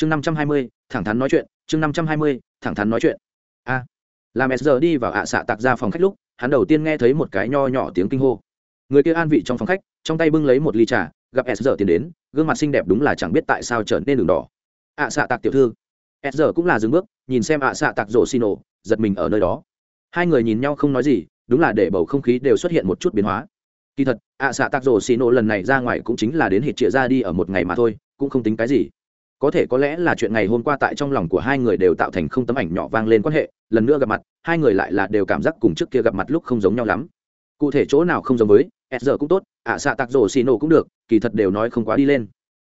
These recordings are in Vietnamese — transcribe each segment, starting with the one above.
chương năm trăm hai mươi, thẳng thắn nói chuyện, chương năm trăm hai mươi, thẳng thắn nói chuyện. A. Làm s giờ đi vào ạ xạ tạc ra phòng khách lúc, hắn đầu tiên nghe thấy một cái nho nhỏ tiếng kinh hô. Người kia an vị trong phòng khách, trong tay bưng lấy một ly trà, gặp s giờ tiến đến, gương mặt xinh đẹp đúng là chẳng biết tại sao trở nên đường đỏ. Ạ xạ tạc tiểu thư. S giờ cũng là dừng bước, nhìn xem ạ xạ tạc rổ xin nổ, giật mình ở nơi đó. Hai người nhìn nhau không nói gì, đúng là để bầu không khí đều xuất hiện một chút biến hóa. Kỳ thật, ạ xạ tạc rổ xì nổ lần này ra ngoài cũng chính là đến hít chĩa ra đi ở một ngày mà thôi, cũng không tính cái gì có thể có lẽ là chuyện ngày hôm qua tại trong lòng của hai người đều tạo thành không tấm ảnh nhỏ vang lên quan hệ, lần nữa gặp mặt, hai người lại là đều cảm giác cùng trước kia gặp mặt lúc không giống nhau lắm. Cụ thể chỗ nào không giống với s giờ cũng tốt, ạ xạ tạc rổ xì nổ cũng được, kỳ thật đều nói không quá đi lên.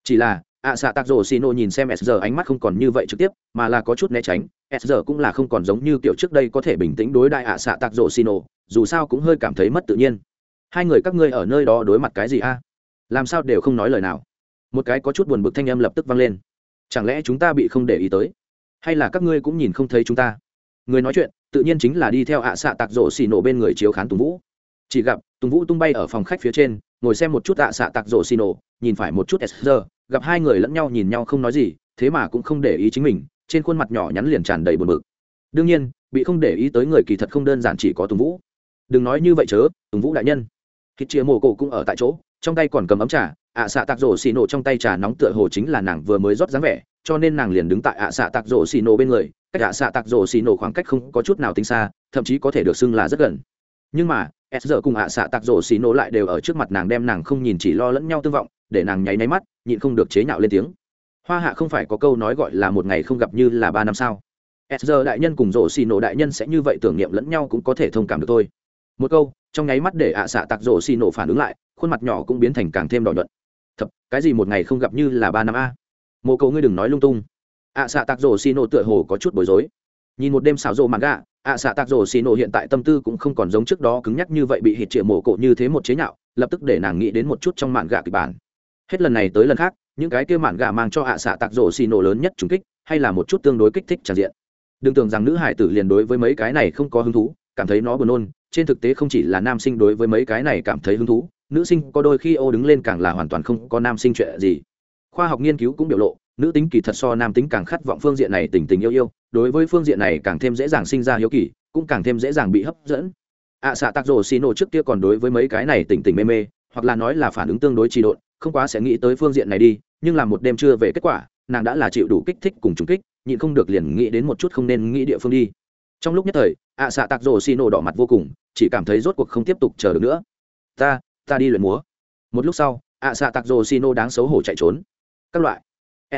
Chỉ là, ạ xạ tạc rổ xì nổ nhìn xem s giờ ánh mắt không còn như vậy trực tiếp, mà là có chút né tránh s giờ cũng là không còn giống như kiểu trước đây có thể bình tĩnh đối đại ạ xạ tạc rổ xì nổ, dù sao cũng hơi cảm thấy mất tự nhiên. Hai người các ngươi ở nơi đó đối mặt cái gì a? Làm sao đều không nói lời nào? Một cái có chút buồn bực thanh âm lập tức vang lên chẳng lẽ chúng ta bị không để ý tới? Hay là các ngươi cũng nhìn không thấy chúng ta? Người nói chuyện, tự nhiên chính là đi theo ạ xạ tạc rổ xì nổ bên người chiếu khán tùng vũ. Chỉ gặp, tùng vũ tung bay ở phòng khách phía trên, ngồi xem một chút ạ xạ tạc rổ xì nổ, nhìn phải một chút s gặp hai người lẫn nhau nhìn nhau không nói gì, thế mà cũng không để ý chính mình, trên khuôn mặt nhỏ nhắn liền tràn đầy buồn bực. Đương nhiên, bị không để ý tới người kỳ thật không đơn giản chỉ có tùng vũ. Đừng nói như vậy chớ, tùng vũ đại nhân. Khi chia mồ cổ cũng ở tại chỗ, trong tay còn cầm ấm trà ạ xạ tạc rổ xì nổ trong tay trà nóng tựa hồ chính là nàng vừa mới rót dáng vẻ, cho nên nàng liền đứng tại ạ xạ tạc rổ xì nổ bên người, cách ạ xạ tạc rổ xì nổ khoảng cách không có chút nào tính xa, thậm chí có thể được xưng là rất gần. Nhưng mà, s giờ cùng ạ xạ tạc rổ xì nổ lại đều ở trước mặt nàng đem nàng không nhìn chỉ lo lẫn nhau tương vọng, để nàng nháy náy mắt, nhịn không được chế nhạo lên tiếng. Hoa hạ không phải có câu nói gọi là một ngày không gặp như là ba năm sao? S giờ đại nhân cùng rổ xì nổ đại nhân sẽ như vậy tưởng niệm lẫn nhau cũng có thể thông cảm được thôi. Một câu, trong nháy mắt để ạ xạ tạc rổ xì nổ phản ứng lại, khuôn mặt nhỏ cũng biến thành càng thêm đỏ nhuận thật cái gì một ngày không gặp như là ba năm a? Mộ cầu ngươi đừng nói lung tung. Ạ xạ tạc rổ xì nổ tựa hồ có chút bối rối. Nhìn một đêm xảo rộ mặt gà ạ xạ tạc rổ xì nổ hiện tại tâm tư cũng không còn giống trước đó cứng nhắc như vậy bị hít triệu mổ cộ như thế một chế nhạo, lập tức để nàng nghĩ đến một chút trong mạn gà kịch bản. Hết lần này tới lần khác, những cái kia mạn gà mang cho ạ xạ tạc rổ xì nổ lớn nhất trùng kích, hay là một chút tương đối kích thích tràn diện. Đừng tưởng rằng nữ hải tử liền đối với mấy cái này không có hứng thú, cảm thấy nó buồn nôn, trên thực tế không chỉ là nam sinh đối với mấy cái này cảm thấy hứng thú nữ sinh có đôi khi ô đứng lên càng là hoàn toàn không có nam sinh chuyện gì. Khoa học nghiên cứu cũng biểu lộ nữ tính kỳ thật so nam tính càng khát vọng phương diện này tình tình yêu yêu đối với phương diện này càng thêm dễ dàng sinh ra hiếu kỳ cũng càng thêm dễ dàng bị hấp dẫn. Ạ à, xạ tạc rồ xì nổ trước kia còn đối với mấy cái này tình tình mê mê hoặc là nói là phản ứng tương đối trì độn không quá sẽ nghĩ tới phương diện này đi nhưng là một đêm chưa về kết quả nàng đã là chịu đủ kích thích cùng trùng kích nhịn không được liền nghĩ đến một chút không nên nghĩ địa phương đi. Trong lúc nhất thời ạ à, xạ tạc rồ xì nổ đỏ mặt vô cùng chỉ cảm thấy rốt cuộc không tiếp tục chờ được nữa. Ta ta đi luyện múa. Một lúc sau, ạ xạ tạc rồ xì nô đáng xấu hổ chạy trốn. Các loại.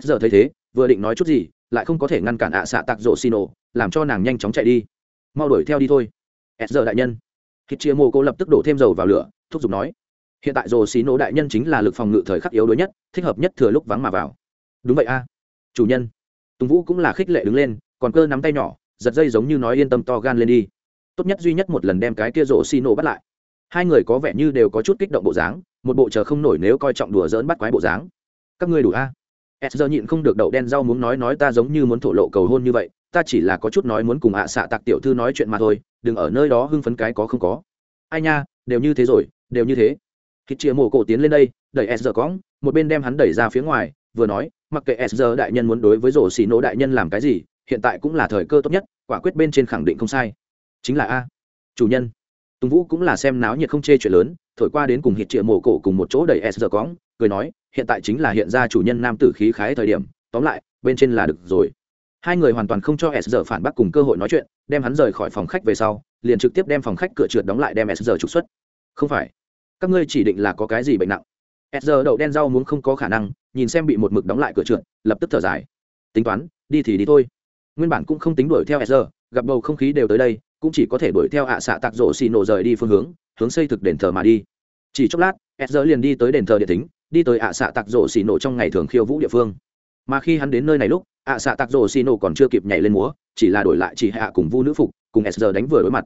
S giờ thấy thế, vừa định nói chút gì, lại không có thể ngăn cản ạ xạ tạc rồ xì nổ làm cho nàng nhanh chóng chạy đi. Mau đuổi theo đi thôi. S giờ đại nhân. Khi chia mô cô lập tức đổ thêm dầu vào lửa, thúc giục nói. Hiện tại rồ xì nổ đại nhân chính là lực phòng ngự thời khắc yếu đuối nhất, thích hợp nhất thừa lúc vắng mà vào. Đúng vậy a. Chủ nhân. Tùng vũ cũng là khích lệ đứng lên, còn cơ nắm tay nhỏ, giật dây giống như nói yên tâm to gan lên đi. Tốt nhất duy nhất một lần đem cái kia rồ xì nổ bắt lại hai người có vẻ như đều có chút kích động bộ dáng, một bộ chờ không nổi nếu coi trọng đùa dỡn bắt quái bộ dáng. Các ngươi đủ a? S giờ nhịn không được đậu đen rau muốn nói nói ta giống như muốn thổ lộ cầu hôn như vậy, ta chỉ là có chút nói muốn cùng ạ xạ tạc tiểu thư nói chuyện mà thôi, đừng ở nơi đó hưng phấn cái có không có. Ai nha, đều như thế rồi, đều như thế. Khi chia mổ cổ tiến lên đây, đẩy s giờ cóng một bên đem hắn đẩy ra phía ngoài, vừa nói, mặc kệ s giờ đại nhân muốn đối với rổ xì nổ đại nhân làm cái gì, hiện tại cũng là thời cơ tốt nhất, quả quyết bên trên khẳng định không sai. Chính là a. Chủ nhân tùng vũ cũng là xem náo nhiệt không chê chuyện lớn, thổi qua đến cùng hít chĩa mổ cổ cùng một chỗ đẩy s giờ cóng, cười nói, hiện tại chính là hiện ra chủ nhân nam tử khí khái thời điểm, tóm lại, bên trên là được rồi. Hai người hoàn toàn không cho s giờ phản bác cùng cơ hội nói chuyện, đem hắn rời khỏi phòng khách về sau, liền trực tiếp đem phòng khách cửa trượt đóng lại đem s giờ trục xuất. Không phải. Các ngươi chỉ định là có cái gì bệnh nặng? S giờ đậu đen rau muốn không có khả năng, nhìn xem bị một mực đóng lại cửa trượt, lập tức thở dài. Tính toán, đi thì đi thôi. Nguyên bản cũng không tính đuổi theo s giờ gặp bầu không khí đều tới đây cũng chỉ có thể đuổi theo ạ xạ tạc rổ xì nổ rời đi phương hướng hướng xây thực đền thờ mà đi. Chỉ chốc lát s giờ liền đi tới đền thờ địa tính đi tới ạ xạ tạc rổ xì nổ trong ngày thường khiêu vũ địa phương. Mà khi hắn đến nơi này lúc, ạ xạ tạc rổ xì nổ còn chưa kịp nhảy lên múa, chỉ là đổi lại chỉ hạ cùng vu nữ phục, cùng s giờ đánh vừa đối mặt.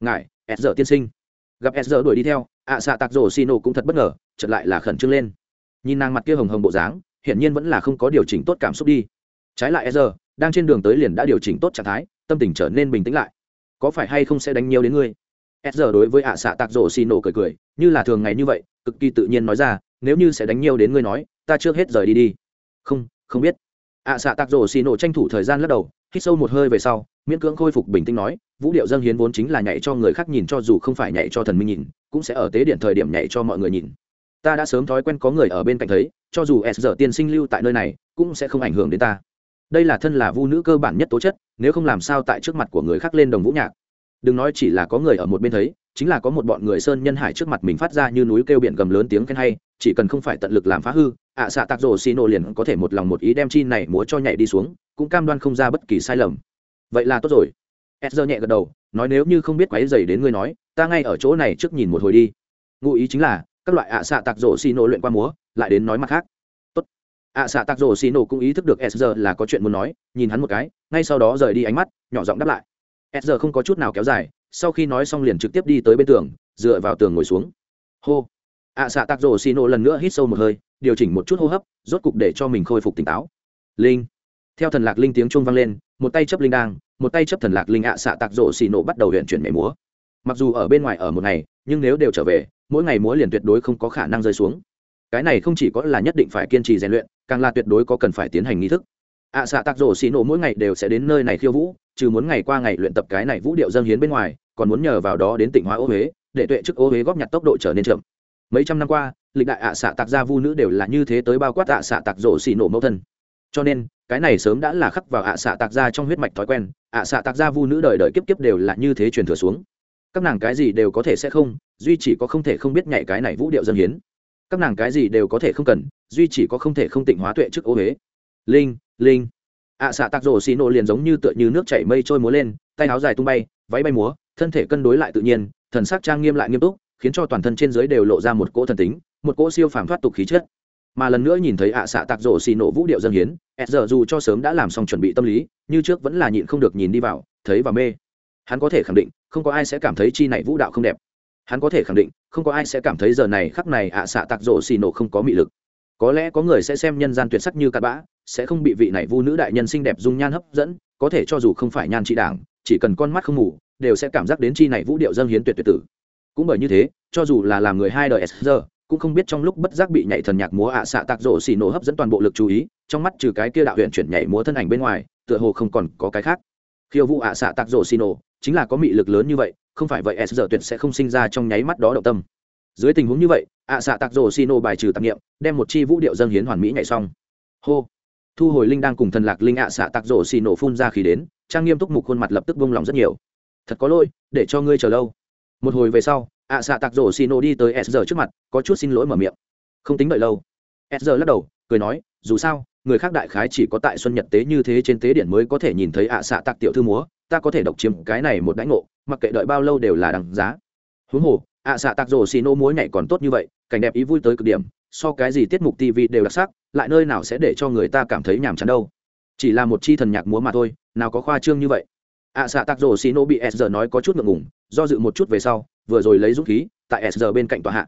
Ngài z giờ tiên sinh. Gặp s giờ đuổi đi theo, ạ xạ tạc rổ xì nổ cũng thật bất ngờ chật lại là khẩn trương lên. Nhìn nàng mặt kia hồng hồng bộ dáng, hiển nhiên vẫn là không có điều chỉnh tốt cảm xúc đi. Trái lại s giờ đang trên đường tới liền đã điều chỉnh tốt trạng thái, tâm tình trở nên bình tĩnh lại có phải hay không sẽ đánh nhiều đến ngươi? S giờ đối với ạ xạ tạc rổ xì nổ cười cười, như là thường ngày như vậy, cực kỳ tự nhiên nói ra, nếu như sẽ đánh nhiều đến ngươi nói, ta trước hết rời đi đi. Không không biết. ạ xạ tạc rổ xì nổ tranh thủ thời gian lắc đầu, hít sâu một hơi về sau, miễn cưỡng khôi phục bình tĩnh nói, vũ điệu dâng hiến vốn chính là nhảy cho người khác nhìn cho dù không phải nhảy cho thần minh nhìn, cũng sẽ ở tế điện thời điểm nhảy cho mọi người nhìn. Ta đã sớm thói quen có người ở bên cạnh thấy, cho dù s giờ tiên sinh lưu tại nơi này, cũng sẽ không ảnh hưởng đến ta đây là thân là vu nữ cơ bản nhất tố chất nếu không làm sao tại trước mặt của người khác lên đồng vũ nhạc. Đừng nói chỉ là có người ở một bên thấy chính là có một bọn người sơn nhân hải trước mặt mình phát ra như núi kêu biển gầm lớn tiếng khen hay chỉ cần không phải tận lực làm phá hư ạ à, xạ tạc rổ xì nổ liền có thể một lòng một ý đem chi này múa cho nhảy đi xuống cũng cam đoan không ra bất kỳ sai lầm. Vậy là tốt rồi. Edger nhẹ gật đầu nói nếu như không biết quáy dày đến ngươi nói ta ngay ở chỗ này trước nhìn một hồi đi. Ngụ ý chính là các loại ạ à xạ tạc rổ xì nổ luyện qua múa lại đến nói mặt khác ạ xạ tạc rổ xì nổ cũng ý thức được edger là có chuyện muốn nói, nhìn hắn một cái, ngay sau đó rời đi ánh mắt, nhỏ giọng đáp lại. edger không có chút nào kéo dài, sau khi nói xong liền trực tiếp đi tới bên tường, dựa vào tường ngồi xuống. Hô. ạ xạ tạc rổ xì nổ lần nữa hít sâu một hơi, điều chỉnh một chút hô hấp, rốt cục để cho mình khôi phục tỉnh táo. Linh. Theo thần lạc linh tiếng trung vang lên, một tay chấp linh đang một tay chấp thần lạc linh ạ xạ tạc rổ xì nổ bắt đầu huyện chuyển nhảy múa. Mặc dù ở bên ngoài ở một ngày, nhưng nếu đều trở về, mỗi ngày múa liền tuyệt đối không có khả năng rơi xuống cái này không chỉ có là nhất định phải kiên trì rèn luyện, càng là tuyệt đối có cần phải tiến hành nghi thức. Ạ xạ tạc rổ xì nổ mỗi ngày đều sẽ đến nơi này khiêu vũ, trừ muốn ngày qua ngày luyện tập cái này vũ điệu dâng hiến bên ngoài, còn muốn nhờ vào đó đến tỉnh hóa ô huế, để tuệ chức ô huế góp nhặt tốc độ trở nên chậm. Mấy trăm năm qua, lịch đại ạ xạ tạc gia vu nữ đều là như thế tới bao quát ạ xạ tạc rổ xì nổ mẫu thân. Cho nên, cái này sớm đã là khắc vào ạ xạ tạc gia trong huyết mạch thói quen, ạ xạ tạc gia vu nữ đời đời kiếp kiếp đều là như thế truyền thừa xuống. Các nàng cái gì đều có thể sẽ không, duy chỉ có không thể không biết nhảy cái này vũ điệu dân hiến các nàng cái gì đều có thể không cần, duy chỉ có không thể không tịnh hóa tuệ trước ô huế linh linh. Ạ xạ tạc rổ xì nổ liền giống như tựa như nước chảy mây trôi múa lên, tay áo dài tung bay, váy bay múa, thân thể cân đối lại tự nhiên, thần sắc trang nghiêm lại nghiêm túc, khiến cho toàn thân trên giới đều lộ ra một cỗ thần tính, một cỗ siêu phàm thoát tục khí chất. Mà lần nữa nhìn thấy ạ xạ tạc rổ xì nổ vũ điệu dân hiến s giờ dù cho sớm đã làm xong chuẩn bị tâm lý, như trước vẫn là nhịn không được nhìn đi vào, thấy và mê. Hắn có thể khẳng định, không có ai sẽ cảm thấy chi này vũ đạo không đẹp. Hắn có thể khẳng định không có ai sẽ cảm thấy giờ này khắc này ạ xạ tạc rổ xì nổ không có mị lực. Có lẽ có người sẽ xem nhân gian tuyệt sắc như cặn bã, sẽ không bị vị này vu nữ đại nhân xinh đẹp dung nhan hấp dẫn, có thể cho dù không phải nhan trị đảng, chỉ cần con mắt không ngủ đều sẽ cảm giác đến chi này vũ điệu dâng hiến tuyệt tuyệt tử. Cũng bởi như thế, cho dù là làm người hai đời s cũng không biết trong lúc bất giác bị nhảy thần nhạc múa ạ xạ tạc rổ xì nổ hấp dẫn toàn bộ lực chú ý, trong mắt trừ cái kia đạo huyện chuyển nhảy múa thân ảnh bên ngoài, tựa hồ không còn có cái khác. Khiêu vũ ạ xạ tạc rổ xì nổ, chính là có mị lực lớn như vậy không phải vậy s giờ tuyệt sẽ không sinh ra trong nháy mắt đó động tâm. Dưới tình huống như vậy, ạ xạ tạc rổ xì nổ bài trừ tạp nghiệm, đem một chi vũ điệu dân hiến hoàn mỹ nhảy xong. Hô! Thu hồi linh đang cùng thần lạc linh ạ xạ tạc rổ xì nổ phun ra khi đến, trang nghiêm túc mục khuôn mặt lập tức bông lòng rất nhiều. Thật có lỗi, để cho ngươi chờ lâu. Một hồi về sau, ạ xạ tạc rổ xì nổ đi tới s giờ trước mặt, có chút xin lỗi mở miệng. Không tính đợi lâu. S giờ lắc đầu, cười nói, dù sao, người khác đại khái chỉ có tại xuân nhật tế như thế trên tế điện mới có thể nhìn thấy ạ xạ tạc tiểu thư múa, ta có thể độc chiếm cái này một đãi ngộ mặc kệ đợi bao lâu đều là đằng giá. Huống hồ, ạ xạ tạc rổ xì nô muối nhảy còn tốt như vậy, cảnh đẹp ý vui tới cực điểm, so cái gì tiết mục tv đều đặc sắc, lại nơi nào sẽ để cho người ta cảm thấy nhàm chán đâu. Chỉ là một chi thần nhạc múa mà thôi, nào có khoa trương như vậy. Ạ xạ tạc rổ xì nô bị s giờ nói có chút ngượng ngùng, do dự một chút về sau, vừa rồi lấy dũng khí, tại s giờ bên cạnh tòa hạ.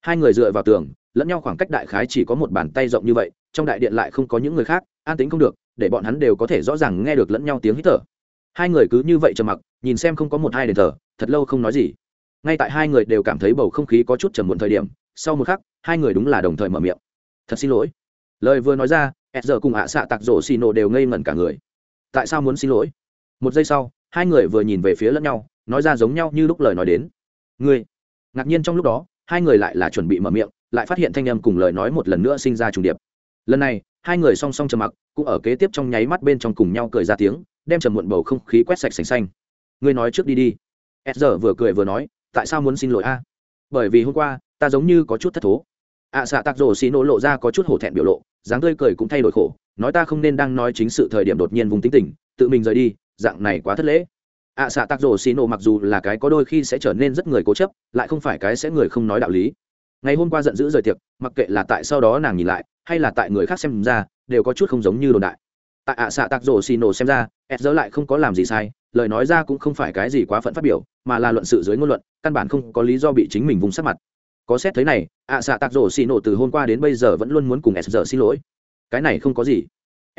Hai người dựa vào tường, lẫn nhau khoảng cách đại khái chỉ có một bàn tay rộng như vậy, trong đại điện lại không có những người khác, an tính không được, để bọn hắn đều có thể rõ ràng nghe được lẫn nhau tiếng hít thở. Hai người cứ như vậy trầm mặc nhìn xem không có một hai đền thờ, thật lâu không nói gì. Ngay tại hai người đều cảm thấy bầu không khí có chút trầm muộn thời điểm, sau một khắc, hai người đúng là đồng thời mở miệng. Thật xin lỗi. Lời vừa nói ra s giờ cùng ạ xạ tặc rổ xì nổ đều ngây ngẩn cả người. Tại sao muốn xin lỗi? Một giây sau, hai người vừa nhìn về phía lẫn nhau, nói ra giống nhau như lúc lời nói đến. Ngươi. Ngạc nhiên trong lúc đó, hai người lại là chuẩn bị mở miệng, lại phát hiện thanh âm cùng lời nói một lần nữa sinh ra trùng điệp. Lần này, hai người song song trầm mặc, cũng ở kế tiếp trong nháy mắt bên trong cùng nhau cười ra tiếng, đem trầm muộn bầu không khí quét sạch sành xanh ngươi nói trước đi đi. S giờ vừa cười vừa nói tại sao muốn xin lỗi a? À? Bởi vì hôm qua ta giống như có chút thất thố. Ạ à, xạ tạc rổ xì nổ lộ ra có chút hổ thẹn biểu lộ dáng tươi cười cũng thay đổi khổ nói ta không nên đang nói chính sự thời điểm đột nhiên vùng tính tình tự mình rời đi dạng này quá thất lễ. Ạ à, xạ tạc rổ xì nổ mặc dù là cái có đôi khi sẽ trở nên rất người cố chấp lại không phải cái sẽ người không nói đạo lý. Ngày hôm qua giận dữ rời tiệc mặc kệ là tại sau đó nàng nhìn lại hay là tại người khác xem ra đều có chút không giống như đồn đại. Tại ạ à, xạ tạc rổ xì nổ xem ra ed dỡ lại không có làm gì sai lời nói ra cũng không phải cái gì quá phận phát biểu, mà là luận sự dưới ngôn luận, căn bản không có lý do bị chính mình vùng sắc mặt. Có xét thấy này, ạ xạ tạc rổ xì nổ từ hôm qua đến bây giờ vẫn luôn muốn cùng s giờ xin lỗi. Cái này không có gì.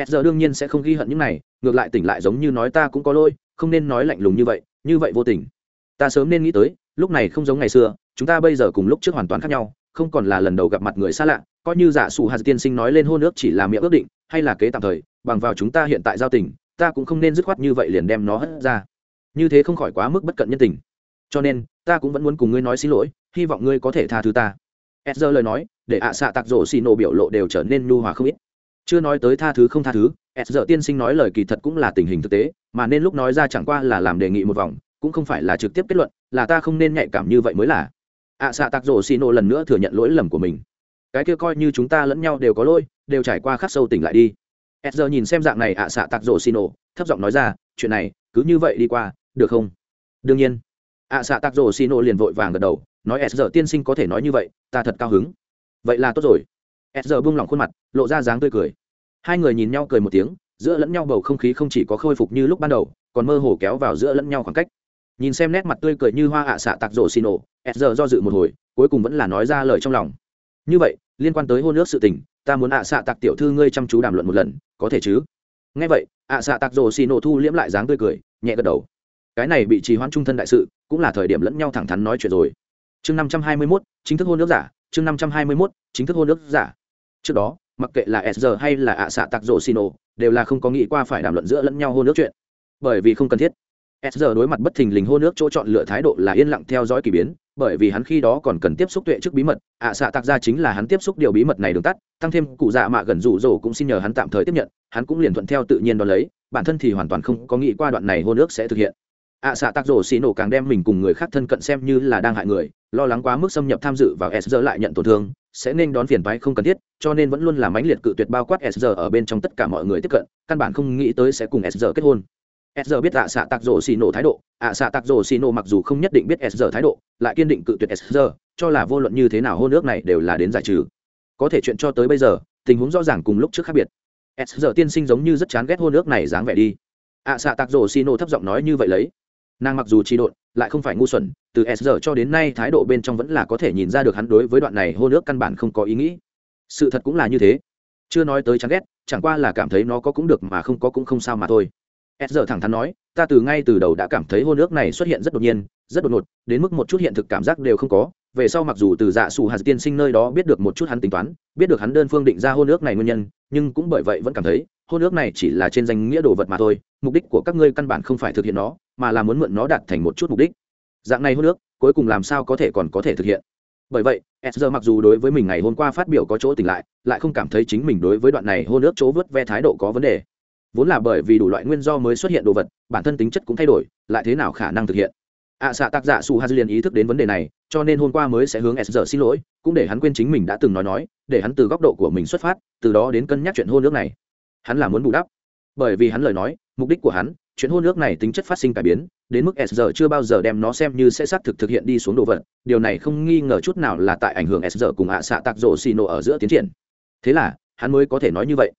S giờ đương nhiên sẽ không ghi hận những này, ngược lại tỉnh lại giống như nói ta cũng có lỗi, không nên nói lạnh lùng như vậy như vậy vô tình. Ta sớm nên nghĩ tới, lúc này không giống ngày xưa, chúng ta bây giờ cùng lúc trước hoàn toàn khác nhau, không còn là lần đầu gặp mặt người xa lạ, coi như giả sủ hạt tiên sinh nói lên hôn ước chỉ là miệng ước định, hay là kế tạm thời, bằng vào chúng ta hiện tại giao tình ta cũng không nên dứt khoát như vậy liền đem nó hất ra. Như thế không khỏi quá mức bất cận nhân tình. Cho nên, ta cũng vẫn muốn cùng ngươi nói xin lỗi, hy vọng ngươi có thể tha thứ ta. Edger lời nói, để ạ xạ tạc rổ xì nổ biểu lộ đều trở nên nhu hòa không ít. Chưa nói tới tha thứ không tha thứ edger tiên sinh nói lời kỳ thật cũng là tình hình thực tế, mà nên lúc nói ra chẳng qua là làm đề nghị một vòng, cũng không phải là trực tiếp kết luận, là ta không nên nhạy cảm như vậy mới là. Ạ xạ tạc rổ xì nổ lần nữa thừa nhận lỗi lầm của mình. Cái kia coi như chúng ta lẫn nhau đều có lỗi, đều trải qua khắc sâu tỉnh lại đi edger nhìn xem dạng này ạ xạ tạc rổ xì nổ thấp giọng nói ra, chuyện này, cứ như vậy đi qua, được không? Đương nhiên. ạ xạ tạc rổ xì nổ liền vội vàng gật đầu, nói s giờ tiên sinh có thể nói như vậy, ta thật cao hứng. Vậy là tốt rồi. S giờ buông lỏng khuôn mặt, lộ ra dáng tươi cười. Hai người nhìn nhau cười một tiếng, giữa lẫn nhau bầu không khí không chỉ có khôi phục như lúc ban đầu, còn mơ hồ kéo vào giữa lẫn nhau khoảng cách. Nhìn xem nét mặt tươi cười như hoa ạ xạ tạc rổ xì nổ s giờ do dự một hồi, cuối cùng vẫn là nói ra lời trong lòng. Như vậy, liên quan tới hôn ước sự tình ta muốn ạ xạ tạc tiểu thư ngươi chăm chú đàm luận một lần, có thể chứ? Nghe vậy, ạ xạ tạc rồ xì nổ thu liễm lại dáng tươi cười, nhẹ gật đầu. Cái này bị trì hoãn trung thân đại sự, cũng là thời điểm lẫn nhau thẳng thắn nói chuyện rồi. Chương năm trăm hai mươi mốt, chính thức hôn nước giả, chương năm trăm hai mươi mốt, chính thức hôn nước giả. Trước đó, mặc kệ là sr hay là ạ xạ tạc rồ xì nổ, đều là không có nghĩ qua phải đàm luận giữa lẫn nhau hôn nước chuyện. Bởi vì không cần thiết sr đối mặt bất thình lình hôn nước chỗ chọn lựa thái độ là yên lặng theo dõi k ỳ biến bởi vì hắn khi đó còn cần tiếp xúc tuệ trước bí mật, ạ xạ tạc ra chính là hắn tiếp xúc điều bí mật này đường tắt, tăng thêm cụ dạ mạ gần rủ rồ cũng xin nhờ hắn tạm thời tiếp nhận, hắn cũng liền thuận theo tự nhiên đ lấy, bản thân thì hoàn toàn không có nghĩ qua đoạn này hôn nước sẽ thực hiện. ạ xạ tạc rổ xì nổ càng đem mình cùng người khác thân cận xem như là đang hại người, lo lắng quá mức xâm nhập tham dự vào s lại nhận tổn thương, sẽ nên đón phiền toái không cần thiết, cho nên vẫn luôn là mãnh liệt cự tuyệt bao quát s ở bên trong tất cả mọi người tiếp cận, căn bản không nghĩ tới sẽ cùng s kết hôn s biết ạ xạ tạc rổ xì nổ thái độ. ạ xạ tạc rổ xì nổ mặc dù không nhất định biết s thái độ, lại kiên định cự tuyệt s cho là vô luận như thế nào hôn ước này đều là đến giải trừ. Có thể chuyện cho tới bây giờ, tình huống rõ ràng cùng lúc trước khác biệt. S tiên sinh giống như rất chán ghét hôn ước này dáng vẻ đi. ạ xạ tạc rổ xì nổ thấp giọng nói như vậy lấy. Nàng mặc dù trị độn, lại không phải ngu xuẩn, từ s giờ cho đến nay thái độ bên trong vẫn là có thể nhìn ra được hắn đối với đoạn này hôn nước căn bản không có ý nghĩ. Sự thật cũng là như thế. Chưa nói tới chán ghét, chẳng qua là cảm thấy nó có cũng được mà không có cũng không sao mà thôi s giờ thẳng thắn nói, ta từ ngay từ đầu đã cảm thấy hôn ước này xuất hiện rất đột nhiên, rất đột ngột, đến mức một chút hiện thực cảm giác đều không có. Về sau mặc dù từ dạ Sủ hạt tiên sinh nơi đó biết được một chút hắn tính toán, biết được hắn đơn phương định ra hôn ước này nguyên nhân, nhưng cũng bởi vậy vẫn cảm thấy, hôn ước này chỉ là trên danh nghĩa đồ vật mà thôi, mục đích của các ngươi căn bản không phải thực hiện nó, mà là muốn mượn nó đạt thành một chút mục đích. Dạng này hôn ước, cuối cùng làm sao có thể còn có thể thực hiện? Bởi vậy sr mặc dù đối với mình ngày hôm qua phát biểu có chỗ tỉnh lại lại không cảm thấy chính mình đối với đoạn này hôn ước chỗ vớt ve thái độ có vấn đề vốn là bởi vì đủ loại nguyên do mới xuất hiện đồ vật bản thân tính chất cũng thay đổi lại thế nào khả năng thực hiện? Ạ à, xạ tác giả su ha liền ý thức đến vấn đề này cho nên hôm qua mới sẽ hướng sr xin lỗi cũng để hắn quên chính mình đã từng nói nói để hắn từ góc độ của mình xuất phát từ đó đến cân nhắc chuyện hôn nước này. Hắn là muốn bù đắp. Bởi vì hắn lời nói mục đích của hắn chuyện hôn nước này tính chất phát sinh cải biến đến mức s chưa bao giờ đem nó xem như sẽ xác thực thực hiện đi xuống đồ vật điều này không nghi ngờ chút nào là tại ảnh hưởng s cùng ạ xạ tạc rổ xì nổ ở giữa tiến triển. Thế là hắn mới có thể nói như vậy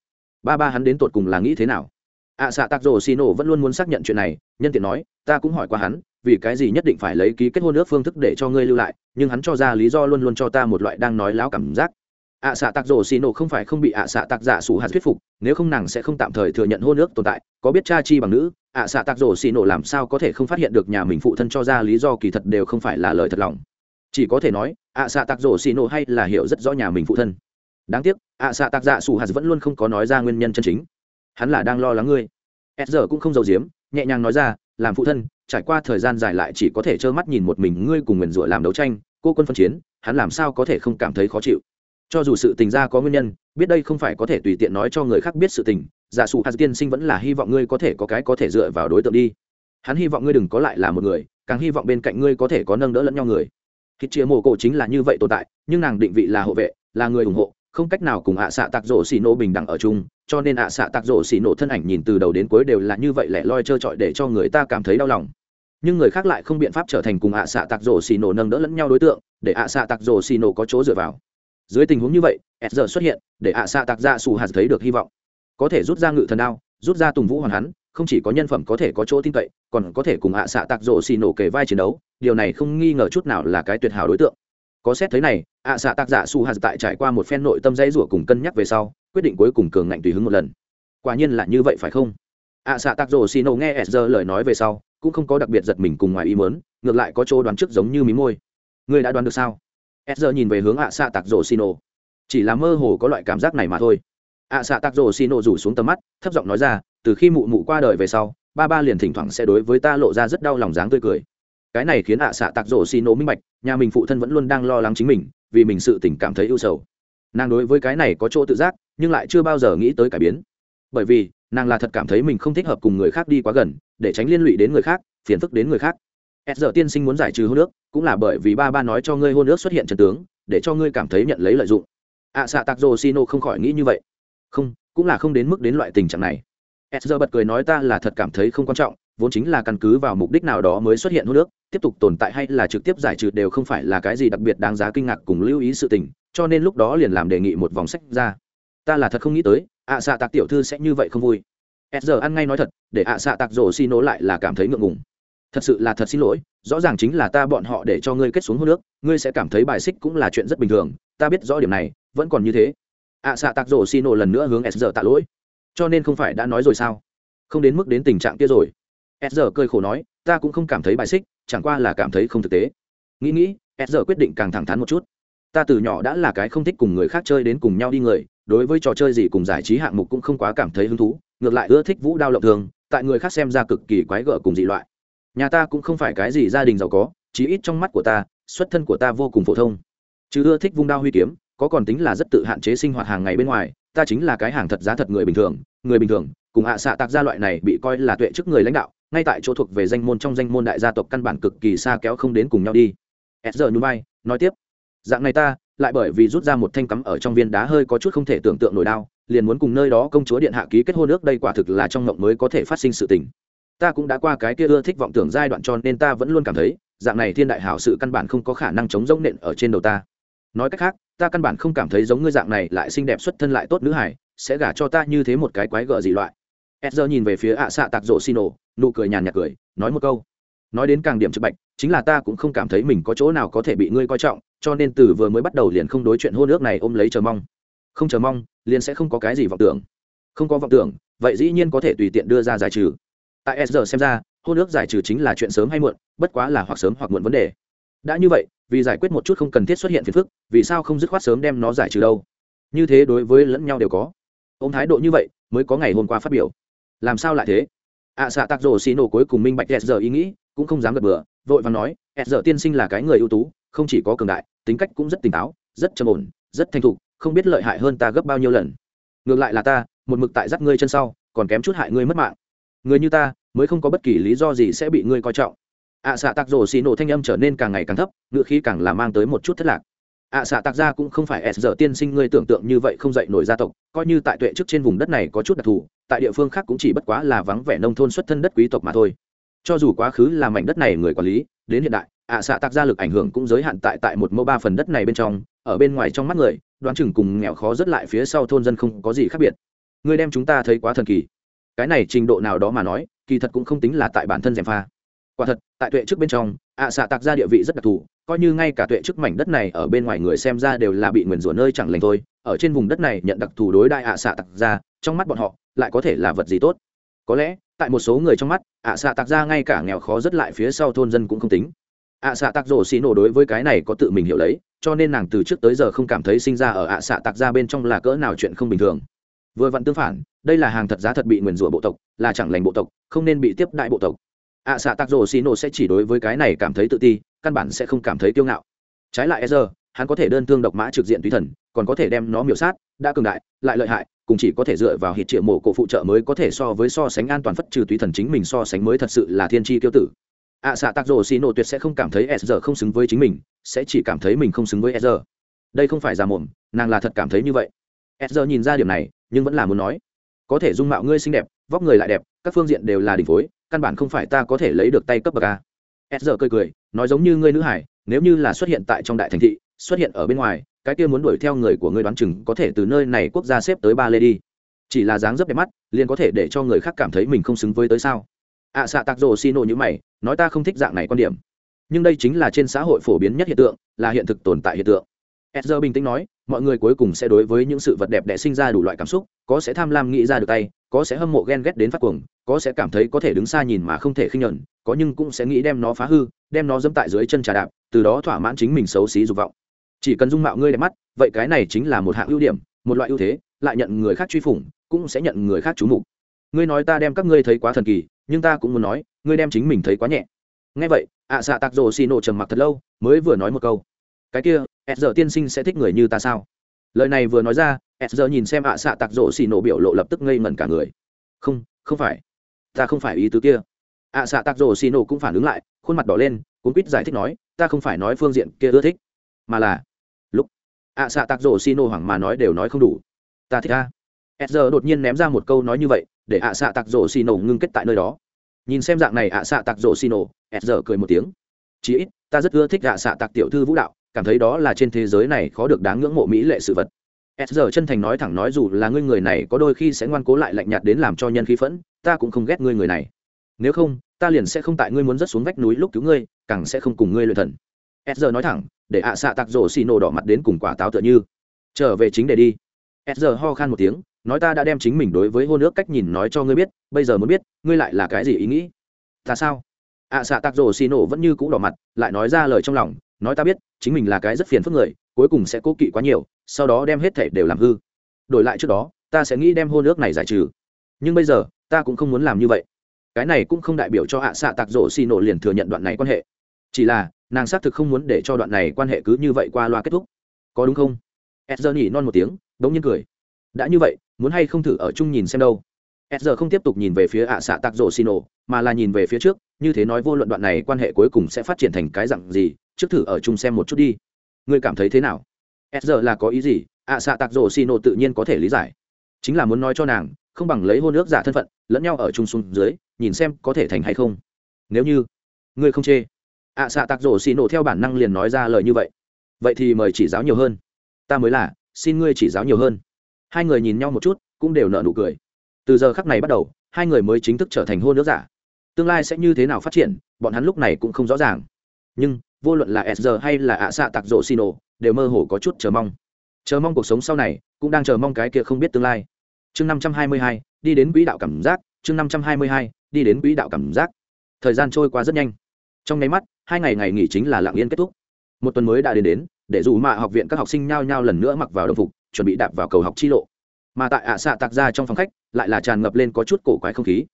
ba ba hắn đến tột cùng là nghĩ thế nào? Ạ xạ tạc rổ xì nổ vẫn luôn muốn xác nhận chuyện này, nhân tiện nói, ta cũng hỏi qua hắn, vì cái gì nhất định phải lấy ký kết hôn ước phương thức để cho ngươi lưu lại, nhưng hắn cho ra lý do luôn luôn cho ta một loại đang nói láo cảm giác. Ạ xạ tạc rổ xì nổ không phải không bị ạ xạ tạc giả sủ hạt thuyết phục, nếu không nàng sẽ không tạm thời thừa nhận hôn ước tồn tại, có biết cha chi bằng nữ ạ xạ tạc rổ xì nổ làm sao có thể không phát hiện được nhà mình phụ thân cho ra lý do kỳ thật đều không phải là lời thật lòng. Chỉ có thể nói ạ xạ tạc rổ xì nổ hay là hiểu rất rõ nhà mình phụ thân đáng tiếc, ạ xạ tạc giả sủ hạt vẫn luôn không có nói ra nguyên nhân chân chính. Hắn là đang lo lắng ngươi. S giờ cũng không giàu giếm, nhẹ nhàng nói ra, làm phụ thân, trải qua thời gian dài lại chỉ có thể trơ mắt nhìn một mình ngươi cùng nguyền rủa làm đấu tranh, cô quân phân chiến, hắn làm sao có thể không cảm thấy khó chịu? Cho dù sự tình ra có nguyên nhân, biết đây không phải có thể tùy tiện nói cho người khác biết sự tình dạ giả sụ hạt tiên sinh vẫn là hy vọng ngươi có thể có cái có thể dựa vào đối tượng đi. Hắn hy vọng ngươi đừng có lại là một người, càng hy vọng bên cạnh ngươi có thể có nâng đỡ lẫn nhau người. Khi chia mồ cổ chính là như vậy tồn tại, nhưng nàng định vị là hộ vệ, là người ủng hộ không cách nào cùng ạ xạ tạc rổ xì nổ bình đẳng ở chung, cho nên ạ xạ tạc rổ xì nổ thân ảnh nhìn từ đầu đến cuối đều là như vậy lẻ loi trơ trọi để cho người ta cảm thấy đau lòng. Nhưng người khác lại không biện pháp trở thành cùng ạ xạ tạc rổ xì nổ nâng đỡ lẫn nhau đối tượng, để ạ xạ tạc rổ xì nổ có chỗ dựa vào. Dưới tình huống như vậy, s giờ xuất hiện, để ạ xạ tạc ra xù hạt thấy được hy vọng. Có thể rút ra ngự thần đao, rút ra tùng vũ hoàn hắn, không chỉ có nhân phẩm có thể có chỗ tin cậy, còn có thể cùng ạ xạ tạc Rổ xì nổ kề vai chiến đấu, điều này không nghi ngờ chút nào là cái tuyệt hảo đối tượng. Có xét thấy này ạ xạ tạc giả su hạt tại trải qua một phen nội tâm dãy rủa cùng cân nhắc về sau, quyết định cuối cùng cường ngạnh tùy hứng một lần. Quả nhiên là như vậy phải không? ạ xạ tạc rồ xì nổ nghe s lời nói về sau, cũng không có đặc biệt giật mình cùng ngoài ý mớn ngược lại có chỗ đoán trước giống như mí môi. Người đã đoán được sao? S nhìn về hướng ạ xạ tạc rồ xì nổ chỉ là mơ hồ có loại cảm giác này mà thôi. ạ xạ tạc rồ xì nổ rủ xuống tầm mắt, thấp giọng nói ra, từ khi mụ mụ qua đời về sau, ba ba liền thỉnh thoảng sẽ đối với ta lộ ra rất đau lòng dáng tươi cười. Cái này khiến ạ xạ tạc rồ xì nổ minh bạch, nhà mình phụ thân vẫn luôn đang lo lắng chính mình vì mình sự tình cảm thấy ưu sầu. Nàng đối với cái này có chỗ tự giác, nhưng lại chưa bao giờ nghĩ tới cải biến. Bởi vì, nàng là thật cảm thấy mình không thích hợp cùng người khác đi quá gần, để tránh liên lụy đến người khác, phiền phức đến người khác. S giờ tiên sinh muốn giải trừ hôn ước, cũng là bởi vì ba ba nói cho ngươi hôn ước xuất hiện trần tướng, để cho ngươi cảm thấy nhận lấy lợi dụng. Ạ xạ tạc dô sino không khỏi nghĩ như vậy. Không, cũng là không đến mức đến loại tình trạng này. S giờ bật cười nói ta là thật cảm thấy không quan trọng vốn chính là căn cứ vào mục đích nào đó mới xuất hiện hô nước, tiếp tục tồn tại hay là trực tiếp giải trừ đều không phải là cái gì đặc biệt đáng giá kinh ngạc cùng lưu ý sự tình, cho nên lúc đó liền làm đề nghị một vòng sách ra. Ta là thật không nghĩ tới, ạ xạ tạc tiểu thư sẽ như vậy không vui. S giờ ăn ngay nói thật, để ạ xạ tạc rổ xi nổ lại là cảm thấy ngượng ngùng. Thật sự là thật xin lỗi, rõ ràng chính là ta bọn họ để cho ngươi kết xuống hô nước, ngươi sẽ cảm thấy bài xích cũng là chuyện rất bình thường, ta biết rõ điểm này, vẫn còn như thế. Ạ xạ tạc rổ xi nổ lần nữa hướng s giờ tạ lỗi. Cho nên không phải đã nói rồi sao? Không đến mức đến tình trạng kia rồi s giờ cười khổ nói, ta cũng không cảm thấy bài xích, chẳng qua là cảm thấy không thực tế. Nghĩ nghĩ s giờ quyết định càng thẳng thắn một chút. Ta từ nhỏ đã là cái không thích cùng người khác chơi đến cùng nhau đi người, đối với trò chơi gì cùng giải trí hạng mục cũng không quá cảm thấy hứng thú, ngược lại ưa thích vũ đao lộng thường, tại người khác xem ra cực kỳ quái gở cùng dị loại. Nhà ta cũng không phải cái gì gia đình giàu có, chí ít trong mắt của ta, xuất thân của ta vô cùng phổ thông. Chứ ưa thích vung đao huy kiếm, có còn tính là rất tự hạn chế sinh hoạt hàng ngày bên ngoài, ta chính là cái hàng thật giá thật người bình thường, người bình thường, cùng hạ à xạ tạc gia loại này bị coi là tuệ chức người lãnh đạo ngay tại chỗ thuộc về danh môn trong danh môn đại gia tộc căn bản cực kỳ xa kéo không đến cùng nhau đi. S giờ nhún vai nói tiếp. Dạng này ta, lại bởi vì rút ra một thanh cắm ở trong viên đá hơi có chút không thể tưởng tượng nổi đao liền muốn cùng nơi đó công chúa điện hạ ký kết hôn ước đây quả thực là trong mộng mới có thể phát sinh sự tình. Ta cũng đã qua cái kia ưa thích vọng tưởng giai đoạn tròn nên ta vẫn luôn cảm thấy, dạng này thiên đại hảo sự căn bản không có khả năng chống giống nện ở trên đầu ta. Nói cách khác, ta căn bản không cảm thấy giống ngươi dạng này lại xinh đẹp xuất thân lại tốt nữ hải sẽ gả cho ta như thế một cái quái gở gì loại edger nhìn về phía ạ xạ tạc rộ xin ổ nụ cười nhàn nhạt cười, nói một câu. Nói đến càng điểm trực bạch, chính là ta cũng không cảm thấy mình có chỗ nào có thể bị ngươi coi trọng, cho nên từ vừa mới bắt đầu liền không đối chuyện hôn ước này ôm lấy chờ mong. Không chờ mong, liền sẽ không có cái gì vọng tưởng. Không có vọng tưởng, vậy dĩ nhiên có thể tùy tiện đưa ra giải trừ. Tại s xem ra, hôn ước giải trừ chính là chuyện sớm hay muộn, bất quá là hoặc sớm hoặc muộn vấn đề. Đã như vậy, vì giải quyết một chút không cần thiết xuất hiện phiền phức, vì sao không dứt khoát sớm đem nó giải trừ đâu? Như thế đối với lẫn nhau đều có. Ô thái độ như vậy, mới có ngày hôm qua phát biểu làm sao lại thế? Ạ à, xạ tạc rổ xì nổ cuối cùng minh bạch s giờ ý nghĩ cũng không dám gật bừa vội và nói s giờ tiên sinh là cái người ưu tú không chỉ có cường đại tính cách cũng rất tỉnh táo rất trầm ổn rất thành thục không biết lợi hại hơn ta gấp bao nhiêu lần. Ngược lại là ta một mực tại dắt ngươi chân sau còn kém chút hại ngươi mất mạng. Người như ta mới không có bất kỳ lý do gì sẽ bị ngươi coi trọng. Ạ à, xạ tạc rổ xì nổ thanh âm trở nên càng ngày càng thấp ngựa khí càng là mang tới một chút thất lạc ạ à, xạ tạc Gia cũng không phải s giờ tiên sinh ngươi tưởng tượng như vậy không dậy nổi gia tộc coi như tại tuệ trước trên vùng đất này có chút đặc thù tại địa phương khác cũng chỉ bất quá là vắng vẻ nông thôn xuất thân đất quý tộc mà thôi. Cho dù quá khứ là mảnh đất này người quản lý đến hiện đại ạ à, xạ tạc Gia lực ảnh hưởng cũng giới hạn tại tại một mẫu ba phần đất này bên trong ở bên ngoài trong mắt người đoán chừng cùng nghèo khó rất lại phía sau thôn dân không có gì khác biệt. Ngươi đem chúng ta thấy quá thần kỳ. Cái này trình độ nào đó mà nói kỳ thật cũng không tính là tại bản thân gièm pha. Quả thật tại tuệ trước bên trong ạ xạ tạc Gia địa vị rất đặc thù coi như ngay cả tuệ trước mảnh đất này ở bên ngoài người xem ra đều là bị nguyền rủa nơi chẳng lành thôi, ở trên vùng đất này nhận đặc thù đối đại ạ xạ tạc ra, trong mắt bọn họ, lại có thể là vật gì tốt? Có lẽ, tại một số người trong mắt, ạ xạ tạc ra ngay cả nghèo khó rất lại phía sau thôn dân cũng không tính. Ạ xạ tạc rổ xì nổ đối với cái này có tự mình hiểu lấy, cho nên nàng từ trước tới giờ không cảm thấy sinh ra ở ạ xạ tạc ra bên trong là cỡ nào chuyện không bình thường. Vừa vặn tương phản, đây là hàng thật giá thật bị nguyền rủa bộ tộc, là chẳng lành bộ tộc, không nên bị tiếp đại bộ tộc. Ạ xạ tạc rổ xì nổ sẽ chỉ đối với cái này cảm thấy tự ti căn bản sẽ không cảm thấy kiêu ngạo. Trái lại e hắn có thể đơn thương độc mã trực diện tùy thần, còn có thể đem nó miểu sát, đã cường đại, lại lợi hại, cùng chỉ có thể dựa vào hít triệu mổ cổ phụ trợ mới có thể so với so sánh an toàn phất trừ tùy thần chính mình so sánh mới thật sự là thiên tri tiêu tử. Ạ xạ tạc rổ xì nổ tuyệt sẽ không cảm thấy s giờ không xứng với chính mình, sẽ chỉ cảm thấy mình không xứng với s giờ đây không phải giả mồm, nàng là thật cảm thấy như vậy. S giờ nhìn ra điểm này, nhưng vẫn là muốn nói. Có thể dung mạo ngươi xinh đẹp, vóc người lại đẹp, các phương diện đều là đỉnh phối, căn bản không phải ta có thể lấy được tay cấp bậc a s giờ cười cười nói giống như ngươi nữ hải nếu như là xuất hiện tại trong đại thành thị xuất hiện ở bên ngoài cái kia muốn đuổi theo người của ngươi đoán chừng có thể từ nơi này quốc gia xếp tới ba lê đi. Chỉ là dáng dấp đẹp mắt liền có thể để cho người khác cảm thấy mình không xứng với tới sao? Ạ à, xạ tạc rồ xi nộ như mày nói ta không thích dạng này quan điểm. Nhưng đây chính là trên xã hội phổ biến nhất hiện tượng là hiện thực tồn tại hiện tượng. Ezra bình tĩnh nói, mọi người cuối cùng sẽ đối với những sự vật đẹp đẽ sinh ra đủ loại cảm xúc, có sẽ tham lam nghĩ ra được tay, có sẽ hâm mộ ghen ghét đến phát cuồng, có sẽ cảm thấy có thể đứng xa nhìn mà không thể khinh nhẫn, có nhưng cũng sẽ nghĩ đem nó phá hư, đem nó dẫm tại dưới chân trà đạp, từ đó thỏa mãn chính mình xấu xí dục vọng. Chỉ cần dung mạo ngươi đẹp mắt, vậy cái này chính là một hạng ưu điểm, một loại ưu thế, lại nhận người khác truy phủng cũng sẽ nhận người khác chú mục. Ngươi nói ta đem các ngươi thấy quá thần kỳ nhưng ta cũng muốn nói ngươi đem chính mình thấy quá nhẹ. Ngay vậy ạ xạ tạc rồ xì nổ trầm mặc thật lâu mới vừa nói một câu. Cái kia s giờ tiên sinh sẽ thích người như ta sao? Lời này vừa nói ra s giờ nhìn xem ạ xạ tạc rồ xì nổ biểu lộ lập tức ngây ngẩn cả người. Không không phải. Ta không phải ý tứ kia. Ạ xạ tạc rồ xì nổ cũng phản ứng lại, khuôn mặt đỏ lên, cuốn quýt giải thích nói, ta không phải nói phương diện kia ưa thích, mà là lúc, ạ xạ tạc rồ xì nổ hoảng mà nói đều nói không đủ. Ta thích ta. S giờ đột nhiên ném ra một câu nói như vậy, để ạ xạ tạc rồ xì nổ ngưng kết tại nơi đó. Nhìn xem dạng này ạ xạ tạc rồ xì nổ s giờ cười một tiếng. Chí ít, ta rất ưa thích ạ xạ tạc tiểu thư vũ đạo cảm thấy đó là trên thế giới này khó được đáng ngưỡng mộ mỹ lệ sự vật. S giờ chân thành nói thẳng nói dù là ngươi người này có đôi khi sẽ ngoan cố lại lạnh nhạt đến làm cho nhân khí phẫn, ta cũng không ghét ngươi người này. Nếu không, ta liền sẽ không tại ngươi muốn rớt xuống vách núi lúc cứu ngươi, càng sẽ không cùng ngươi luyện thần. S giờ nói thẳng, để ạ xạ tạc rổ xì nổ đỏ mặt đến cùng quả táo tựa như. Trở về chính để đi. S giờ ho khan một tiếng, nói ta đã đem chính mình đối với hôn ước cách nhìn nói cho ngươi biết, bây giờ muốn biết, ngươi lại là cái gì ý nghĩ? Ta sao? ạ xạ tạc rổ xì nổ vẫn như cũ đỏ mặt, lại nói ra lời trong lòng nói ta biết, chính mình là cái rất phiền phức người, cuối cùng sẽ cố kỵ quá nhiều, sau đó đem hết thể đều làm hư. Đổi lại trước đó, ta sẽ nghĩ đem hôn ước này giải trừ. Nhưng bây giờ, ta cũng không muốn làm như vậy. Cái này cũng không đại biểu cho hạ xạ tạc rổ xì nổ liền thừa nhận đoạn này quan hệ. Chỉ là, nàng xác thực không muốn để cho đoạn này quan hệ cứ như vậy qua loa kết thúc. Có đúng không? Ed giờ nhỉ non một tiếng đ ố n g nhiên cười. Đã như vậy, muốn hay không thử ở chung nhìn xem đâu. Ed giờ không tiếp tục nhìn về phía ạ xạ tạc rổ xì nổ, mà là nhìn về phía trước, như thế nói vô luận đoạn này quan hệ cuối cùng sẽ phát triển thành cái dặn gì trước thử ở chung xem một chút đi. Ngươi cảm thấy thế nào? S giờ là có ý gì? Ạ xạ tạc rổ xì nổ tự nhiên có thể lý giải. Chính là muốn nói cho nàng, không bằng lấy hôn ước giả thân phận, lẫn nhau ở chung xuống dưới, nhìn xem có thể thành hay không. Nếu như ngươi không chê ạ xạ tạc rổ xì nổ theo bản năng liền nói ra lời như vậy. Vậy thì mời chỉ giáo nhiều hơn. Ta mới là, xin ngươi chỉ giáo nhiều hơn. Hai người nhìn nhau một chút, cũng đều nợ nụ cười. Từ giờ khắc này bắt đầu, hai người mới chính thức trở thành hôn ước giả. Tương lai sẽ như thế nào phát triển, bọn hắn lúc này cũng không rõ ràng. Nhưng vô luận là s hay là ạ xạ tạc rộ xì đều mơ hồ có chút chờ mong. Chờ mong cuộc sống sau này, cũng đang chờ mong cái kia không biết tương lai. Chương năm trăm hai mươi hai, đi đến quỹ đạo cảm giác, chương năm trăm hai mươi hai, đi đến quỹ đạo cảm giác. Thời gian trôi qua rất nhanh. Trong nháy mắt, hai ngày ngày nghỉ chính là lạng yên kết thúc. Một tuần mới đã đến đến, để dù mạ học viện các học sinh nhao nhao lần nữa mặc vào đồng phục, chuẩn bị đạp vào cầu học chi lộ. Mà tại ạ xạ tạc ra trong phòng khách, lại là tràn ngập lên có chút cổ quái không khí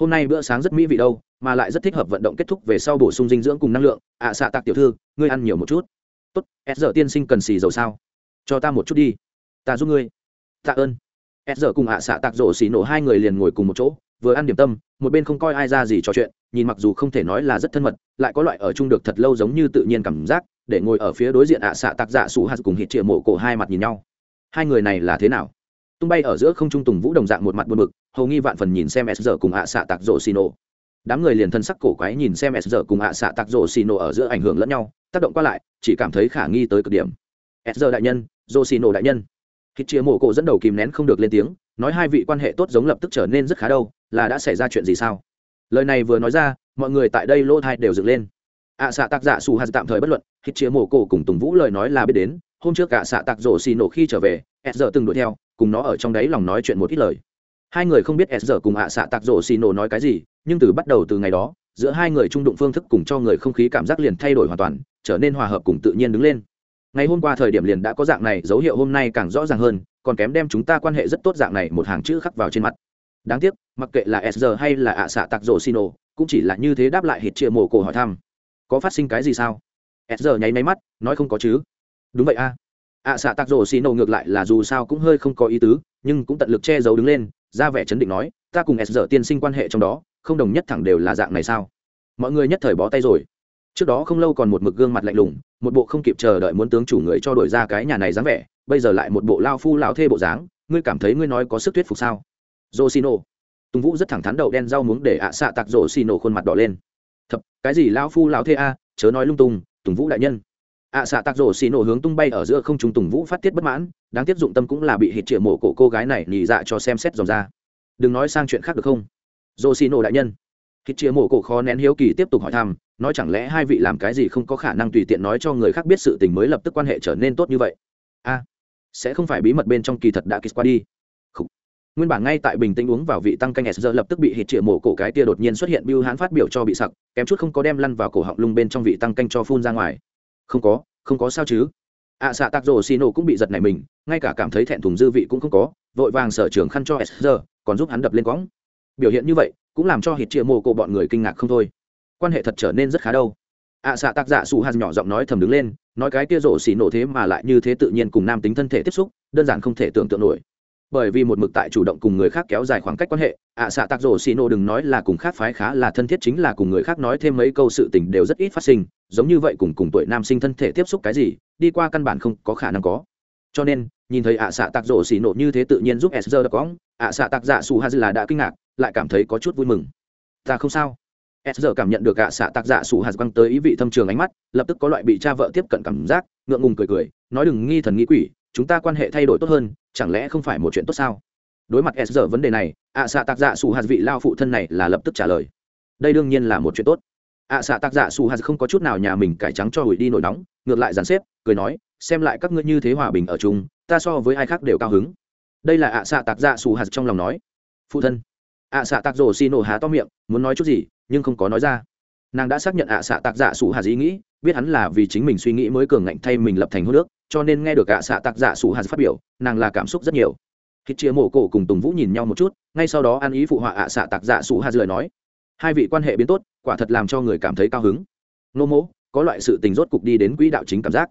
hôm nay bữa sáng rất mỹ vị đâu, mà lại rất thích hợp vận động kết thúc về sau bổ sung dinh dưỡng cùng năng lượng. Ạ xạ tạc tiểu thư, ngươi ăn nhiều một chút. Tốt, s giờ tiên sinh cần xì dầu sao? Cho ta một chút đi. Ta giúp ngươi. Tạ ơn. S giờ cùng ạ xạ tạc rổ xì nổ hai người liền ngồi cùng một chỗ, vừa ăn điểm tâm, một bên không coi ai ra gì trò chuyện, nhìn mặc dù không thể nói là rất thân mật, lại có loại ở chung được thật lâu giống như tự nhiên cảm giác, để ngồi ở phía đối diện ạ xạ tạc dạ sủ hạt cùng hít triệu mộ cổ hai mặt nhìn nhau. Hai người này là thế nào? Tung bay ở giữa không trung tùng vũ đồng dạng một mặt buồn bực hầu nghi vạn phần nhìn xem s giờ cùng ạ xạ tạc rổ xì nổ đám người liền thân sắc cổ quái nhìn xem s giờ cùng ạ xạ tạc rổ xì nổ ở giữa ảnh hưởng lẫn nhau tác động qua lại chỉ cảm thấy khả nghi tới cực điểm. S giờ đại nhân rổ xì nổ đại nhân. Khi chia mổ cổ dẫn đầu kìm nén không được lên tiếng nói hai vị quan hệ tốt giống lập tức trở nên rất khá đâu là đã xảy ra chuyện gì sao? Lời này vừa nói ra mọi người tại đây lỗ thai đều dựng lên. Ạ à, xạ tạc giả xù hạt tạm thời bất luận khi chia mổ cổ cùng tùng vũ lời nói là biết đến hôm trước cả xạ tạc rổ xì nổ khi trở về s giờ từng đuổi theo cùng nó ở trong đấy lòng nói chuyện một ít lời. Hai người không biết s giờ cùng ạ xạ tạc rổ xì nổ nói cái gì, nhưng từ bắt đầu từ ngày đó, giữa hai người trung đụng phương thức cùng cho người không khí cảm giác liền thay đổi hoàn toàn, trở nên hòa hợp cùng tự nhiên đứng lên. Ngày hôm qua thời điểm liền đã có dạng này, dấu hiệu hôm nay càng rõ ràng hơn, còn kém đem chúng ta quan hệ rất tốt dạng này một hàng chữ khắc vào trên mặt. Đáng tiếc, mặc kệ là s hay là ạ xạ tạc rổ xì nổ, cũng chỉ là như thế đáp lại hít chia mổ cổ hỏi thăm. Có phát sinh cái gì sao? S nháy máy mắt, nói không có chứ. Đúng vậy a ạ xạ tạc rổ xì nổ ngược lại là dù sao cũng hơi không có ý tứ, nhưng cũng tận lực che giấu đứng lên, ra vẻ chấn định nói, ta cùng s tiên sinh quan hệ trong đó, không đồng nhất thẳng đều là dạng này sao? Mọi người nhất thời bó tay rồi. Trước đó không lâu còn một mực gương mặt lạnh lùng, một bộ không kịp chờ đợi muốn tướng chủ người cho đổi ra cái nhà này dáng vẻ, bây giờ lại một bộ lao phu lao thê bộ dáng, ngươi cảm thấy ngươi nói có sức thuyết phục sao? Rổ xì nổ. Tùng vũ rất thẳng thắn đậu đen rau muống để ạ xạ tặc rổ xì nổ khuôn mặt đỏ lên. Thập cái gì lao phu lao thê a, chớ nói lung tung, tùng vũ đại nhân ạ xạ tạc rổ xì nổ hướng tung bay ở giữa không trung tùng vũ phát tiết bất mãn, đáng tiếc dụng tâm cũng là bị hít chĩa mổ cổ cô gái này nhị dạ cho xem xét dòng ra. Đừng nói sang chuyện khác được không? Rổ xì nổ đại nhân. Hít chĩa mổ cổ khó nén hiếu kỳ tiếp tục hỏi thăm, nói chẳng lẽ hai vị làm cái gì không có khả năng tùy tiện nói cho người khác biết sự tình mới lập tức quan hệ trở nên tốt như vậy? A, sẽ không phải bí mật bên trong kỳ thật đã kích qua đi. Khủ. nguyên bản ngay tại bình tĩnh uống vào vị tăng canh s giờ lập tức bị hít chĩa mổ cổ cái tia đột nhiên xuất hiện bưu hán phát biểu cho bị sặc, kém chút không có đem lăn vào cổ họng lung bên trong vị tăng canh cho phun ra ngoài không có không có sao chứ. Ạ à, xạ tạc rổ xì nổ cũng bị giật này mình ngay cả cảm thấy thẹn thùng dư vị cũng không có vội vàng sở trường khăn cho sr còn giúp hắn đập lên quõng. Biểu hiện như vậy cũng làm cho hít chia mô cổ bọn người kinh ngạc không thôi. Quan hệ thật trở nên rất khá đâu. Ạ à, xạ tác giả dạ su hạt nhỏ giọng nói thầm đứng lên nói cái kia rổ xì nổ thế mà lại như thế tự nhiên cùng nam tính thân thể tiếp xúc đơn giản không thể tưởng tượng nổi. Bởi vì một mực tại chủ động cùng người khác kéo dài khoảng cách quan hệ ạ à, xạ tạc rổ xì nổ đừng nói là cùng khác phái khá là thân thiết chính là cùng người khác nói thêm mấy câu sự tình đều rất ít phát sinh giống như vậy cùng cùng tuổi nam sinh thân thể tiếp xúc cái gì, đi qua căn bản không có khả năng có. Cho nên, nhìn thấy ạ à xạ tạc rổ xì nộ như thế tự nhiên giúp sr đ cóng ạ xạ tạc dạ su ha là đã kinh ngạc, lại cảm thấy có chút vui mừng. Ta không sao. Sr cảm nhận được ạ xạ tạc dạ su ha băng tới ý vị thâm trường ánh mắt, lập tức có loại bị cha vợ tiếp cận cảm giác, ngượng ngùng cười cười, nói đừng nghi thần nghĩ quỷ, chúng ta quan hệ thay đổi tốt hơn, chẳng lẽ không phải một chuyện tốt sao? Đối mặt s vấn đề này, ạ xạ tạc dạ su hạt vị lao phụ thân này là lập tức trả lời. Đây đương nhiên là một chuyện tốt ạ xạ tạc dạ xù hạt không có chút nào nhà mình cải trắng cho hủy đi nổi nóng, ngược lại dàn xếp, cười nói, xem lại các ngươi như thế hòa bình ở chung, ta so với ai khác đều cao hứng. Đây là ạ xạ tạc dạ xù hạt trong lòng nói. Phụ thân. Ạ xạ tạc rổ xi nổ há to miệng, muốn nói chút gì, nhưng không có nói ra. Nàng đã xác nhận ạ xạ tạc dạ xù hạt ý nghĩ, biết hắn là vì chính mình suy nghĩ mới cường ngạnh thay mình lập thành hô nước cho nên nghe được ạ xạ tạc dạ xù hạt phát biểu, nàng là cảm xúc rất nhiều. Khi chia mổ cổ cùng tùng vũ nhìn nhau một chút, ngay sau đó ăn ý phụ họa ạ xạ tạc dạ xù hạt lời nói hai vị quan hệ biến tốt quả thật làm cho người cảm thấy cao hứng. Nô mỗ có loại sự tình rốt cục đi đến quỹ đạo chính cảm giác.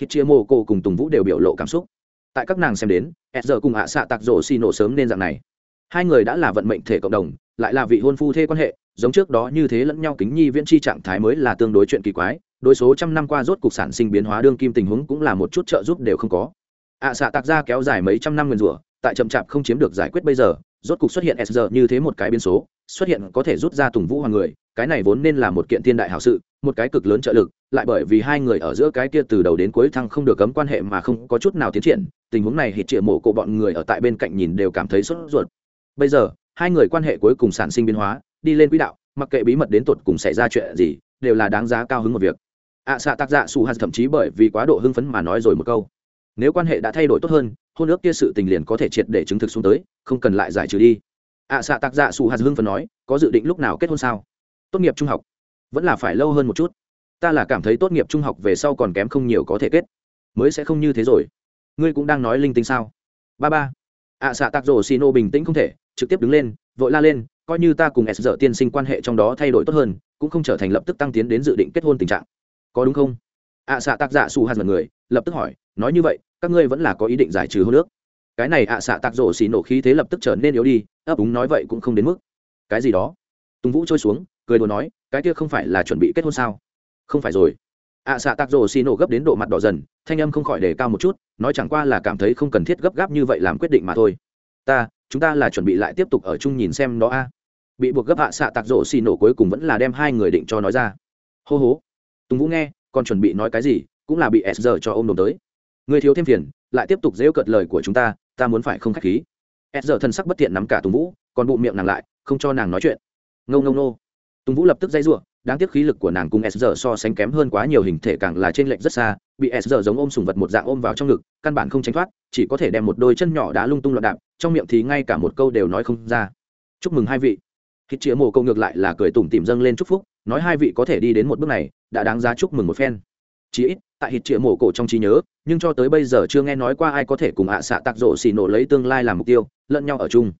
Khi chia mô cô cùng tùng vũ đều biểu lộ cảm xúc. Tại các nàng xem đến s giờ cùng ạ xạ tạc rổ xì nổ sớm nên dạng này. Hai người đã là vận mệnh thể cộng đồng lại là vị hôn phu thê quan hệ giống trước đó như thế lẫn nhau kính nhi viễn chi trạng thái mới là tương đối chuyện kỳ quái đối số trăm năm qua rốt cục sản sinh biến hóa đương kim tình huống cũng là một chút trợ giúp đều không có. ạ à, xạ tạc ra kéo dài mấy trăm năm nguyên rủa tại chậm chạp không chiếm được giải quyết bây giờ rốt cục xuất hiện s giờ như thế một cái biến số xuất hiện có thể rút ra tùng vũ hoàng người cái này vốn nên là một kiện thiên đại hảo sự một cái cực lớn trợ lực lại bởi vì hai người ở giữa cái kia từ đầu đến cuối thăng không được cấm quan hệ mà không có chút nào tiến triển tình huống này hít chĩa mộ cổ bọn người ở tại bên cạnh nhìn đều cảm thấy sốt ruột. Bây giờ hai người quan hệ cuối cùng sản sinh biến hóa đi lên quỹ đạo mặc kệ bí mật đến tột cùng xảy ra chuyện gì đều là đáng giá cao hứng một việc. Ạ à, xạ tác dạ su hạt thậm chí bởi vì quá độ hưng phấn mà nói rồi một câu. Nếu quan hệ đã thay đổi tốt hơn hôn ước kia sự tình liền có thể triệt để chứng thực xuống tới không cần lại giải trừ đi. Ạ à, xạ tác dạ su hạt hưng phần nói có dự định lúc nào kết hôn sao? Tốt nghiệp trung học. Vẫn là phải lâu hơn một chút. Ta là cảm thấy tốt nghiệp trung học về sau còn kém không nhiều có thể kết. Mới sẽ không như thế rồi. Ngươi cũng đang nói linh tinh sao? Ba ba. Ạ xạ tạc rổ xì nô bình tĩnh không thể trực tiếp đứng lên vội la lên coi như ta cùng s dở tiên sinh quan hệ trong đó thay đổi tốt hơn cũng không trở thành lập tức tăng tiến đến dự định kết hôn tình trạng. Có đúng không? Ạ xạ tạc dạ giả su hạt mật người, lập tức hỏi, nói như vậy, các ngươi vẫn là có ý định giải trừ hôn nước cái này ạ xạ tạc rổ xì nổ khí thế lập tức trở nên yếu đi, ấp úng nói vậy cũng không đến mức. Cái gì đó? Tùng vũ trôi xuống, cười đùa nói, cái kia không phải là chuẩn bị kết hôn sao? Không phải rồi. Ạ xạ tạc rổ xì nổ gấp đến độ mặt đỏ dần, thanh âm không khỏi đề cao một chút, nói chẳng qua là cảm thấy không cần thiết gấp gáp như vậy làm quyết định mà thôi. Ta, chúng ta là chuẩn bị lại tiếp tục ở chung nhìn xem đó a. Bị buộc gấp hạ xạ tạc rổ xì nổ cuối cùng vẫn là đem hai người định cho nói ra. Hô hố tùng vũ nghe còn chuẩn bị nói cái gì, cũng là bị s giờ cho ôm đồn tới. Người thiếu thêm phiền, lại tiếp tục dễu cợt lời của chúng ta ta muốn phải không k h á c h khí. S giờ thân sắc bất thiện nắm cả tùng vũ, còn bụng miệng nàng lại, không cho nàng nói chuyện. Ngâu ngâu nô tùng vũ lập tức dây r u ộ đáng tiếc khí lực của nàng cùng s giờ so sánh kém hơn quá nhiều hình thể càng là trên lệnh rất xa, bị s giờ giống ôm sùng vật một dạng ôm vào trong ngực, căn bản không tránh thoát, chỉ có thể đem một đôi chân nhỏ đá lung tung loạn đạp, trong miệng thì ngay cả một câu đều nói không ra. Chúc mừng hai vị. Khi chĩa mồ câu ngược lại là cười tủm tỉm dâng lên chúc phúc, nói hai vị có thể đi đến một bước này đã đáng giá chúc mừng một phen. Chí ít, tại hít chĩa mổ cổ trong trí nhớ, nhưng cho tới bây giờ chưa nghe nói qua ai có thể cùng ạ à xạ tạc rổ xì nổ lấy tương lai làm mục tiêu, lẫn nhau ở chung.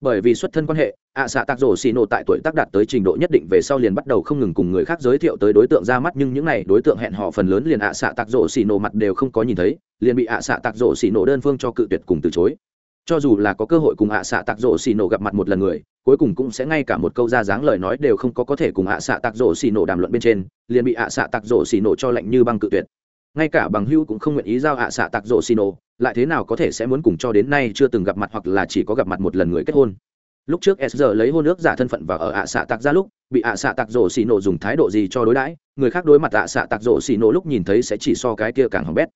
Bởi vì xuất thân quan hệ, ạ à xạ tạc rổ xì nổ tại tuổi tác đạt tới trình độ nhất định về sau liền bắt đầu không ngừng cùng người khác giới thiệu tới đối tượng ra mắt, nhưng những n à y đối tượng hẹn họ phần lớn liền ạ à xạ tạc rổ xì nổ mặt đều không có nhìn thấy, liền bị ạ xạ tạc rổ xì nổ đơn phương cho cự tuyệt cùng từ chối cho dù là có cơ hội cùng ạ xạ tạc rộ xì nổ gặp mặt một lần người, cuối cùng cũng sẽ ngay cả một câu ra dáng lời nói đều không có có thể cùng ạ xạ tạc rộ xì nổ đàm luận bên trên, liền bị ạ xạ tạc rộ xì nổ cho lạnh như băng cự tuyệt. Ngay cả bằng hưu cũng không nguyện ý giao ạ xạ tạc rộ xì nổ, lại thế nào có thể sẽ muốn cùng cho đến nay chưa từng gặp mặt hoặc là chỉ có gặp mặt một lần người kết hôn. Lúc trước s giờ lấy hôn ước giả thân phận và ở ạ xạ tạc ra lúc, bị ạ xạ tạc rổ xì nổ dùng thái độ gì cho đối đãi, người khác đối mặt ạ xạ tạc rổ xì nổ lúc nhìn thấy sẽ chỉ so cái kia càng hỏng bét.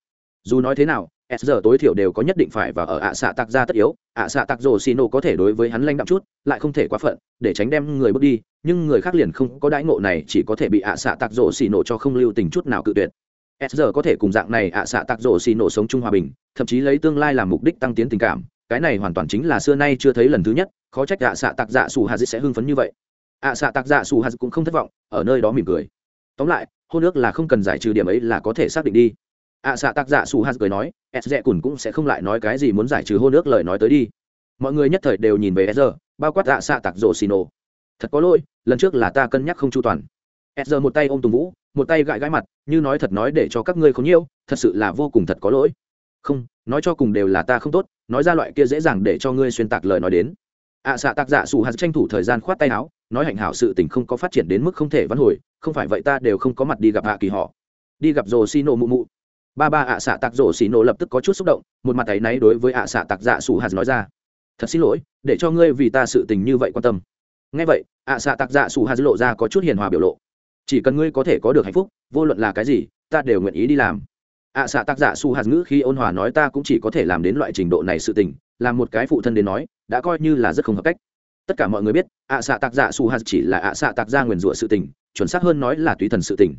Dù nói thế nào s giờ tối thiểu đều có nhất định phải và ở ạ xạ tạc ra tất yếu. ạ xạ tạc rổ xì nổ có thể đối với hắn lanh đạm chút, lại không thể quá phận, để tránh đem người bước đi, nhưng người khác liền không có đãi ngộ này, chỉ có thể bị ạ xạ tạc rổ xì nổ cho không lưu tình chút nào cự tuyệt. S giờ có thể cùng dạng này ạ xạ tạc rổ xì nổ sống chung hòa bình, thậm chí lấy tương lai làm mục đích tăng tiến tình cảm, cái này hoàn toàn chính là xưa nay chưa thấy lần thứ nhất, khó trách ạ xạ tạc dạ xù hà sẽ hưng phấn như vậy. ạ xạ tạc dạ xù hà cũng không thất vọng, ở nơi đó mỉm cười. Tóm lại, hôn ước là không cần giải trừ điểm ấy là có thể xác định đi ạ xạ tạc dạ su hát cười nói s dẹ cùn cũng sẽ không lại nói cái gì muốn giải trừ hô nước lời nói tới đi. Mọi người nhất thời đều nhìn về sr bao quát ạ xạ tặc rổ xì nổ. Thật có lỗi, lần trước là ta cân nhắc không chu toàn. Sr một tay ôm tùng vũ, một tay gãi gãi mặt, như nói thật nói để cho các ngươi không nhiêu thật sự là vô cùng thật có lỗi. Không, nói cho cùng đều là ta không tốt, nói ra loại kia dễ dàng để cho ngươi xuyên tạc lời nói đến. ạ xạ tạc dạ su hát tranh thủ thời gian khoát tay áo, nói hạnh hảo sự tình không có phát triển đến mức không thể vãn hồi, không phải vậy ta đều không có mặt đi gặp hạ kỳ họ. Đi gặp rồ xì nổ mụ mụ ba ba ạ xạ tạc rổ xì nổ lập tức có chút xúc động, một mặt tay náy đối với ạ xạ tạc dạ sủ hạt nói ra. Thật xin lỗi, để cho ngươi vì ta sự tình như vậy quan tâm. Ngay vậy, ạ xạ tạc dạ sủ hạt lộ ra có chút hiền hòa biểu lộ. Chỉ cần ngươi có thể có được hạnh phúc, vô luận là cái gì, ta đều nguyện ý đi làm. Ạ xạ tác giả dạ su hạt ngữ khi ôn hòa nói ta cũng chỉ có thể làm đến loại trình độ này sự tình, làm một cái phụ thân đến nói, đã coi như là rất không hợp cách. Tất cả mọi người biết, ạ xạ tác giả dạ su hạt chỉ là ạ xạ tác gia nguyền rủa sự tình, chuẩn xác hơn nói là tùy thần sự tình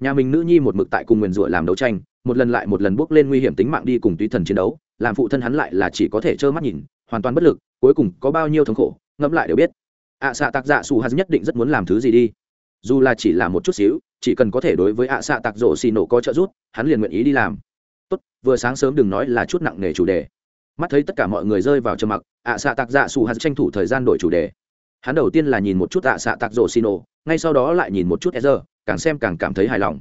nhà mình nữ nhi một mực tại cùng nguyền rủa làm đấu tranh, một lần lại một lần bước lên nguy hiểm tính mạng đi cùng tùy thần chiến đấu, làm phụ thân hắn lại là chỉ có thể trơ mắt nhìn, hoàn toàn bất lực, cuối cùng có bao nhiêu thống khổ, ngẫm lại đều biết. Ạ xạ Tạc Dạ su hạt nhất định rất muốn làm thứ gì đi. Dù là chỉ là một chút xíu, chỉ cần có thể đối với ạ xạ tạc rổ xì nổ có trợ giúp, hắn liền nguyện ý đi làm. Tốt, vừa sáng sớm đừng nói là chút nặng nề chủ đề. Mắt thấy tất cả mọi người rơi vào trầm mặc, ạ xạ tạc dạ xù hạt tranh thủ thời gian đổi chủ đề. Hắn đầu tiên là nhìn một chút ạ xạ tạc rổ xì nổ, ngay sau đó lại nhìn một chút e giờ càng xem càng cảm thấy hài lòng.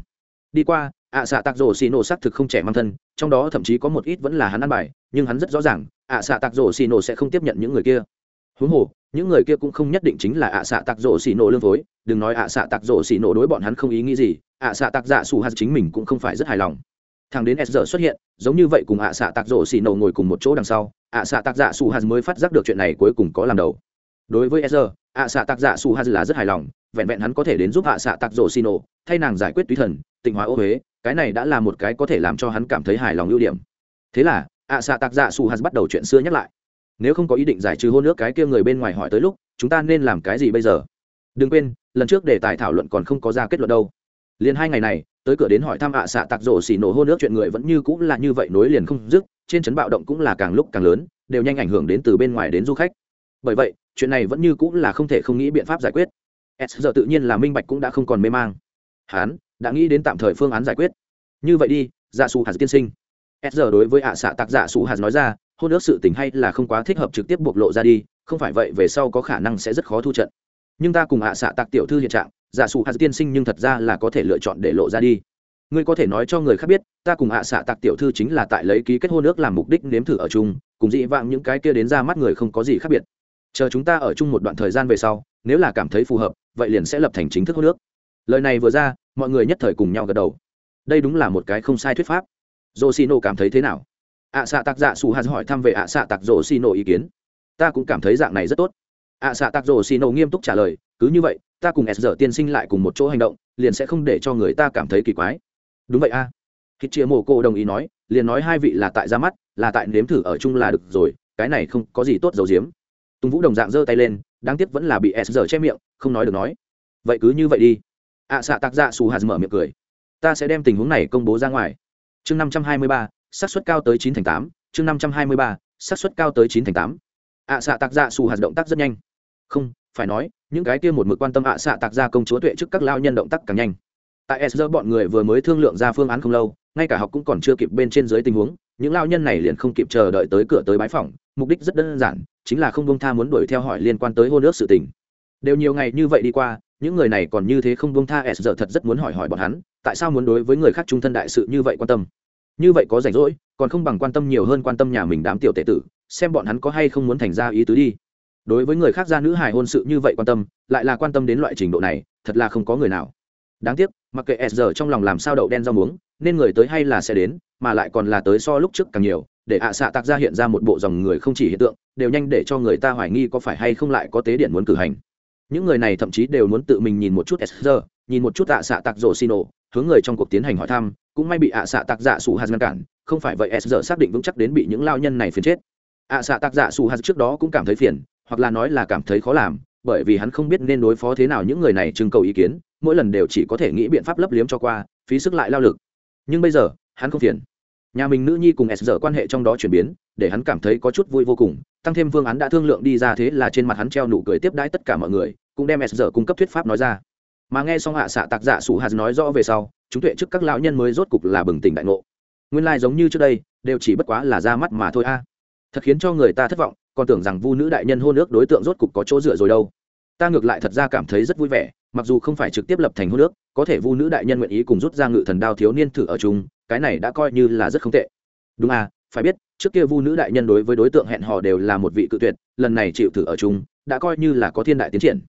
Đi qua, ạ xạ tạc rổ xì nổ xác thực không trẻ mang thân, trong đó thậm chí có một ít vẫn là hắn ăn bài, nhưng hắn rất rõ ràng, ạ xạ tạc rổ xì nổ sẽ không tiếp nhận những người kia. Huống hồ, những người kia cũng không nhất định chính là ạ xạ tạc rổ xì nổ lương phối đừng nói ạ xạ tạc rổ xì nổ đối bọn hắn không ý nghĩ gì, ạ xạ tạc dạ xù hạt chính mình cũng không phải rất hài lòng. Thằng đến s giờ xuất hiện, giống như vậy cùng ạ xạ tạc rổ xì nổ ngồi cùng một chỗ đằng sau, ạ xạ tạc dạ xù hạt mới phát giác được chuyện này cuối cùng có làm đầu. Đối với s giờ ạ xạ tạc dạ su hạt là rất hài lòng, vẹn vẹn hắn có thể đến giúp ạ xạ tạc rổ xì nổ, thay nàng giải quyết tùy thần, tịnh hóa ô huế, cái này đã là một cái có thể làm cho hắn cảm thấy hài lòng ưu điểm. Thế là, ạ xạ tạc dạ su hạt bắt đầu chuyện xưa nhắc lại. Nếu không có ý định giải trừ hôn nước cái kia người bên ngoài hỏi tới lúc, chúng ta nên làm cái gì bây giờ? Đừng quên, lần trước đề tài thảo luận còn không có ra kết luận đâu. Liền hai ngày này, tới cửa đến hỏi thăm ạ xạ tạc rổ xỉ nổ hôn nước chuyện người vẫn như cũng là như vậy nối liền không dứt, trên trấn bạo động cũng là càng lúc càng lớn, đều nhanh ảnh hưởng đến từ bên ngoài đến du khách bởi vậy, chuyện này vẫn như cũng là không thể không nghĩ biện pháp giải quyết. S giờ tự nhiên là minh bạch cũng đã không còn mê mang. Hán đã nghĩ đến tạm thời phương án giải quyết. Như vậy đi dạ xù hạt tiên sinh. S giờ đối với ạ à xạ tạc dạ xù hạt nói ra, hôn ước sự tình hay là không quá thích hợp trực tiếp bộc lộ ra đi, không phải vậy về sau có khả năng sẽ rất khó thu trận. Nhưng ta cùng ạ à xạ tạc tiểu thư hiện trạng dạ giả sụ hạt tiên sinh nhưng thật ra là có thể lựa chọn để lộ ra đi. Ngươi có thể nói cho người khác biết, ta cùng ạ à xạ tạc tiểu thư chính là tại lấy ký kết hôn ước làm mục đích nếm thử ở chung, cùng dị vãng những cái kia đến ra mắt người không có gì khác biệt chờ chúng ta ở chung một đoạn thời gian về sau, nếu là cảm thấy phù hợp, vậy liền sẽ lập thành chính thức hô nước lời này vừa ra, mọi người nhất thời cùng nhau gật đầu. Đây đúng là một cái không sai thuyết pháp. Dồ xì nổ cảm thấy thế nào? Ạ xạ tạc dạ xù hạt hỏi thăm về ạ xạ tạc dồ xì nổ ý kiến. Ta cũng cảm thấy dạng này rất tốt. Ạ xạ tạc dồ xì nổ nghiêm túc trả lời, cứ như vậy, ta cùng s giờ tiên sinh lại cùng một chỗ hành động, liền sẽ không để cho người ta cảm thấy kỳ quái. Đúng vậy a. Khi chia mồ cô đồng ý nói, liền nói hai vị là tại ra mắt, là tại nếm thử ở chung là được rồi, cái này không có gì tốt dầu diếm tùng vũ đồng dạng giơ tay lên đáng tiếc vẫn là bị s giờ che miệng không nói được nói. Vậy cứ như vậy đi. Ạ à, xạ tạc dạ xù hạt mở miệng cười. Ta sẽ đem tình huống này công bố ra ngoài. Chương năm trăm hai mươi ba xác suất cao tới chín thành tám. Chương năm trăm hai mươi ba xác suất cao tới chín thành tám. Ạ à, xạ tạc dạ xù hạt động tác rất nhanh. Không phải nói những cái kia một mực quan tâm ạ xạ tạc ra công chúa tuệ trước các lao nhân động tác càng nhanh. Tại s bọn người vừa mới thương lượng ra phương án không lâu ngay cả học cũng còn chưa kịp bên trên dưới tình huống những lao nhân này liền không kịp chờ đợi tới cửa tới bái phòng mục đích rất đơn giản, chính là không bông tha muốn đuổi theo hỏi liên quan tới hôn ước sự tình. Đều nhiều ngày như vậy đi qua, những người này còn như thế không bông tha s thật rất muốn hỏi hỏi bọn hắn, tại sao muốn đối với người khác trung thân đại sự như vậy quan tâm? Như vậy có rảnh rỗi, còn không bằng quan tâm nhiều hơn quan tâm nhà mình đám tiểu tệ tử, xem bọn hắn có hay không muốn thành ra ý tứ đi. Đối với người khác gia nữ hài hôn sự như vậy quan tâm, lại là quan tâm đến loại trình độ này, thật là không có người nào. Đáng tiếc, mặc kệ s giờ trong lòng làm sao đậu đen rau muống, nên người tới hay là sẽ đến, mà lại còn là tới so lúc trước càng nhiều để ạ xạ tạc ra hiện ra một bộ dòng người không chỉ hiện tượng, đều nhanh để cho người ta hoài nghi có phải hay không lại có tế điện muốn cử hành. Những người này thậm chí đều muốn tự mình nhìn một chút sr nhìn một chút ạ xạ tạc rổ xin ồ hướng người trong cuộc tiến hành hỏi thăm, cũng may bị ạ xạ tạc giả sủ hạt ngăn cản, không phải vậy sr xác định vững chắc đến bị những lao nhân này phiền chết. Ạ xạ tạc giả sủ hạt trước đó cũng cảm thấy phiền, hoặc là nói là cảm thấy khó làm, bởi vì hắn không biết nên đối phó thế nào những người này trưng cầu ý kiến, mỗi lần đều chỉ có thể nghĩ biện pháp lấp liếm cho qua, phí sức lại lao lực. Nhưng bây giờ, hắn không phiền nhà mình nữ nhi cùng s giờ quan hệ trong đó chuyển biến, để hắn cảm thấy có chút vui vô cùng. Tăng thêm phương án đã thương lượng đi ra thế là trên mặt hắn treo nụ cười tiếp đãi tất cả mọi người, cũng đem s giờ cung cấp thuyết pháp nói ra. Mà nghe xong hạ xạ tạc giả sủ hạt nói rõ về sau, chúng tuệ trước các lão nhân mới rốt cục là bừng tỉnh đại ngộ. Nguyên lai giống như trước đây, đều chỉ bất quá là ra mắt mà thôi a. Thật khiến cho người ta thất vọng, còn tưởng rằng vu nữ đại nhân hôn ước đối tượng rốt cục có chỗ dựa rồi đâu. Ta ngược lại thật ra cảm thấy rất vui vẻ, mặc dù không phải trực tiếp lập thành hôn ước có thể vu nữ đại nhân nguyện ý cùng rút ra ngự thần đao thiếu niên thử ở chung, cái này đã coi như là rất không tệ. Đúng à phải biết, trước kia vu nữ đại nhân đối với đối tượng hẹn hò đều là một vị cự tuyệt, lần này chịu thử ở chung, đã coi như là có thiên đại tiến triển.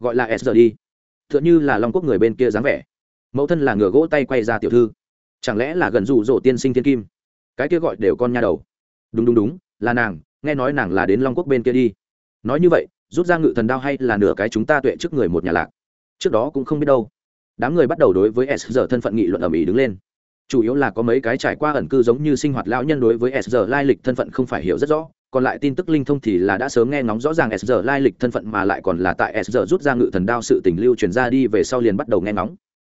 Gọi là s đi. T h ư ợ n như là long quốc người bên kia dáng vẻ. Mẫu thân là ngựa gỗ tay quay ra tiểu thư. Chẳng lẽ là gần rủ rỗ tiên sinh thiên kim? Cái kia gọi đều con nha đầu. Đúng đúng đúng, là nàng, nghe nói nàng là đến long quốc bên kia đi. Nói như vậy, rút ra ngự thần đao hay là nửa cái chúng ta tuệ trước người một nhà lạc. Trước đó cũng không biết đâu đám người bắt đầu đối với s giờ thân phận nghị luận ầm ĩ đứng lên. Chủ yếu là có mấy cái trải qua ẩn cư giống như sinh hoạt lão nhân đối với s giờ lai lịch thân phận không phải hiểu rất rõ, còn lại tin tức linh thông thì là đã sớm nghe ngóng rõ ràng s giờ lai lịch thân phận mà lại còn là tại s giờ rút ra ngự thần đao sự tình lưu truyền ra đi về sau liền bắt đầu nghe ngóng.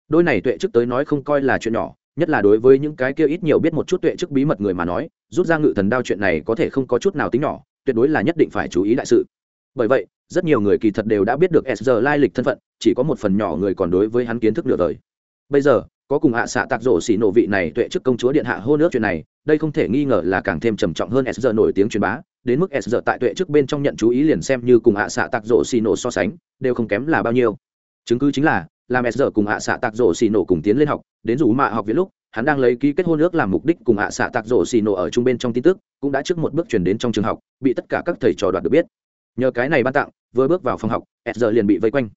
Đôi này tuệ chức tới nói không coi là chuyện nhỏ, nhất là đối với những cái kia ít nhiều biết một chút tuệ chức bí mật người mà nói, rút ra ngự thần đao chuyện này có thể không có chút nào tính nhỏ, tuyệt đối là nhất định phải chú ý đại sự. Bởi vậy, rất nhiều người kỳ thật đều đã biết được s giờ lai lịch thân phận chỉ có một phần nhỏ người còn đối với hắn kiến thức nửa đời. Bây giờ, có cùng hạ xạ tạc rổ xỉ nổ vị này tuệ chức công chúa điện hạ hôn nước chuyện này, đây không thể nghi ngờ là càng thêm trầm trọng hơn s giờ nổi tiếng truyền bá, đến mức s giờ tại tuệ chức bên trong nhận chú ý liền xem như cùng hạ xạ tạc rổ xỉ nổ so sánh, đều không kém là bao nhiêu. Chứng cứ chính là, làm s giờ cùng hạ xạ tạc rổ xỉ nổ cùng tiến lên học, đến rủ mạ học viện lúc, hắn đang lấy ký kết hôn ước làm mục đích cùng hạ xạ tạc rổ xỉ nổ ở trung bên trong tin tức, cũng đã trước một bước chuyển đến trong trường học, bị tất cả các thầy trò đoạt được biết. Nhờ cái này ban tặng, vừa bước vào phòng học, s liền bị vây quanh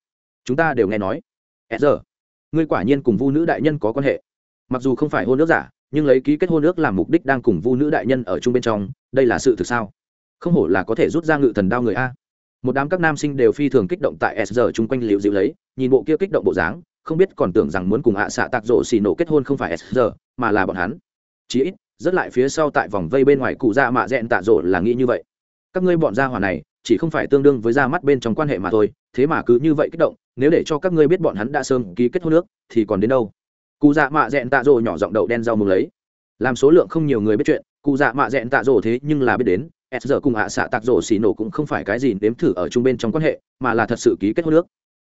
chúng ta đều nghe nói. S giờ, ngươi quả nhiên cùng vu nữ đại nhân có quan hệ. Mặc dù không phải hôn ước giả, nhưng lấy ký kết hôn ước làm mục đích đang cùng vu nữ đại nhân ở chung bên trong, đây là sự thực sao? Không hổ là có thể rút ra ngự thần đao người a. Một đám các nam sinh đều phi thường kích động tại s giờ chung quanh liệu dịu lấy, nhìn bộ kia kích động bộ dáng, không biết còn tưởng rằng muốn cùng ạ xạ tạc rộ xì nổ kết hôn không phải s giờ, mà là bọn hắn. Chí ít, rất lại phía sau tại vòng vây bên ngoài cụ ra mạ dẹn tạ rộ là nghĩ như vậy. Các ngươi bọn gia hỏa này, chỉ không phải tương đương với ra mắt bên trong quan hệ mà thôi, thế mà cứ như vậy kích động nếu để cho các ngươi biết bọn hắn đã sớm ký kết hôn nước thì còn đến đâu? Cụ dạ mạ dẹn tạ rồ nhỏ giọng đậu đen rau mừng lấy. Làm số lượng không nhiều người biết chuyện, cụ dạ mạ dẹn tạ rồ thế nhưng là biết đến, s giờ cùng ạ xạ tạc rổ xì nổ cũng không phải cái gì nếm thử ở chung bên trong quan hệ, mà là thật sự ký kết hôn nước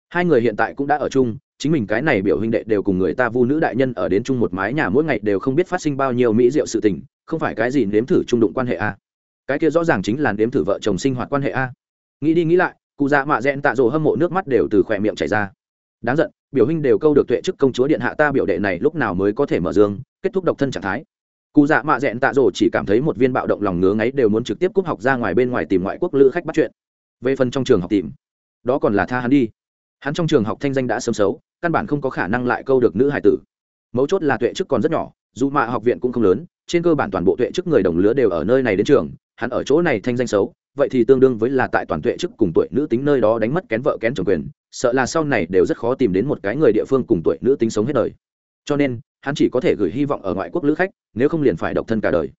hai người hiện tại cũng đã ở chung, chính mình cái này biểu huynh đệ đều cùng người ta vu nữ đại nhân ở đến chung một mái nhà mỗi ngày đều không biết phát sinh bao nhiêu mỹ diệu sự tình, không phải cái gì nếm thử trung đụng quan hệ a. Cái kia rõ ràng chính là nếm thử vợ chồng sinh hoạt quan hệ a. Nghĩ đi nghĩ lại cụ dạ mạ rẽn tạ rồ hâm mộ nước mắt đều từ khỏe miệng chảy ra. Đáng giận, biểu hình đều câu được tuệ chức công chúa điện hạ ta biểu đệ này lúc nào mới có thể mở dương, kết thúc độc thân trạng thái. Cụ dạ mạ rẽn tạ rồ chỉ cảm thấy một viên bạo động lòng ngứa ngáy đều muốn trực tiếp cúp học ra ngoài bên ngoài tìm ngoại quốc lữ khách bắt chuyện. Về phần trong trường học tìm, đó còn là tha hắn đi. Hắn trong trường học thanh danh đã sớm xấu, căn bản không có khả năng lại câu được nữ hải tử. Mấu chốt là tuệ chức còn rất nhỏ, dù mạ học viện cũng không lớn, trên cơ bản toàn bộ tuệ chức người đồng lứa đều ở nơi này đến trường, hắn ở chỗ này thanh danh xấu vậy thì tương đương với là tại toàn tuệ chức cùng tuổi nữ tính nơi đó đánh mất kén vợ kén chồng quyền, sợ là sau này đều rất khó tìm đến một cái người địa phương cùng tuổi nữ tính sống hết đời. Cho nên, hắn chỉ có thể gửi hy vọng ở ngoại quốc lữ khách, nếu không liền phải độc thân cả đời.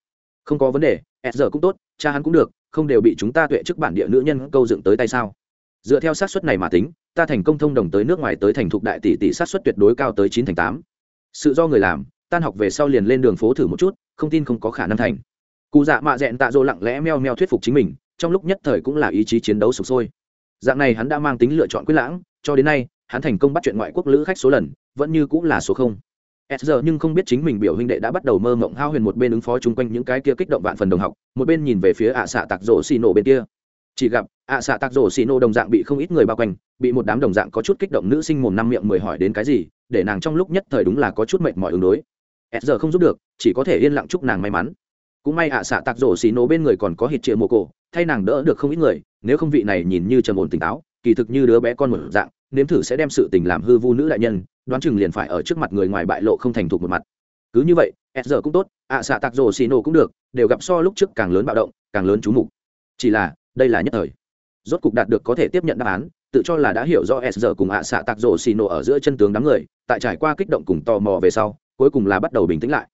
Không có vấn đề s giờ cũng tốt, cha hắn cũng được, không đều bị chúng ta tuệ chức bản địa nữ nhân câu dựng tới tay sao? Dựa theo xác suất này mà tính, ta thành công thông đồng tới nước ngoài tới thành thục đại tỷ tỷ xác suất tuyệt đối cao tới chín thành tám. Sự do người làm, tan học về sau liền lên đường phố thử một chút, không tin không có khả năng thành. Cụ dạ mạ dẹn tạ dỗ lặng lẽ meo meo thuyết phục chính mình trong lúc nhất thời cũng là ý chí chiến đấu sụp sôi. Dạng này hắn đã mang tính lựa chọn quyết lãng, cho đến nay, hắn thành công bắt chuyện ngoại quốc lữ khách số lần, vẫn như cũng là số không. S giờ nhưng không biết chính mình biểu huynh đệ đã bắt đầu mơ mộng hao huyền một bên ứng phó chung quanh những cái kia kích động vạn phần đồng học, một bên nhìn về phía ạ xạ tạc rổ xì nổ bên kia. Chỉ gặp, ạ xạ tạc rổ xì nổ đồng dạng bị không ít người bao quanh, bị một đám đồng dạng có chút kích động nữ sinh mồm năm miệng mười hỏi đến cái gì, để nàng trong lúc nhất thời đúng là có chút mệt mỏi ứng đối. S giờ không giúp được, chỉ có thể yên lặng chúc nàng may mắn cũng may ạ xạ tạc rổ xì nổ bên người còn có hít chĩa mồ cổ, thay nàng đỡ được không ít người, nếu không vị này nhìn như trầm ổn tỉnh táo, kỳ thực như đứa bé con một dạng, nếm thử sẽ đem sự tình làm hư vu nữ đại nhân, đoán chừng liền phải ở trước mặt người ngoài bại lộ không thành thục một mặt. Cứ như vậy s giờ cũng tốt, ạ xạ tạc rổ xì nổ cũng được, đều gặp so lúc trước càng lớn bạo động, càng lớn chú mục. Chỉ là, đây là nhất thời. Rốt cục đạt được có thể tiếp nhận đáp án, tự cho là đã hiểu rõ s giờ cùng ạ xạ tạc rổ xì nổ ở giữa chân tướng đám người, tại trải qua kích động cùng tò mò về sau, cuối cùng là bắt đầu bình tĩnh lại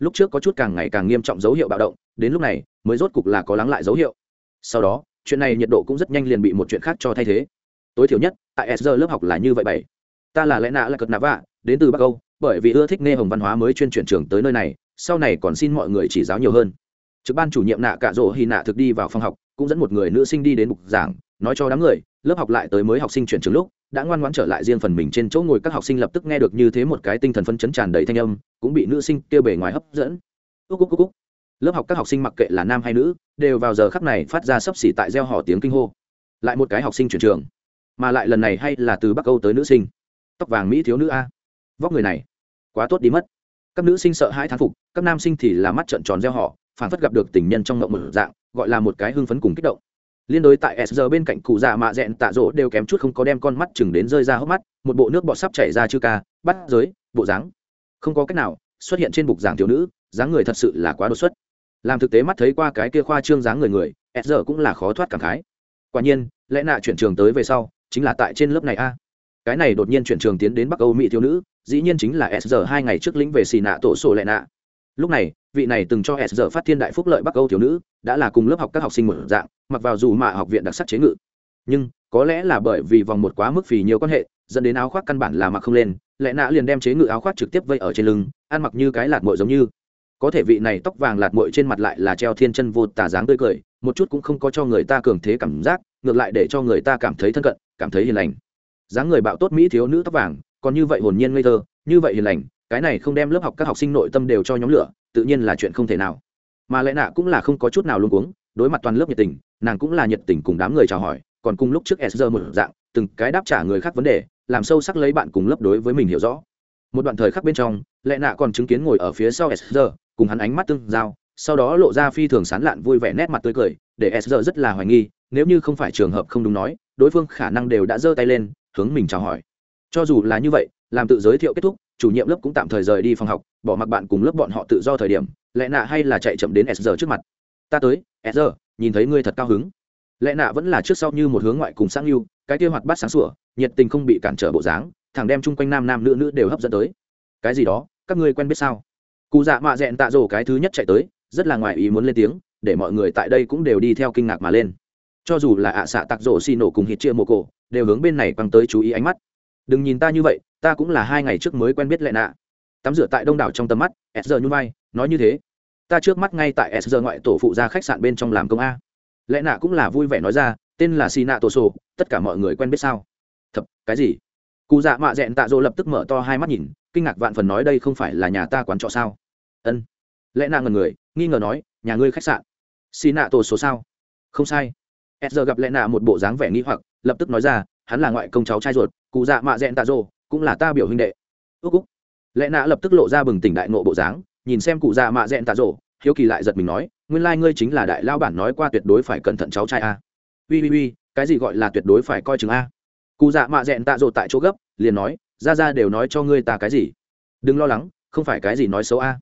lúc trước có chút càng ngày càng nghiêm trọng dấu hiệu bạo động, đến lúc này, mới rốt cục là có lắng lại dấu hiệu. Sau đó, chuyện này nhiệt độ cũng rất nhanh liền bị một chuyện khác cho thay thế. Tối thiểu nhất, tại s lớp học là như vậy bảy. Ta là lẽ nạ là cật nạ vạ đến từ bắc âu, bởi vì ưa thích nghe hồng văn hóa mới chuyên chuyển trường tới nơi này, sau này còn xin mọi người chỉ giáo nhiều hơn. Trực ban chủ nhiệm nạ cạ rỗ hy nạ thực đi vào phòng học, cũng dẫn một người nữ sinh đi đến mục giảng, nói cho đám người, lớp học lại tới mới học sinh chuyển trường lúc đã ngoan ngoãn trở lại riêng phần mình trên chỗ ngồi, các học sinh lập tức nghe được như thế một cái tinh thần phấn chấn tràn đầy thanh âm, cũng bị nữ sinh kêu bề ngoài hấp dẫn. Úc úc úc úc lớp học các học sinh mặc kệ là nam hay nữ, đều vào giờ khắc này phát ra sấp xỉ tại gieo hò tiếng kinh hô. Lại một cái học sinh chuyển trường, mà lại lần này hay là từ bắc âu tới nữ sinh. Tóc vàng mỹ thiếu nữ a. Vóc người này, quá tốt đi mất. Các nữ sinh sợ hãi thán phục, các nam sinh thì là mắt trợn tròn gieo họ phản phất gặp được tình nhân trong ngộng một dạng, gọi là một cái hưng phấn cùng kích động liên đối tại s giờ bên cạnh cụ già mạ dẹn tạ rỗ đều kém chút không có đem con mắt chừng đến rơi ra hốc mắt, một bộ nước bọt sắp chảy ra chư ca, bắt giới, bộ dáng. Không có cách nào, xuất hiện trên bục giảng thiếu nữ, dáng người thật sự là quá đột xuất. Làm thực tế mắt thấy qua cái kia khoa trương dáng người người, s giờ cũng là khó thoát cảm khái. Quả nhiên, lẽ nạ chuyển trường tới về sau, chính là tại trên lớp này a. Cái này đột nhiên chuyển trường tiến đến bắc âu mỹ thiếu nữ, dĩ nhiên chính là s giờ hai ngày trước lĩnh về xì nạ tổ sổ lệ nạ lúc này, vị này từng cho s giờ phát thiên đại phúc lợi bắc âu thiếu nữ, đã là cùng lớp học các học sinh một dạng, mặc vào dù mạ học viện đặc sắc chế ngự. Nhưng, có lẽ là bởi vì vòng một quá mức phì nhiều quan hệ, dẫn đến áo khoác căn bản là mặc không lên, lẽ nạ liền đem chế ngự áo khoác trực tiếp vây ở trên lưng, ăn mặc như cái lạt mội giống như. Có thể vị này tóc vàng lạt mội trên mặt lại là treo thiên chân vô tà dáng tươi cười, một chút cũng không có cho người ta cường thế cảm giác, ngược lại để cho người ta cảm thấy thân cận, cảm thấy hiền lành. Dáng người bạo tốt mỹ thiếu nữ tóc vàng, còn như vậy hồn nhiên ngây thơ, như vậy hiền lành cái này không đem lớp học các học sinh nội tâm đều cho nhóm lửa, tự nhiên là chuyện không thể nào. Mà lẽ nạ cũng là không có chút nào luôn uống đối mặt toàn lớp nhiệt tình, nàng cũng là nhiệt tình cùng đám người chào hỏi, còn cùng lúc trước s một dạng, từng cái đáp trả người khác vấn đề, làm sâu sắc lấy bạn cùng lớp đối với mình hiểu rõ. Một đoạn thời khắc bên trong lẽ nạ còn chứng kiến ngồi ở phía sau s cùng hắn ánh mắt tương giao, sau đó lộ ra phi thường sán lạn vui vẻ nét mặt tươi cười, để s rất là hoài nghi, nếu như không phải trường hợp không đúng nói, đối phương khả năng đều đã giơ tay lên, hướng mình chào hỏi. Cho dù là như vậy, làm tự giới thiệu kết thúc chủ nhiệm lớp cũng tạm thời rời đi phòng học, bỏ mặc bạn cùng lớp bọn họ tự do thời điểm, lẽ nạ hay là chạy chậm đến s trước mặt. Ta tới, s nhìn thấy ngươi thật cao hứng. Lẽ nạ vẫn là trước sau như một hướng ngoại cùng sáng yêu, cái kia hoạt bát sáng sủa, nhiệt tình không bị cản trở bộ dáng thằng đem chung quanh nam nam nữ nữ đều hấp dẫn tới. Cái gì đó, các ngươi quen biết sao? Cụ dạ mạ dẹn tạ rổ cái thứ nhất chạy tới, rất là ngoài ý muốn lên tiếng, để mọi người tại đây cũng đều đi theo kinh ngạc mà lên. Cho dù là ạ xạ tặc rổ xì nổ cùng hít chia mồ cổ đều hướng bên này quăng tới chú ý ánh mắt đừng nhìn ta như vậy, ta cũng là hai ngày trước mới quen biết lệ nạ. Tắm rửa tại đông đảo trong tầm mắt, s giờ như vai, nói như thế. Ta trước mắt ngay tại s giờ ngoại tổ phụ ra khách sạn bên trong làm công a. Lệ nạ cũng là vui vẻ nói ra, tên là xì nạ tổ sổ, tất cả mọi người quen biết sao? Thật, cái gì? Cụ dạ mạ dẹn tạ dỗ lập tức mở to hai mắt nhìn, kinh ngạc vạn phần nói đây không phải là nhà ta quán trọ sao? Ân. Lẽ nạ ngần người, nghi ngờ nói, nhà ngươi khách sạn. Xì nạ tổ số sao? Không sai. S giờ gặp lẽ nạ một bộ dáng vẻ nghi hoặc, lập tức nói ra hắn là ngoại công cháu trai ruột, cụ dạ mạ rẽn tạ rô cũng là ta biểu huynh đệ. Ước úc. Lẽ nạ lập tức lộ ra bừng tỉnh đại nộ bộ dáng, nhìn xem cụ dạ mạ rẽn tạ rô hiếu kỳ lại giật mình nói, nguyên lai、like、ngươi chính là đại lao bản nói qua tuyệt đối phải cẩn thận cháu trai a. Ui ui ui, cái gì gọi là tuyệt đối phải coi chừng a? Cụ dạ mạ rẽn tạ rô tại chỗ gấp, liền nói, ra ra đều nói cho ngươi ta cái gì. Đừng lo lắng, không phải cái gì nói xấu a.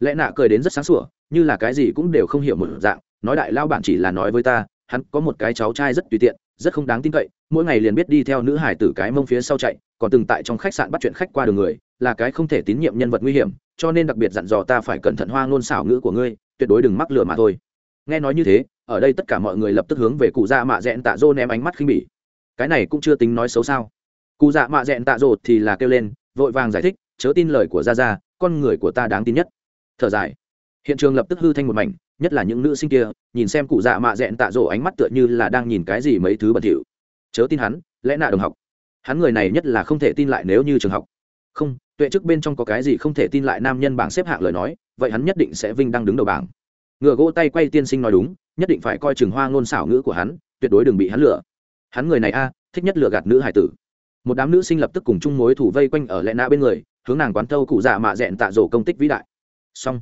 Lẽ nạ cười đến rất sáng sủa, như là cái gì cũng đều không hiểu một dạng, nói đại lao bản chỉ là nói với ta, hắn có một cái cháu trai rất tùy tiện rất không đáng tin cậy, mỗi ngày liền biết đi theo nữ hải tử cái mông phía sau chạy, còn từng tại trong khách sạn bắt chuyện khách qua đường người, là cái không thể tín nhiệm nhân vật nguy hiểm, cho nên đặc biệt dặn dò ta phải cẩn thận hoa ngôn xảo ngữ của ngươi, tuyệt đối đừng mắc lửa mà thôi. Nghe nói như thế, ở đây tất cả mọi người lập tức hướng về cụ dạ mạ dẹn tạ dô ném ánh mắt khinh bỉ. Cái này cũng chưa tính nói xấu sao. Cụ dạ mạ dẹn tạ dô thì là kêu lên, vội vàng giải thích, chớ tin lời của gia gia, con người của ta đáng tin nhất. Thở dài. Hiện trường lập tức hư thanh một mảnh nhất là những nữ sinh kia, nhìn xem cụ dạ mạ dẹn tạ rỗ ánh mắt tựa như là đang nhìn cái gì mấy thứ bẩn thỉu. Chớ tin hắn, lẽ nạ đồng học. Hắn người này nhất là không thể tin lại nếu như trường học. Không, tuệ trước bên trong có cái gì không thể tin lại nam nhân bảng xếp hạng lời nói, vậy hắn nhất định sẽ vinh đăng đứng đầu bảng. Ngựa gỗ tay quay tiên sinh nói đúng, nhất định phải coi chừng hoa ngôn xảo ngữ của hắn, tuyệt đối đừng bị hắn lừa. Hắn người này a, thích nhất lừa gạt nữ hải tử. Một đám nữ sinh lập tức cùng chung mối thủ vây quanh ở lẽ nạ bên người, hướng nàng quán thâu cụ dạ mạ dẹn tạ rổ công tích vĩ đại. Xong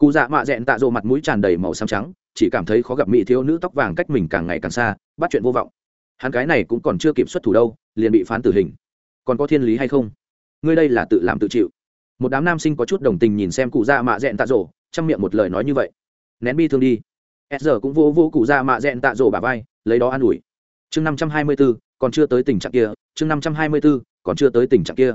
cụ dạ mạ dẹn tạ rộ mặt mũi tràn đầy màu xám trắng, chỉ cảm thấy khó gặp mỹ thiếu nữ tóc vàng cách mình càng ngày càng xa, bắt chuyện vô vọng. Hắn cái này cũng còn chưa kịp xuất thủ đâu, liền bị phán tử hình. Còn có thiên lý hay không? Ngươi đây là tự làm tự chịu. Một đám nam sinh có chút đồng tình nhìn xem cụ dạ mạ dẹn tạ rộ chăm miệng một lời nói như vậy. Nén bi thương đi. S giờ cũng vô vô cụ dạ mạ dẹn tạ rộ bà vai, lấy đó an ủi. Chương năm trăm hai mươi b ố còn chưa tới tình trạng kia, chương năm trăm hai mươi b ố còn chưa tới tình trạng kia.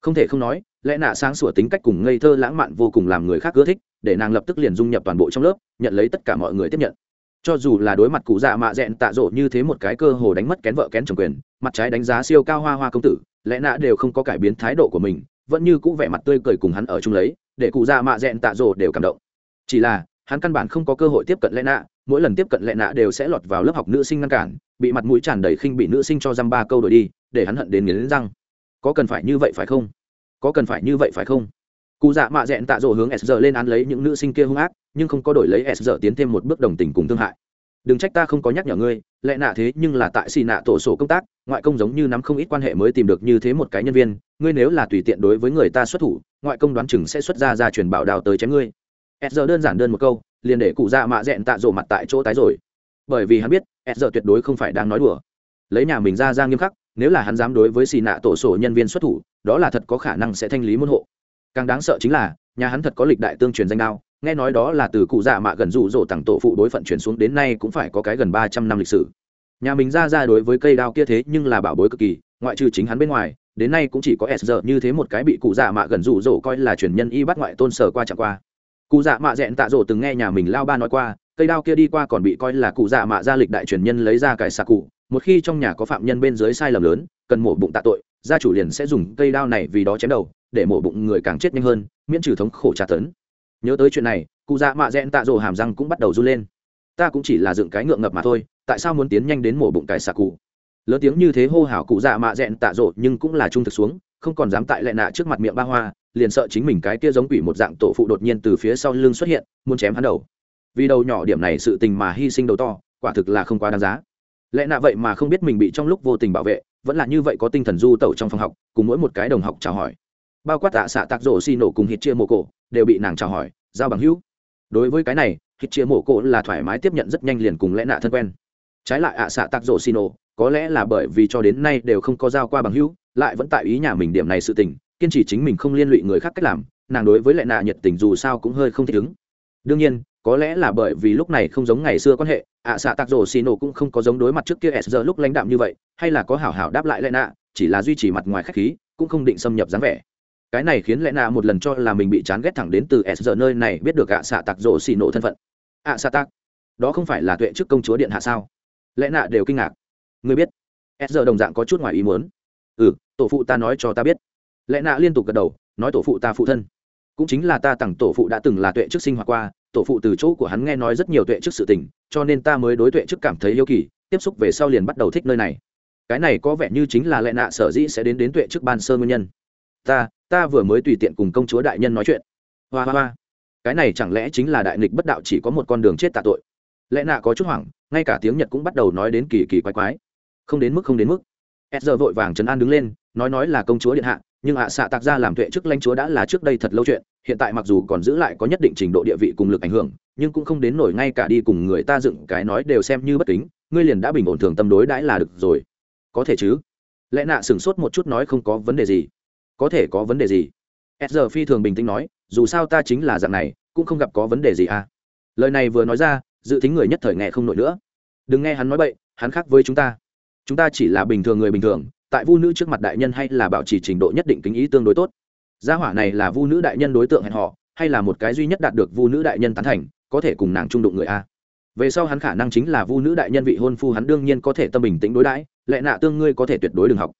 Không thể không nói, lẽ nạ sáng sủa tính cách cùng ngây thơ lãng mạn vô cùng làm người khác ưa thích để nàng lập tức liền dung nhập toàn bộ trong lớp, nhận lấy tất cả mọi người tiếp nhận. Cho dù là đối mặt cụ dạ mạ dẹn tạ rộ như thế một cái cơ hồ đánh mất kén vợ kén chồng quyền, mặt trái đánh giá siêu cao hoa hoa công tử, lẽ nạ đều không có cải biến thái độ của mình, vẫn như cũ vẻ mặt tươi cười cùng hắn ở chung lấy, để cụ dạ mạ dẹn tạ rộ đều cảm động. Chỉ là, hắn căn bản không có cơ hội tiếp cận lẽ nạ mỗi lần tiếp cận lẽ nạ đều sẽ lọt vào lớp học nữ sinh ngăn cản, bị mặt mũi tràn đầy khinh bị nữ sinh cho dăm ba câu đổi đi, để hắn hận đến nghiến răng. Có cần phải như vậy phải không? Có cần phải như vậy phải không? Cụ dạ mạ dẹn tạ rộ hướng s giờ lên án lấy những nữ sinh kia hung ác, nhưng không có đổi lấy s giờ tiến thêm một bước đồng tình cùng thương hại. Đừng trách ta không có nhắc nhở ngươi, lẽ nạ thế nhưng là tại xì nạ tổ sổ công tác, ngoại công giống như nắm không ít quan hệ mới tìm được như thế một cái nhân viên, ngươi nếu là tùy tiện đối với người ta xuất thủ, ngoại công đoán chừng sẽ xuất ra ra truyền bảo đào tới chém ngươi. S giờ đơn giản đơn một câu, liền để cụ dạ mạ dẹn tạ rộ mặt tại chỗ tái rồi. Bởi vì hắn biết, s giờ tuyệt đối không phải đang nói đùa. Lấy nhà mình ra ra nghiêm khắc, nếu là hắn dám đối với xì nạ tổ sổ nhân viên xuất thủ, đó là thật có khả năng sẽ thanh lý môn hộ càng đáng sợ chính là, nhà hắn thật có lịch đại tương truyền danh đao, nghe nói đó là từ cụ dạ mạ gần rủ rỗ tặng tổ phụ đối phận chuyển xuống đến nay cũng phải có cái gần ba trăm năm lịch sử. Nhà mình ra ra đối với cây đao kia thế nhưng là bảo bối cực kỳ, ngoại trừ chính hắn bên ngoài, đến nay cũng chỉ có s giờ như thế một cái bị cụ dạ mạ gần rủ rỗ coi là truyền nhân y bắt ngoại tôn sở qua chẳng qua. Cụ dạ mạ dẹn tạ rỗ từng nghe nhà mình lao ba nói qua, cây đao kia đi qua còn bị coi là cụ dạ mạ gia lịch đại truyền nhân lấy ra cải xà cụ, một khi trong nhà có phạm nhân bên dưới sai lầm lớn, cần mổ bụng tạ tội, gia chủ liền sẽ dùng cây đao này vì đó chém đầu để mổ bụng người càng chết nhanh hơn, miễn trừ thống khổ tra tấn. Nhớ tới chuyện này, cụ dạ mạ rẽn tạ rồ hàm răng cũng bắt đầu run lên. Ta cũng chỉ là dựng cái ngượng ngập mà thôi, tại sao muốn tiến nhanh đến mổ bụng cái xà cụ? Lớn tiếng như thế hô hào cụ dạ mạ rẽn tạ rồ, nhưng cũng là trung thực xuống, không còn dám tại lại nạ trước mặt miệng ba hoa, liền sợ chính mình cái kia giống quỷ một dạng tổ phụ đột nhiên từ phía sau lưng xuất hiện, muốn chém hắn đầu. Vì đầu nhỏ điểm này sự tình mà hy sinh đầu to, quả thực là không quá đáng giá. Lẽ nạ vậy mà không biết mình bị trong lúc vô tình bảo vệ, vẫn là như vậy có tinh thần du tẩu trong phòng học, cùng mỗi một cái đồng học chào hỏi bao quát tạ xạ tạc rổ xì nổ cùng hít chia mổ cổ, đều bị nàng chào hỏi, giao bằng hữu. Đối với cái này, hít chia mổ cổ là thoải mái tiếp nhận rất nhanh liền cùng lẽ nạ thân quen. Trái lại ạ xạ tạc rổ xì nổ, có lẽ là bởi vì cho đến nay đều không có giao qua bằng hữu, lại vẫn tại ý nhà mình điểm này sự tình, kiên trì chính mình không liên lụy người khác cách làm, nàng đối với lẽ nạ nhiệt tình dù sao cũng hơi không thích ứng. Đương nhiên, có lẽ là bởi vì lúc này không giống ngày xưa quan hệ, ạ xạ tạc rổ xì nổ cũng không có giống đối mặt trước kia s giờ lúc lãnh đạm như vậy, hay là có hảo hảo đáp lại lẽ nạ, chỉ là duy trì mặt ngoài khách khí, cũng không định xâm nhập dáng vẻ cái này khiến lẽ nạ một lần cho là mình bị chán ghét thẳng đến từ s giờ nơi này biết được ạ xạ tạc rổ xì nổ thân phận. Ạ xạ tạc? Đó không phải là tuệ chức công chúa điện hạ sao? Lẽ nạ đều kinh ngạc. Người biết. S giờ đồng dạng có chút ngoài ý muốn. Ừ tổ phụ ta nói cho ta biết. Lẽ nạ liên tục gật đầu, nói tổ phụ ta phụ thân. Cũng chính là ta tặng tổ phụ đã từng là tuệ chức sinh hoạt qua, tổ phụ từ chỗ của hắn nghe nói rất nhiều tuệ chức sự tình, cho nên ta mới đối tuệ chức cảm thấy yêu kỳ, tiếp xúc về sau liền bắt đầu thích nơi này. Cái này có vẻ như chính là lẽ nạ sở dĩ sẽ đến đến tuệ chức ban sơ nguyên nhân ta ta vừa mới tùy tiện cùng công chúa đại nhân nói chuyện. Hoa hoa hoa. Cái này chẳng lẽ chính là đại nghịch bất đạo chỉ có một con đường chết tạ tội? Lẽ nạ có chút hoảng, ngay cả tiếng nhật cũng bắt đầu nói đến kỳ kỳ quái quái. Không đến mức, không đến mức. S giờ vội vàng trấn an đứng lên, nói nói là công chúa điện hạ, nhưng ạ xạ tạc ra làm tuệ chức lãnh chúa đã là trước đây thật lâu chuyện, hiện tại mặc dù còn giữ lại có nhất định trình độ địa vị cùng lực ảnh hưởng, nhưng cũng không đến nổi ngay cả đi cùng người ta dựng cái nói đều xem như bất kính, ngươi liền đã bình ổn thường tâm đối đãi là được rồi. Có thể chứ? Lẽ nạ sửng sốt một chút nói không có vấn đề gì có thể có vấn đề gì? S giờ phi thường bình tĩnh nói, dù sao ta chính là dạng này, cũng không gặp có vấn đề gì à. Lời này vừa nói ra, dự tính người nhất thời nghe không nổi nữa. Đừng nghe hắn nói bậy, hắn khác với chúng ta. Chúng ta chỉ là bình thường người bình thường, tại vu nữ trước mặt đại nhân hay là bảo trì trình độ nhất định kính ý tương đối tốt. Gia hỏa này là vu nữ đại nhân đối tượng hẹn họ hay là một cái duy nhất đạt được vu nữ đại nhân tán thành, có thể cùng nàng trung đụng người a về sau hắn khả năng chính là vu nữ đại nhân vị hôn phu hắn đương nhiên có thể tâm bình tĩnh đối đãi lệ nạ tương ngươi có thể tuyệt đối đừng học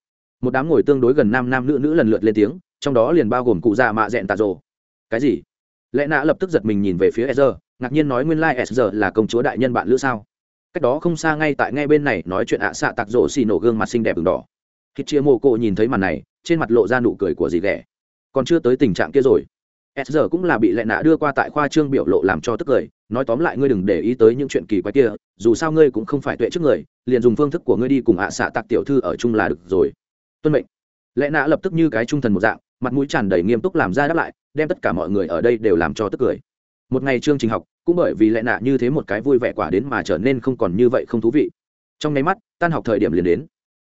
một đám ngồi tương đối gần nam nam nữ nữ lần lượt lên tiếng trong đó liền bao gồm cụ già mạ dẹn tạ rồ. Cái gì? Lẽ nạ lập tức giật mình nhìn về phía Ezra, ngạc nhiên nói nguyên lai z Ezra là công chúa đại nhân bạn lữ sao? Cách đó không xa ngay tại ngay bên này nói chuyện ạ à xạ tạc rộ xì nổ gương mặt xinh đẹp ửng đỏ. Khi chia mô cộ nhìn thấy màn này trên mặt lộ ra nụ cười của dì ghẻ. Còn chưa tới tình trạng kia rồi. E z r cũng là bị lệ nạ đưa qua tại khoa trương biểu lộ làm cho tức cười nói tóm lại ngươi đừng để ý tới những chuyện kỳ quái kia dù sao ngươi cũng không phải tuệ trước người liền dùng phương thức của ngươi đi cùng ạ xạ tạc tiểu thư ở chung là được rồi tuân mệnh. Lệ nạ lập tức như cái trung thần một dạng, mặt mũi tràn đầy nghiêm túc làm ra đáp lại, đem tất cả mọi người ở đây đều làm cho tức cười. Một ngày chương trình học, cũng bởi vì lệ nạ như thế một cái vui vẻ quả đến mà trở nên không còn như vậy không thú vị. Trong nháy mắt, tan học thời điểm liền đến.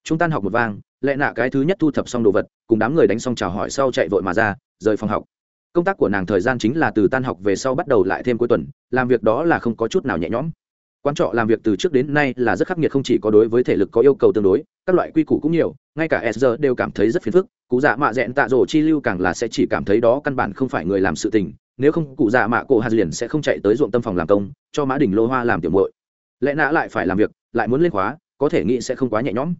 Chúng tan học một vang, lệ nạ cái thứ nhất thu thập xong đồ vật, cùng đám người đánh xong chào hỏi sau chạy vội mà ra, rời phòng học. Công tác của nàng thời gian chính là từ tan học về sau bắt đầu lại thêm cuối tuần, làm việc đó là không có chút nào nhẹ nhõm quan trọ làm việc từ trước đến nay là rất khắc nghiệt, không chỉ có đối với thể lực có yêu cầu tương đối, các loại quy củ cũng nhiều, ngay cả s đều cảm thấy rất phiền phức. Cụ dạ mạ dẹn tạ rổ chi lưu càng là sẽ chỉ cảm thấy đó căn bản không phải người làm sự tình, nếu không cụ dạ mạ cổ hạt liền sẽ không chạy tới ruộng tâm phòng làm công, cho mã đỉnh lô hoa làm tiểu mội lẽ nã lại phải làm việc, lại muốn lên khóa, có thể nghĩ sẽ không quá nhẹ nhõm.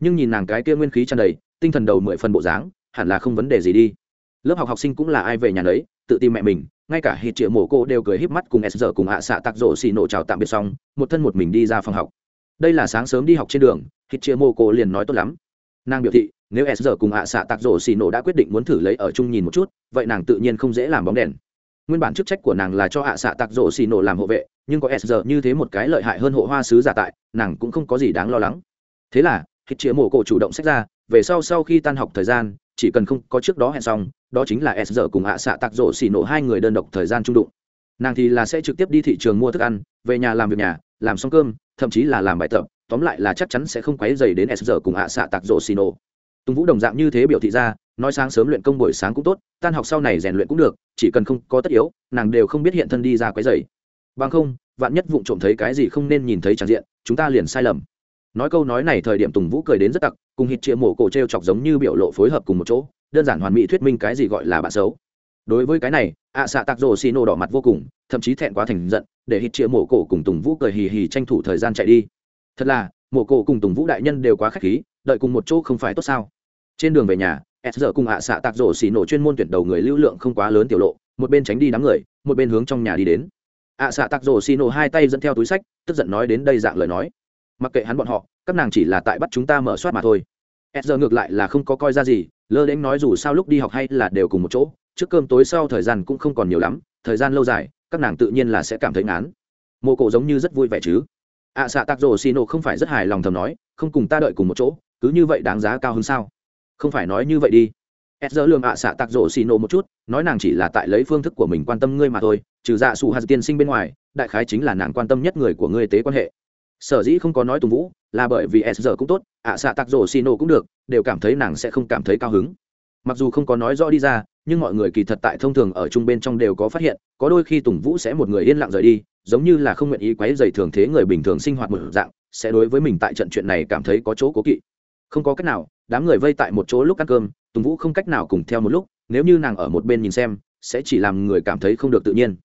Nhưng nhìn nàng cái kia nguyên khí tràn đầy, tinh thần đầu mười phần bộ dáng, hẳn là không vấn đề gì đi. Lớp học học sinh cũng là ai về nhà đấy tự tìm mẹ mình ngay cả hít triệu mổ cô đều cười híp mắt cùng s giờ cùng ạ xạ tặc rổ xì nổ chào tạm biệt xong, một thân một mình đi ra phòng học. Đây là sáng sớm đi học trên đường, hít triệu mổ cô liền nói tốt lắm. Nàng biểu thị, nếu s giờ cùng ạ xạ tặc rổ xì nổ đã quyết định muốn thử lấy ở chung nhìn một chút, vậy nàng tự nhiên không dễ làm bóng đèn. Nguyên bản chức trách của nàng là cho hạ xạ tạc rổ xì nổ làm hộ vệ, nhưng có s giờ như thế một cái lợi hại hơn hộ hoa sứ giả tại, nàng cũng không có gì đáng lo lắng. Thế là, hít chĩa mổ cổ chủ động sách ra, về sau sau khi tan học thời gian chỉ cần không có trước đó hẹn xong, đó chính là s giờ cùng hạ xạ tạc rổ xì nổ hai người đơn độc thời gian trung đụng. Nàng thì là sẽ trực tiếp đi thị trường mua thức ăn, về nhà làm việc nhà, làm xong cơm, thậm chí là làm bài tập, tóm lại là chắc chắn sẽ không quấy dày đến s giờ cùng hạ xạ tạc rổ xì nổ. Tùng vũ đồng dạng như thế biểu thị ra, nói sáng sớm luyện công buổi sáng cũng tốt, tan học sau này rèn luyện cũng được, chỉ cần không có tất yếu, nàng đều không biết hiện thân đi ra quấy dày bằng không, vạn nhất vụng trộm thấy cái gì không nên nhìn thấy tràn diện, chúng ta liền sai lầm nói câu nói này thời điểm tùng vũ cười đến rất tặc, cùng hít chia mổ cổ t r e o chọc giống như biểu lộ phối hợp cùng một chỗ, đơn giản hoàn mỹ thuyết minh cái gì gọi là bạn xấu. Đối với cái này, ạ xạ tạc rồ xì nổ đỏ mặt vô cùng, thậm chí thẹn quá thành giận, để hít chia mổ cổ cùng tùng vũ cười hì hì tranh thủ thời gian chạy đi. Thật là, mổ cổ cùng tùng vũ đại nhân đều quá k h á c h khí, đợi cùng một chỗ không phải tốt sao? Trên đường về nhà, s giờ cùng ạ xạ tạc rổ xì nổ chuyên môn tuyển đầu người lưu lượng không quá lớn tiểu lộ, một bên tránh đi đám người, một bên hướng trong nhà đi đến. ạ xạ tạc rổ xì nổ hai tay dẫn theo túi sách, tức giận nói đến đây dạng lời nói mặc kệ hắn bọn họ, các nàng chỉ là tại bắt chúng ta mở soát mà thôi. S giờ ngược lại là không có coi ra gì, lơ đến nói dù sao lúc đi học hay là đều cùng một chỗ, trước cơm tối sau thời gian cũng không còn nhiều lắm, thời gian lâu dài, các nàng tự nhiên là sẽ cảm thấy ngán. Mộ cổ giống như rất vui vẻ chứ? À, ạ xạ tạc rồ xì nổ không phải rất hài lòng thầm nói, không cùng ta đợi cùng một chỗ, cứ như vậy đáng giá cao hơn sao? Không phải nói như vậy đi. S giờ lường ạ xạ tạc rồ xì nổ một chút, nói nàng chỉ là tại lấy phương thức của mình quan tâm ngươi mà thôi, trừ dạ xù hạt tiên sinh bên ngoài, đại khái chính là nàng quan tâm nhất người của ngươi tế quan hệ sở dĩ không có nói tùng vũ, là bởi vì s giờ cũng tốt, ạ xạ tạc rổ xì nổ cũng được, đều cảm thấy nàng sẽ không cảm thấy cao hứng. Mặc dù không có nói rõ đi ra, nhưng mọi người kỳ thật tại thông thường ở chung bên trong đều có phát hiện, có đôi khi tùng vũ sẽ một người yên lặng rời đi, giống như là không nguyện ý quấy dày thường thế người bình thường sinh hoạt một dạng, sẽ đối với mình tại trận chuyện này cảm thấy có chỗ cố kỵ. Không có cách nào, đám người vây tại một chỗ lúc ăn cơm, tùng vũ không cách nào cùng theo một lúc, nếu như nàng ở một bên nhìn xem, sẽ chỉ làm người cảm thấy không được tự nhiên.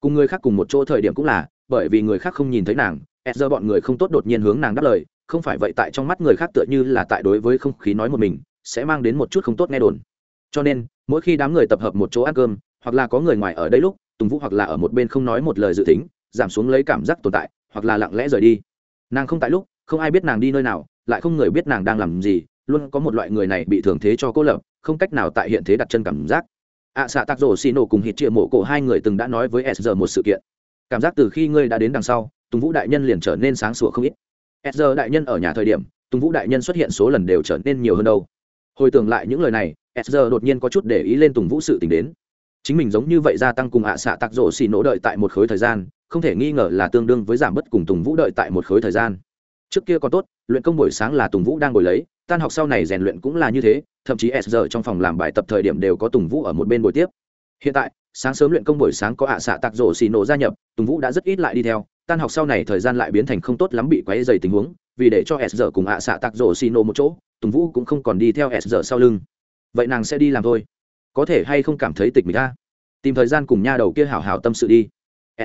Cùng người khác cùng một chỗ thời điểm cũng là, bởi vì người khác không nhìn thấy nàng s giờ bọn người không tốt đột nhiên hướng nàng đáp lời, không phải vậy tại trong mắt người khác tựa như là tại đối với không khí nói một mình, sẽ mang đến một chút không tốt nghe đồn. Cho nên, mỗi khi đám người tập hợp một chỗ ăn cơm, hoặc là có người ngoài ở đây lúc, tùng vũ hoặc là ở một bên không nói một lời dự tính, giảm xuống lấy cảm giác tồn tại, hoặc là lặng lẽ rời đi. Nàng không tại lúc, không ai biết nàng đi nơi nào, lại không người biết nàng đang làm gì, luôn có một loại người này bị thường thế cho cô lập, không cách nào tại hiện thế đặt chân cảm giác. Ạ xạ tạc rổ xì nổ cùng hít chia mộ cổ hai người từng đã nói với s giờ một sự kiện. Cảm giác từ khi ngươi đã đến đằng sau tùng vũ đại nhân liền trở nên sáng sủa không ít. S giờ đại nhân ở nhà thời điểm, tùng vũ đại nhân xuất hiện số lần đều trở nên nhiều hơn đâu. Hồi tưởng lại những lời này s giờ đột nhiên có chút để ý lên tùng vũ sự t ì n h đến. Chính mình giống như vậy gia tăng cùng ạ xạ tạc rổ xì nổ đợi tại một khối thời gian, không thể nghi ngờ là tương đương với giảm bớt cùng tùng vũ đợi tại một khối thời gian. Trước kia còn tốt, luyện công buổi sáng là tùng vũ đang ngồi lấy, tan học sau này rèn luyện cũng là như thế, thậm chí s giờ trong phòng làm bài tập thời điểm đều có tùng vũ ở một bên buổi tiếp. Hiện tại, sáng sớm luyện công buổi sáng có ạ xạ tạc rổ xì nổ gia nhập, tùng vũ đã rất ít lại đi theo tan học sau này thời gian lại biến thành không tốt lắm bị quấy dày tình huống, vì để cho s giờ cùng ạ xạ tạc rổ xì nổ một chỗ, tùng vũ cũng không còn đi theo s giờ sau lưng. Vậy nàng sẽ đi làm thôi. Có thể hay không cảm thấy tịch mình ta tìm thời gian cùng nha đầu kia hảo hảo tâm sự đi.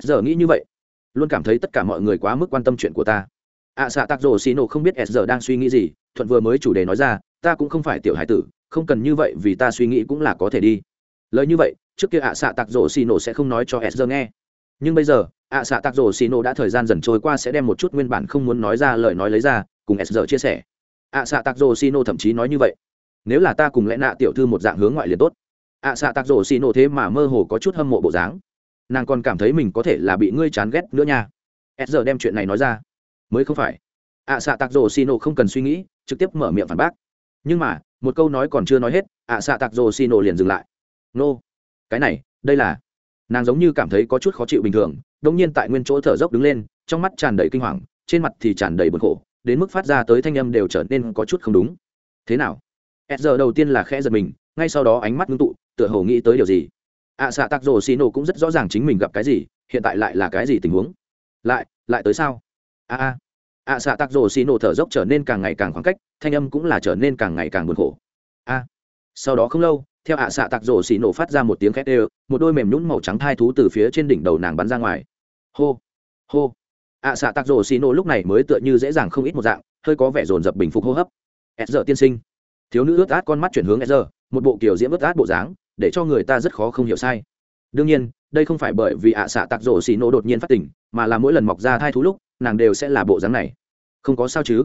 S giờ nghĩ như vậy, luôn cảm thấy tất cả mọi người quá mức quan tâm chuyện của ta. Ạ xạ tạc rổ xì nổ không biết s giờ đang suy nghĩ gì, thuận vừa mới chủ đề nói ra, ta cũng không phải tiểu hải tử, không cần như vậy vì ta suy nghĩ cũng là có thể đi. Lời như vậy, trước kia ạ xạ tạc rổ xì nổ sẽ không nói cho s giờ nghe nhưng bây giờ, ạ xạ tạc rổ xì nổ đã thời gian dần trôi qua sẽ đem một chút nguyên bản không muốn nói ra lời nói lấy ra, cùng s giờ chia sẻ. Ạ xạ tạc rổ xì nổ thậm chí nói như vậy. Nếu là ta cùng lẽ nạ tiểu thư một dạng hướng ngoại liền tốt. Ạ xạ tạc rổ xì nổ thế mà mơ hồ có chút hâm mộ bộ dáng. Nàng còn cảm thấy mình có thể là bị ngươi chán ghét nữa nha. S giờ đem chuyện này nói ra. Mới không phải. Ạ xạ tạc rổ xì nổ không cần suy nghĩ, trực tiếp mở miệng phản bác. Nhưng mà, một câu nói còn chưa nói hết, ạ xạ tạc rổ xì nổ liền dừng lại. Nô, cái này, đây là nàng giống như cảm thấy có chút khó chịu bình thường đông nhiên tại nguyên chỗ thở dốc đứng lên trong mắt tràn đầy kinh hoàng trên mặt thì tràn đầy bực khổ đến mức phát ra tới thanh âm đều trở nên có chút không đúng. Thế nào? S giờ đầu tiên là khẽ giật mình ngay sau đó ánh mắt ngưng tụ tựa hồ nghĩ tới điều gì. Ạ à, xạ tạc rồ xì nổ cũng rất rõ ràng chính mình gặp cái gì hiện tại lại là cái gì tình huống? Lại lại tới sao? A a ạ xạ tạc rồ xì nổ thở dốc trở nên càng ngày càng khoảng cách thanh âm cũng là trở nên càng ngày càng buồn khổ. A sau đó không lâu theo ạ xạ tạc rổ xì nổ phát ra một tiếng khét ê một đôi mềm nhún màu trắng thai thú từ phía trên đỉnh đầu nàng bắn ra ngoài. Hô hô. Ạ xạ tạc rổ xì nổ lúc này mới tựa như dễ dàng không ít một dạng, hơi có vẻ dồn dập bình phục hô hấp. S giờ tiên sinh. Thiếu nữ ướt át con mắt chuyển hướng s giờ một bộ kiểu diễm ướt át bộ dáng, để cho người ta rất khó không hiểu sai. Đương nhiên, đây không phải bởi vì ạ xạ tạc rổ xì nổ đột nhiên phát tỉnh mà là mỗi lần mọc ra thai thú lúc, nàng đều sẽ là bộ dáng này. Không có sao chứ?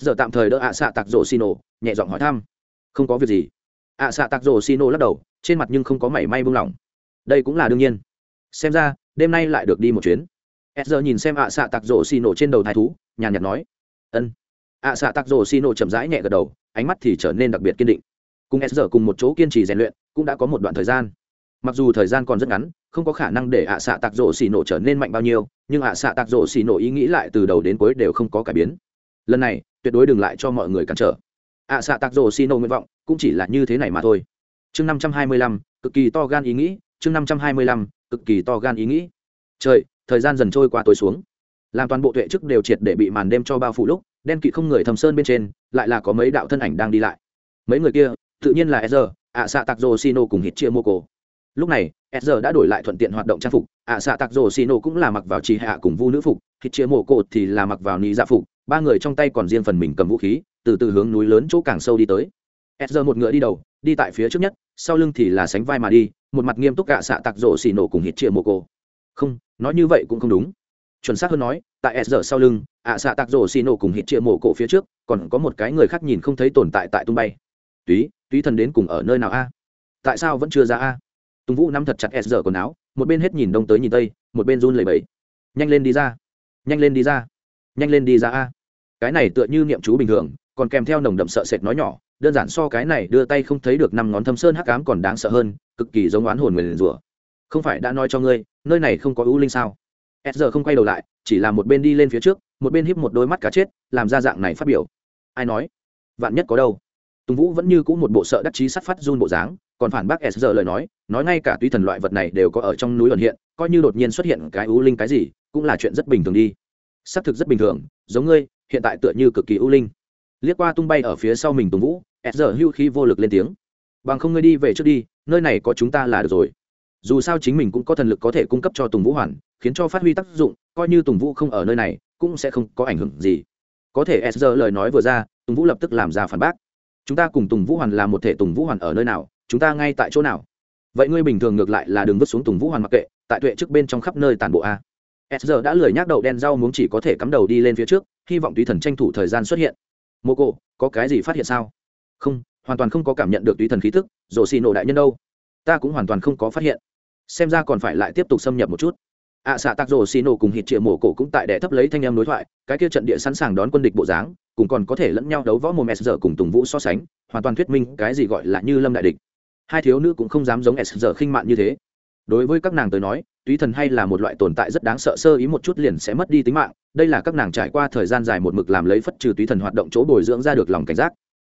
S giờ tạm thời đỡ ạ xạ tạc rổ xì nổ, nhẹ giọng hỏi thăm. Không có việc gì ạ xạ tạc rổ xì nổ lắc đầu, trên mặt nhưng không có mảy may buông lỏng. Đây cũng là đương nhiên. Xem ra, đêm nay lại được đi một chuyến. E z r nhìn xem ạ xạ tạc rổ xì nổ trên đầu thái thú, nhàn nhạt nói. Ân. Ạ xạ tạc rổ xì nổ chậm rãi nhẹ gật đầu, ánh mắt thì trở nên đặc biệt kiên định. Cùng e z r cùng một chỗ kiên trì rèn luyện, cũng đã có một đoạn thời gian. Mặc dù thời gian còn rất ngắn, không có khả năng để ạ xạ tạc rổ xì nổ trở nên mạnh bao nhiêu, nhưng ạ xạ tạc rổ xì nổ ý nghĩ lại từ đầu đến cuối đều không có cải biến. Lần này, tuyệt đối đừng lại cho mọi người cản trở ạ xạ Tạc rổ xì nổ nguyện vọng cũng chỉ là như thế này mà thôi. Chương năm trăm hai mươi lăm, cực kỳ to gan ý nghĩ, chương năm trăm hai mươi lăm, cực kỳ to gan ý nghĩ. Trời, thời gian dần trôi qua tối xuống. Làm toàn bộ tuệ chức đều triệt để bị màn đêm cho bao phủ lúc, đen kỵ không người thầm sơn bên trên, lại là có mấy đạo thân ảnh đang đi lại. Mấy người kia, tự nhiên là e ạ xạ tặc rồ xino cùng hít chia mô cổ lúc này e đã đổi lại thuận tiện hoạt động trang phục, ạ xạ tặc rồ xino cũng là mặc vào trì hạ cùng vu nữ phục hít chia mô cổ thì là mặc vào ni dạ phục, ba người trong tay còn riêng phần mình cầm vũ khí từ từ hướng núi lớn chỗ càng sâu đi tới. E một ngựa đi đầu, đi tại phía trước nhất, sau lưng thì là sánh vai mà đi, một mặt nghiêm túc gạ xạ tặc rổ xì nổ cùng hít chia mồ cô không, nói như vậy cũng không đúng. Chuẩn xác hơn nói, tại s sau lưng, ạ xạ tặc rổ xì nổ cùng hít chia mồ cổ phía trước, còn có một cái người khác nhìn không thấy tồn tại tại tung bay. Túy túy thần đến cùng ở nơi nào a? Tại sao vẫn chưa ra a? Tùng vũ nắm thật chặt s quần áo, một bên hết nhìn đông tới nhìn tây, một bên run lẩy bẩy. nhanh lên đi ra, nhanh lên đi ra, nhanh lên đi ra a. Cái này tựa như niệm chú bình thường còn kèm theo nồng đậm sợ sệt nói nhỏ, đơn giản so cái này đưa tay không thấy được năm ngón thâm sơn hắc ám còn đáng sợ hơn, cực kỳ giống oán hồn người rủa. Không phải đã nói cho ngươi, nơi này không có ưu linh sao? S giờ không quay đầu lại, chỉ là một bên đi lên phía trước, một bên híp một đôi mắt cá chết, làm ra dạng này phát biểu. Ai nói? Vạn nhất có đâu? Tùng vũ vẫn như c ũ một bộ sợ đắc chí sắt phát run bộ dáng, còn phản bác s giờ lời nói nói ngay cả tuy thần loại vật này đều có ở trong núi luận hiện, coi như đột nhiên xuất hiện cái ưu linh cái gì, cũng là chuyện rất bình thường đi. Xác thực rất bình thường, giống ngươi, hiện tại tựa như cực kỳ ưu linh liếc qua tung bay ở phía sau mình tùng vũ, s giờ hưu khí vô lực lên tiếng. Bằng không ngươi đi về trước đi, nơi này có chúng ta là được rồi. Dù sao chính mình cũng có thần lực có thể cung cấp cho tùng vũ hoàn, khiến cho phát huy tác dụng, coi như tùng vũ không ở nơi này, cũng sẽ không có ảnh hưởng gì. Có thể s giờ lời nói vừa ra, tùng vũ lập tức làm ra phản bác. Chúng ta cùng tùng vũ hoàn là một thể tùng vũ hoàn ở nơi nào, chúng ta ngay tại chỗ nào? Vậy ngươi bình thường ngược lại là đừng vứt xuống tùng vũ hoàn mặc kệ, tại tuệ trước bên trong khắp nơi tàn bộ a. S giờ đã lười nhác đậu đen rau muốn chỉ có thể cắm đầu đi lên phía trước, hy vọng tùy thần tranh thủ thời gian xuất hiện mô Cổ, có cái gì phát hiện sao? Không hoàn toàn không có cảm nhận được tùy thần khí thức rổ xì nổ đại nhân đâu. Ta cũng hoàn toàn không có phát hiện. Xem ra còn phải lại tiếp tục xâm nhập một chút. Ạ à, xạ tạc rổ xì nổ cùng hít triệu mổ cổ cũng tại đẻ thấp lấy thanh em đối thoại cái kia trận địa sẵn sàng đón quân địch bộ dáng cùng còn có thể lẫn nhau đấu võ mồm s giờ cùng tùng vũ so sánh hoàn toàn thuyết minh cái gì gọi là như lâm đại địch. Hai thiếu nữ cũng không dám giống s giờ khinh mạn như thế đối với các nàng tới nói, túy thần hay là một loại tồn tại rất đáng sợ, sơ ý một chút liền sẽ mất đi tính mạng. Đây là các nàng trải qua thời gian dài một mực làm lấy phất trừ túy thần hoạt động chỗ bồi dưỡng ra được lòng cảnh giác.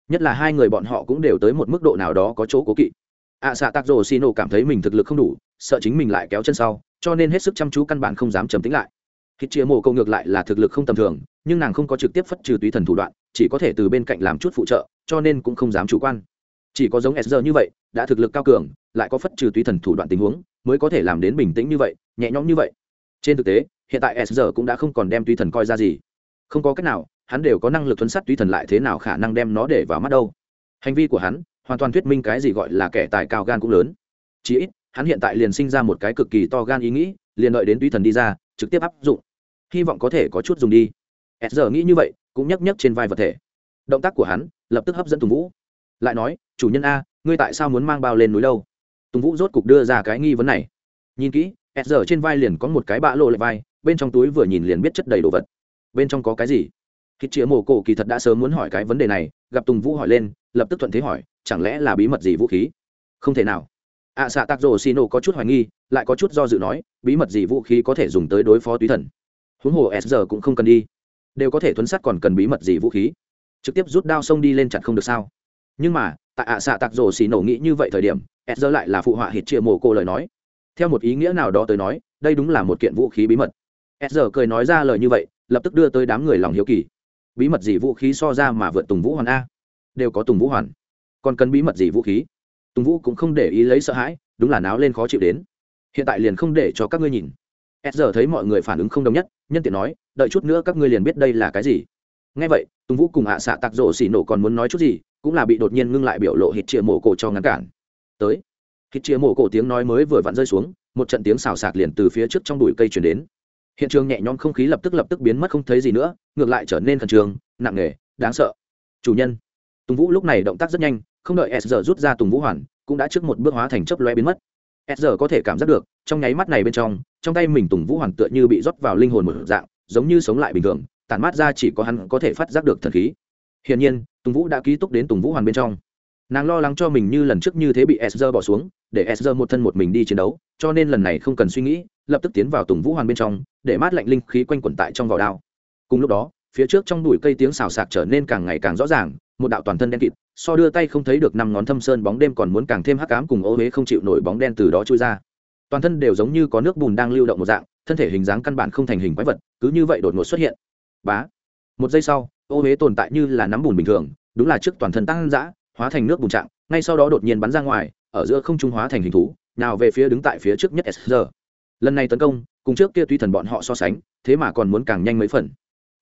Nhất là hai người bọn họ cũng đều tới một mức độ nào đó có chỗ cố kỵ. Ạ xạ tạc rồ xì nổ cảm thấy mình thực lực không đủ, sợ chính mình lại kéo chân sau, cho nên hết sức chăm chú căn bản không dám trầm tính lại. Hít chia mộ câu ngược lại là thực lực không tầm thường, nhưng nàng không có trực tiếp phất trừ túy thần thủ đoạn, chỉ có thể từ bên cạnh làm chút phụ trợ, cho nên cũng không dám chủ quan chỉ có giống s như vậy, đã thực lực cao cường, lại có phất trừ túy thần thủ đoạn tình huống, mới có thể làm đến bình tĩnh như vậy, nhẹ nhõm như vậy. Trên thực tế, hiện tại s cũng đã không còn đem túy thần coi ra gì. Không có cách nào, hắn đều có năng lực thuấn sát túy thần lại thế nào khả năng đem nó để vào mắt đâu. Hành vi của hắn, hoàn toàn thuyết minh cái gì gọi là kẻ tài cao gan cũng lớn. Chỉ ít, hắn hiện tại liền sinh ra một cái cực kỳ to gan ý nghĩ, liền đợi đến túy thần đi ra, trực tiếp áp dụng. Hy vọng có thể có chút dùng đi. S nghĩ như vậy, cũng nhấc nhấc trên vai vật thể. Động tác của hắn, lập tức hấp dẫn tùng vũ lại nói chủ nhân a ngươi tại sao muốn mang bao lên núi đâu? Tùng vũ rốt cục đưa ra cái nghi vấn này. Nhìn kỹ s trên vai liền có một cái bã lộ lệ vai bên trong túi vừa nhìn liền biết chất đầy đồ vật. Bên trong có cái gì? Khi chĩa mồ cổ kỳ thật đã sớm muốn hỏi cái vấn đề này gặp tùng vũ hỏi lên lập tức thuận thế hỏi chẳng lẽ là bí mật gì vũ khí? Không thể nào. Ạ à, xạ tạc rồ xì nổ có chút hoài nghi lại có chút do dự nói bí mật gì vũ khí có thể dùng tới đối phó túy thần? Huống hồ s giờ cũng không cần đi. Đều có thể thuấn sát còn cần bí mật gì vũ khí? Trực tiếp rút đao xông đi lên chặt không được sao? Nhưng mà tại ạ à, xạ tạc rổ xì nổ nghĩ như vậy thời điểm s giờ lại là phụ họa hít chia mồ cô lời nói. Theo một ý nghĩa nào đó tới nói đây đúng là một kiện vũ khí bí mật. S giờ cười nói ra lời như vậy lập tức đưa tới đám người lòng hiếu kỳ. Bí mật gì vũ khí so ra mà vượt tùng vũ hoàn a? Đều có tùng vũ hoàn. Còn cần bí mật gì vũ khí? Tùng vũ cũng không để ý lấy sợ hãi đúng là náo lên khó chịu đến. Hiện tại liền không để cho các ngươi nhìn. S giờ thấy mọi người phản ứng không đồng nhất nhân tiện nói đợi chút nữa các ngươi liền biết đây là cái gì. Ngay vậy tùng vũ cùng hạ xạ tạc rổ xì nổ còn muốn nói chút gì cũng là bị đột nhiên ngưng lại biểu lộ hít chia mổ cổ cho ngăn cản. Tới, hít chia mổ cổ tiếng nói mới vừa vặn rơi xuống, một trận tiếng xào sạc liền từ phía trước trong bụi cây chuyển đến. Hiện trường nhẹ nhõm không khí lập tức lập tức biến mất không thấy gì nữa, ngược lại trở nên khẩn trương, nặng nề, đáng sợ. Chủ nhân, tùng vũ lúc này động tác rất nhanh, không đợi s giờ rút ra tùng vũ hoàn, cũng đã trước một bước hóa thành chớp loe biến mất. S giờ có thể cảm giác được, trong nháy mắt này bên trong trong tay mình tùng vũ hoàn tựa như bị rót vào linh hồn một dạng, giống như sống lại bình thường, tản mát ra chỉ có hắn có thể phát giác được thần khí hiển nhiên, tùng vũ đã ký túc đến tùng vũ hoàn bên trong. Nàng lo lắng cho mình như lần trước như thế bị sr bỏ xuống, để sr một thân một mình đi chiến đấu, cho nên lần này không cần suy nghĩ, lập tức tiến vào tùng vũ hoàn bên trong, để mát lạnh linh khí quanh quẩn tại trong vỏ đao. Cùng lúc đó, phía trước trong bụi cây tiếng xào xạc trở nên càng ngày càng rõ ràng, một đạo toàn thân đen kịt, so đưa tay không thấy được năm ngón thâm sơn bóng đêm còn muốn càng thêm hắc ám cùng ô huế không chịu nổi bóng đen từ đó trôi ra. Toàn thân đều giống như có nước bùn đang lưu động một dạng, thân thể hình dáng căn bản không thành hình quái vật, cứ như vậy đột ngột xuất hiện. Bá. Một giây sau ô huế tồn tại như là nắm bùn bình thường, đúng là trước toàn thân tăng dã, hóa thành nước bùn trạng, ngay sau đó đột nhiên bắn ra ngoài, ở giữa không trung hóa thành hình thú, nào về phía đứng tại phía trước nhất sr lần này tấn công, cùng trước kia tuy thần bọn họ so sánh, thế mà còn muốn càng nhanh mấy phần.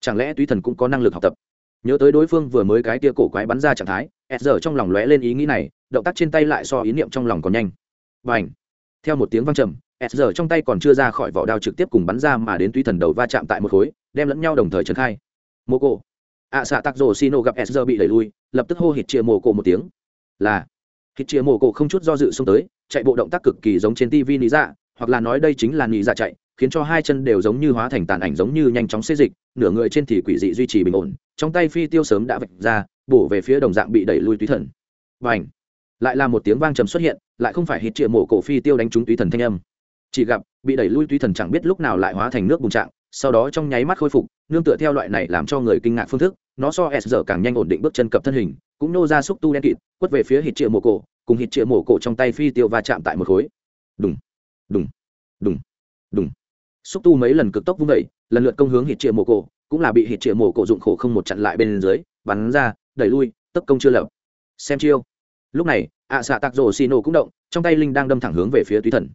Chẳng lẽ tuy thần cũng có năng lực học tập? Nhớ tới đối phương vừa mới cái kia cổ quái bắn ra trạng thái sr trong lòng lóe lên ý nghĩ này, động tác trên tay lại so ý niệm trong lòng còn nhanh. Và ảnh theo một tiếng vang trầm sr trong tay còn chưa ra khỏi vỏ đao trực tiếp cùng bắn ra mà đến tuy thần đầu va chạm tại một khối, đem lẫn nhau đồng thời trấn khai. Mô cô ạ xạ tạc rồ xino gặp sr bị đẩy lui, lập tức hô hít chia mồ cổ một tiếng. Là, hít chia mồ cổ không chút do dự xông tới, chạy bộ động tác cực kỳ giống trên tv lý dạ hoặc là nói đây chính là lý dạ chạy, khiến cho hai chân đều giống như hóa thành tàn ảnh giống như nhanh chóng xê dịch, nửa người trên thì quỷ dị duy trì bình ổn, trong tay phi tiêu sớm đã vạch ra, bổ về phía đồng dạng bị đẩy lui túy thần. Và ảnh lại là một tiếng vang trầm xuất hiện, lại không phải hít triệu mổ cổ phi tiêu đánh trúng túy thần thanh âm. Chỉ gặp, bị đẩy lui túy thần chẳng biết lúc nào lại hóa thành nước bùng trạng sau đó trong nháy mắt khôi phục, nương tựa theo loại này làm cho người kinh ngạc phương thức, nó so s giờ càng nhanh ổn định bước chân cập thân hình, cũng nô ra xúc tu đen kịt, quất về phía hít triệu mổ cổ, cùng hít triệu mổ cổ trong tay phi tiêu va chạm tại một khối. Đùng đùng đùng đùng. Xúc tu mấy lần cực tốc vung vẩy lần lượt công hướng hít triệu mổ cổ, cũng là bị hít triệu mổ cổ dụng khổ không một chặn lại bên dưới, bắn ra, đẩy lui, tấp công chưa lập. Xem chiêu. Lúc này, ạ xạ tạc rổ xì nổ cũng động, trong tay linh đang đâm thẳng hướng về phía túy thần.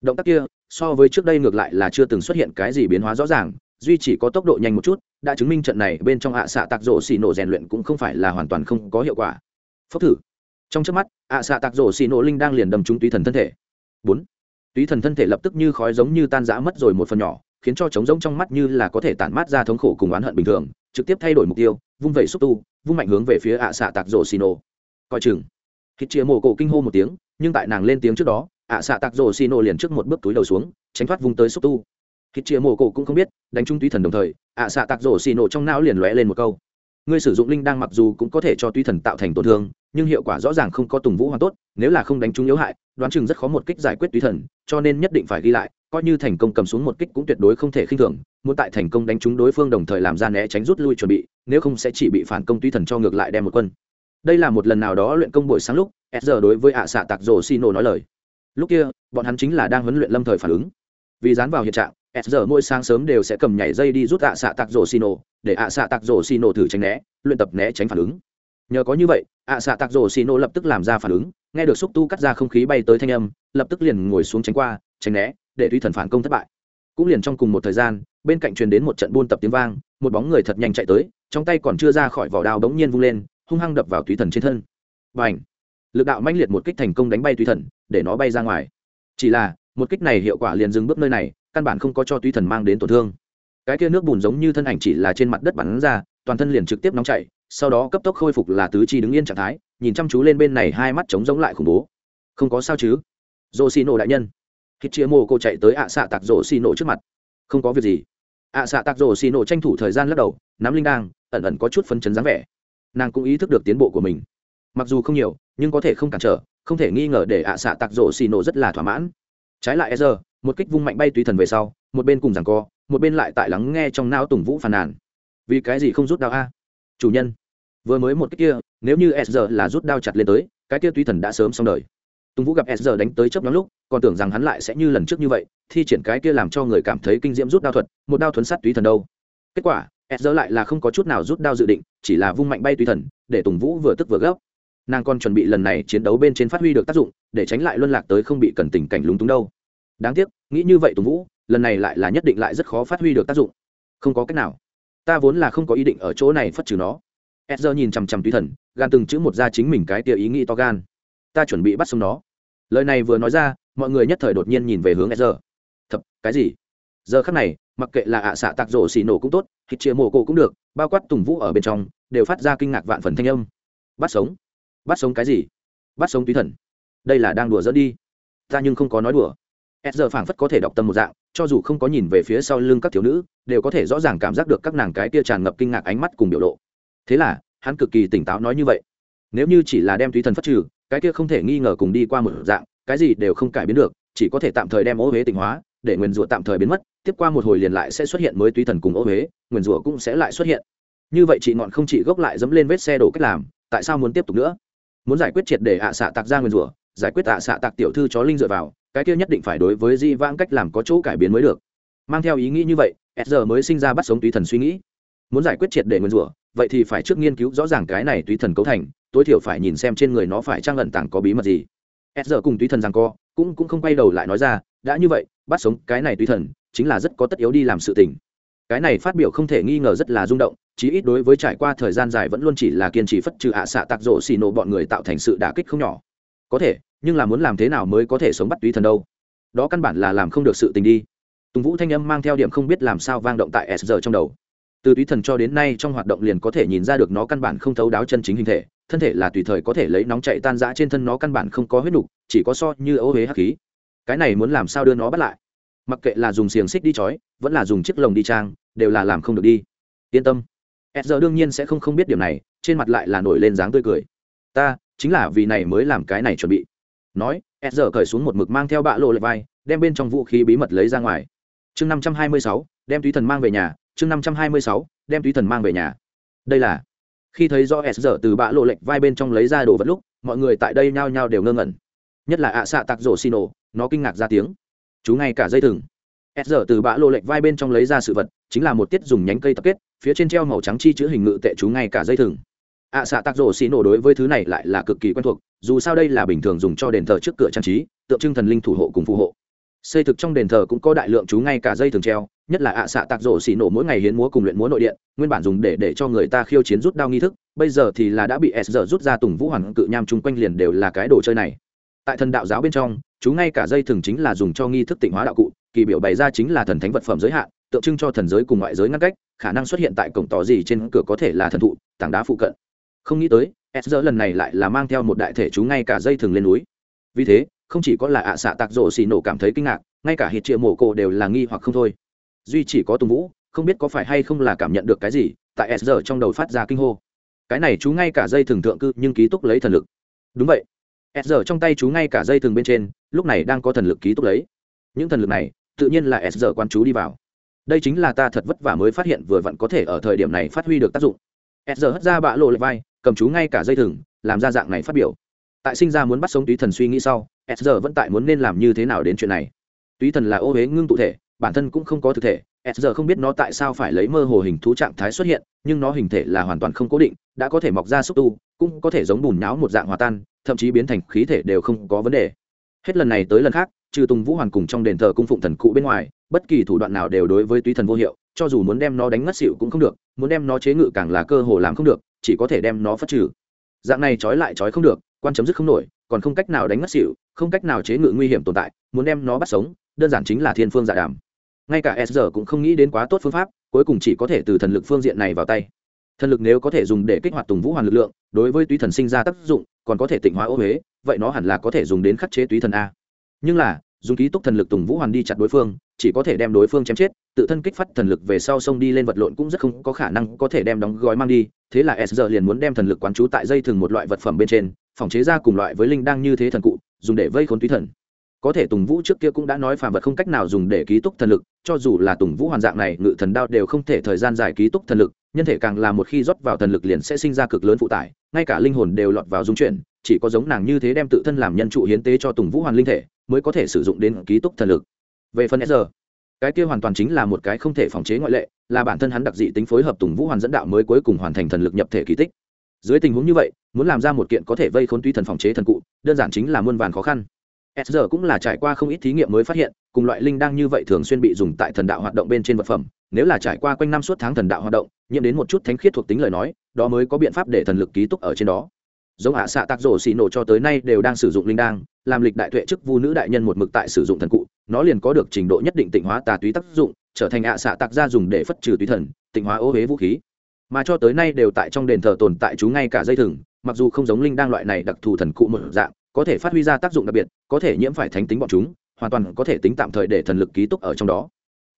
Động tác kia so với trước đây ngược lại là chưa từng xuất hiện cái gì biến hóa rõ ràng, duy chỉ có tốc độ nhanh một chút, đã chứng minh trận này bên trong ạ xạ tạc rổ xì nổ rèn luyện cũng không phải là hoàn toàn không có hiệu quả. Phốc thử. Trong trước mắt, ạ xạ tạc rổ xì nổ linh đang liền đâm trúng túy thần thân thể. Bốn. Túy thần thân thể lập tức như khói giống như tan rã mất rồi một phần nhỏ, khiến cho trống rỗng trong mắt như là có thể tản mát ra thống khổ cùng oán hận bình thường, trực tiếp thay đổi mục tiêu, vung vẩy xúc tu, vung mạnh hướng về phía ạ xạ tạc rổ xì nổ. Coi chừng. Khi chia mồ cổ kinh hô một tiếng, nhưng tại nàng lên tiếng trước đó ạ xạ tạc rổ xì nổ liền trước một bước túi đầu xuống, tránh thoát vùng tới xúc tu. Khi chia mồ cổ cũng không biết, đánh trung túy thần đồng thời, ạ xạ tạc rổ xì nổ trong não liền lóe lên một câu. Ngươi sử dụng linh đang mặc dù cũng có thể cho túy thần tạo thành tổn thương, nhưng hiệu quả rõ ràng không có tùng vũ hoàn tốt, nếu là không đánh trúng yếu hại, đoán chừng rất khó một kích giải quyết túy thần, cho nên nhất định phải ghi lại, coi như thành công cầm xuống một kích cũng tuyệt đối không thể khinh thường, muốn tại thành công đánh trúng đối phương đồng thời làm ra né tránh rút lui chuẩn bị, nếu không sẽ chỉ bị phản công túy thần cho ngược lại đem một quân. Đây là một lần nào đó luyện công buổi sáng lúc, s giờ đối với ạ xạ tạc rổ xi nổ nói lời lúc kia, bọn hắn chính là đang huấn luyện lâm thời phản ứng. Vì dán vào hiện trạng, s giờ mỗi sáng sớm đều sẽ cầm nhảy dây đi rút ạ xạ tạc rổ xì nổ, để ạ xạ tạc rổ xì nổ thử tránh né, luyện tập né tránh phản ứng. Nhờ có như vậy, ạ xạ tạc rổ xì nổ lập tức làm ra phản ứng, nghe được xúc tu cắt ra không khí bay tới thanh âm, lập tức liền ngồi xuống tránh qua, tránh né, để tuy thần phản công thất bại. Cũng liền trong cùng một thời gian, bên cạnh truyền đến một trận buôn tập tiếng vang, một bóng người thật nhanh chạy tới, trong tay còn chưa ra khỏi vỏ đao đống nhiên vung lên, hung hăng đập vào túy thần trên thân. Và ảnh lực đạo mãnh liệt một kích thành công đánh bay tùy thần, để nó bay ra ngoài. Chỉ là, một kích này hiệu quả liền dừng bước nơi này, căn bản không có cho tùy thần mang đến tổn thương. Cái kia nước bùn giống như thân ảnh chỉ là trên mặt đất bắn ra, toàn thân liền trực tiếp nóng chạy sau đó cấp tốc khôi phục là tứ chi đứng yên trạng thái, nhìn chăm chú lên bên này hai mắt trống giống lại khủng bố. Không có sao chứ? Dô xì nổ đại nhân. Khi chia mô cô chạy tới ạ xạ tạc rổ xì nổ trước mặt. Không có việc gì. ạ xạ tạc rổ xì nổ tranh thủ thời gian lắc đầu, nắm linh đang ẩn ẩn có chút phân chấn dáng vẻ. Nàng cũng ý thức được tiến bộ của mình. Mặc dù không nhiều nhưng có thể không cản trở, không thể nghi ngờ để ạ xạ tạc rổ xì nổ rất là thỏa mãn. Trái lại e giờ một kích vung mạnh bay tùy thần về sau, một bên cùng rằng co, một bên lại tại lắng nghe trong não tùng vũ phàn nàn. Vì cái gì không rút đao a? Chủ nhân, vừa mới một kích kia, nếu như s giờ là rút đao chặt lên tới, cái kia tùy thần đã sớm xong đời. Tùng vũ gặp s giờ đánh tới chấp nhóm lúc, còn tưởng rằng hắn lại sẽ như lần trước như vậy, thi triển cái kia làm cho người cảm thấy kinh diễm rút đao thuật, một đao thuấn sắt tùy thần đâu. Kết quả s giờ lại là không có chút nào rút đao dự định, chỉ là vung mạnh bay tùy thần, để tùng vũ vừa tức vừa gấp nàng còn chuẩn bị lần này chiến đấu bên trên phát huy được tác dụng, để tránh lại luân lạc tới không bị cần tình cảnh lúng túng đâu. Đáng tiếc, nghĩ như vậy tùng vũ, lần này lại là nhất định lại rất khó phát huy được tác dụng. Không có cách nào. Ta vốn là không có ý định ở chỗ này phất trừ nó. E z nhìn chằm chằm tùy thần, gan từng chữ một ra chính mình cái tia ý nghĩ to gan. Ta chuẩn bị bắt sống nó. Lời này vừa nói ra, mọi người nhất thời đột nhiên nhìn về hướng e z thập cái gì? Giờ khắc này, mặc kệ là ạ xạ tạc rổ xì nổ cũng tốt, thịt chia mồ cổ cũng được, bao quát tùng vũ ở bên trong, đều phát ra kinh ngạc vạn phần thanh âm. Bắt sống bắt sống cái gì? Bắt sống túy thần. Đây là đang đùa dẫn đi. Ta nhưng không có nói đùa. S giờ phảng phất có thể đọc tâm một dạng, cho dù không có nhìn về phía sau lưng các thiếu nữ, đều có thể rõ ràng cảm giác được các nàng cái kia tràn ngập kinh ngạc ánh mắt cùng biểu lộ. Thế là, hắn cực kỳ tỉnh táo nói như vậy. Nếu như chỉ là đem túy thần phát trừ, cái kia không thể nghi ngờ cùng đi qua một dạng, cái gì đều không cải biến được, chỉ có thể tạm thời đem ô huế tỉnh hóa, để nguyền rủa tạm thời biến mất, tiếp qua một hồi liền lại sẽ xuất hiện mới túy thần cùng ô huế nguyền rủa cũng sẽ lại xuất hiện. Như vậy chị ngọn không chị gốc lại dẫm lên vết xe đổ cách làm, tại sao muốn tiếp tục nữa? Muốn giải quyết triệt để ạ xạ tạc ra nguyên rủa, giải quyết ạ xạ tạc tiểu thư chó linh dựa vào, cái kia nhất định phải đối với di vãng cách làm có chỗ cải biến mới được. Mang theo ý nghĩ như vậy, s mới sinh ra bắt sống túy thần suy nghĩ. Muốn giải quyết triệt để nguyên rủa, vậy thì phải trước nghiên cứu rõ ràng cái này túy thần cấu thành, tối thiểu phải nhìn xem trên người nó phải trang lẩn tảng có bí mật gì. S cùng túy thần rằng co, cũng cũng không quay đầu lại nói ra, đã như vậy, bắt sống cái này túy thần, chính là rất có tất yếu đi làm sự tình. Cái này phát biểu không thể nghi ngờ rất là rung động chí ít đối với trải qua thời gian dài vẫn luôn chỉ là kiên trì phất trừ hạ xạ tạc rộ xì nổ bọn người tạo thành sự đả kích không nhỏ. Có thể, nhưng là muốn làm thế nào mới có thể sống bắt túy thần đâu? Đó căn bản là làm không được sự tình đi. Tùng vũ thanh âm mang theo điểm không biết làm sao vang động tại s giờ trong đầu. Từ túy thần cho đến nay trong hoạt động liền có thể nhìn ra được nó căn bản không thấu đáo chân chính hình thể, thân thể là tùy thời có thể lấy nóng chạy tan rã trên thân nó căn bản không có huyết nục, chỉ có so như ấu huế hắc khí. Cái này muốn làm sao đưa nó bắt lại? Mặc kệ là dùng xiềng xích đi trói vẫn là dùng chiếc lồng đi trang, đều là làm không được đi. Yên tâm s giờ đương nhiên sẽ không không biết điểm này, trên mặt lại là nổi lên dáng tươi cười. Ta, chính là vì này mới làm cái này chuẩn bị. Nói s giờ cởi xuống một mực mang theo bạ lộ lệ vai, đem bên trong vũ khí bí mật lấy ra ngoài. Chương năm trăm hai mươi sáu, đem túy thần mang về nhà. Chương năm trăm hai mươi sáu, đem túy thần mang về nhà. Đây là, khi thấy do s giờ từ bạ lộ lệnh vai bên trong lấy ra đồ vật lúc, mọi người tại đây nhao nhao đều ngơ ngẩn. Nhất là ạ xạ tặc rổ xin ồ nó kinh ngạc ra tiếng. Chú ngay cả dây thừng s giờ từ bã lộ lệch vai bên trong lấy ra sự vật, chính là một tiết dùng nhánh cây tập kết, phía trên treo màu trắng chi chữ hình ngự tệ chú ngay cả dây thừng. Ạ xạ tạc rổ xì nổ đối với thứ này lại là cực kỳ quen thuộc, dù sao đây là bình thường dùng cho đền thờ trước cửa trang trí, tượng trưng thần linh thủ hộ cùng phù hộ. Xây thực trong đền thờ cũng có đại lượng chú ngay cả dây thường treo, nhất là ạ xạ tạc rổ xì nổ mỗi ngày hiến múa cùng luyện múa nội điện, nguyên bản dùng để để cho người ta khiêu chiến rút đao nghi thức, bây giờ thì là đã bị s giờ rút ra tùng vũ hoàng cự nham chung quanh liền đều là cái đồ chơi này. Tại thần đạo giáo bên trong, chú ngay cả dây thường chính là dùng cho nghi thức tịnh hóa đạo cụ kỳ biểu bày ra chính là thần thánh vật phẩm giới hạn, tượng trưng cho thần giới cùng ngoại giới ngăn cách, khả năng xuất hiện tại cổng tỏ gì trên cửa có thể là thần thụ, tảng đá phụ cận. Không nghĩ tới, s giờ lần này lại là mang theo một đại thể chú ngay cả dây thường lên núi. Vì thế, không chỉ có là ạ xạ tạc rộ xì nổ cảm thấy kinh ngạc, ngay cả hít triệu mổ cổ đều là nghi hoặc không thôi. Duy chỉ có tùng vũ, không biết có phải hay không là cảm nhận được cái gì, tại s giờ trong đầu phát ra kinh hô. Cái này chú ngay cả dây thường thượng cư nhưng ký túc lấy thần lực. Đúng vậy. S giờ trong tay chú ngay cả dây thường bên trên, lúc này đang có thần lực ký túc lấy. Những thần lực này tự nhiên là s giờ quan chú đi vào. Đây chính là ta thật vất vả mới phát hiện vừa vặn có thể ở thời điểm này phát huy được tác dụng. S giờ hất ra bạ lộ lệ vai, cầm chú ngay cả dây thừng, làm ra dạng này phát biểu. Tại sinh ra muốn bắt sống túy thần suy nghĩ sau, s giờ vẫn tại muốn nên làm như thế nào đến chuyện này. Túy thần là ô huế ngưng tụ thể, bản thân cũng không có thực thể. S giờ không biết nó tại sao phải lấy mơ hồ hình thú trạng thái xuất hiện, nhưng nó hình thể là hoàn toàn không cố định, đã có thể mọc ra xúc tu, cũng có thể giống bùn náo một dạng hòa tan, thậm chí biến thành khí thể đều không có vấn đề. Hết lần này tới lần khác trừ tùng vũ hoàn cùng trong đền thờ cung phụng thần cụ bên ngoài, bất kỳ thủ đoạn nào đều đối với túy thần vô hiệu, cho dù muốn đem nó đánh ngất xịu cũng không được, muốn đem nó chế ngự càng là cơ hồ làm không được, chỉ có thể đem nó phát trừ. Dạng này trói lại trói không được, quan chấm dứt không nổi, còn không cách nào đánh ngất xịu không cách nào chế ngự nguy hiểm tồn tại, muốn đem nó bắt sống, đơn giản chính là thiên phương giả đàm. Ngay cả s giờ cũng không nghĩ đến quá tốt phương pháp, cuối cùng chỉ có thể từ thần lực phương diện này vào tay. Thần lực nếu có thể dùng để kích hoạt tùng vũ hoàn lực lượng, đối với túy thần sinh ra tác dụng, còn có thể tịnh hóa ô huế, vậy nó hẳn là có thể dùng đến khắc chế túy thần a nhưng là, dùng ký túc thần lực tùng vũ hoàn đi chặt đối phương, chỉ có thể đem đối phương chém chết, tự thân kích phát thần lực về sau sông đi lên vật lộn cũng rất không có khả năng có thể đem đóng gói mang đi, thế là s giờ liền muốn đem thần lực quán trú tại dây thừng một loại vật phẩm bên trên, phòng chế ra cùng loại với linh đang như thế thần cụ, dùng để vây khốn túy thần. Có thể tùng vũ trước kia cũng đã nói phàm vật không cách nào dùng để ký túc thần lực, cho dù là tùng vũ hoàn dạng này, ngự thần đao đều không thể thời gian dài ký túc thần lực, nhân thể càng là một khi rót vào thần lực liền sẽ sinh ra cực lớn phụ tải, ngay cả linh hồn đều lọt vào dung chuyển, chỉ có giống nàng như thế đem tự thân làm nhân trụ hiến tế cho tùng vũ hoàn linh thể mới có thể sử dụng đến ký túc thần lực. Về phần sr cái kia hoàn toàn chính là một cái không thể phòng chế ngoại lệ, là bản thân hắn đặc dị tính phối hợp tùng vũ hoàn dẫn đạo mới cuối cùng hoàn thành thần lực nhập thể kỳ tích. Dưới tình huống như vậy, muốn làm ra một kiện có thể vây khốn tuy thần phòng chế thần cụ, đơn giản chính là muôn vàn khó khăn. Sr cũng là trải qua không ít thí nghiệm mới phát hiện, cùng loại linh đang như vậy thường xuyên bị dùng tại thần đạo hoạt động bên trên vật phẩm, nếu là trải qua quanh năm suốt tháng thần đạo hoạt động, nhiễm đến một chút thánh khiết thuộc tính lời nói, đó mới có biện pháp để thần lực ký túc ở trên đó giống hạ xạ tạc rổ xì nổ cho tới nay đều đang sử dụng linh đang làm lịch đại tuệ chức vu nữ đại nhân một mực tại sử dụng thần cụ, nó liền có được trình độ nhất định tịnh hóa tà túy tác dụng, trở thành hạ xạ tạc ra dùng để phất trừ túy thần, tịnh hóa ô huế vũ khí. Mà cho tới nay đều tại trong đền thờ tồn tại chú ngay cả dây thừng, mặc dù không giống linh đang loại này đặc thù thần cụ một dạng, có thể phát huy ra tác dụng đặc biệt, có thể nhiễm phải thánh tính bọn chúng, hoàn toàn có thể tính tạm thời để thần lực ký túc ở trong đó.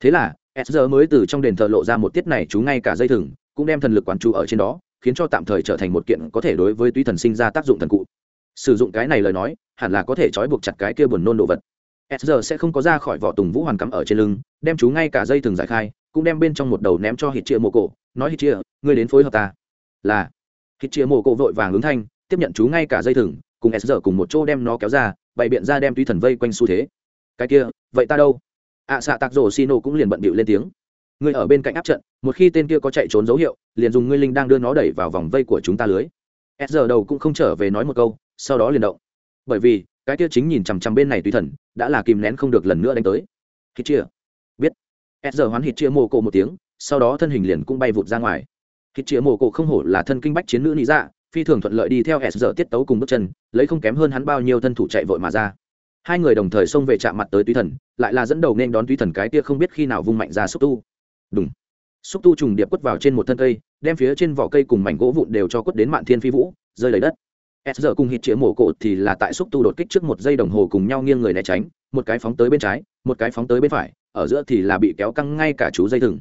Thế là sr mới từ trong đền thờ lộ ra một tiết này chú ngay cả dây thừng, cũng đem thần lực quán chú ở trên đó khiến cho tạm thời trở thành một kiện có thể đối với túy thần sinh ra tác dụng thần cụ. Sử dụng cái này lời nói hẳn là có thể trói buộc chặt cái kia buồn nôn đồ vật. S sẽ không có ra khỏi vỏ tùng vũ hoàn cắm ở trên lưng đem chú ngay cả dây thừng giải khai cũng đem bên trong một đầu ném cho hít chia mồ cổ nói hít chia ngươi đến phối hợp ta. Là. Hít chia mồ cổ vội vàng ứng thanh tiếp nhận chú ngay cả dây thừng cùng s cùng một chỗ đem nó kéo ra bày biện ra đem túy thần vây quanh xu thế. Cái kia vậy ta đâu? Ạ à, xạ tạc rổ xi nổ cũng liền bận bịu lên tiếng. Ngươi ở bên cạnh áp trận một khi tên kia có chạy trốn dấu hiệu, liền dùng ngươi linh đang đưa nó đẩy vào vòng vây của chúng ta lưới. S giờ đầu cũng không trở về nói một câu, sau đó liền động. Bởi vì, cái kia chính nhìn chằm chằm bên này tùy thần, đã là kìm nén không được lần nữa đánh tới. Hít chia. Biết. S giờ hoán hít chia mồ cổ một tiếng, sau đó thân hình liền cũng bay vụt ra ngoài. Hít chia mồ cổ không hổ là thân kinh bách chiến nữ lý dạ phi thường thuận lợi đi theo s giờ tiết tấu cùng bước chân, lấy không kém hơn hắn bao nhiêu thân thủ chạy vội mà ra. Hai người đồng thời xông về chạm mặt tới tùy thần, lại là dẫn đầu nên đón tùy thần cái kia không biết khi nào vung mạnh ra xúc tu. Đúng xúc tu trùng điệp quất vào trên một thân cây, đem phía trên vỏ cây cùng mảnh gỗ vụn đều cho quất đến mạn thiên phi vũ, rơi lấy đất. S giờ cùng hít chĩa mổ cổ thì là tại xúc tu đột kích trước một giây đồng hồ cùng nhau nghiêng người né tránh, một cái phóng tới bên trái, một cái phóng tới bên phải, ở giữa thì là bị kéo căng ngay cả chú dây thừng.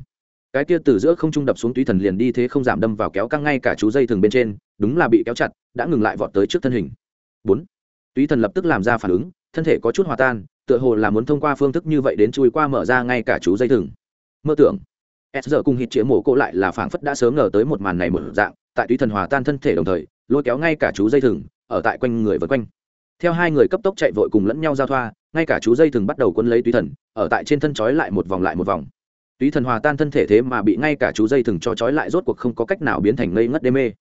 Cái kia từ giữa không trung đập xuống túy thần liền đi thế không giảm đâm vào kéo căng ngay cả chú dây thừng bên trên, đúng là bị kéo chặt, đã ngừng lại vọt tới trước thân hình. Bốn. Túy thần lập tức làm ra phản ứng, thân thể có chút hòa tan, tựa hồ là muốn thông qua phương thức như vậy đến chui qua mở ra ngay cả chú dây thừng. Mơ tưởng s giờ cùng hít chĩa mổ cổ lại là phảng phất đã sớm ngờ tới một màn này một dạng, tại túy thần hòa tan thân thể đồng thời, lôi kéo ngay cả chú dây thừng, ở tại quanh người vượt quanh. Theo hai người cấp tốc chạy vội cùng lẫn nhau giao thoa, ngay cả chú dây thừng bắt đầu quân lấy túy thần, ở tại trên thân trói lại một vòng lại một vòng. Túy thần hòa tan thân thể thế mà bị ngay cả chú dây thừng cho trói lại rốt cuộc không có cách nào biến thành ngây ngất đê mê.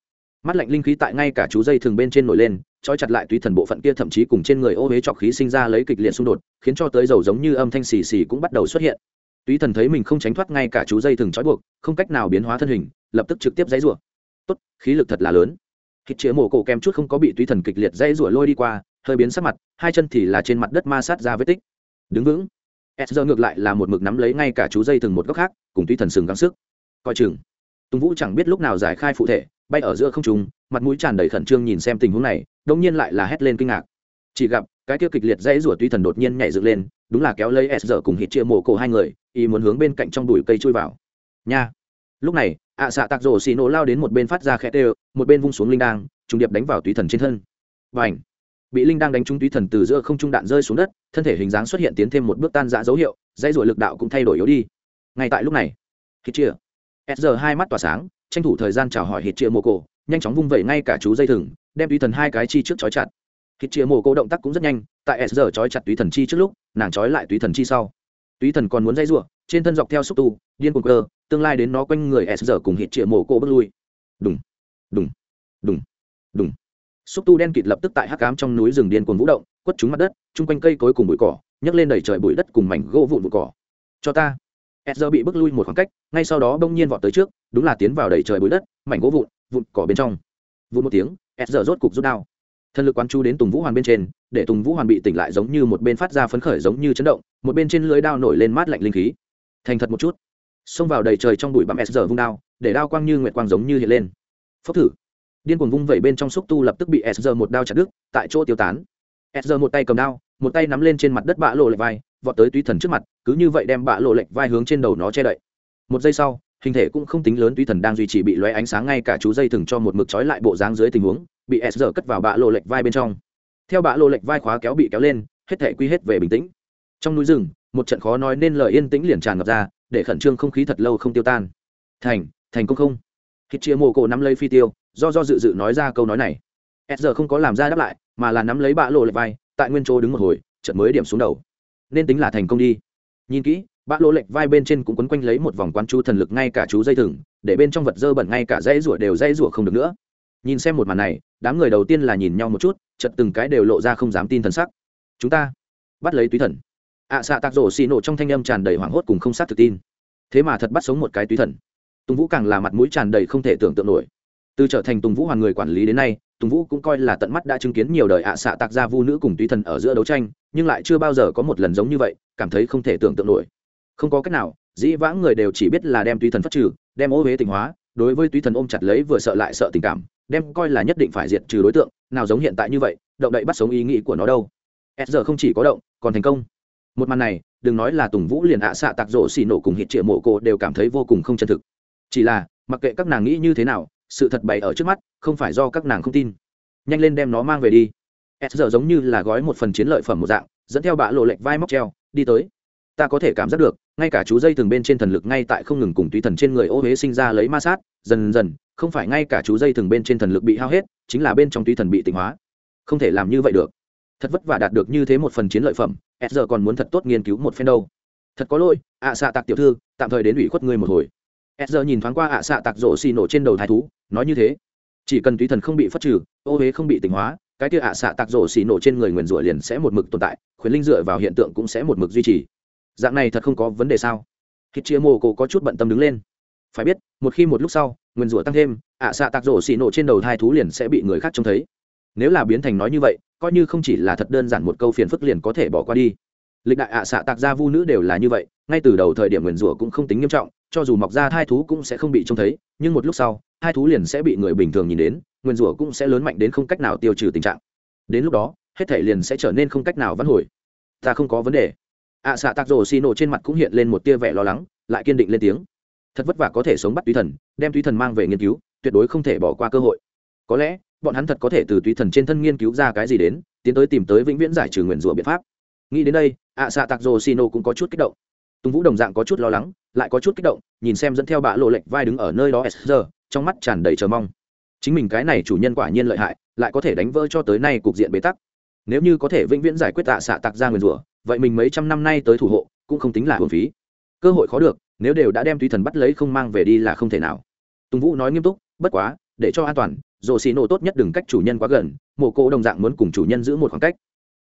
Mắt lạnh linh khí tại ngay cả chú dây thừng bên trên nổi lên, trói chặt lại túy thần bộ phận kia thậm chí cùng trên người ô huế trọc khí sinh ra lấy kịch liệt xung đột, khiến cho tới dầu giống như âm thanh xì xì cũng bắt đầu xuất hiện túy thần thấy mình không tránh thoát ngay cả chú dây thừng trói buộc, không cách nào biến hóa thân hình, lập tức trực tiếp dãy rủa. Tốt, khí lực thật là lớn. Hít chĩa mổ cổ kem chút không có bị túy thần kịch liệt dãy rủa lôi đi qua, hơi biến sắc mặt, hai chân thì là trên mặt đất ma sát ra vết tích. Đứng vững. S giờ ngược lại là một mực nắm lấy ngay cả chú dây thừng một góc khác, cùng túy thần sừng gắng sức. Coi chừng. Tùng vũ chẳng biết lúc nào giải khai phụ thể, bay ở giữa không trung, mặt mũi tràn đầy khẩn trương nhìn xem tình huống này đông nhiên lại là hét lên kinh ngạc. Chỉ gặp cái kia kịch liệt dãy rủa tuy thần đột nhiên nhảy dựng lên, đúng là kéo lấy s giờ cùng hít chia mổ cổ hai người, y muốn hướng bên cạnh trong đùi cây chui vào. Nha. Lúc này, ạ xạ tạc rổ xì nổ lao đến một bên phát ra khẽ tê, một bên vung xuống linh đang trùng điệp đánh vào túy thần trên thân. Và ảnh bị linh đang đánh trúng túy thần từ giữa không trung đạn rơi xuống đất, thân thể hình dáng xuất hiện tiến thêm một bước tan dã dấu hiệu, dãy rủa lực đạo cũng thay đổi yếu đi. Ngay tại lúc này hít chia, s giờ hai mắt tỏa sáng, tranh thủ thời gian chào hỏi hít chia mồ cổ, nhanh chóng vung vẩy ngay cả chú dây thừng, đem túy thần hai cái chi trước chói chặt hít chia mồ cô động tác cũng rất nhanh, tại s giờ chói chặt túy thần chi trước lúc, nàng chói lại túy thần chi sau. Túy thần còn muốn dây rủa, trên thân dọc theo xúc tu, điên cuồng cơ, tương lai đến nó quanh người s giờ cùng hít chia mổ cô bước lui. Đùng đùng đùng đùng. Xúc tu đen kịt lập tức tại hắc cám trong núi rừng điên cuồng vũ động, quất trúng mặt đất, chung quanh cây cối cùng bụi cỏ, nhấc lên đầy trời bụi đất cùng mảnh gỗ vụn bụi cỏ. Cho ta. S giờ bị bước lui một khoảng cách, ngay sau đó bỗng nhiên vọt tới trước, đúng là tiến vào đầy trời bụi đất, mảnh gỗ vụn vụn cỏ bên trong. Vụn một tiếng, s giờ rốt cục rút đao. Thần lực quán chú đến tùng vũ hoàn bên trên, để tùng vũ hoàn bị tỉnh lại giống như một bên phát ra phấn khởi giống như chấn động, một bên trên lưới đao nổi lên mát lạnh linh khí. Thành thật một chút. Xông vào đầy trời trong bụi bặm s giờ vung đao, để đao quang như nguyệt quang giống như hiện lên. Phốc thử. Điên cuồng vung vẩy bên trong xúc tu lập tức bị s giờ một đao chặt đứt, tại chỗ tiêu tán. S giờ một tay cầm đao, một tay nắm lên trên mặt đất bạ lộ lệch vai, vọt tới túy thần trước mặt, cứ như vậy đem bạ lộ lệch vai hướng trên đầu nó che đậy. Một giây sau, hình thể cũng không tính lớn, túy thần đang duy trì bị lóe ánh sáng ngay cả chú dây thừng cho một mực trói lại bộ dáng dưới tình huống bị s giờ cất vào bạ lộ lệch vai bên trong. Theo bạ lộ lệch vai khóa kéo bị kéo lên, hết thể quy hết về bình tĩnh. Trong núi rừng, một trận khó nói nên lời yên tĩnh liền tràn ngập ra, để khẩn trương không khí thật lâu không tiêu tan. Thành thành công không? Hít chia mồ cổ nắm lấy phi tiêu, do do dự dự nói ra câu nói này. S giờ không có làm ra đáp lại, mà là nắm lấy bạ lộ lệch vai, tại nguyên chỗ đứng một hồi trận mới điểm xuống đầu. Nên tính là thành công đi. Nhìn kỹ, bạ lộ lệch vai bên trên cũng quấn quanh lấy một vòng quán chú thần lực ngay cả chú dây thừng, để bên trong vật dơ bẩn ngay cả dây rủa đều dây rủa không được nữa. Nhìn xem một màn này đám người đầu tiên là nhìn nhau một chút chật từng cái đều lộ ra không dám tin thần sắc. Chúng ta bắt lấy túy thần. Ạ à, xạ tạc rổ xì nổ trong thanh âm tràn đầy hoảng hốt cùng không sát thực tin. Thế mà thật bắt sống một cái túy thần. Tùng vũ càng là mặt mũi tràn đầy không thể tưởng tượng nổi. Từ trở thành tùng vũ hoàn người quản lý đến nay tùng vũ cũng coi là tận mắt đã chứng kiến nhiều đời ạ à xạ tạc gia vu nữ cùng túy thần ở giữa đấu tranh nhưng lại chưa bao giờ có một lần giống như vậy cảm thấy không thể tưởng tượng nổi. Không có cách nào dĩ vãng người đều chỉ biết là đem túy thần phát trừ đem ô huế tình hóa đối với túy thần ôm chặt lấy vừa sợ lại sợ tình cảm đem coi là nhất định phải diệt trừ đối tượng, nào giống hiện tại như vậy, động đậy bắt sống ý nghĩ của nó đâu. S giờ không chỉ có động, còn thành công. Một màn này, đừng nói là tùng vũ liền ạ xạ tạc rổ xì nổ cùng hít triệu mộ cổ đều cảm thấy vô cùng không chân thực. Chỉ là, mặc kệ các nàng nghĩ như thế nào, sự thật bày ở trước mắt, không phải do các nàng không tin. Nhanh lên đem nó mang về đi. S giờ giống như là gói một phần chiến lợi phẩm một dạng, dẫn theo bạ lộ lệnh vai móc treo, đi tới ta có thể cảm giác được, ngay cả chú dây thường bên trên thần lực ngay tại không ngừng cùng tùy thần trên người ô huế sinh ra lấy ma sát, dần dần, không phải ngay cả chú dây thường bên trên thần lực bị hao hết, chính là bên trong tùy thần bị tịnh hóa. Không thể làm như vậy được. Thật vất vả đạt được như thế một phần chiến lợi phẩm s giờ còn muốn thật tốt nghiên cứu một phen đâu. Thật có lỗi, ạ à xạ tạc tiểu thư, tạm thời đến ủy khuất ngươi một hồi. S giờ nhìn thoáng qua ạ à xạ tạc rổ xì nổ trên đầu thái thú, nói như thế. Chỉ cần tùy thần không bị phất trừ, ô huế không bị tịnh hóa, cái kia ạ à xạ tạc rổ xì nổ trên người nguyền rủa liền sẽ một mực tồn tại, khuyến linh dựa vào hiện tượng cũng sẽ một mực duy trì dạng này thật không có vấn đề sao? Hít chia mô cổ có chút bận tâm đứng lên. Phải biết, một khi một lúc sau nguyền rủa tăng thêm, ạ xạ tạc rổ xì nổ trên đầu thai thú liền sẽ bị người khác trông thấy. Nếu là biến thành nói như vậy, coi như không chỉ là thật đơn giản một câu phiền phức liền có thể bỏ qua đi. Lịch đại ạ xạ tạc gia vu nữ đều là như vậy, ngay từ đầu thời điểm nguyền rủa cũng không tính nghiêm trọng, cho dù mọc ra thai thú cũng sẽ không bị trông thấy, nhưng một lúc sau, thai thú liền sẽ bị người bình thường nhìn đến nguyền rủa cũng sẽ lớn mạnh đến không cách nào tiêu trừ tình trạng. Đến lúc đó, hết thể liền sẽ trở nên không cách nào vãn hồi. Ta không có vấn đề ạ xạ tạc rổ xì nổ trên mặt cũng hiện lên một tia vẻ lo lắng, lại kiên định lên tiếng. Thật vất vả có thể sống bắt túy thần, đem túy thần mang về nghiên cứu, tuyệt đối không thể bỏ qua cơ hội. Có lẽ, bọn hắn thật có thể từ túy thần trên thân nghiên cứu ra cái gì đến, tiến tới tìm tới vĩnh viễn giải trừ nguyền rủa biện pháp. Nghĩ đến đây, ạ xạ tạc rổ xì nổ cũng có chút kích động. Tùng vũ đồng dạng có chút lo lắng, lại có chút kích động, nhìn xem dẫn theo bạ lộ lệnh vai đứng ở nơi đó s giờ trong mắt tràn đầy chờ mong. Chính mình cái này chủ nhân quả nhiên lợi hại, lại có thể đánh vỡ cho tới nay cục diện bế tắc. Nếu như có thể vĩnh viễn giải quyết tạ xạ tạc ra nguyền rủa vậy mình mấy trăm năm nay tới thủ hộ, cũng không tính là hồn phí. Cơ hội khó được, nếu đều đã đem tùy thần bắt lấy không mang về đi là không thể nào. Tùng vũ nói nghiêm túc, bất quá, để cho an toàn rổ xì nổ tốt nhất đừng cách chủ nhân quá gần mộ cỗ đồng dạng muốn cùng chủ nhân giữ một khoảng cách.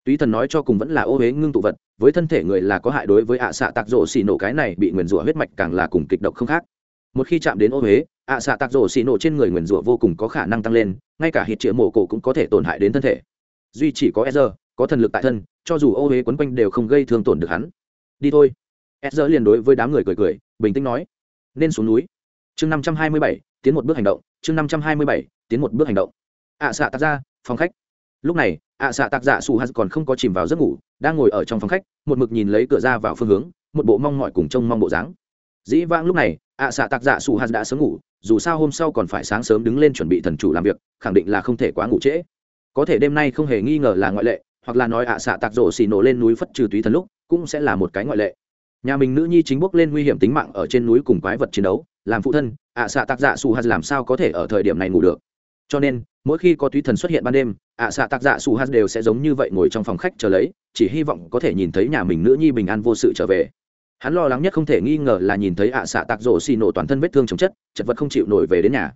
Túy thần nói cho cùng vẫn là ô huế ngưng tụ vật, với thân thể người là có hại đối với ạ xạ tạc rổ xì nổ cái này bị nguyền rủa huyết mạch càng là cùng kịch độc không khác. Một khi chạm đến ô huế ạ xạ tạc rổ xì nổ trên người nguyền rủa vô cùng có khả năng tăng lên, ngay cả hít chĩa mổ cổ cũng có thể tổn hại đến thân thể. Duy chỉ có e có thần lực tại thân, cho dù ô huế quấn quanh đều không gây thương tổn được hắn. Đi thôi. S giờ liền đối với đám người cười cười, bình tĩnh nói. Nên xuống núi. Chương năm trăm hai mươi bảy, tiến một bước hành động. Chương năm trăm hai mươi bảy, tiến một bước hành động. Ạ à xạ tạc ra phòng khách. Lúc này, ạ à xạ tạc dạ sù hạt còn không có chìm vào giấc ngủ, đang ngồi ở trong phòng khách, một mực nhìn lấy cửa ra vào phương hướng, một bộ mong mọi cùng trông mong bộ dáng. Dĩ vãng lúc này, ạ à xạ tạc dạ sù hạt đã sớm ngủ, dù sao hôm sau còn phải sáng sớm đứng lên chuẩn bị thần chủ làm việc, khẳng định là không thể quá ngủ trễ. Có thể đêm nay không hề nghi ngờ là ngoại lệ hoặc là nói ạ xạ tạc rổ xì nổ lên núi phất trừ túy thần lúc, cũng sẽ là một cái ngoại lệ. Nhà mình nữ nhi chính bốc lên nguy hiểm tính mạng ở trên núi cùng quái vật chiến đấu, làm phụ thân, ạ xạ tạc dạ su hạt làm sao có thể ở thời điểm này ngủ được? Cho nên, mỗi khi có túy thần xuất hiện ban đêm, ạ xạ tạc dạ su hạt đều sẽ giống như vậy ngồi trong phòng khách chờ lấy, chỉ hy vọng có thể nhìn thấy nhà mình nữ nhi bình an vô sự trở về. Hắn lo lắng nhất không thể nghi ngờ là nhìn thấy ạ xạ tạc rổ xì nổ toàn thân vết thương chồng chất, chật vật không chịu nổi về đến nhà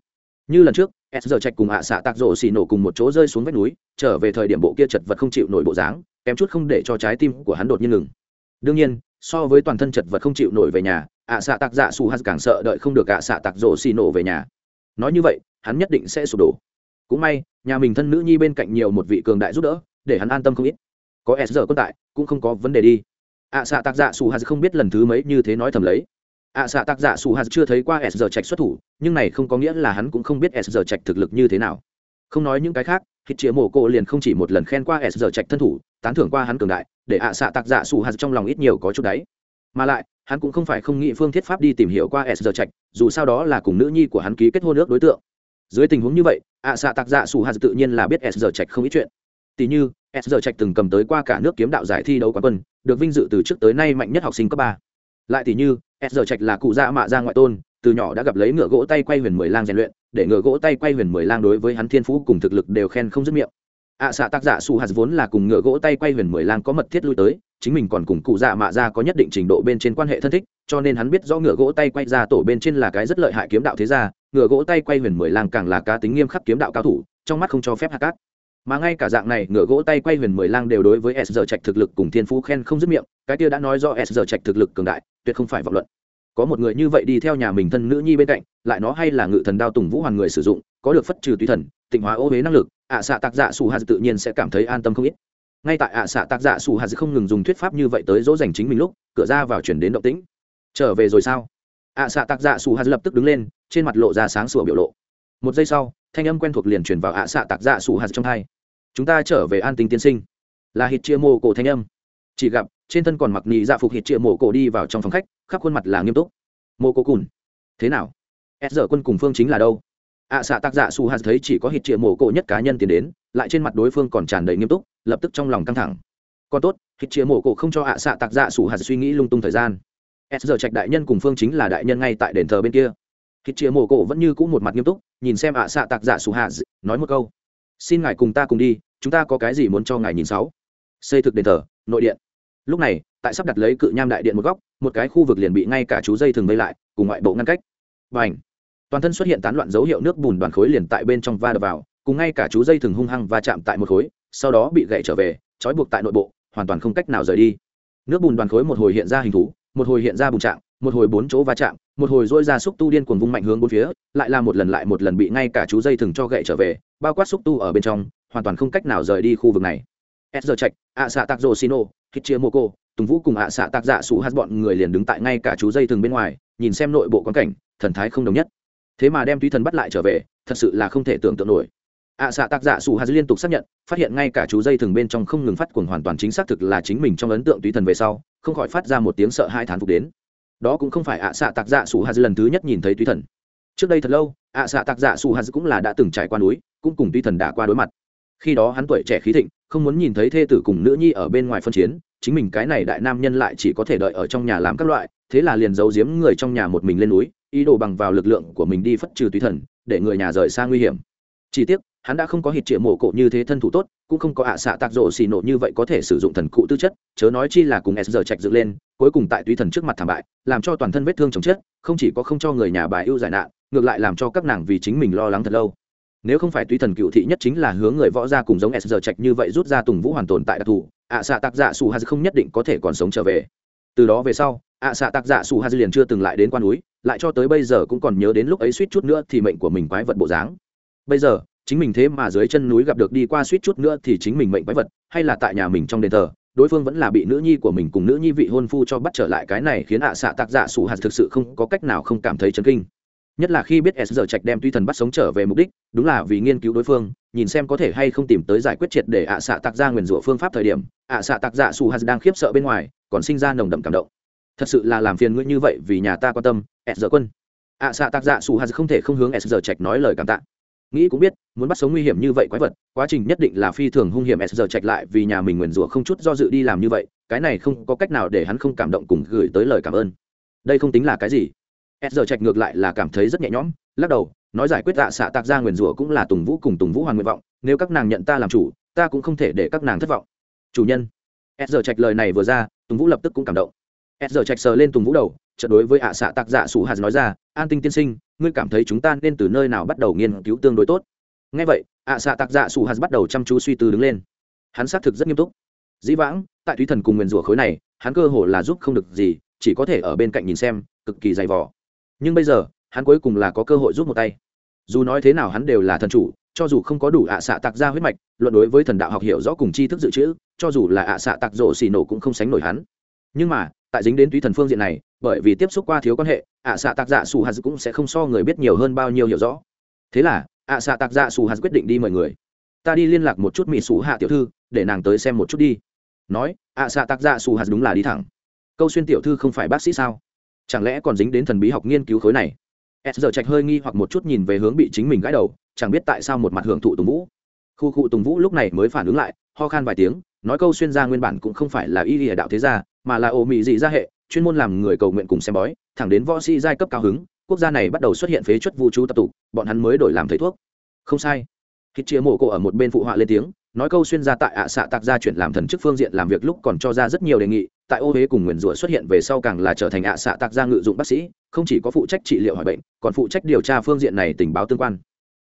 như lần trước, s giờ trạch cùng ạ xạ tạc rổ xì nổ cùng một chỗ rơi xuống vách núi, trở về thời điểm bộ kia chật vật không chịu nổi bộ dáng, kém chút không để cho trái tim của hắn đột nhiên ngừng. Đương nhiên, so với toàn thân chật vật không chịu nổi về nhà, ạ xạ tạc dạ su hắn càng sợ đợi không được ạ xạ tạc rổ xì nổ về nhà. Nói như vậy, hắn nhất định sẽ sụp đổ. Cũng may, nhà mình thân nữ nhi bên cạnh nhiều một vị cường đại giúp đỡ, để hắn an tâm không ít. Có s giờ quân tại, cũng không có vấn đề đi. Ạ xạ tạc dạ su hắn không biết lần thứ mấy như thế nói thầm lấy ạ xạ tạc dạ su hạt chưa thấy qua s giờ trạch xuất thủ, nhưng này không có nghĩa là hắn cũng không biết s giờ trạch thực lực như thế nào. Không nói những cái khác, hít chĩa mổ cô liền không chỉ một lần khen qua s giờ trạch thân thủ, tán thưởng qua hắn cường đại, để ạ xạ tạc dạ su hạt trong lòng ít nhiều có chút đáy mà lại, hắn cũng không phải không nghĩ phương thiết pháp đi tìm hiểu qua s giờ trạch, dù sao đó là cùng nữ nhi của hắn ký kết hôn ước đối tượng. Dưới tình huống như vậy, ạ xạ tạc dạ su hạt tự nhiên là biết s giờ trạch không ít chuyện. Tỷ như, s giờ trạch từng cầm tới qua cả nước kiếm đạo giải thi đấu quán quân, được vinh dự từ trước tới nay mạnh nhất học sinh cấp ba lại thì như, s giờ trạch là cụ dạ mạ ra ngoại tôn, từ nhỏ đã gặp lấy ngựa gỗ tay quay huyền mười lang rèn luyện, để ngựa gỗ tay quay huyền mười lang đối với hắn thiên phú cùng thực lực đều khen không dứt miệng. Ạ xạ tác giả su hạt vốn là cùng ngựa gỗ tay quay huyền mười lang có mật thiết lui tới, chính mình còn cùng cụ dạ mạ ra có nhất định trình độ bên trên quan hệ thân thích, cho nên hắn biết rõ ngựa gỗ tay quay ra tổ bên trên là cái rất lợi hại kiếm đạo thế gia, ngựa gỗ tay quay huyền mười lang càng là cá tính nghiêm khắc kiếm đạo cao thủ, trong mắt không cho phép hạ cát mà ngay cả dạng này, ngựa gỗ tay quay huyền mười lang đều đối với s giờ trạch thực lực cùng thiên phú khen không dứt miệng, cái kia đã nói do s giờ trạch thực lực cường đại, tuyệt không phải vọng luận. Có một người như vậy đi theo nhà mình thân nữ nhi bên cạnh, lại nó hay là ngự thần đao tùng vũ hoàn người sử dụng, có được phất trừ tùy thần, tịnh hóa ô huế năng lực, ạ xạ tạc dạ su hạt tự nhiên sẽ cảm thấy an tâm không ít. Ngay tại ạ xạ tạc dạ su hạt không ngừng dùng thuyết pháp như vậy tới dỗ dành chính mình lúc, cửa ra vào chuyển đến động tĩnh. Trở về rồi sao? Ạ xạ tạc dạ su hạt lập tức đứng lên, trên mặt lộ ra sáng sủa biểu lộ. Một giây sau, thanh âm quen thuộc liền truyền vào ạ xạ tạc dạ su hạt trong hai chúng ta trở về an tinh tiên sinh. Là hít chia mô cổ thanh âm. Chỉ gặp trên thân còn mặc nhị dạ phục hít chia mộ cổ đi vào trong phòng khách khắp khuôn mặt là nghiêm túc. Mộ cổ cùn. Thế nào? S giờ quân cùng phương chính là đâu? Ạ à, xạ tác dạ su hạt thấy chỉ có hít chia mộ cổ nhất cá nhân tiến đến lại trên mặt đối phương còn tràn đầy nghiêm túc lập tức trong lòng căng thẳng. Còn tốt hít chia mộ cổ không cho ạ à xạ tác dạ su hạt suy nghĩ lung tung thời gian. S giờ trạch đại nhân cùng phương chính là đại nhân ngay tại đền thờ bên kia. Hít chia mộ cổ vẫn như cũ một mặt nghiêm túc nhìn xem ạ à xạ tác dạ su hạt nói một câu. Xin ngài cùng ta cùng đi chúng ta có cái gì muốn cho ngài nhìn sáu? Xây thực đền thờ, nội điện. Lúc này, tại sắp đặt lấy cự nham đại điện một góc, một cái khu vực liền bị ngay cả chú dây thường vây lại, cùng ngoại bộ ngăn cách. Và ảnh toàn thân xuất hiện tán loạn dấu hiệu nước bùn đoàn khối liền tại bên trong va đập vào, cùng ngay cả chú dây thường hung hăng va chạm tại một khối, sau đó bị gậy trở về, trói buộc tại nội bộ, hoàn toàn không cách nào rời đi. Nước bùn đoàn khối một hồi hiện ra hình thú, một hồi hiện ra bùn trạng, một hồi bốn chỗ va chạm, một hồi dỗi ra xúc tu điên cuồng vung mạnh hướng bốn phía, lại là một lần lại một lần bị ngay cả chú dây thừng cho gậy trở về, bao quát xúc tu ở bên trong hoàn toàn không cách nào rời đi khu vực này. S giờ trạch, ạ xạ tạc rồ xino hít chia mô cô tùng vũ cùng ạ xạ tạc dạ sủ hát bọn người liền đứng tại ngay cả chú dây thừng bên ngoài, nhìn xem nội bộ quan cảnh, thần thái không đồng nhất. Thế mà đem túy thần bắt lại trở về, thật sự là không thể tưởng tượng nổi. Ạ xạ tạc dạ sủ hạt liên tục xác nhận, phát hiện ngay cả chú dây thừng bên trong không ngừng phát cuồng hoàn toàn chính xác thực là chính mình trong ấn tượng túy thần về sau, không khỏi phát ra một tiếng sợ hai thán phục đến. Đó cũng không phải ạ xạ tạc dạ sủ hạt lần thứ nhất nhìn thấy túy thần. Trước đây thật lâu, ạ xạ tạc dạ sủ hạt cũng là đã từng trải qua núi, cũng cùng túy thần đã qua đối mặt khi đó hắn tuổi trẻ khí thịnh, không muốn nhìn thấy thê tử cùng nữ nhi ở bên ngoài phân chiến, chính mình cái này đại nam nhân lại chỉ có thể đợi ở trong nhà làm các loại, thế là liền giấu giếm người trong nhà một mình lên núi, ý đồ bằng vào lực lượng của mình đi phất trừ tùy thần, để người nhà rời xa nguy hiểm. Chỉ tiếc, hắn đã không có hít triệu mổ cộ như thế thân thủ tốt, cũng không có ạ xạ tạc rộ xì nộ như vậy có thể sử dụng thần cụ tư chất, chớ nói chi là cùng s giờ trạch dựng lên, cuối cùng tại tùy thần trước mặt thảm bại, làm cho toàn thân vết thương chồng chết, không chỉ có không cho người nhà bà ưu giải nạn, ngược lại làm cho các nàng vì chính mình lo lắng thật lâu nếu không phải tùy thần cựu thị nhất chính là hướng người võ ra cùng giống s giờ trạch như vậy rút ra tùng vũ hoàn tồn tại đặc thù, ạ xạ tạc dạ giả su hà không nhất định có thể còn sống trở về. Từ đó về sau, ạ xạ tạc dạ giả su hà liền chưa từng lại đến quan núi, lại cho tới bây giờ cũng còn nhớ đến lúc ấy suýt chút nữa thì mệnh của mình quái vật bộ dáng. Bây giờ, chính mình thế mà dưới chân núi gặp được đi qua suýt chút nữa thì chính mình mệnh quái vật, hay là tại nhà mình trong đền thờ, đối phương vẫn là bị nữ nhi của mình cùng nữ nhi vị hôn phu cho bắt trở lại cái này khiến ạ xạ tạc giả sủ hạt thực sự không có cách nào không cảm thấy chấn kinh nhất là khi biết s giờ trạch đem tuy thần bắt sống trở về mục đích, đúng là vì nghiên cứu đối phương, nhìn xem có thể hay không tìm tới giải quyết triệt để ạ xạ tạc ra nguyền rủa phương pháp thời điểm, ạ xạ tạc dạ su hạt đang khiếp sợ bên ngoài, còn sinh ra nồng đậm cảm động. Thật sự là làm phiền ngươi như vậy vì nhà ta quan tâm, s giờ quân. Ạ xạ tạc dạ su hạt không thể không hướng s giờ trạch nói lời cảm tạ. Nghĩ cũng biết, muốn bắt sống nguy hiểm như vậy quái vật, quá trình nhất định là phi thường hung hiểm s giờ trạch lại vì nhà mình nguyền rủa không chút do dự đi làm như vậy, cái này không có cách nào để hắn không cảm động cùng gửi tới lời cảm ơn. Đây không tính là cái gì s giờ trạch ngược lại là cảm thấy rất nhẹ nhõm, lắc đầu, nói giải quyết tạ xạ tạc ra nguyền rủa cũng là tùng vũ cùng tùng vũ hoàn nguyện vọng, nếu các nàng nhận ta làm chủ, ta cũng không thể để các nàng thất vọng. Chủ nhân. S giờ trạch lời này vừa ra, tùng vũ lập tức cũng cảm động. S giờ trạch sờ lên tùng vũ đầu trận đối với ạ xạ tạc dạ giả sủ hạt nói ra, an tinh tiên sinh, ngươi cảm thấy chúng ta nên từ nơi nào bắt đầu nghiên cứu tương đối tốt? Ngay vậy, ạ xạ tạc dạ giả sủ hạt bắt đầu chăm chú suy tư đứng lên. Hắn xác thực rất nghiêm túc. Dĩ vãng, tại thúy thần cùng nguyền rủa khối này, hắn cơ hồ là giúp không được gì, chỉ có thể ở bên cạnh nhìn xem, cực kỳ dày vỏ nhưng bây giờ, hắn cuối cùng là có cơ hội giúp một tay. Dù nói thế nào hắn đều là thần chủ, cho dù không có đủ ạ à xạ tạc ra huyết mạch, luận đối với thần đạo học hiểu rõ cùng tri thức dự trữ, cho dù là ạ à xạ tạc rộ xì nổ cũng không sánh nổi hắn. Nhưng mà, tại dính đến túy thần phương diện này, bởi vì tiếp xúc qua thiếu quan hệ, ạ à xạ tạc dạ xù hạt cũng sẽ không so người biết nhiều hơn bao nhiêu hiểu rõ. Thế là, ạ xạ tạc dạ xù hạt quyết định đi mời người. Ta đi liên lạc một chút mỹ xù hạ tiểu thư, để nàng tới xem một chút đi. Nói, ạ xạ tạc dạ xù hạt đúng là đi thẳng. Câu xuyên tiểu thư không phải bác sĩ sao? Chẳng lẽ còn dính đến thần bí học nghiên cứu khối này? S giờ trạch hơi nghi hoặc một chút nhìn về hướng bị chính mình gãi đầu, chẳng biết tại sao một mặt hưởng thụ tùng vũ. Khu cụ tùng vũ lúc này mới phản ứng lại, ho khan vài tiếng, nói câu xuyên gia nguyên bản cũng không phải là y lìa đạo thế gia, mà là ồ mị dị gia hệ, chuyên môn làm người cầu nguyện cùng xem bói, thẳng đến võ sĩ giai cấp cao hứng, quốc gia này bắt đầu xuất hiện phế chuất vũ trú tập tụ bọn hắn mới đổi làm thầy thuốc. Không sai. Hít chia mộ cổ ở một bên phụ họa lên tiếng, nói câu xuyên gia tại ạ xạ tạc gia chuyển làm thần chức phương diện làm việc lúc còn cho ra rất nhiều đề nghị tại ô huế cùng nguyền rủa xuất hiện về sau càng là trở thành ạ xạ tạc gia ngự dụng bác sĩ, không chỉ có phụ trách trị liệu hỏi bệnh, còn phụ trách điều tra phương diện này tình báo tương quan.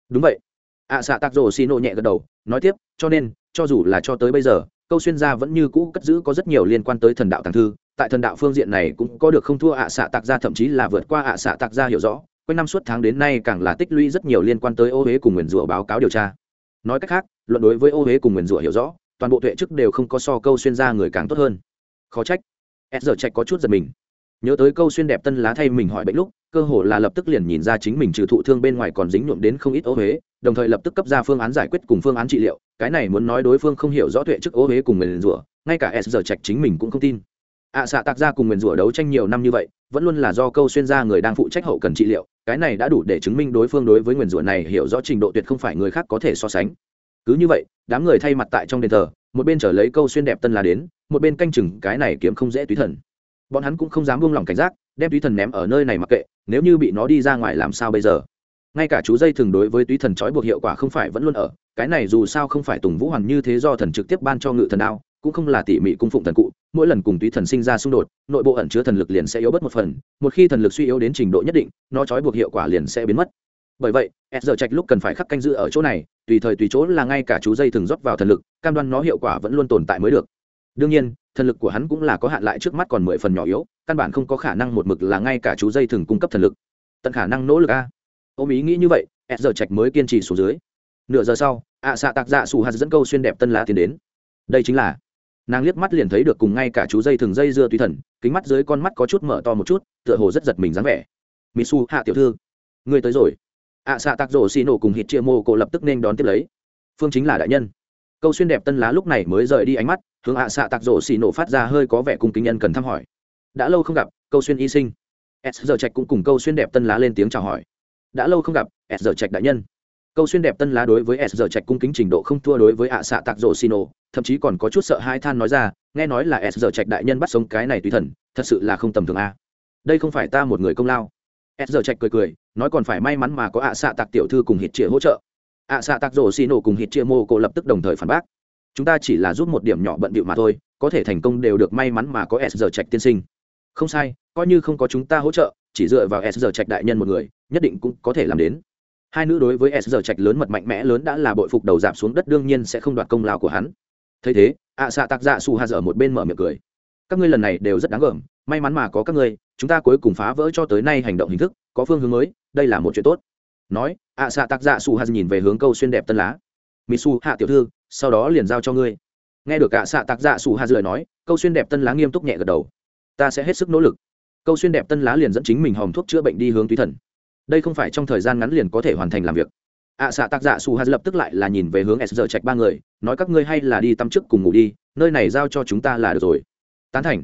Đúng vậy. ạ xạ tạc rồ xì nộ nhẹ gật đầu, nói tiếp, cho nên, cho dù là cho tới bây giờ, câu xuyên gia vẫn như cũ cất giữ có rất nhiều liên quan tới thần đạo tàng thư, tại thần đạo phương diện này cũng có được không thua ạ xạ tạc gia thậm chí là vượt qua ạ xạ tạc gia hiểu rõ, quanh năm suốt tháng đến nay càng là tích lũy rất nhiều liên quan tới ô huế cùng nguyền rủa báo cáo điều tra. Nói cách khác, luận đối với ô huế cùng nguyền rủa hiểu rõ, toàn bộ tuệ chức đều không có so câu xuyên ra người càng tốt hơn khó trách. S giờ trạch có chút giật mình. Nhớ tới câu xuyên đẹp tân lá thay mình hỏi bệnh lúc, cơ hồ là lập tức liền nhìn ra chính mình trừ thụ thương bên ngoài còn dính nhuộm đến không ít ô huế, đồng thời lập tức cấp ra phương án giải quyết cùng phương án trị liệu. Cái này muốn nói đối phương không hiểu rõ tuệ chức ô huế cùng nguyền rủa, ngay cả s giờ trạch chính mình cũng không tin. Ạ xạ tạc ra cùng nguyền rủa đấu tranh nhiều năm như vậy, vẫn luôn là do câu xuyên gia người đang phụ trách hậu cần trị liệu, cái này đã đủ để chứng minh đối phương đối với nguyền rủa này hiểu rõ trình độ tuyệt không phải người khác có thể so sánh. Cứ như vậy, đám người thay mặt tại trong đền thờ, một bên trở lấy câu xuyên đẹp tân là đến một bên canh chừng cái này kiếm không dễ túy thần. Bọn hắn cũng không dám buông lỏng cảnh giác, đem túy thần ném ở nơi này mặc kệ, nếu như bị nó đi ra ngoài làm sao bây giờ? Ngay cả chú dây thường đối với túy thần trói buộc hiệu quả không phải vẫn luôn ở, cái này dù sao không phải tùng vũ hoàn như thế do thần trực tiếp ban cho ngự thần đao, cũng không là tỉ mỉ cung phụng thần cụ, mỗi lần cùng túy thần sinh ra xung đột, nội bộ ẩn chứa thần lực liền sẽ yếu bớt một phần, một khi thần lực suy yếu đến trình độ nhất định, nó trói buộc hiệu quả liền sẽ biến mất. Bởi vậy, s giờ trạch lúc cần phải khắc canh giữ ở chỗ này, tùy thời tùy chỗ là ngay cả chú dây thường rót vào thần lực, cam đoan nó hiệu quả vẫn luôn tồn tại mới được đương nhiên, thần lực của hắn cũng là có hạn lại trước mắt còn mười phần nhỏ yếu, căn bản không có khả năng một mực là ngay cả chú dây thường cung cấp thần lực. Tận khả năng nỗ lực a. Ôm ý nghĩ như vậy, ed giờ trạch mới kiên trì xuống dưới. Nửa giờ sau, ạ xạ tạc dạ xù hạt dẫn câu xuyên đẹp tân lá tiến đến. Đây chính là, nàng liếc mắt liền thấy được cùng ngay cả chú dây thường dây dưa tùy thần, kính mắt dưới con mắt có chút mở to một chút, tựa hồ rất giật mình dáng vẻ. Misu hạ tiểu thư người tới rồi. Ạ xạ tạc rổ xì nổ cùng hít chia mô cổ lập tức nên đón tiếp lấy. Phương chính là đại nhân. Câu xuyên đẹp tân lá lúc này mới rời đi ánh mắt hướng ạ xạ tạc rổ xì nổ phát ra hơi có vẻ cung kính nhân cần thăm hỏi. Đã lâu không gặp, câu xuyên y sinh. S giờ trạch cũng cùng câu xuyên đẹp tân lá lên tiếng chào hỏi. Đã lâu không gặp, s giờ trạch đại nhân. Câu xuyên đẹp tân lá đối với s giờ trạch cung kính trình độ không thua đối với ạ xạ tạc rổ xì nổ, thậm chí còn có chút sợ hai than nói ra, nghe nói là s giờ trạch đại nhân bắt sống cái này tùy thần, thật sự là không tầm thường a. Đây không phải ta một người công lao. S giờ trạch cười cười, nói còn phải may mắn mà có ạ xạ tạc tiểu thư cùng hít chĩa hỗ trợ. ạ xạ tạc rổ xì nổ cùng hít chĩa mô cô lập tức đồng thời phản bác chúng ta chỉ là giúp một điểm nhỏ bận bịu mà thôi, có thể thành công đều được may mắn mà có s giờ trạch tiên sinh. Không sai, coi như không có chúng ta hỗ trợ, chỉ dựa vào s giờ trạch đại nhân một người, nhất định cũng có thể làm đến. Hai nữ đối với s giờ trạch lớn mật mạnh mẽ lớn đã là bội phục đầu giảm xuống đất, đương nhiên sẽ không đoạt công lao của hắn. Thấy thế, ạ xạ tạc dạ su hà dở một bên mở miệng cười. Các ngươi lần này đều rất đáng gờm, may mắn mà có các ngươi, chúng ta cuối cùng phá vỡ cho tới nay hành động hình thức, có phương hướng mới, đây là một chuyện tốt. Nói, ạ xạ tạc dạ su hà nhìn về hướng câu xuyên đẹp tân lá misu hạ tiểu thư, sau đó liền giao cho ngươi. Nghe được cả xạ tạc dạ su hà rời nói, câu xuyên đẹp tân lá nghiêm túc nhẹ gật đầu. Ta sẽ hết sức nỗ lực. Câu xuyên đẹp tân lá liền dẫn chính mình hòm thuốc chữa bệnh đi hướng túy thần. Đây không phải trong thời gian ngắn liền có thể hoàn thành làm việc. Ạ xạ tạc dạ su hà lập tức lại là nhìn về hướng s giờ trạch ba người, nói các ngươi hay là đi tắm trước cùng ngủ đi, nơi này giao cho chúng ta là được rồi. Tán thành.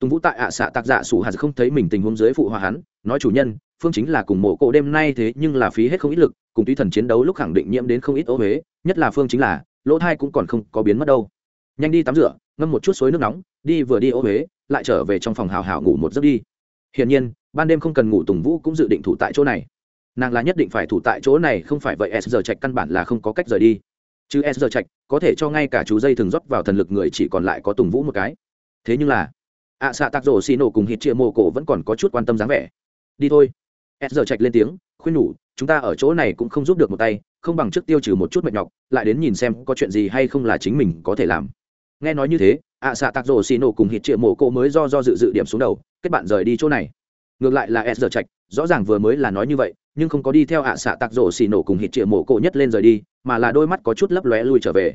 Tùng vũ tại ạ xạ tạc dạ su hà không thấy mình tình huống dưới phụ hòa hắn, nói chủ nhân, phương chính là cùng mộ cổ đêm nay thế nhưng là phí hết không ít lực cùng tuy thần chiến đấu lúc khẳng định nhiễm đến không ít ô huế, nhất là phương chính là, lỗ thai cũng còn không có biến mất đâu. Nhanh đi tắm rửa, ngâm một chút suối nước nóng, đi vừa đi ô huế, lại trở về trong phòng hào hào ngủ một giấc đi. Hiển nhiên, ban đêm không cần ngủ tùng vũ cũng dự định thủ tại chỗ này. Nàng là nhất định phải thủ tại chỗ này, không phải vậy s giờ trạch căn bản là không có cách rời đi. Chứ s giờ trạch có thể cho ngay cả chú dây thường rót vào thần lực người chỉ còn lại có tùng vũ một cái. Thế nhưng là, ạ xạ tạc rổ xì nổ cùng hít chia mô cổ vẫn còn có chút quan tâm dáng vẻ. Đi thôi. S giờ trạch lên tiếng khuyên nhủ, chúng ta ở chỗ này cũng không giúp được một tay, không bằng trước tiêu trừ một chút mệt nhọc, lại đến nhìn xem có chuyện gì hay không là chính mình có thể làm. Nghe nói như thế, ạ xạ tạc rổ xì nổ cùng hít triệu mộ cô mới do do dự dự điểm xuống đầu, kết bạn rời đi chỗ này. Ngược lại là s giờ trạch, rõ ràng vừa mới là nói như vậy, nhưng không có đi theo ạ xạ tạc rổ xì nổ cùng hít triệu mổ cô nhất lên rời đi, mà là đôi mắt có chút lấp lóe lui trở về.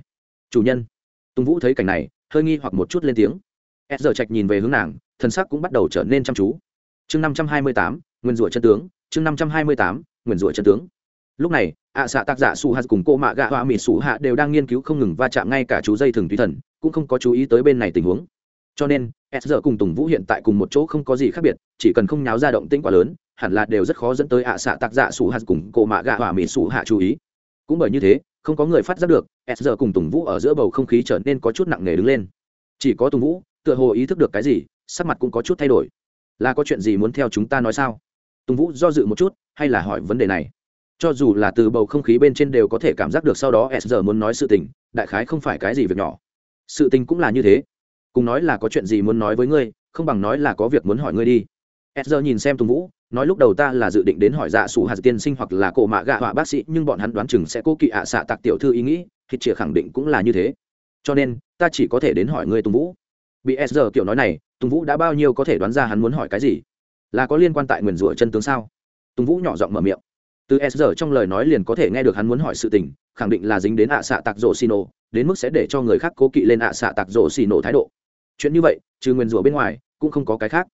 Chủ nhân. Tùng vũ thấy cảnh này, hơi nghi hoặc một chút lên tiếng. S giờ trạch nhìn về hướng nàng thân sắc cũng bắt đầu trở nên chăm chú. Chương năm trăm hai mươi tám, nguyên rủa chân tướng chương năm trăm hai mươi tám nguyên rủa chân tướng. Lúc này, ạ xạ tác giả su hạt cùng cô mạ gạ hoa mịt sủ hạ đều đang nghiên cứu không ngừng va chạm ngay cả chú dây thừng tùy thần, cũng không có chú ý tới bên này tình huống. Cho nên, s giờ cùng tùng vũ hiện tại cùng một chỗ không có gì khác biệt, chỉ cần không nháo ra động tĩnh quá lớn, hẳn là đều rất khó dẫn tới ạ xạ tạc dạ sủ hạt cùng cô mạ gạ hoa mỹ sủ hạ chú ý. Cũng bởi như thế, không có người phát giác được, s giờ cùng tùng vũ ở giữa bầu không khí trở nên có chút nặng nề đứng lên. Chỉ có tùng vũ, tựa hồ ý thức được cái gì, sắc mặt cũng có chút thay đổi. Là có chuyện gì muốn theo chúng ta nói sao? Tùng vũ do dự một chút, hay là hỏi vấn đề này. Cho dù là từ bầu không khí bên trên đều có thể cảm giác được sau đó s giờ muốn nói sự tình, đại khái không phải cái gì việc nhỏ. Sự tình cũng là như thế. Cùng nói là có chuyện gì muốn nói với ngươi, không bằng nói là có việc muốn hỏi ngươi đi. S giờ nhìn xem tùng vũ, nói lúc đầu ta là dự định đến hỏi dạ sủ hạt tiên sinh hoặc là cổ mạ gạ họa bác sĩ, nhưng bọn hắn đoán chừng sẽ cố kỵ ạ xạ tạc tiểu thư ý nghĩ, thì chìa khẳng định cũng là như thế. Cho nên, ta chỉ có thể đến hỏi ngươi tùng vũ. Bị s giờ kiểu nói này, tùng vũ đã bao nhiêu có thể đoán ra hắn muốn hỏi cái gì? Là có liên quan tại nguyền rủa chân tướng sao? Tùng vũ nhỏ giọng mở miệng. Từ s giờ trong lời nói liền có thể nghe được hắn muốn hỏi sự tình, khẳng định là dính đến ạ xạ tạc rổ xì nổ, đến mức sẽ để cho người khác cố kỵ lên ạ xạ tạc rổ xì nổ thái độ. Chuyện như vậy, trừ nguyền rủa bên ngoài, cũng không có cái khác.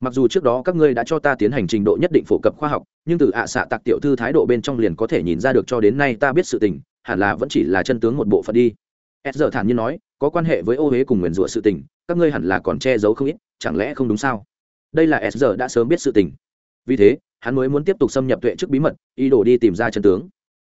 Mặc dù trước đó các ngươi đã cho ta tiến hành trình độ nhất định phổ cập khoa học, nhưng từ ạ à xạ tạc tiểu thư thái độ bên trong liền có thể nhìn ra được cho đến nay ta biết sự tình, hẳn là vẫn chỉ là chân tướng một bộ phận đi. S giờ thản nhiên nói, có quan hệ với ô huế cùng nguyền rủa sự tình, các ngươi hẳn là còn che giấu không ít, chẳng lẽ không đúng sao? Đây là s giờ đã sớm biết sự tình. Vì thế, hắn mới muốn tiếp tục xâm nhập tuệ trước bí mật, ý đồ đi tìm ra chân tướng.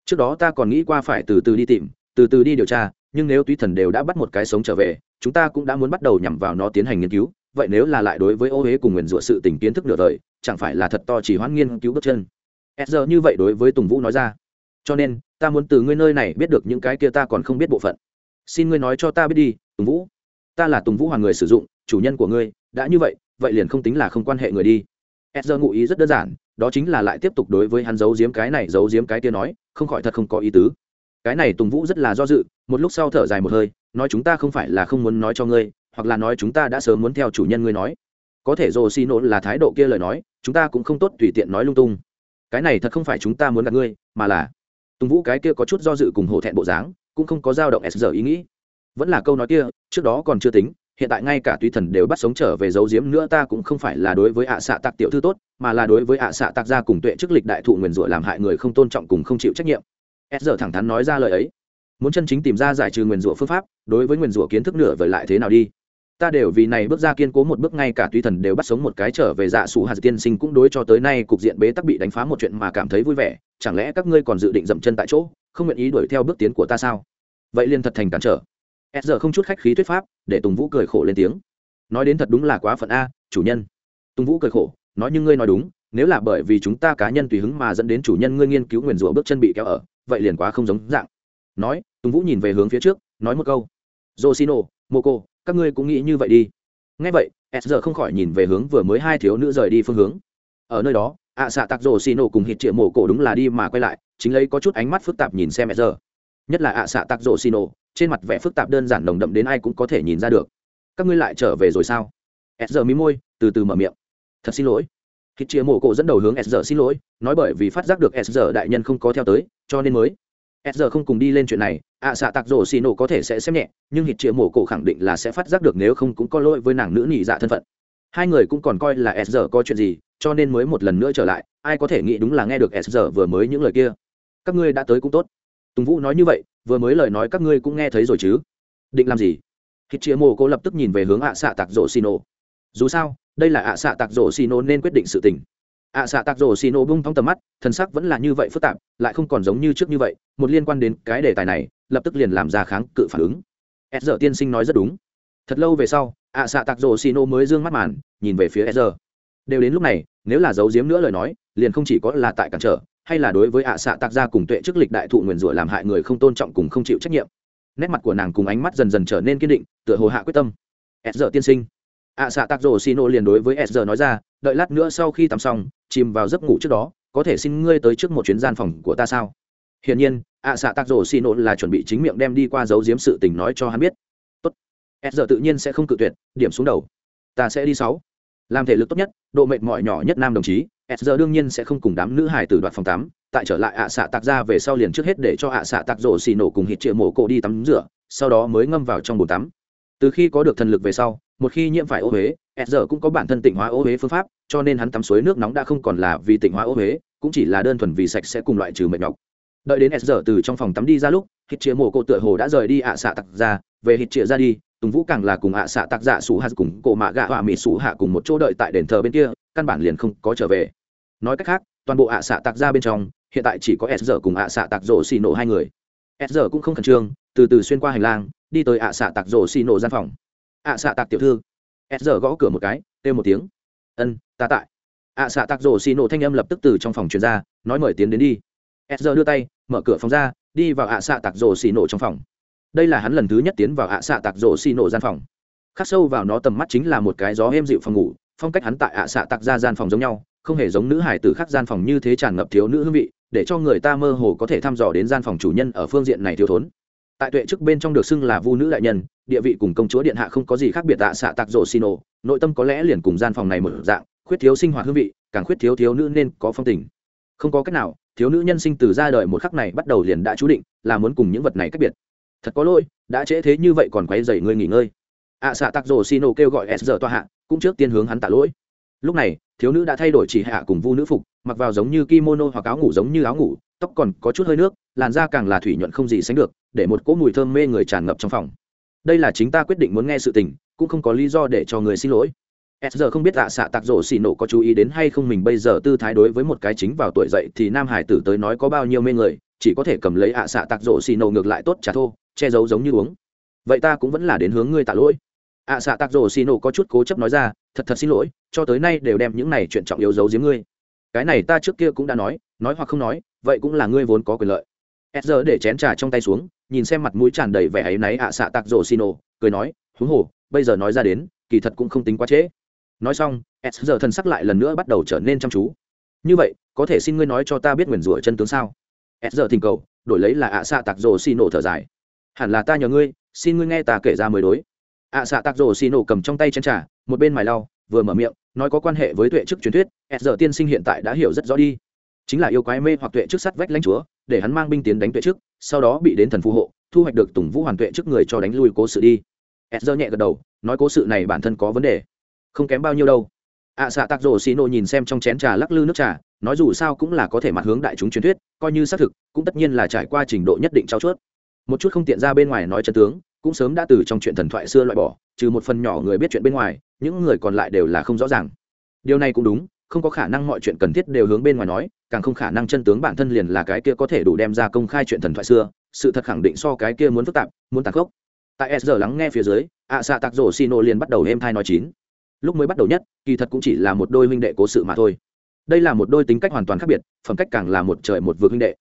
Trước đó ta còn nghĩ qua phải từ từ đi tìm, từ từ đi điều tra, nhưng nếu túy thần đều đã bắt một cái sống trở về, chúng ta cũng đã muốn bắt đầu nhằm vào nó tiến hành nghiên cứu. Vậy nếu là lại đối với ô huế cùng nguyền rủa sự tình kiến thức nửa đời, chẳng phải là thật to chỉ hoãn nghiên cứu bước chân? S giờ như vậy đối với tùng vũ nói ra. Cho nên, ta muốn từ ngươi nơi này biết được những cái kia ta còn không biết bộ phận. Xin ngươi nói cho ta biết đi, tùng vũ. Ta là tùng vũ hoàng người sử dụng, chủ nhân của ngươi, đã như vậy vậy liền không tính là không quan hệ người đi. S ngụ ý rất đơn giản, đó chính là lại tiếp tục đối với hắn giấu giếm cái này, giấu giếm cái kia nói, không khỏi thật không có ý tứ. Cái này tùng vũ rất là do dự, một lúc sau thở dài một hơi, nói chúng ta không phải là không muốn nói cho ngươi, hoặc là nói chúng ta đã sớm muốn theo chủ nhân ngươi nói. Có thể rồ xi nổ là thái độ kia lời nói, chúng ta cũng không tốt tùy tiện nói lung tung. Cái này thật không phải chúng ta muốn gặp ngươi, mà là tùng vũ cái kia có chút do dự cùng hổ thẹn bộ dáng, cũng không có dao động s giờ ý nghĩ. Vẫn là câu nói kia, trước đó còn chưa tính hiện tại ngay cả tùy thần đều bắt sống trở về dấu diếm nữa, ta cũng không phải là đối với ạ xạ tạc tiểu thư tốt, mà là đối với ạ xạ tạc gia cùng tuệ chức lịch đại thụ nguyền rủa làm hại người không tôn trọng cùng không chịu trách nhiệm. S giờ thẳng thắn nói ra lời ấy. Muốn chân chính tìm ra giải trừ nguyền rủa phương pháp, đối với nguyền rủa kiến thức nửa vời lại thế nào đi? Ta đều vì này bước ra kiên cố một bước, ngay cả tùy thần đều bắt sống một cái trở về dạ sủ hạt tiên sinh cũng đối cho tới nay cục diện bế tắc bị đánh phá một chuyện mà cảm thấy vui vẻ. Chẳng lẽ các ngươi còn dự định dậm chân tại chỗ, không nguyện ý đuổi theo bước tiến của ta sao? Vậy liền thật thành cản trở s giờ không chút khách khí thuyết pháp để tùng vũ cười khổ lên tiếng. Nói đến thật đúng là quá phận a chủ nhân. Tùng vũ cười khổ nói như ngươi nói đúng nếu là bởi vì chúng ta cá nhân tùy hứng mà dẫn đến chủ nhân ngươi nghiên cứu nguyền rủa bước chân bị kéo ở vậy liền quá không giống dạng. Nói tùng vũ nhìn về hướng phía trước nói một câu. Josino Moco, các ngươi cũng nghĩ như vậy đi. Ngay vậy s giờ không khỏi nhìn về hướng vừa mới hai thiếu nữ rời đi phương hướng. Ở nơi đó ạ xạ tạc rồ xì nổ cùng hít triệu mổ cổ đúng là đi mà quay lại chính lấy có chút ánh mắt phức tạp nhìn xem s giờ nhất là ạ xạ tạc rộ xì nổ, trên mặt vẻ phức tạp đơn giản nồng đậm đến ai cũng có thể nhìn ra được. Các ngươi lại trở về rồi sao? S giờ mí môi, từ từ mở miệng. Thật xin lỗi. Khi chia mổ cổ dẫn đầu hướng s giờ xin lỗi, nói bởi vì phát giác được s giờ đại nhân không có theo tới, cho nên mới. S giờ không cùng đi lên chuyện này, ạ xạ tạc rổ xì nổ có thể sẽ xem nhẹ, nhưng hít chia mổ cổ khẳng định là sẽ phát giác được nếu không cũng có lỗi với nàng nữ nhị dạ thân phận. Hai người cũng còn coi là s giờ có chuyện gì, cho nên mới một lần nữa trở lại, ai có thể nghĩ đúng là nghe được s giờ vừa mới những lời kia. Các ngươi đã tới cũng tốt tùng vũ nói như vậy, vừa mới lời nói các ngươi cũng nghe thấy rồi chứ. Định làm gì? Hít chia mô cô lập tức nhìn về hướng ạ xạ tạc rổ xì nổ dù sao, đây là ạ xạ tạc rổ xì nổ nên quyết định sự tình. Ạ xạ tạc rổ xì nổ bung thong tầm mắt thân sắc vẫn là như vậy phức tạp, lại không còn giống như trước như vậy, một liên quan đến cái đề tài này, lập tức liền làm ra kháng cự phản ứng. S giờ tiên sinh nói rất đúng. Thật lâu về sau ạ xạ tạc rổ xì nổ mới d ư ơ n g mắt màn, nhìn về phía s giờ đều đến lúc này, nếu là giấu giếm nữa lời nói, liền không chỉ có là tại cản trở hay là đối với ạ xạ tạc gia cùng tuệ chức lịch đại thụ nguyền rủa làm hại người không tôn trọng cùng không chịu trách nhiệm. Nét mặt của nàng cùng ánh mắt dần dần trở nên kiên định, tựa hồ hạ quyết tâm. S giờ tiên sinh. Ạ xạ tạc rổ xì nổ liền đối với s giờ nói ra, đợi lát nữa sau khi tắm xong, chìm vào giấc ngủ trước đó, có thể xin ngươi tới trước một chuyến gian phòng của ta sao? Hiển nhiên, ạ xạ tạc rổ xì nộ là chuẩn bị chính miệng đem đi qua giấu giếm sự tình nói cho hắn biết. Tốt. S giờ tự nhiên sẽ không cự tuyệt, điểm xuống đầu. Ta sẽ đi sáu. Làm thể lực tốt nhất, độ mệt mỏi nhỏ nhất nam đồng chí s đương nhiên sẽ không cùng đám nữ hải từ đoạt phòng tắm. Tại trở lại ạ xạ tạc ra về sau liền trước hết để cho ạ xạ tạc rổ xì nổ cùng hít triệu mổ cổ đi tắm rửa, sau đó mới ngâm vào trong bồn tắm. Từ khi có được thần lực về sau, một khi nhiễm phải ô huế s cũng có bản thân tịnh hóa ô huế phương pháp, cho nên hắn tắm suối nước nóng đã không còn là vì tịnh hóa ô huế cũng chỉ là đơn thuần vì sạch sẽ cùng loại trừ mệt nhọc. Đợi đến s từ trong phòng tắm đi ra lúc, hít triệu mổ cổ tựa hồ đã rời đi ạ xạ tạc ra. Về hít triệu ra đi, tùng vũ càng là cùng ạ xạ tạc giả sủ hạ cùng cổ mạ gạ họa mỹ sủ hạ cùng một chỗ đợi tại đền thờ bên kia, căn bản liền không có trở về nói cách khác, toàn bộ ạ xạ tạc ra bên trong, hiện tại chỉ có s giờ cùng ạ xạ tạc rổ xì nổ hai người. S giờ cũng không khẩn trương, từ từ xuyên qua hành lang, đi tới ạ xạ tạc rổ xì nổ gian phòng. Ạ xạ tạc tiểu thư. S giờ gõ cửa một cái, kêu một tiếng. Ân, ta tại. Ạ xạ tạc rổ xì nổ thanh âm lập tức từ trong phòng truyền ra, nói mời tiến đến đi. S giờ đưa tay, mở cửa phòng ra, đi vào ạ xạ tạc rổ xì nổ trong phòng. Đây là hắn lần thứ nhất tiến vào ạ xạ tạc rổ xì nổ gian phòng. Khắc sâu vào nó tầm mắt chính là một cái gió êm dịu phòng ngủ, phong cách hắn tại ạ xạ tạc ra gian phòng giống nhau không hề giống nữ hải tử khác gian phòng như thế tràn ngập thiếu nữ hương vị, để cho người ta mơ hồ có thể thăm dò đến gian phòng chủ nhân ở phương diện này thiếu thốn. Tại tuệ chức bên trong được xưng là vu nữ đại nhân, địa vị cùng công chúa điện hạ không có gì khác biệt tạ xạ tạc rổ xin ô nội tâm có lẽ liền cùng gian phòng này một dạng, khuyết thiếu sinh hoạt hương vị, càng khuyết thiếu thiếu nữ nên có phong tình. Không có cách nào, thiếu nữ nhân sinh từ ra đời một khắc này bắt đầu liền đã chú định, là muốn cùng những vật này cách biệt. Thật có lỗi, đã trễ thế như vậy còn quay dày ngươi nghỉ ngơi. Ạ, xạ tạc rổ xin ô kêu gọi s giờ toa hạ, cũng trước tiên hướng hắn tạ lỗi lúc này, thiếu nữ đã thay đổi chỉ hạ cùng vu nữ phục, mặc vào giống như kimono hoặc áo ngủ giống như áo ngủ, tóc còn có chút hơi nước, làn da càng là thủy nhuận không gì sánh được, để một cỗ mùi thơm mê người tràn ngập trong phòng. Đây là chính ta quyết định muốn nghe sự tình, cũng không có lý do để cho người xin lỗi. S giờ không biết tạ xạ tạc rổ xì nổ có chú ý đến hay không mình bây giờ tư thái đối với một cái chính vào tuổi dậy thì nam hải tử tới nói có bao nhiêu mê người, chỉ có thể cầm lấy ạ xạ tạc rổ xì nổ ngược lại tốt trả thô, che giấu giống như uống. Vậy ta cũng vẫn là đến hướng ngươi tạ lỗi ạ xạ tạc rổ xì nổ có chút cố chấp nói ra, thật thật xin lỗi, cho tới nay đều đem những này chuyện trọng yếu giấu giếm ngươi. Cái này ta trước kia cũng đã nói nói hoặc không nói, vậy cũng là ngươi vốn có quyền lợi. S giờ để chén trà trong tay xuống, nhìn xem mặt mũi tràn đầy vẻ áy náy ạ xạ tạc rổ xì nổ, cười nói, huống hồ, bây giờ nói ra đến, kỳ thật cũng không tính quá trễ. Nói xong, s giờ thần sắc lại lần nữa bắt đầu trở nên chăm chú. Như vậy, có thể xin ngươi nói cho ta biết nguyền rủa chân tướng sao? S giờ thỉnh cầu, đổi lấy là ạ xạ tạc rổ xì nổ thở dài. Hẳn là ta nhờ ngươi, xin ngươi nghe ta kể ra mới đối ạ xạ tạc rổ xì nổ cầm trong tay chén trà, một bên mài lau, vừa mở miệng, nói có quan hệ với tuệ chức truyền thuyết s giờ tiên sinh hiện tại đã hiểu rất rõ đi. Chính là yêu quái mê hoặc tuệ chức sắt vách lãnh chúa, để hắn mang binh tiến đánh tuệ chức, sau đó bị đến thần phù hộ, thu hoạch được tùng vũ hoàn tuệ chức người cho đánh lui cố sự đi. S giờ nhẹ gật đầu, nói cố sự này bản thân có vấn đề. Không kém bao nhiêu đâu. Ạ xạ tạc rổ xì nổ nhìn xem trong chén trà lắc lư nước trà, nói dù sao cũng là có thể mặt hướng đại chúng truyền thuyết, coi như xác thực, cũng tất nhiên là trải qua trình độ nhất định trao chuốt. Một chút không tiện ra bên ngoài nói chân tướng cũng sớm đã từ trong chuyện thần thoại xưa loại bỏ, trừ một phần nhỏ người biết chuyện bên ngoài, những người còn lại đều là không rõ ràng. Điều này cũng đúng, không có khả năng mọi chuyện cần thiết đều hướng bên ngoài nói, càng không khả năng chân tướng bản thân liền là cái kia có thể đủ đem ra công khai chuyện thần thoại xưa, sự thật khẳng định so cái kia muốn phức tạp, muốn tạc gốc tại s giờ lắng nghe phía dưới, ạ xạ tạc rổ xì nổ liền bắt đầu êm thai nói chín. Lúc mới bắt đầu nhất, kỳ thật cũng chỉ là một đôi huynh đệ cố sự mà thôi. Đây là một đôi tính cách hoàn toàn khác biệt, phẩm cách càng là một trời một vực huynh đệ.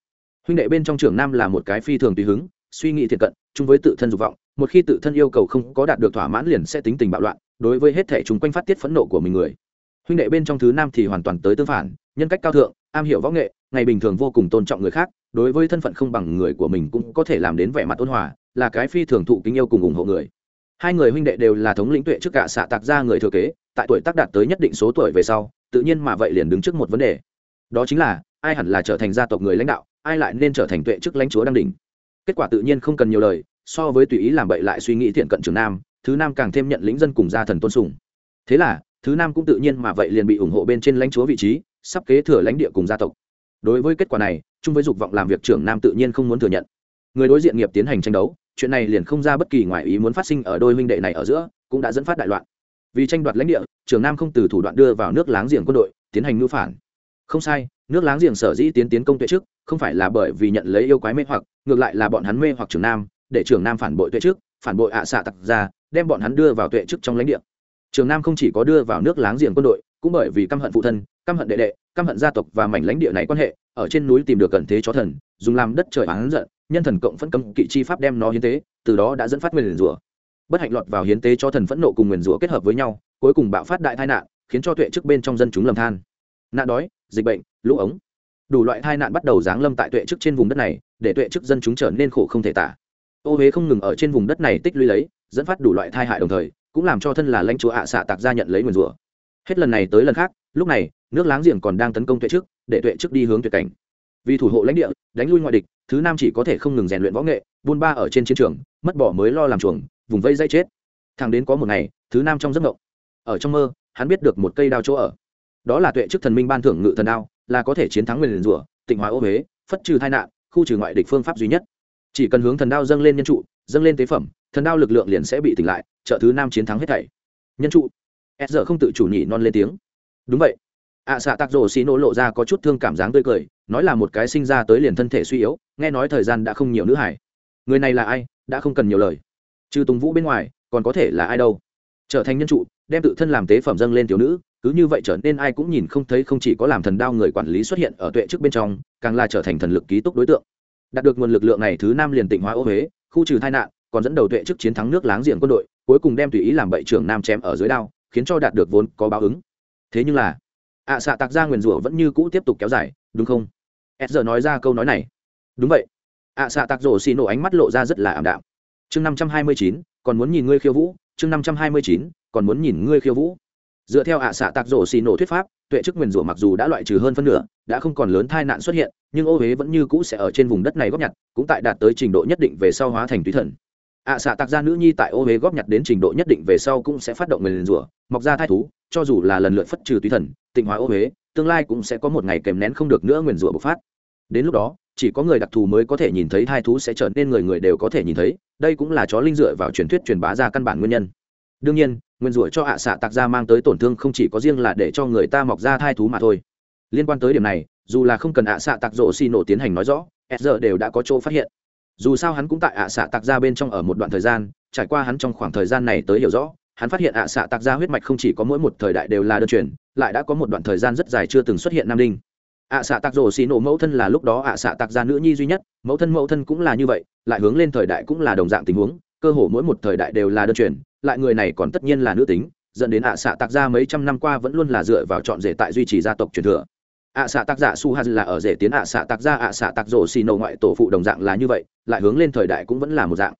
Huynh đệ bên trong trường nam là một cái phi thường tùy hứng suy nghĩ thiện cận, chung với tự thân dục vọng, một khi tự thân yêu cầu không có đạt được thỏa mãn liền sẽ tính tình bạo loạn, đối với hết thể chúng quanh phát tiết phẫn nộ của mình người. Huynh đệ bên trong thứ nam thì hoàn toàn tới tương phản, nhân cách cao thượng, am hiểu võ nghệ, ngày bình thường vô cùng tôn trọng người khác, đối với thân phận không bằng người của mình cũng có thể làm đến vẻ mặt ôn hòa, là cái phi thường thụ kính yêu cùng ủng hộ người. Hai người huynh đệ đều là thống lĩnh tuệ trước cả xạ tạc ra người thừa kế, tại tuổi tác đạt tới nhất định số tuổi về sau, tự nhiên mà vậy liền đứng trước một vấn đề. Đó chính là, ai hẳn là trở thành gia tộc người lãnh đạo, ai lại nên trở thành tuệ chức lãnh chúa đăng đỉnh? Kết quả tự nhiên không cần nhiều lời, so với tùy ý làm bậy lại suy nghĩ thiện cận trường nam, thứ nam càng thêm nhận lĩnh dân cùng gia thần tôn sùng. Thế là, thứ nam cũng tự nhiên mà vậy liền bị ủng hộ bên trên lãnh chúa vị trí, sắp kế thừa lãnh địa cùng gia tộc. Đối với kết quả này, chung với dục vọng làm việc trưởng nam tự nhiên không muốn thừa nhận. Người đối diện nghiệp tiến hành tranh đấu, chuyện này liền không ra bất kỳ ngoại ý muốn phát sinh ở đôi minh đệ này ở giữa, cũng đã dẫn phát đại loạn. Vì tranh đoạt lãnh địa, trưởng nam không từ thủ đoạn đưa vào nước láng giềng quân đội, tiến hành mưu phản. Không sai nước láng giềng sở dĩ tiến tiến công tuệ trước, không phải là bởi vì nhận lấy yêu quái mê hoặc, ngược lại là bọn hắn mê hoặc trường nam, để trường nam phản bội tuệ trước, phản bội ạ à xạ tặc ra, đem bọn hắn đưa vào tuệ trước trong lãnh địa. Trường nam không chỉ có đưa vào nước láng giềng quân đội, cũng bởi vì căm hận phụ thân, căm hận đệ đệ, căm hận gia tộc và mảnh lãnh địa này quan hệ, ở trên núi tìm được cần thế chó thần, dùng làm đất trời hắn giận, nhân thần cộng phân cấm kỵ chi pháp đem nó hiến tế, từ đó đã dẫn phát nguyền rủa. Bất hạnh lọt vào hiến tế cho thần phẫn nộ cùng nguyền rủa kết hợp với nhau, cuối cùng bạo phát đại tai nạn, khiến cho tuệ trước bên trong dân chúng lầm than. Nạn đói dịch bệnh, lũ ống. Đủ loại tai nạn bắt đầu giáng lâm tại tuệ trước trên vùng đất này, để tuệ trước dân chúng trở nên khổ không thể tả. Ô huế không ngừng ở trên vùng đất này tích lũy lấy, dẫn phát đủ loại tai hại đồng thời, cũng làm cho thân là lãnh chúa ạ xạ tạc ra nhận lấy nguyền rủa. Hết lần này tới lần khác, lúc này, nước láng giềng còn đang tấn công tuệ trước để tuệ trước đi hướng tuyệt cảnh. Vì thủ hộ lãnh địa, đánh lui ngoại địch, thứ nam chỉ có thể không ngừng rèn luyện võ nghệ, buôn ba ở trên chiến trường, mất bỏ mới lo làm chuồng, vùng vây dây chết. Thằng đến có một ngày, thứ nam trong giấc ngộng ở trong mơ, hắn biết được một cây đao chỗ ở đó là tuệ chức thần minh ban thưởng ngự thần đao là có thể chiến thắng nguyền rủa tịnh hóa ô huế phất trừ tai nạn khu trừ ngoại địch phương pháp duy nhất. Chỉ cần hướng thần đao dâng lên nhân trụ dâng lên tế phẩm thần đao lực lượng liền sẽ bị tỉnh lại trợ thứ nam chiến thắng hết thảy. Nhân trụ. S giờ không tự chủ nhị non lên tiếng. Đúng vậy. Ạ à, xạ tạc rổ xì nổ lộ ra có chút thương cảm dáng tươi cười nói là một cái sinh ra tới liền thân thể suy yếu nghe nói thời gian đã không nhiều nữ hải. Người này là ai đã không cần nhiều lời. Trừ tùng vũ bên ngoài còn có thể là ai đâu. Trở thành nhân trụ đem tự thân làm tế phẩm dâng lên tiểu nữ cứ như vậy trở nên ai cũng nhìn không thấy không chỉ có làm thần đao người quản lý xuất hiện ở tuệ trước bên trong, càng là trở thành thần lực ký túc đối tượng. Đạt được nguồn lực lượng này thứ nam liền tịnh hóa ô huế, khu trừ tai nạn, còn dẫn đầu tuệ trước chiến thắng nước láng giềng quân đội, cuối cùng đem tùy ý làm bậy trưởng nam chém ở dưới đao, khiến cho đạt được vốn có báo ứng. Thế nhưng là, ạ xạ tạc ra nguyền rủa vẫn như cũ tiếp tục kéo dài, đúng không? S giờ nói ra câu nói này. Đúng vậy. Ạ xạ tạc rổ xì nổ ánh mắt lộ ra rất là ảm đạm. Chương năm trăm hai mươi chín, còn muốn nhìn ngươi khiêu vũ, chương năm trăm hai mươi chín, còn muốn nhìn ngươi khiêu vũ dựa theo ạ xạ tạc rổ xì nổ thuyết pháp, tuệ chức nguyền rủa mặc dù đã loại trừ hơn phân nửa, đã không còn lớn tai nạn xuất hiện, nhưng ô huế vẫn như cũ sẽ ở trên vùng đất này góp nhặt, cũng tại đạt tới trình độ nhất định về sau hóa thành túy thần. Ạ xạ tạc ra nữ nhi tại ô huế góp nhặt đến trình độ nhất định về sau cũng sẽ phát động nguyền rủa, mọc ra thai thú, cho dù là lần lượt phất trừ túy thần, tịnh hóa ô huế tương lai cũng sẽ có một ngày kèm nén không được nữa nguyền rủa bộc phát. Đến lúc đó, chỉ có người đặc thù mới có thể nhìn thấy thai thú sẽ trở nên người người đều có thể nhìn thấy, đây cũng là chó linh dựa vào truyền thuyết truyền bá ra căn bản nguyên nhân đương nhiên, nguyên rủa cho ạ xạ tạc ra mang tới tổn thương không chỉ có riêng là để cho người ta mọc ra thai thú mà thôi. Liên quan tới điểm này, dù là không cần ạ xạ tạc rổ xì nổ tiến hành nói rõ s giờ đều đã có chỗ phát hiện. Dù sao hắn cũng tại ạ xạ tạc ra bên trong ở một đoạn thời gian, trải qua hắn trong khoảng thời gian này tới hiểu rõ, hắn phát hiện ạ xạ tạc ra huyết mạch không chỉ có mỗi một thời đại đều là đơn truyền, lại đã có một đoạn thời gian rất dài chưa từng xuất hiện nam đinh. Ạ xạ tạc rổ xì nổ mẫu thân là lúc đó ạ xạ tạc ra nữ nhi duy nhất, mẫu thân mẫu thân cũng là như vậy, lại hướng lên thời đại cũng là đồng dạng tình huống cơ hồ mỗi một thời đại đều là đơn truyền, lại người này còn tất nhiên là nữ tính, dẫn đến ạ xạ tạc ra mấy trăm năm qua vẫn luôn là dựa vào chọn rể tại duy trì gia tộc truyền thừa. ạ xạ tạc giả su haz là ở rể tiến ạ xạ tạc gia, ạ xạ tạc rổ xì nổ ngoại tổ phụ đồng dạng là như vậy, lại hướng lên thời đại cũng vẫn là một dạng.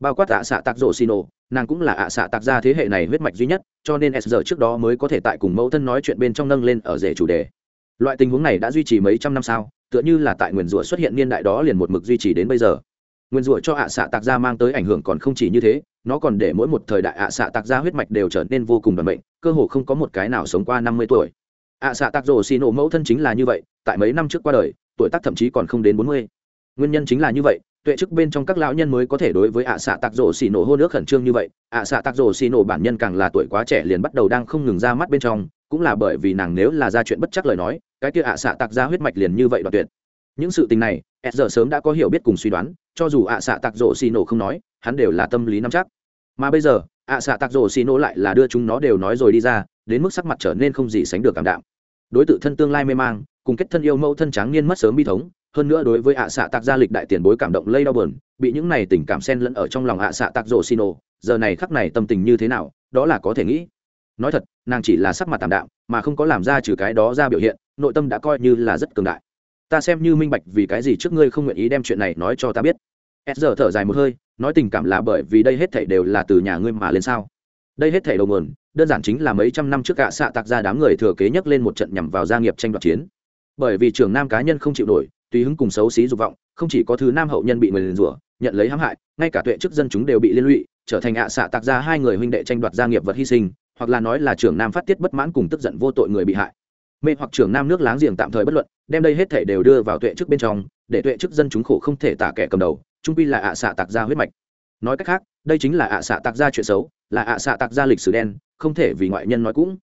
Bao quát ạ xạ tạc rổ xì nổ nàng cũng là ạ xạ tạc gia thế hệ này huyết mạch duy nhất, cho nên s giờ trước đó mới có thể tại cùng mẫu thân nói chuyện bên trong nâng lên ở rể chủ đề. Loại tình huống này đã duy trì mấy trăm năm sao? tựa như là tại nguyền rủa xuất hiện niên đại đó liền một mực duy trì đến bây giờ nguyên rủa cho ạ xạ tạc gia mang tới ảnh hưởng còn không chỉ như thế, nó còn để mỗi một thời đại ạ xạ tạc gia huyết mạch đều trở nên vô cùng đoàn bệnh cơ hồ không có một cái nào sống qua năm mươi tuổi. ạ xạ tạc rổ xì nổ mẫu thân chính là như vậy, tại mấy năm trước qua đời, tuổi tác thậm chí còn không đến bốn mươi. Nguyên nhân chính là như vậy, tuệ chức bên trong các lão nhân mới có thể đối với ạ xạ tạc rổ xì nổ hô nước khẩn trương như vậy, ạ xạ tạc rổ xì nổ bản nhân càng là tuổi quá trẻ liền bắt đầu đang không ngừng ra mắt bên trong, cũng là bởi vì nàng nếu là ra chuyện bất chắc lời nói, cái kia ạ xạ tạc ra huyết mạch liền như vậy đoạt tuyệt những sự tình này, s giờ sớm đã có hiểu biết cùng suy đoán, cho dù ạ xạ tạc rổ xì nổ không nói, hắn đều là tâm lý nắm chắc. Mà bây giờ, ạ xạ tạc rổ xì nổ lại là đưa chúng nó đều nói rồi đi ra, đến mức sắc mặt trở nên không gì sánh được cảm đạm. Đối tượng thân tương lai mê mang, cùng kết thân yêu mẫu thân tráng niên mất sớm bi thống, hơn nữa đối với ạ xạ tạc gia lịch đại tiền bối cảm động lây đau bờn bị những này tình cảm xen lẫn ở trong lòng ạ xạ tạc rổ xì nổ, giờ này khắc này tâm tình như thế nào, đó là có thể nghĩ. Nói thật, nàng chỉ là sắc mặt tạm đạm, mà không có làm ra trừ cái đó ra biểu hiện, nội tâm đã coi như là rất cường đại ta xem như minh bạch vì cái gì trước ngươi không nguyện ý đem chuyện này nói cho ta biết. S giờ thở dài một hơi, nói tình cảm là bởi vì đây hết thảy đều là từ nhà ngươi mà lên sao? Đây hết thảy đầu nguồn, đơn giản chính là mấy trăm năm trước cả xạ tạc ra đám người thừa kế nhấc lên một trận nhằm vào gia nghiệp tranh đoạt chiến. Bởi vì trưởng nam cá nhân không chịu nổi, tùy hứng cùng xấu xí dục vọng, không chỉ có thứ nam hậu nhân bị người liền rủa, nhận lấy hãm hại, ngay cả tuệ chức dân chúng đều bị liên lụy, trở thành ạ xạ tạc ra hai người huynh đệ tranh đoạt gia nghiệp vật hy sinh, hoặc là nói là trưởng nam phát tiết bất mãn cùng tức giận vô tội người bị hại. Mê hoặc trưởng nam nước láng giềng tạm thời bất luận đem đây hết thể đều đưa vào tuệ chức bên trong, để tuệ chức dân chúng khổ không thể tả kẻ cầm đầu, trung pi là ạ xạ tạc ra huyết mạch. Nói cách khác, đây chính là ạ xạ tạc ra chuyện xấu, là ạ xạ tạc ra lịch sử đen, không thể vì ngoại nhân nói cũng.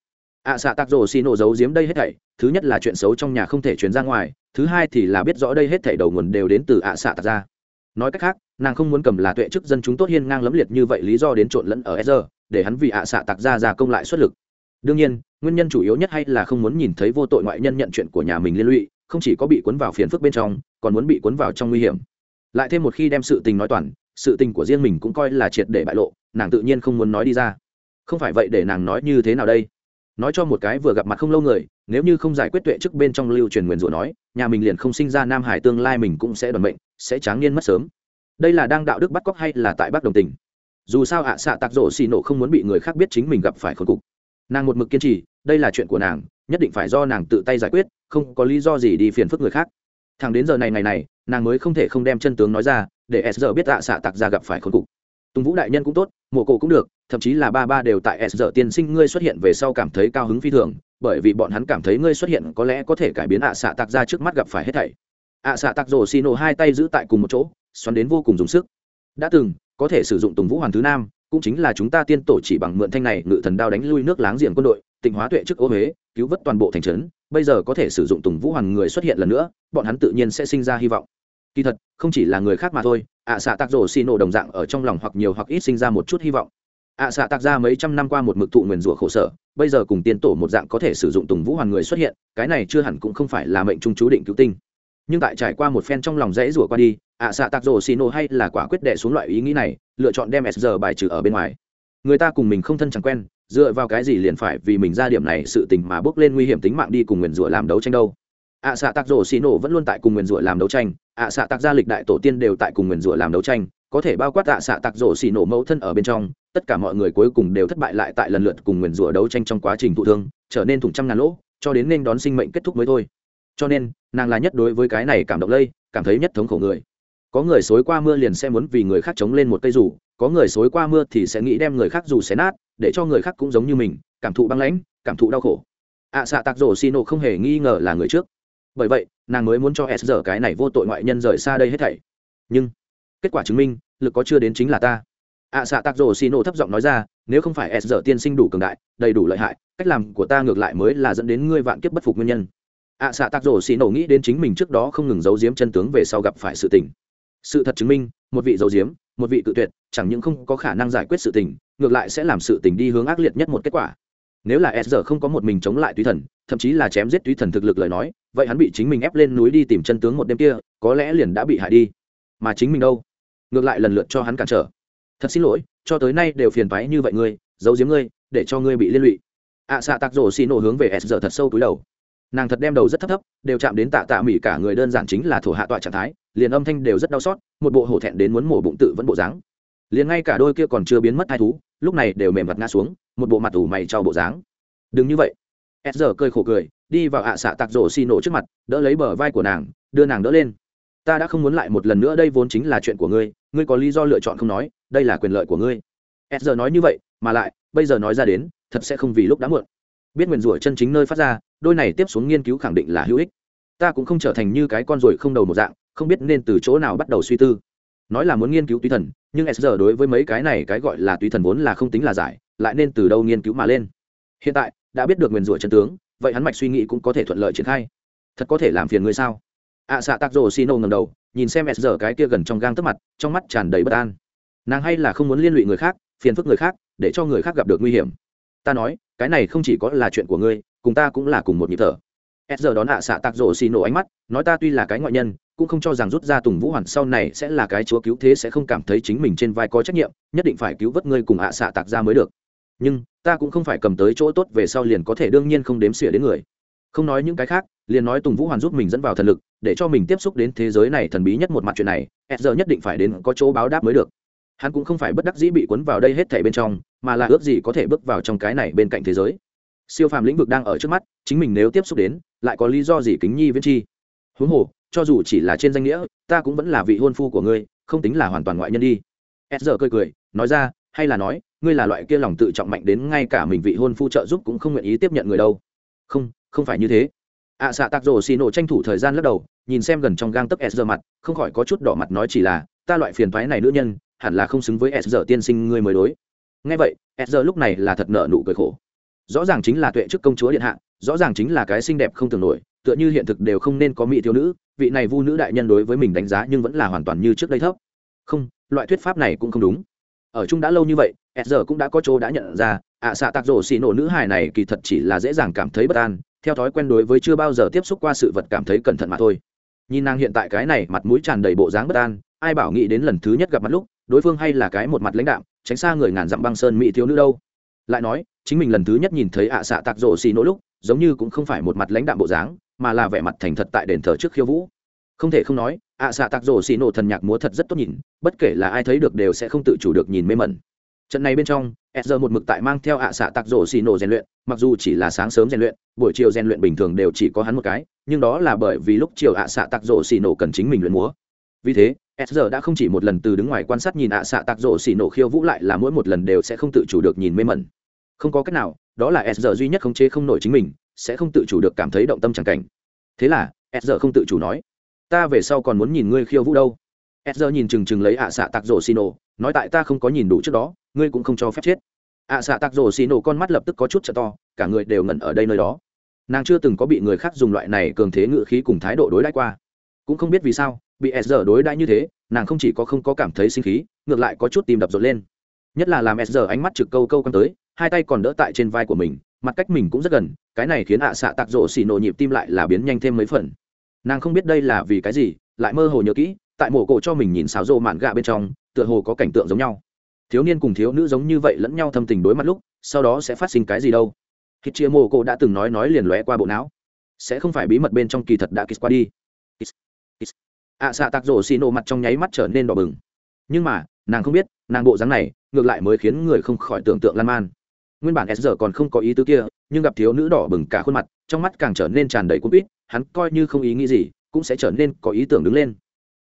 Ạ xạ tạc rồ xì nổ giấu giếm đây hết thảy, thứ nhất là chuyện xấu trong nhà không thể chuyển ra ngoài, thứ hai thì là biết rõ đây hết thảy đầu nguồn đều đến từ ạ xạ tạc ra nói cách khác, nàng không muốn cầm là tuệ chức dân chúng tốt hiên ngang lấm liệt như vậy lý do đến trộn lẫn ở sr để hắn vì ạ xạ tạc ra ra công lại xuất lực. Đương nhiên, nguyên nhân chủ yếu nhất hay là không muốn nhìn thấy vô tội ngoại nhân nhận chuyện của nhà mình liên lụy không chỉ có bị cuốn vào phiền phức bên trong, còn muốn bị cuốn vào trong nguy hiểm. Lại thêm một khi đem sự tình nói toàn, sự tình của riêng mình cũng coi là triệt để bại lộ, nàng tự nhiên không muốn nói đi ra. Không phải vậy để nàng nói như thế nào đây? Nói cho một cái vừa gặp mặt không lâu người, nếu như không giải quyết tuệ trước bên trong lưu truyền nguyền rủa nói, nhà mình liền không sinh ra nam hải tương lai mình cũng sẽ đoàn bệnh sẽ tráng niên mất sớm. Đây là đang đạo đức bắt cóc hay là tại bác đồng tình? Dù sao ạ à xạ tạc rổ xì nổ không muốn bị người khác biết chính mình gặp phải khốn cục. Nàng một mực kiên trì, đây là chuyện của nàng nhất định phải do nàng tự tay giải quyết, không có lý do gì đi phiền phức người khác. Thằng đến giờ này ngày này, nàng mới không thể không đem chân tướng nói ra, để s giờ biết tạ xạ tạc ra gặp phải khốn cục. Tùng vũ đại nhân cũng tốt, mộ cổ cũng được, thậm chí là ba ba đều tại s giờ tiên sinh ngươi xuất hiện về sau cảm thấy cao hứng phi thường, bởi vì bọn hắn cảm thấy ngươi xuất hiện có lẽ có thể cải biến ạ xạ tạc ra trước mắt gặp phải hết thảy. Ạ xạ tạc rồ xì nổ hai tay giữ tại cùng một chỗ, xoắn đến vô cùng dùng sức. Đã từng, có thể sử dụng tùng vũ hoàng thứ nam, cũng chính là chúng ta tiên tổ chỉ bằng mượn thanh này ngự thần đao đánh lui nước láng giềng quân đội, tịnh hóa tuệ chức ô huế cứu vớt toàn bộ thành trấn, bây giờ có thể sử dụng tùng vũ hoàng người xuất hiện lần nữa, bọn hắn tự nhiên sẽ sinh ra hy vọng. Kỳ thật, không chỉ là người khác mà thôi, ạ xạ tạc rổ xì nổ đồng dạng ở trong lòng hoặc nhiều hoặc ít sinh ra một chút hy vọng. Ạ xạ tạc ra mấy trăm năm qua một mực thụ nguyền rủa khổ sở, bây giờ cùng tiên tổ một dạng có thể sử dụng tùng vũ hoàng người xuất hiện, cái này chưa hẳn cũng không phải là mệnh trung chú định cứu tinh. Nhưng tại trải qua một phen trong lòng rẽ rủa qua đi, ạ xạ tạc rổ xì nổ hay là quả quyết đệ xuống loại ý nghĩ này, lựa chọn đem s giờ bài trừ ở bên ngoài. Người ta cùng mình không thân chẳng quen dựa vào cái gì liền phải vì mình ra điểm này sự tình mà bước lên nguy hiểm tính mạng đi cùng nguyền rủa làm đấu tranh đâu? Ạ xạ tạc rổ xì nổ vẫn luôn tại cùng nguyền rủa làm đấu tranh, ạ xạ tạc gia lịch đại tổ tiên đều tại cùng nguyền rủa làm đấu tranh, có thể bao quát ạ xạ tạc rổ xì nổ mẫu thân ở bên trong, tất cả mọi người cuối cùng đều thất bại lại tại lần lượt cùng nguyền rủa đấu tranh trong quá trình thụ thương, trở nên thủng trăm ngàn lỗ, cho đến nên đón sinh mệnh kết thúc mới thôi. Cho nên, nàng là nhất đối với cái này cảm động lây, cảm thấy nhất thống khổ người. Có người xối qua mưa liền sẽ muốn vì người khác chống lên một cây rủ có người xối qua mưa thì sẽ nghĩ đem người khác dù xé nát để cho người khác cũng giống như mình cảm thụ băng lãnh cảm thụ đau khổ. Ạ à, xạ tạc rổ xì nổ không hề nghi ngờ là người trước. Bởi vậy nàng mới muốn cho s giờ cái này vô tội ngoại nhân rời xa đây hết thảy. Nhưng kết quả chứng minh lực có chưa đến chính là ta. Ạ à, xạ tạc rổ xì nổ thấp giọng nói ra nếu không phải s giờ tiên sinh đủ cường đại đầy đủ lợi hại cách làm của ta ngược lại mới là dẫn đến ngươi vạn kiếp bất phục nguyên nhân. Ạ xạ tạc rổ xì nổ nghĩ đến chính mình trước đó không ngừng giấu giếm chân tướng về sau gặp phải sự tình. Sự thật chứng minh một vị giấu giếm một vị tự tuyệt chẳng những không có khả năng giải quyết sự tình ngược lại sẽ làm sự tình đi hướng ác liệt nhất một kết quả. Nếu là s giờ không có một mình chống lại túy thần thậm chí là chém giết túy thần thực lực lời nói vậy hắn bị chính mình ép lên núi đi tìm chân tướng một đêm kia có lẽ liền đã bị hại đi. Mà chính mình đâu? Ngược lại lần lượt cho hắn cản trở. Thật xin lỗi cho tới nay đều phiền phái như vậy ngươi giấu giếm ngươi để cho ngươi bị liên lụy. Ạ à, xạ tạc rổ xì nổ hướng về s giờ thật sâu túi đầu. Nàng thật đem đầu rất thấp thấp đều chạm đến tạ tạ mỹ cả người đơn giản chính là thổ hạ tọa trạng thái liền âm thanh đều rất đau xót một bộ hổ thẹn đến muốn mổ bụng tự vẫn bộ dáng. Liền ngay cả đôi kia còn chưa biến mất hai thú lúc này đều mềm mặt ngã xuống, một bộ mặt ủ mày cho bộ dáng. Đừng như vậy. S giờ cơi khổ cười, đi vào ạ à xạ tạc rổ xì nổ trước mặt, đỡ lấy bờ vai của nàng, đưa nàng đỡ lên. Ta đã không muốn lại một lần nữa, đây vốn chính là chuyện của ngươi ngươi có lý do lựa chọn không nói, đây là quyền lợi của ngươi. S giờ nói như vậy, mà lại, bây giờ nói ra đến, thật sẽ không vì lúc đã muộn. Biết nguyền rủa chân chính nơi phát ra, đôi này tiếp xuống nghiên cứu khẳng định là hữu ích. Ta cũng không trở thành như cái con ruồi không đầu một dạng, không biết nên từ chỗ nào bắt đầu suy tư nói là muốn nghiên cứu tùy thần nhưng s giờ đối với mấy cái này cái gọi là tùy thần vốn là không tính là giải lại nên từ đâu nghiên cứu mà lên. Hiện tại đã biết được nguyền rủa chân tướng vậy hắn mạch suy nghĩ cũng có thể thuận lợi triển khai. Thật có thể làm phiền ngươi sao? Ạ à, xạ tạc rồ xin ô ngầm đầu nhìn xem s giờ cái kia gần trong gang tức mặt trong mắt tràn đầy bất an. Nàng hay là không muốn liên lụy người khác phiền phức người khác để cho người khác gặp được nguy hiểm. Ta nói cái này không chỉ có là chuyện của ngươi cùng ta cũng là cùng một nhịp thở s giờ đón ạ à xạ tạc rổ xì nổ ánh mắt, nói ta tuy là cái ngoại nhân, cũng không cho rằng rút ra tùng vũ hoàn sau này sẽ là cái chúa cứu thế sẽ không cảm thấy chính mình trên vai có trách nhiệm, nhất định phải cứu vớt ngươi cùng ạ à xạ tạc ra mới được. Nhưng, ta cũng không phải cầm tới chỗ tốt về sau liền có thể đương nhiên không đếm xỉa đến người. Không nói những cái khác, liền nói tùng vũ hoàn giúp mình dẫn vào thần lực, để cho mình tiếp xúc đến thế giới này thần bí nhất một mặt chuyện này s giờ nhất định phải đến có chỗ báo đáp mới được. Hắn cũng không phải bất đắc dĩ bị cuốn vào đây hết thảy bên trong, mà là ước gì có thể bước vào trong cái này bên cạnh thế giới. Siêu phàm lĩnh vực đang ở trước mắt, chính mình nếu tiếp xúc đến lại có lý do gì kính nhi viễn chi? Huống hồ cho dù chỉ là trên danh nghĩa ta cũng vẫn là vị hôn phu của ngươi không tính là hoàn toàn ngoại nhân đi. S giờ cười cười nói ra hay là nói ngươi là loại kia lòng tự trọng mạnh đến ngay cả mình vị hôn phu trợ giúp cũng không nguyện ý tiếp nhận người đâu. Không không phải như thế. Ạ à, xạ tạc rồ xì nổ tranh thủ thời gian lắc đầu nhìn xem gần trong gang tấc s giờ mặt không khỏi có chút đỏ mặt nói chỉ là ta loại phiền thoái này nữ nhân hẳn là không xứng với s giờ tiên sinh ngươi mới đối. Ngay vậy s giờ lúc này là thật nợ nụ cười khổ rõ ràng chính là tuệ chức công chúa điện hạ, rõ ràng chính là cái xinh đẹp không tưởng nổi, tựa như hiện thực đều không nên có mỹ thiếu nữ, vị này vu nữ đại nhân đối với mình đánh giá nhưng vẫn là hoàn toàn như trước đây thấp. Không, loại thuyết pháp này cũng không đúng. Ở chung đã lâu như vậy, s giờ cũng đã có chỗ đã nhận ra, ạ xạ tạc rổ xì nổ nữ hài này kỳ thật chỉ là dễ dàng cảm thấy bất an, theo thói quen đối với chưa bao giờ tiếp xúc qua sự vật cảm thấy cẩn thận mà thôi. Nhìn nàng hiện tại cái này, mặt mũi tràn đầy bộ dáng bất an, ai bảo nghĩ đến lần thứ nhất gặp mặt lúc, đối phương hay là cái một mặt lãnh đạm, tránh xa người ngàn dặm băng sơn mỹ thiếu nữ đâu lại nói, chính mình lần thứ nhất nhìn thấy ạ xạ tạc rổ xì nổ lúc, giống như cũng không phải một mặt lãnh đạm bộ dáng, mà là vẻ mặt thành thật tại đền thờ trước khiêu vũ. Không thể không nói, ạ xạ tạc rổ xì nổ thần nhạc múa thật rất tốt nhìn, bất kể là ai thấy được đều sẽ không tự chủ được nhìn mê mẩn. Trận này bên trong, s giờ một mực tại mang theo ạ xạ tạc rổ xì nổ rèn luyện, mặc dù chỉ là sáng sớm rèn luyện, buổi chiều rèn luyện bình thường đều chỉ có hắn một cái, nhưng đó là bởi vì lúc chiều ạ xạ tạc rổ xì nổ cần chính mình luyện múa vì thế, s giờ đã không chỉ một lần từ đứng ngoài quan sát nhìn ạ xạ tạc rổ xì nổ khiêu vũ lại là mỗi một lần đều sẽ không tự chủ được nhìn mê mẩn. Không có cách nào, đó là s giờ duy nhất khống chế không nổi chính mình, sẽ không tự chủ được cảm thấy động tâm chẳng cảnh. Thế là, s giờ không tự chủ nói, ta về sau còn muốn nhìn ngươi khiêu vũ đâu. S giờ nhìn chừng chừng lấy ạ xạ tạc rổ xì nổ, nói, tại ta không có nhìn đủ trước đó, ngươi cũng không cho phép chết. Ạ xạ tạc rổ xì nổ con mắt lập tức có chút trợ to, cả người đều ngẩn ở đây nơi đó. Nàng chưa từng có bị người khác dùng loại này cường thế ngự khí cùng thái độ đối đãi qua. Cũng không biết vì sao bị s giờ đối đãi như thế, nàng không chỉ có không có cảm thấy sinh khí, ngược lại có chút tìm đập rộn lên. Nhất là làm s giờ ánh mắt trực câu câu căng tới, hai tay còn đỡ tại trên vai của mình, mặt cách mình cũng rất gần, cái này khiến ạ xạ tạc rộ xì nổ nhịp tim lại là biến nhanh thêm mấy phần. Nàng không biết đây là vì cái gì, lại mơ hồ nhớ kỹ, tại mổ cổ cho mình nhìn xáo rộ mạn gạ bên trong, tựa hồ có cảnh tượng giống nhau. Thiếu niên cùng thiếu nữ giống như vậy lẫn nhau thâm tình đối mặt lúc, sau đó sẽ phát sinh cái gì đâu? Khi chia mổ cổ đã từng nói nói liền lóe qua bộ não. Sẽ không phải bí mật bên trong kỳ thật đã kích qua đi ạ xạ tạc rổ xì nổ mặt trong nháy mắt trở nên đỏ bừng. Nhưng mà, nàng không biết, nàng bộ dáng này ngược lại mới khiến người không khỏi tưởng tượng lan man. Nguyên bản s giờ còn không có ý tứ kia, nhưng gặp thiếu nữ đỏ bừng cả khuôn mặt, trong mắt càng trở nên tràn đầy cúp ít hắn coi như không ý nghĩ gì, cũng sẽ trở nên có ý tưởng đứng lên.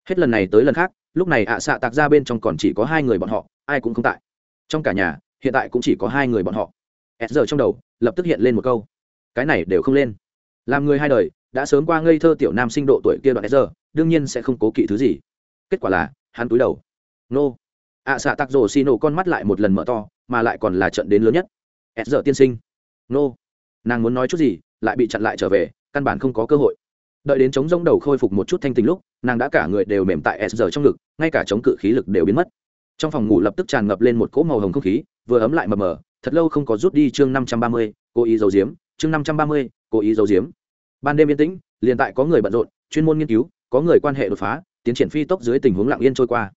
Hết lần này tới lần khác, lúc này ạ xạ tạc ra bên trong còn chỉ có hai người bọn họ, ai cũng không tại. Trong cả nhà, hiện tại cũng chỉ có hai người bọn họ. S giờ trong đầu lập tức hiện lên một câu, cái này đều không lên. Làm người hai đời, đã sớm qua ngây thơ tiểu nam sinh độ tuổi kia đoạn s giờ đương nhiên sẽ không cố kỵ thứ gì. Kết quả là, hắn túi đầu. Nô. Ạ xạ tặc rổ xì nổ con mắt lại một lần mở to, mà lại còn là trận đến lớn nhất. S giờ tiên sinh. Nô. Nàng muốn nói chút gì, lại bị chặn lại trở về, căn bản không có cơ hội. Đợi đến chống rông đầu khôi phục một chút thanh tình lúc, nàng đã cả người đều mềm tại s giờ trong ngực, ngay cả chống cự khí lực đều biến mất. Trong phòng ngủ lập tức tràn ngập lên một cỗ màu hồng không khí, vừa ấm lại mờ mờ, thật lâu không có rút đi chương năm trăm ba mươi, cố ý giấu diếm chương năm trăm ba mươi, cố ý giấu diếm ban đêm yên tĩnh, liền tại có người bận rộn, chuyên môn nghiên cứu có người quan hệ đột phá, tiến triển phi tốc dưới tình huống lặng yên trôi qua.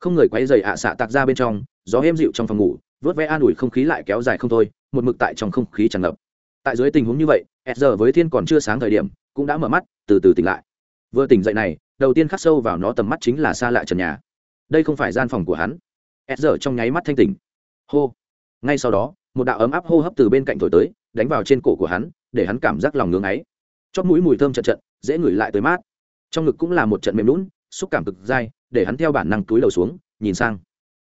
Không người quay dày ạ xạ tạc ra bên trong, gió êm dịu trong phòng ngủ, vớt vẽ an ủi không khí lại kéo dài không thôi, một mực tại trong không khí tràn ngập. Tại dưới tình huống như vậy s giờ với thiên còn chưa sáng thời điểm, cũng đã mở mắt, từ từ tỉnh lại. Vừa tỉnh dậy này, đầu tiên khắc sâu vào nó tầm mắt chính là xa lạ trần nhà. Đây không phải gian phòng của hắn. s giờ trong nháy mắt thanh tỉnh. Hô. Ngay sau đó, một đạo ấm áp hô hấp từ bên cạnh thổi tới, đánh vào trên cổ của hắn, để hắn cảm giác lòng ngưng ấy chót mũi mùi thơm trận trận dễ ngửi lại tới mát trong ngực cũng là một trận mềm lún, xúc cảm cực dai, để hắn theo bản năng túi đầu xuống, nhìn sang.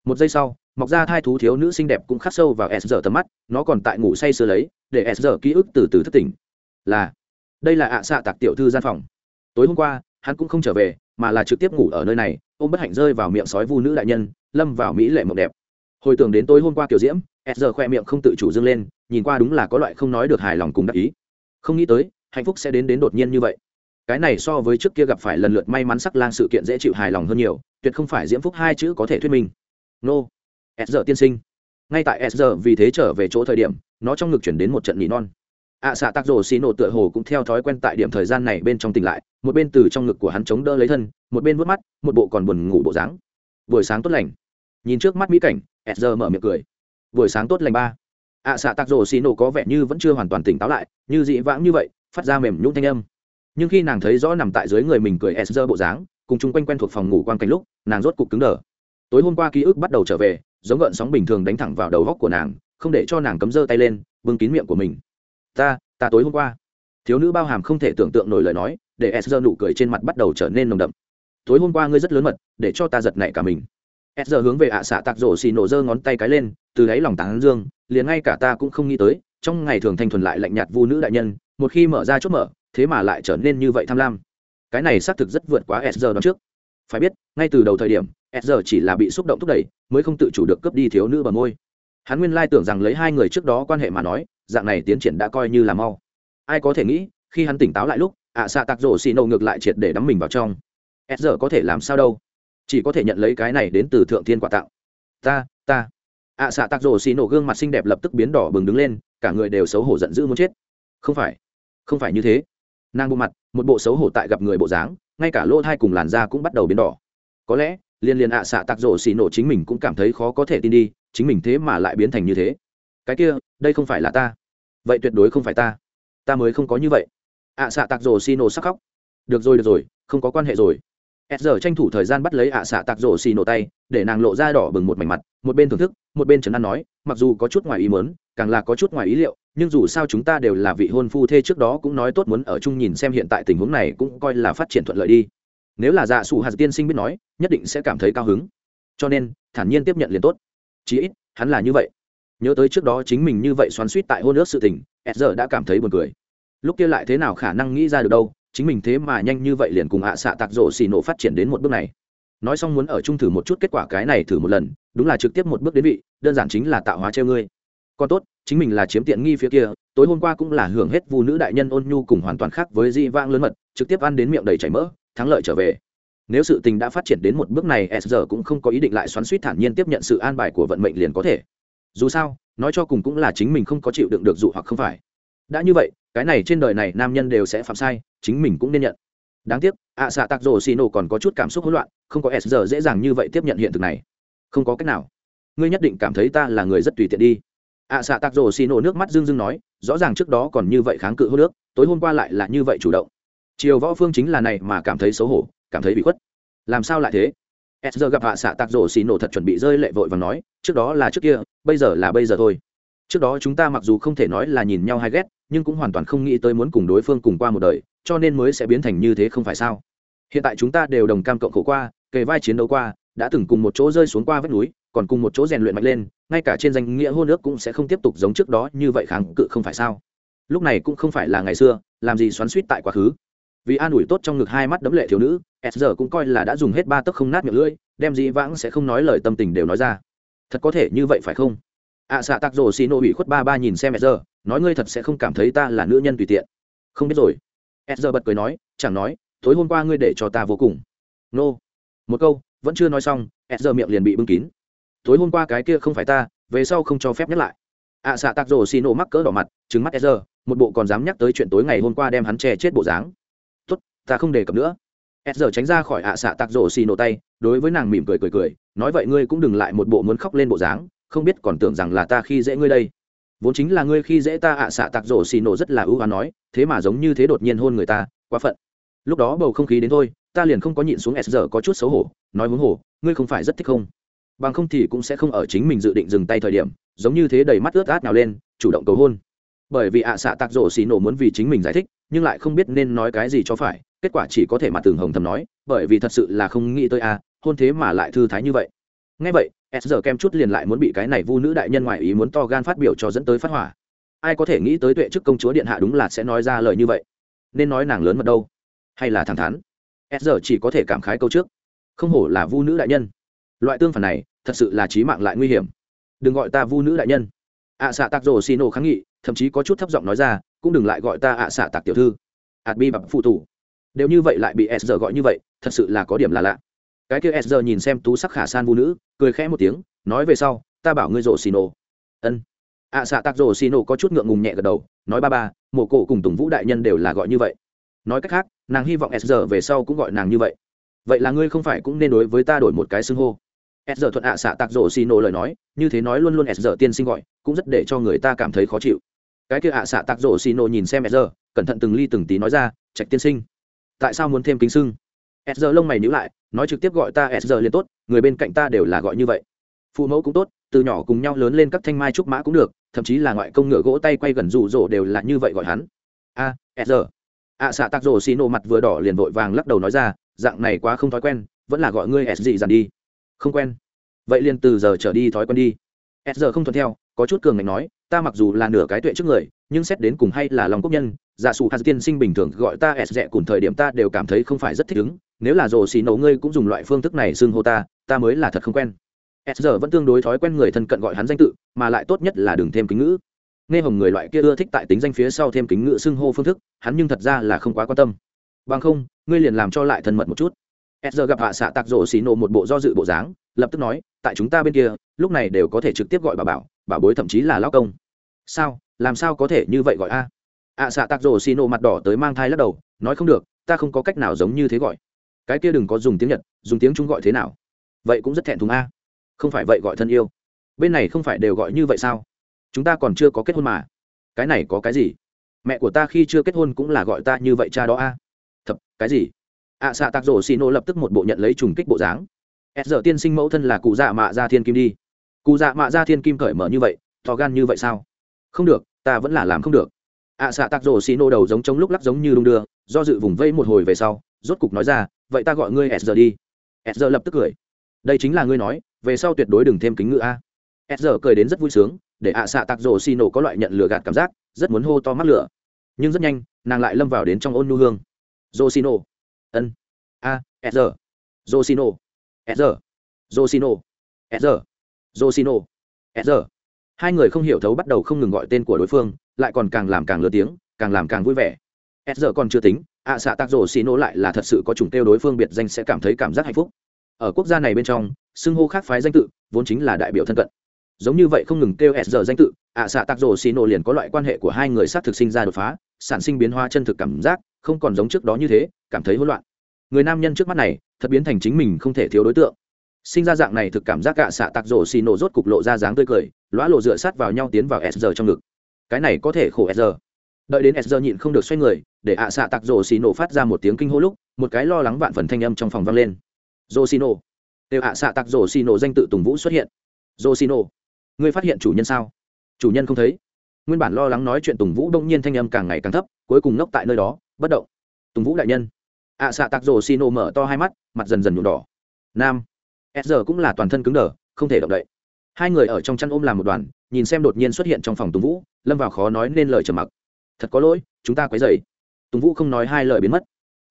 Một giây sau, mọc ra thai thú thiếu nữ xinh đẹp cũng khắc sâu vào s giờ tầm mắt, nó còn tại ngủ say sưa lấy, để s giờ ký ức từ từ thất tỉnh. Là, đây là ạ xạ tạc tiểu thư gian phòng. Tối hôm qua, hắn cũng không trở về, mà là trực tiếp ngủ ở nơi này, ôm bất hạnh rơi vào miệng sói vu nữ đại nhân, lâm vào mỹ lệ mộng đẹp. Hồi tưởng đến tối hôm qua kiểu diễm, s giờ khoe miệng không tự chủ dâng lên, nhìn qua đúng là có loại không nói được hài lòng cùng đắc ý. Không nghĩ tới, hạnh phúc sẽ đến đến đột nhiên như vậy cái này so với trước kia gặp phải lần lượt may mắn sắc lang sự kiện dễ chịu hài lòng hơn nhiều tuyệt không phải diễm phúc hai chữ có thể thuyết minh. Nô. S giờ tiên sinh. Ngay tại s giờ vì thế trở về chỗ thời điểm nó trong ngực chuyển đến một trận nỉ non. Ạ à, xạ tạc rổ xì nổ tựa hồ cũng theo thói quen tại điểm thời gian này bên trong tỉnh lại một bên từ trong ngực của hắn chống đỡ lấy thân một bên vớt mắt một bộ còn buồn ngủ bộ dáng. Buổi sáng tốt lành. Nhìn trước mắt mỹ cảnh s giờ mở miệng cười. Buổi sáng tốt lành ba. Ạ à, xạ tạc rổ xì nổ có vẻ như vẫn chưa hoàn toàn tỉnh táo lại như dị vãng như vậy phát ra mềm nhũng thanh âm nhưng khi nàng thấy rõ nằm tại dưới người mình cười e s bộ dáng, cùng chung quanh quen thuộc phòng ngủ quan cảnh lúc, nàng rốt cục cứng đờ. Tối hôm qua ký ức bắt đầu trở về, giống gợn sóng bình thường đánh thẳng vào đầu góc của nàng, không để cho nàng cấm giơ tay lên, bưng kín miệng của mình. Ta ta tối hôm qua. Thiếu nữ bao hàm không thể tưởng tượng nổi lời nói, để e s giờ nụ cười trên mặt bắt đầu trở nên nồng đậm. Tối hôm qua ngươi rất lớn mật, để cho ta giật nảy cả mình. E s giờ hướng về ạ xạ tạc rổ xì nổ giơ ngón tay cái lên, từ đáy lòng tán dương, liền ngay cả ta cũng không nghĩ tới, trong ngày thường thanh thuần lại lạnh nhạt vu nữ đại nhân, một khi mở ra chốt mở thế mà lại trở nên như vậy tham lam. Cái này xác thực rất vượt quá s giờ trước. Phải biết, ngay từ đầu thời điểm, s giờ chỉ là bị xúc động thúc đẩy, mới không tự chủ được cướp đi thiếu nữ bờ môi. Hắn nguyên lai tưởng rằng lấy hai người trước đó quan hệ mà nói, dạng này tiến triển đã coi như là mau. Ai có thể nghĩ, khi hắn tỉnh táo lại lúc, ạ xạ tạc rổ xì nổ ngược lại triệt để đắm mình vào trong. S giờ có thể làm sao đâu? Chỉ có thể nhận lấy cái này đến từ thượng thiên quà tặng ta ta. Ạ xạ tạc rổ xì nổ gương mặt xinh đẹp lập tức biến đỏ bừng đứng lên, cả người đều xấu hổ giận dữ muốn chết. Không phải. Không phải như thế nàng bộ mặt, một bộ xấu hổ tại gặp người bộ dáng, ngay cả lỗ thai cùng làn da cũng bắt đầu biến đỏ. Có lẽ, liên liên ạ xạ tạc rổ xì nổ chính mình cũng cảm thấy khó có thể tin đi, chính mình thế mà lại biến thành như thế. Cái kia, đây không phải là ta. Vậy tuyệt đối không phải ta. Ta mới không có như vậy. Ạ xạ tạc rổ xì nổ sắc khóc. Được rồi được rồi, không có quan hệ rồi. S giờ tranh thủ thời gian bắt lấy ạ xạ tạc rổ xì nổ tay, để nàng lộ ra đỏ bừng một mảnh mặt, một bên thưởng thức, một bên trấn an nói, mặc dù có chút ngoài ý mớn càng là có chút ngoài ý liệu, nhưng dù sao chúng ta đều là vị hôn phu thê trước đó cũng nói tốt muốn ở chung nhìn xem hiện tại tình huống này cũng coi là phát triển thuận lợi đi. Nếu là dạ sủ hạt tiên sinh biết nói, nhất định sẽ cảm thấy cao hứng. Cho nên, thản nhiên tiếp nhận liền tốt. Chí ít, hắn là như vậy. Nhớ tới trước đó chính mình như vậy xoắn suýt tại hôn ước sự tình s giờ đã cảm thấy buồn cười. Lúc kia lại thế nào khả năng nghĩ ra được đâu, chính mình thế mà nhanh như vậy liền cùng ạ à xạ tạc rổ xì nổ phát triển đến một bước này. Nói xong muốn ở chung thử một chút kết quả cái này thử một lần, đúng là trực tiếp một bước đến vị, đơn giản chính là tạo hóa treo ngươi còn tốt, chính mình là chiếm tiện nghi phía kia, tối hôm qua cũng là hưởng hết Vu nữ đại nhân ôn nhu cùng hoàn toàn khác với di vang lớn mật, trực tiếp ăn đến miệng đầy chảy mỡ, thắng lợi trở về. Nếu sự tình đã phát triển đến một bước này, s giờ cũng không có ý định lại xoắn suýt thản nhiên tiếp nhận sự an bài của vận mệnh liền có thể. Dù sao, nói cho cùng cũng là chính mình không có chịu đựng được dụ hoặc không phải. Đã như vậy, cái này trên đời này nam nhân đều sẽ phạm sai, chính mình cũng nên nhận. Đáng tiếc, ạ xạ tạc rổ xì nổ còn có chút cảm xúc hỗn loạn, không có s giờ dễ dàng như vậy tiếp nhận hiện thực này. Không có cách nào. Ngươi nhất định cảm thấy ta là người rất tùy tiện đi ạ xạ tạc rổ xì nổ nước mắt dưng dưng nói, rõ ràng trước đó còn như vậy kháng cự hô nước, tối hôm qua lại là như vậy chủ động. Chiều võ phương chính là này mà cảm thấy xấu hổ, cảm thấy bị khuất. Làm sao lại thế? S giờ gặp hạ xạ tạc rổ xì nổ thật chuẩn bị rơi lệ vội và nói, trước đó là trước kia, bây giờ là bây giờ thôi. Trước đó chúng ta mặc dù không thể nói là nhìn nhau hay ghét, nhưng cũng hoàn toàn không nghĩ tới muốn cùng đối phương cùng qua một đời, cho nên mới sẽ biến thành như thế không phải sao? Hiện tại chúng ta đều đồng cam cộng khổ qua, kề vai chiến đấu qua, đã từng cùng một chỗ rơi xuống qua vách núi còn cùng một chỗ rèn luyện mạnh lên, ngay cả trên danh nghĩa hôn nước cũng sẽ không tiếp tục giống trước đó như vậy kháng cự không phải sao? Lúc này cũng không phải là ngày xưa, làm gì xoắn suýt tại quá khứ. Vì an ủi tốt trong ngực hai mắt đấm lệ thiếu nữ, s giờ cũng coi là đã dùng hết ba tấc không nát miệng lưỡi, đem dĩ vãng sẽ không nói lời tâm tình đều nói ra. Thật có thể như vậy phải không? Ạ xạ tạc rổ xì Nô ủy khuất ba ba nhìn xem sr nói ngươi thật sẽ không cảm thấy ta là nữ nhân tùy tiện. Không biết rồi. Sr bật cười nói, chẳng nói, tối hôm qua ngươi để cho ta vô cùng. Nô. Một câu, vẫn chưa nói xong sr miệng liền bị bưng kín tối hôm qua cái kia không phải ta, về sau không cho phép nhắc lại. Ạ xạ tạc rổ xì nổ mắc cỡ đỏ mặt, trứng mắt e sr một bộ còn dám nhắc tới chuyện tối ngày hôm qua đem hắn che chết bộ dáng. Tốt, ta không đề cập nữa. E z r tránh ra khỏi ạ xạ tạc rổ xì nổ tay, đối với nàng mỉm cười cười cười, nói vậy ngươi cũng đừng lại một bộ muốn khóc lên bộ dáng, không biết còn tưởng rằng là ta khi dễ ngươi đây. Vốn chính là ngươi khi dễ ta ạ xạ tạc rổ xì nổ rất là ưu hoán nói, thế mà giống như thế đột nhiên hôn người ta, quá phận. Lúc đó bầu không khí đến thôi, ta liền không có nhịn xuống e s giờ có chút xấu hổ, nói huống hồ, ngươi không phải rất thích không? Bằng không thì cũng sẽ không ở chính mình dự định dừng tay thời điểm, giống như thế đầy mắt ướt át nào lên, chủ động cầu hôn. Bởi vì ạ xạ tạc rổ xì nổ muốn vì chính mình giải thích, nhưng lại không biết nên nói cái gì cho phải, kết quả chỉ có thể mặt tường hồng thầm nói, bởi vì thật sự là không nghĩ tới a, hôn thế mà lại thư thái như vậy. Ngay vậy, s giờ kem chút liền lại muốn bị cái này vu nữ đại nhân ngoại ý muốn to gan phát biểu cho dẫn tới phát hỏa. Ai có thể nghĩ tới tuệ chức công chúa điện hạ đúng là sẽ nói ra lời như vậy? Nên nói nàng lớn mật đâu? Hay là thẳng thắn? S giờ chỉ có thể cảm khái câu trước. Không hổ là vu nữ đại nhân loại tương phản này thật sự là trí mạng lại nguy hiểm. Đừng gọi ta vu nữ đại nhân. Ạ xạ tạc rồ xì nổ kháng nghị, thậm chí có chút thấp giọng nói ra, cũng đừng lại gọi ta ạ xạ tạc tiểu thư. Ạt bi bập phụ thủ. đều như vậy lại bị s gọi như vậy, thật sự là có điểm là lạ. Cái kia s nhìn xem tú sắc khả san Vu nữ, cười khẽ một tiếng, nói về sau, ta bảo ngươi rồ xì nổ ân. Ạ xạ tạc rồ xì nổ có chút ngượng ngùng nhẹ gật đầu, nói ba ba mồ cổ cùng tùng vũ đại nhân đều là gọi như vậy. Nói cách khác, nàng hy vọng s về sau cũng gọi nàng như vậy. Vậy là ngươi không phải cũng nên đối với ta đổi một cái xưng hô s giờ thuận ạ xạ tạc rổ xì nổ lời nói, như thế nói luôn luôn s giờ tiên sinh gọi, cũng rất để cho người ta cảm thấy khó chịu. Cái kia ạ xạ tạc rổ xì nổ nhìn xem s cẩn thận từng ly từng tí nói ra, trạch tiên sinh, tại sao muốn thêm kính sưng? S giờ lông mày nhữ lại, nói trực tiếp gọi ta s giờ liền tốt, người bên cạnh ta đều là gọi như vậy. Phụ mẫu cũng tốt, từ nhỏ cùng nhau lớn lên các thanh mai trúc mã cũng được, thậm chí là ngoại công ngựa gỗ tay quay gần rụ rỗ đều là như vậy gọi hắn. A, s giờ. Ạ xạ tạc rổ xì nổ mặt vừa đỏ liền vội vàng lắc đầu nói ra, dạng này quá không thói quen, vẫn là gọi ngươi s gì dằn đi không quen. Vậy liền từ giờ trở đi thói quen đi. S giờ không thuận theo, có chút cường ngạnh nói, ta mặc dù là nửa cái tuệ trước người, nhưng xét đến cùng hay là lòng quốc nhân, giả sử hạt tiên sinh bình thường gọi ta s dẹ cùng thời điểm ta đều cảm thấy không phải rất thích ứng, nếu là rồ xì nấu ngươi cũng dùng loại phương thức này xưng hô ta ta mới là thật không quen. S giờ vẫn tương đối thói quen người thân cận gọi hắn danh tự, mà lại tốt nhất là đừng thêm kính ngữ. Nghe hồng người loại kia ưa thích tại tính danh phía sau thêm kính ngữ xưng hô phương thức, hắn nhưng thật ra là không quá quan tâm. Bằng không, ngươi liền làm cho lại thân mật một chút s giờ gặp hạ xạ tạc rổ xì nổ một bộ do dự bộ dáng, lập tức nói, tại chúng ta bên kia, lúc này đều có thể trực tiếp gọi bà bảo bà bối thậm chí là lao công. Sao? Làm sao có thể như vậy gọi a? Ạ xạ tạc rổ xì nổ mặt đỏ tới mang thai lắc đầu, nói, không được, ta không có cách nào giống như thế gọi. Cái kia đừng có dùng tiếng nhật, dùng tiếng chúng gọi thế nào? Vậy cũng rất thẹn thùng a. Không phải vậy gọi thân yêu. Bên này không phải đều gọi như vậy sao? Chúng ta còn chưa có kết hôn mà. Cái này có cái gì? Mẹ của ta khi chưa kết hôn cũng là gọi ta như vậy cha đó a. Thật, cái gì? Ạ xạ tạc rổ xì nổ lập tức một bộ nhận lấy trùng kích bộ dáng. S giờ tiên sinh mẫu thân là cụ dạ mạ ra thiên kim đi. Cụ dạ mạ ra thiên kim cởi mở như vậy, to gan như vậy sao? Không được, ta vẫn là làm không được. Ạ xạ tạc rổ xì nổ đầu giống trống lúc lắc giống như đung đưa, do dự vùng vây một hồi về sau, rốt cục nói ra, vậy ta gọi ngươi s giờ đi. S giờ lập tức cười. Đây chính là ngươi nói, về sau tuyệt đối đừng thêm kính ngữ a. S giờ cười đến rất vui sướng, để ạ xạ tạc rổ xì nổ có loại nhận lừa gạt cảm giác, rất muốn hô to mắt lửa. Nhưng rất nhanh, nàng lại lâm vào đến trong ôn nu hương. Rổ xì nổ ân. A s Josino, rổ Josino, nổ s giờ s s hai người không hiểu thấu bắt đầu không ngừng gọi tên của đối phương lại còn càng làm càng lớn tiếng càng làm càng vui vẻ. S giờ còn chưa tính ạ xạ tạc rổ xì nổ lại là thật sự có chủng tiêu đối phương biệt danh sẽ cảm thấy cảm giác hạnh phúc. Ở quốc gia này bên trong xưng hô khác phái danh tự vốn chính là đại biểu thân cận. Giống như vậy không ngừng kêu s giờ danh tự ạ xạ tạc rổ xì nổ liền có loại quan hệ của hai người xác thực sinh ra đột phá sản sinh biến hóa chân thực cảm giác không còn giống trước đó như thế, cảm thấy hỗn loạn. Người nam nhân trước mắt này, thật biến thành chính mình không thể thiếu đối tượng. Sinh ra dạng này thực cảm giác gạ xạ tạc rổ xì nổ rốt cục lộ ra dáng tươi cười lõa lộ dựa sát vào nhau tiến vào s giờ trong ngực. Cái này có thể khổ s giờ đợi đến s giờ nhịn không được xoay người, để ạ xạ tạc rổ xì nổ phát ra một tiếng kinh hô lúc, một cái lo lắng vạn phần thanh âm trong phòng vang lên. Rổ xì nổ. Đều ạ xạ tạc rổ xì nổ danh tự tùng vũ xuất hiện. Rổ xì nổ. Ngươi phát hiện chủ nhân sao? Chủ nhân không thấy. Nguyên bản lo lắng nói chuyện tùng vũ đông nhiên thanh âm càng ngày càng thấp, cuối cùng ngốc tại nơi đó bất động. Tùng vũ đại nhân. Ạ xạ tạc rổ xì nổ mở to hai mắt, mặt dần dần nhuộm đỏ. Nam. S giờ cũng là toàn thân cứng đờ, không thể động đậy. Hai người ở trong chăn ôm làm một đoàn, nhìn xem đột nhiên xuất hiện trong phòng tùng vũ, lâm vào khó nói nên lời trầm mặc. Thật có lỗi, chúng ta quấy dày tùng vũ không nói hai lời biến mất.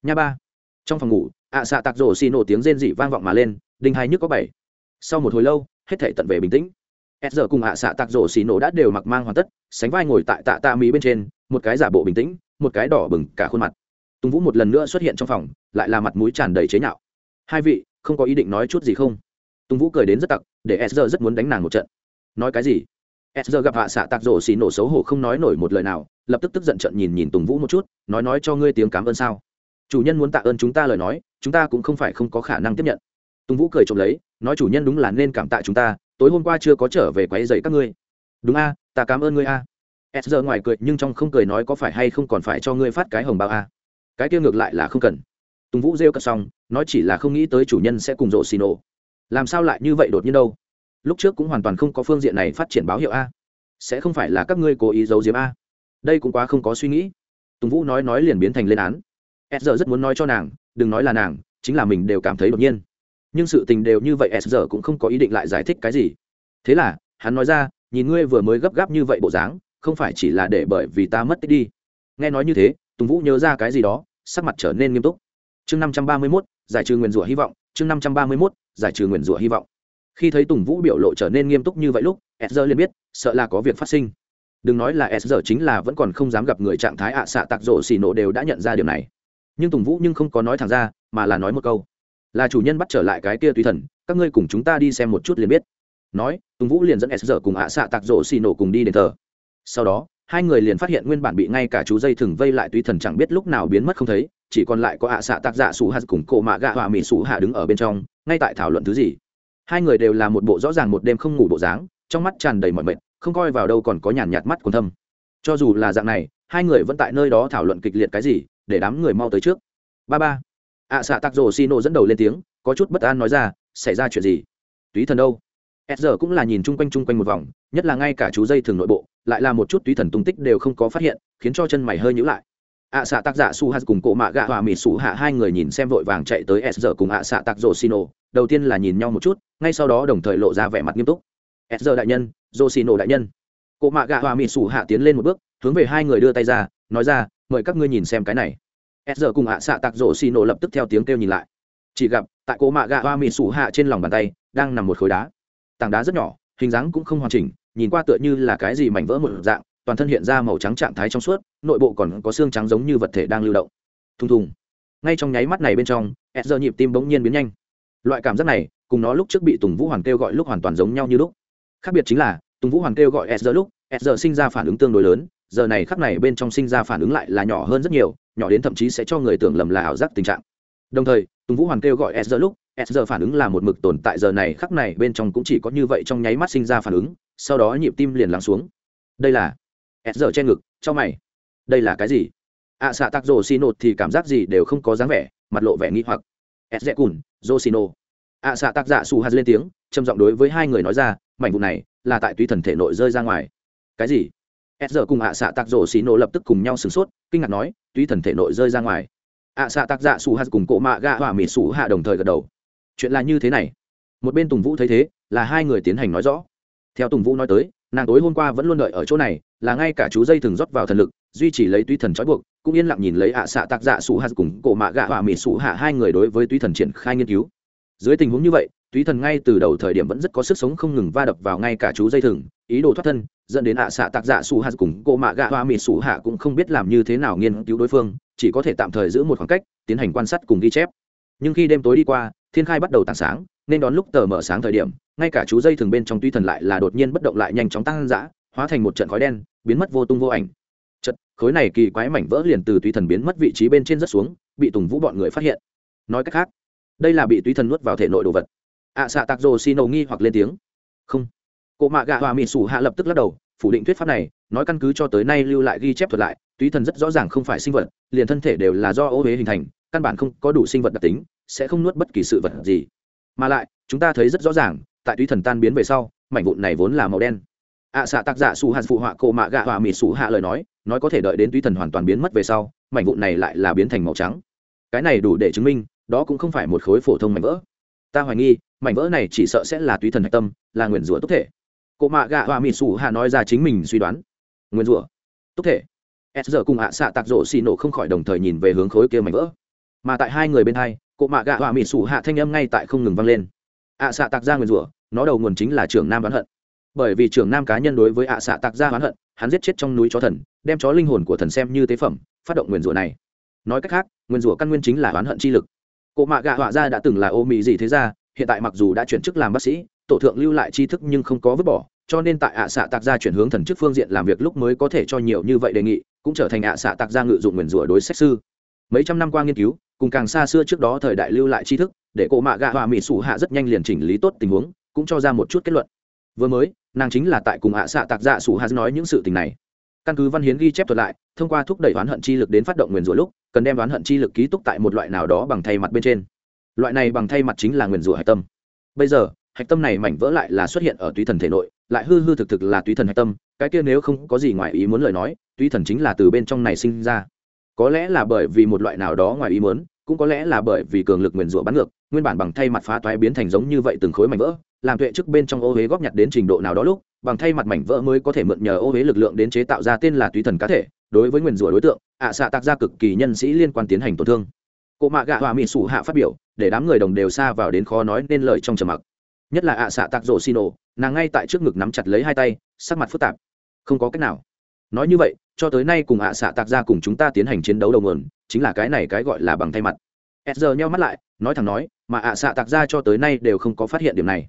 Nha ba. Trong phòng ngủ, ạ xạ tạc rổ xì nổ tiếng rên dị vang vọng mà lên đinh hai nhức có bảy. Sau một hồi lâu, hết thể tận về bình tĩnh. S giờ cùng ạ xạ tạc rổ xì nổ đã đều mặc mang hoàn tất, sánh vai ngồi tại tạ tạ mỹ bên trên, một cái giả bộ bình tĩnh một cái đỏ bừng cả khuôn mặt. Tùng vũ một lần nữa xuất hiện trong phòng, lại là mặt mũi tràn đầy chế nhạo. Hai vị, không có ý định nói chút gì không? Tùng vũ cười đến rất tặc, để s giờ rất muốn đánh nàng một trận. Nói cái gì? S giờ gặp hạ xạ tạc rổ xì nổ xấu hổ không nói nổi một lời nào, lập tức tức giận trận nhìn nhìn tùng vũ một chút, nói nói cho ngươi tiếng cảm ơn sao? Chủ nhân muốn tạ ơn chúng ta lời nói, chúng ta cũng không phải không có khả năng tiếp nhận. Tùng vũ cười trộm lấy, nói chủ nhân đúng là nên cảm tạ chúng ta, tối hôm qua chưa có trở về quấy dậy các ngươi. Đúng a, ta cảm ơn ngươi a s giờ ngoài cười, nhưng trong không cười nói có phải hay không còn phải cho ngươi phát cái hồng bao a cái kia ngược lại là không cần. Tùng vũ rêu cất xong, nói chỉ là không nghĩ tới chủ nhân sẽ cùng rộ xì nổ. Làm sao lại như vậy đột nhiên đâu? Lúc trước cũng hoàn toàn không có phương diện này phát triển báo hiệu a. Sẽ không phải là các ngươi cố ý giấu diếm a. Đây cũng quá không có suy nghĩ. Tùng vũ nói nói liền biến thành lên án. S giờ rất muốn nói cho nàng, đừng nói là nàng, chính là mình đều cảm thấy đột nhiên. Nhưng sự tình đều như vậy, s giờ cũng không có ý định lại giải thích cái gì. Thế là, hắn nói ra, nhìn ngươi vừa mới gấp gáp như vậy bộ dáng không phải chỉ là để bởi vì ta mất tích đi. Nghe nói như thế, tùng vũ nhớ ra cái gì đó, sắc mặt trở nên nghiêm túc. Chương năm trăm ba mươi mốt, giải trừ nguyền rủa hy vọng, chương năm trăm ba mươi mốt, giải trừ nguyền rủa hy vọng. Khi thấy tùng vũ biểu lộ trở nên nghiêm túc như vậy lúc s liền biết, sợ là có việc phát sinh. Đừng nói là s chính là vẫn còn không dám gặp người trạng thái ạ à xạ tạc rộ xì nổ đều đã nhận ra điều này. Nhưng tùng vũ nhưng không có nói thẳng ra, mà là nói một câu. Là chủ nhân bắt trở lại cái kia tùy thần, các ngươi cùng chúng ta đi xem một chút liền biết. Nói, tùng vũ liền dẫn s cùng ạ à xạ tạc rộ xì nổ cùng đi đền thờ sau đó, hai người liền phát hiện nguyên bản bị ngay cả chú dây thừng vây lại túy thần chẳng biết lúc nào biến mất không thấy, chỉ còn lại có ạ à xạ tạc dạ sủ hạt cùng cổ mạ gạ hòa mỹ sủ hạ đứng ở bên trong, ngay tại thảo luận thứ gì. Hai người đều là một bộ rõ ràng một đêm không ngủ bộ dáng, trong mắt tràn đầy mọi mệt, không coi vào đâu còn có nhàn nhạt mắt còn thâm. Cho dù là dạng này, hai người vẫn tại nơi đó thảo luận kịch liệt cái gì, để đám người mau tới trước. Ba ba. Ạ xạ tạc rồ xin nổ dẫn đầu lên tiếng, có chút bất an nói ra, xảy ra chuyện gì? Túy thần đâu? S giờ cũng là nhìn chung quanh chung quanh một vòng, nhất là ngay cả chú dây thường nội bộ lại là một chút túy thần tung tích đều không có phát hiện, khiến cho chân mày hơi nhữ lại. Ạ xạ tạc giả su h cùng cổ mạ gạ hòa mỹ sủ hạ hai người nhìn xem vội vàng chạy tới s giờ cùng ạ xạ tạc rồ xì đầu tiên là nhìn nhau một chút, ngay sau đó đồng thời lộ ra vẻ mặt nghiêm túc. S giờ đại nhân rồ xì đại nhân. Cổ mạ gạ hòa mỹ sủ hạ tiến lên một bước, hướng về hai người đưa tay ra, nói ra, mời các ngươi nhìn xem cái này. S giờ cùng ạ xạ tạc rồ xì lập tức theo tiếng kêu nhìn lại. Chỉ gặp, tại cổ mạ gạ hoa mỹ sủ hạ trên lòng bàn tay, đang nằm một khối đá. Tảng đá rất nhỏ, hình dáng cũng không hoàn chỉnh nhìn qua tựa như là cái gì mảnh vỡ một dạng, toàn thân hiện ra màu trắng trạng thái trong suốt, nội bộ còn có xương trắng giống như vật thể đang lưu động. Thùng thùng. Ngay trong nháy mắt này bên trong s giờ nhịp tim bỗng nhiên biến nhanh. Loại cảm giác này, cùng nó lúc trước bị tùng vũ hoàn kêu gọi lúc hoàn toàn giống nhau như lúc. Khác biệt chính là, tùng vũ hoàn kêu gọi s giờ lúc s giờ sinh ra phản ứng tương đối lớn, giờ này khắc này bên trong sinh ra phản ứng lại là nhỏ hơn rất nhiều, nhỏ đến thậm chí sẽ cho người tưởng lầm là ảo giác tình trạng. Đồng thời, tùng vũ hoàn kêu gọi s giờ lúc s giờ phản ứng là một mực tồn tại, giờ này khắc này bên trong cũng chỉ có như vậy trong nháy mắt sinh ra phản ứng sau đó nhịp tim liền lắng xuống. Đây là s giờ che ngực cho mày. Đây là cái gì? Ạ à, xạ tạc rồ xì nột thì cảm giác gì đều không có dáng vẻ mặt lộ vẻ nghi hoặc. S dẹ cùn rô xì nô ạ à, xạ tạc dạ su hạt lên tiếng trầm giọng đối với hai người nói ra mảnh vụ này là tại tùy thần thể nội rơi ra ngoài. Cái gì? S giờ cùng ạ xạ tạc rồ xì nô lập tức cùng nhau sửng sốt kinh ngạc nói tùy thần thể nội rơi ra ngoài. Ạ xạ tạc dạ su hạt cùng cộ mạ gạ hỏa mỹ sủ hạ đồng thời gật đầu. Chuyện là như thế này. Một bên tùng vũ thấy thế là hai người tiến hành nói rõ theo tùng vũ nói tới, nàng tối hôm qua vẫn luôn đợi ở chỗ này, là ngay cả chú dây thường rót vào thần lực, duy trì lấy tuy thần trói buộc, cũng yên lặng nhìn lấy ạ à xạ tạc dạ sủ hạ cùng cổ mạ gạ hỏa mỹ sủ hạ hai người đối với tuy thần triển khai nghiên cứu. Dưới tình huống như vậy tuy thần ngay từ đầu thời điểm vẫn rất có sức sống không ngừng va đập vào ngay cả chú dây thừng ý đồ thoát thân, dẫn đến ạ à xạ tạc dạ sủ hạ cùng cổ mạ gạ hỏa mỹ sủ hạ cũng không biết làm như thế nào nghiên cứu đối phương, chỉ có thể tạm thời giữ một khoảng cách, tiến hành quan sát cùng ghi chép. Nhưng khi đêm tối đi qua thiên khai bắt đầu tảng sáng nên đón lúc tờ mở sáng thời điểm ngay cả chú dây thường bên trong tuy thần lại là đột nhiên bất động lại nhanh chóng tăng dã hóa thành một trận khói đen biến mất vô tung vô ảnh. Chật khối này kỳ quái mảnh vỡ liền từ tuy thần biến mất vị trí bên trên rất xuống bị tùng vũ bọn người phát hiện. Nói cách khác đây là bị tuy thần nuốt vào thể nội đồ vật. Ạ à, xạ tạc rồ xin nầu nghi hoặc lên tiếng. Không. Cụ mạ gạ hòa mỹ sủ hạ lập tức lắc đầu phủ định thuyết pháp này nói căn cứ cho tới nay lưu lại ghi chép thuật lại tuy thần rất rõ ràng không phải sinh vật liền thân thể đều là do ô huế hình thành căn bản không có đủ sinh vật đặc tính sẽ không nuốt bất kỳ sự vật gì. Mà lại chúng ta thấy rất rõ ràng tại túy thần tan biến về sau mảnh vụn này vốn là màu đen. Ạ à, xạ tác giả su hàn phụ họa cộ mạ gạ họa mịt sủ hạ lời nói nói có thể đợi đến túy thần hoàn toàn biến mất về sau mảnh vụn này lại là biến thành màu trắng. Cái này đủ để chứng minh đó cũng không phải một khối phổ thông mảnh vỡ. Ta hoài nghi mảnh vỡ này chỉ sợ sẽ là túy thần hạch tâm là nguyền rủa tốt thể. Cộ mạ gạ họa mịt sủ hạ nói ra chính mình suy đoán. Nguyền rủa tốt thể. S giờ cùng ạ à xạ tạc rộ xì nổ không khỏi đồng thời nhìn về hướng khối kia mảnh vỡ. Mà tại hai người bên hai cụ mạ gạ họa mỹ sủ hạ thanh âm ngay tại không ngừng vang lên. Ạ à xạ tạc ra nguyền rủa, nó đầu nguồn chính là trưởng nam oán hận. Bởi vì trưởng nam cá nhân đối với ạ xạ tạc ra oán hận, hắn giết chết trong núi chó thần, đem chó linh hồn của thần xem như tế phẩm, phát động nguyền rủa này. Nói cách khác, nguyền rủa căn nguyên chính là oán hận chi lực. Cụ mạ gạ họa ra đã từng là ô mỹ gì thế ra hiện tại mặc dù đã chuyển chức làm bác sĩ, tổ thượng lưu lại tri thức nhưng không có vứt bỏ, cho nên tại ạ xạ tạc gia chuyển hướng thần chức phương diện làm việc lúc mới có thể cho nhiều như vậy đề nghị, cũng trở thành ạ xạ tạc gia ngự dụng nguyền rủa đối sách sư. Mấy trăm năm qua nghiên cứu cùng càng xa xưa trước đó thời đại lưu lại tri thức, để cổ mạ gạ họa mỹ sủ hạ rất nhanh liền chỉnh lý tốt tình huống, cũng cho ra một chút kết luận. Vừa mới, nàng chính là tại cùng hạ xạ tạc dạ sủ hạ nói những sự tình này. Căn cứ văn hiến ghi chép thuật lại, thông qua thúc đẩy oán hận chi lực đến phát động nguyền rủa lúc, cần đem oán hận chi lực ký túc tại một loại nào đó bằng thay mặt bên trên. Loại này bằng thay mặt chính là nguyền rủa hạch tâm. Bây giờ, hạch tâm này mảnh vỡ lại là xuất hiện ở túy thần thể nội, lại hư hư thực thực là túy thần hạch tâm, cái kia nếu không có gì ngoài ý muốn lời nói, túy thần chính là từ bên trong này sinh ra có lẽ là bởi vì một loại nào đó ngoài ý muốn, cũng có lẽ là bởi vì cường lực nguyền rủa bắn ngược, nguyên bản bằng thay mặt phá toái biến thành giống như vậy từng khối mảnh vỡ, làm tuệ trước bên trong ô huế góp nhặt đến trình độ nào đó lúc, bằng thay mặt mảnh vỡ mới có thể mượn nhờ ô huế lực lượng đến chế tạo ra tên là túy thần cá thể, đối với nguyền rủa đối tượng, ạ xạ tạc ra cực kỳ nhân sĩ liên quan tiến hành tổn thương. Cụ mạ gạ hòa mỹ sủ hạ phát biểu, để đám người đồng đều xa vào đến khó nói nên lời trong trầm mặc. Nhất là ạ xạ tạc rổ xin ổ nàng ngay tại trước ngực nắm chặt lấy hai tay, sắc mặt phức tạp. Không có cách nào. Nói như vậy cho tới nay cùng ạ xạ tạc ra cùng chúng ta tiến hành chiến đấu đầu nguồn, chính là cái này cái gọi là bằng thay mặt. S giờ mắt lại, nói thẳng nói, mà ạ xạ tạc ra cho tới nay đều không có phát hiện điểm này.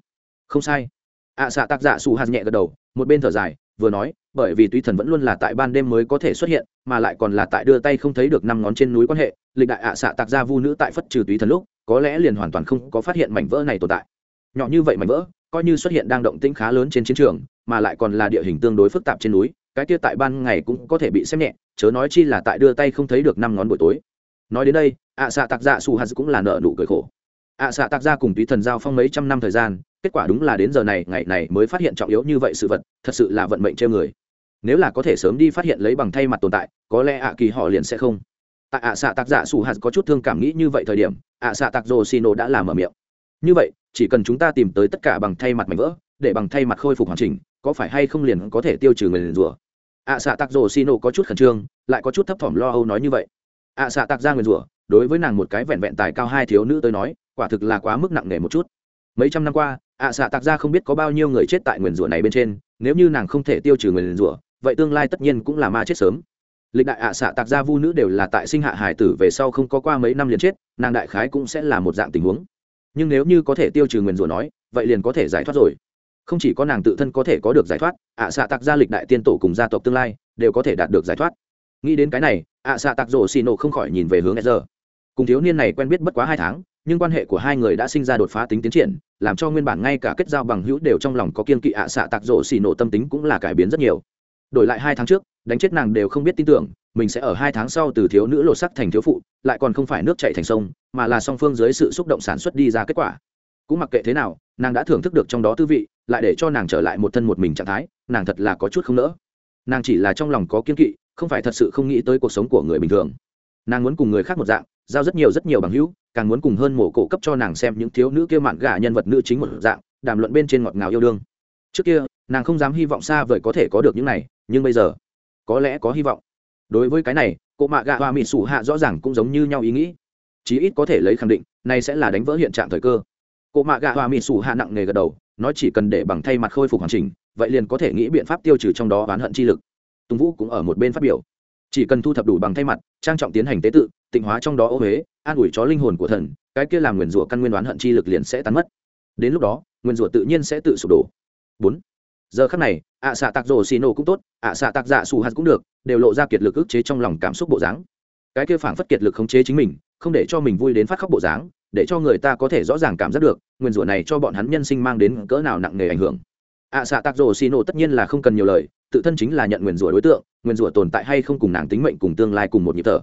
Không sai. Ạ xạ tạc giả xù hạt nhẹ gật đầu, một bên thở dài, vừa nói, bởi vì túy thần vẫn luôn là tại ban đêm mới có thể xuất hiện, mà lại còn là tại đưa tay không thấy được năm ngón trên núi quan hệ, lịch đại ạ xạ tạc ra vu nữ tại phất trừ túy thần lúc, có lẽ liền hoàn toàn không có phát hiện mảnh vỡ này tồn tại. Nhỏ như vậy mảnh vỡ, coi như xuất hiện đang động tĩnh khá lớn trên chiến trường, mà lại còn là địa hình tương đối phức tạp trên núi cái kia tại ban ngày cũng có thể bị xem nhẹ, chớ nói chi là tại đưa tay không thấy được năm ngón buổi tối. Nói đến đây, ạ xạ tạc dạ su hạt cũng là nợ nụ cười khổ. Ạ xạ tạc gia cùng túy thần giao phong mấy trăm năm thời gian, kết quả đúng là đến giờ này, ngày này mới phát hiện trọng yếu như vậy sự vật, thật sự là vận mệnh treo người. Nếu là có thể sớm đi phát hiện lấy bằng thay mặt tồn tại, có lẽ ạ kỳ họ liền sẽ không. Tại ạ xạ tạc dạ su hạt có chút thương cảm nghĩ như vậy thời điểm, ạ xạ tạc rồ xì nổ đã làm ở miệng. Như vậy, chỉ cần chúng ta tìm tới tất cả bằng thay mặt mảnh vỡ, để bằng thay mặt khôi phục hoàn chỉnh, có phải hay không liền có thể tiêu trừ người liền rùa ạ xạ tạc rồ xì nổ có chút khẩn trương, lại có chút thấp thỏm lo âu nói như vậy. ạ xạ tạc ra nguyền rủa, đối với nàng một cái vẹn vẹn tài cao hai thiếu nữ tới nói, quả thực là quá mức nặng nề một chút. Mấy trăm năm qua, ạ xạ tạc ra không biết có bao nhiêu người chết tại nguyền rủa này bên trên, nếu như nàng không thể tiêu trừ nguyền rủa, vậy tương lai tất nhiên cũng là ma chết sớm. Lịch đại ạ xạ tạc gia vu nữ đều là tại sinh hạ hải tử về sau không có qua mấy năm liền chết, nàng đại khái cũng sẽ là một dạng tình huống. Nhưng nếu như có thể tiêu trừ nguyền rủa nói, vậy liền có thể giải thoát rồi không chỉ có nàng tự thân có thể có được giải thoát, ạ xạ tạc gia lịch đại tiên tổ cùng gia tộc tương lai đều có thể đạt được giải thoát. Nghĩ đến cái này, ạ xạ tạc rổ xì nổ không khỏi nhìn về hướng sr cùng thiếu niên này quen biết bất quá hai tháng, nhưng quan hệ của hai người đã sinh ra đột phá tính tiến triển, làm cho nguyên bản ngay cả kết giao bằng hữu đều trong lòng có kiên kỵ ạ xạ tạc rổ xì nổ tâm tính cũng là cải biến rất nhiều. Đổi lại hai tháng trước, đánh chết nàng đều không biết tin tưởng, mình sẽ ở hai tháng sau từ thiếu nữ lột sắc thành thiếu phụ, lại còn không phải nước chạy thành sông, mà là song phương dưới sự xúc động sản xuất đi ra kết quả. Cũng mặc kệ thế nào, nàng đã thưởng thức được trong đó tư vị lại để cho nàng trở lại một thân một mình trạng thái, nàng thật là có chút không nỡ. Nàng chỉ là trong lòng có kiên kỵ, không phải thật sự không nghĩ tới cuộc sống của người bình thường. Nàng muốn cùng người khác một dạng, giao rất nhiều rất nhiều bằng hữu, càng muốn cùng hơn mổ cổ cấp cho nàng xem những thiếu nữ kia mạn gà nhân vật nữ chính một dạng, đàm luận bên trên ngọt ngào yêu đương. Trước kia, nàng không dám hy vọng xa vời có thể có được những này, nhưng bây giờ, có lẽ có hy vọng. Đối với cái này cụ mạ gà hoa mỹ sủ hạ rõ ràng cũng giống như nhau ý nghĩ. Chí ít có thể lấy khẳng định, này sẽ là đánh vỡ hiện trạng thời cơ. Cụ mạ gà hoa mỹ sủ hạ nặng nề gật đầu nói chỉ cần để bằng thay mặt khôi phục hoàn chỉnh, vậy liền có thể nghĩ biện pháp tiêu trừ trong đó oán hận chi lực. Tùng vũ cũng ở một bên phát biểu. Chỉ cần thu thập đủ bằng thay mặt, trang trọng tiến hành tế tự, tịnh hóa trong đó ô huế, an ủi chó linh hồn của thần, cái kia làm nguyền rủa căn nguyên đoán hận chi lực liền sẽ tán mất. Đến lúc đó nguyền rủa tự nhiên sẽ tự sụp đổ. Bốn. Giờ khắc này, ạ xạ tạc rồ xì nổ cũng tốt, ạ xạ tạc dạ xù hạt cũng được, đều lộ ra kiệt lực ức chế trong lòng cảm xúc bộ dáng. Cái kia phảng phất kiệt lực khống chế chính mình, không để cho mình vui đến phát khóc bộ dáng để cho người ta có thể rõ ràng cảm giác được, nguyên rủa này cho bọn hắn nhân sinh mang đến cỡ nào nặng nề ảnh hưởng. Ạ xạ tạc rổ xì nổ tất nhiên là không cần nhiều lời, tự thân chính là nhận nguyên rủa đối tượng, nguyên rủa tồn tại hay không cùng nàng tính mệnh cùng tương lai cùng một nhịp thở.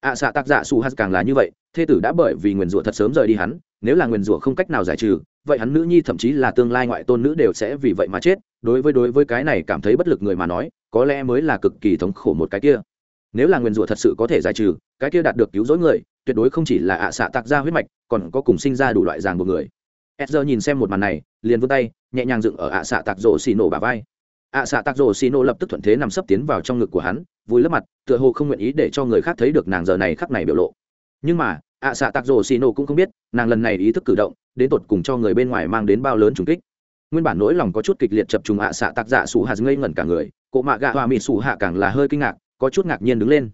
Ạ xạ tạc dạ giả su hạt càng là như vậy, thê tử đã bởi vì nguyên rủa thật sớm rời đi hắn, nếu là nguyên rủa không cách nào giải trừ, vậy hắn nữ nhi thậm chí là tương lai ngoại tôn nữ đều sẽ vì vậy mà chết, đối với đối với cái này cảm thấy bất lực người mà nói, có lẽ mới là cực kỳ thống khổ một cái kia. Nếu là nguyên rủa thật sự có thể giải trừ, cái kia đạt được cứu rỗi người tuyệt đối không chỉ là ạ xạ tạc ra huyết mạch, còn có cùng sinh ra đủ loại ràng của người. Edger nhìn xem một màn này, liền vươn tay, nhẹ nhàng dựng ở ạ xạ tạc rổ xì nổ bà vai. Ạ xạ tạc rổ xì nổ lập tức thuận thế nằm sấp tiến vào trong ngực của hắn, vui lấp mặt, tựa hồ không nguyện ý để cho người khác thấy được nàng giờ này khắc này biểu lộ. Nhưng mà, ạ xạ tạc rổ xì nổ cũng không biết, nàng lần này ý thức cử động, đến tột cùng cho người bên ngoài mang đến bao lớn trùng kích. Nguyên bản nỗi lòng có chút kịch liệt chập trùng ạ xạ tạc dạ sủ hạt ngây ngẩn cả người cộ mạ gạ hòa mịt sủ hạ càng là hơi kinh ngạc, có chút ngạc nhiên đứng lên.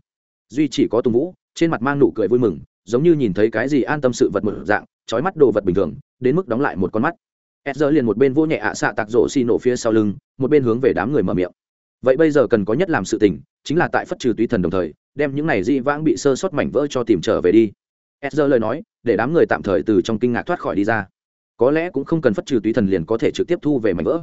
Duy chỉ có tùng vũ trên mặt mang nụ cười vui mừng, giống như nhìn thấy cái gì an tâm sự vật một dạng trói mắt đồ vật bình thường, đến mức đóng lại một con mắt. E z r liền một bên vô nhẹ ạ xạ tạc rổ xi nổ phía sau lưng, một bên hướng về đám người mở miệng. Vậy bây giờ cần có nhất làm sự tình, chính là tại phất trừ túy thần đồng thời, đem những này di vãng bị sơ sót mảnh vỡ cho tìm trở về đi. E z r lời nói, để đám người tạm thời từ trong kinh ngạc thoát khỏi đi ra. Có lẽ cũng không cần phất trừ túy thần liền có thể trực tiếp thu về mảnh vỡ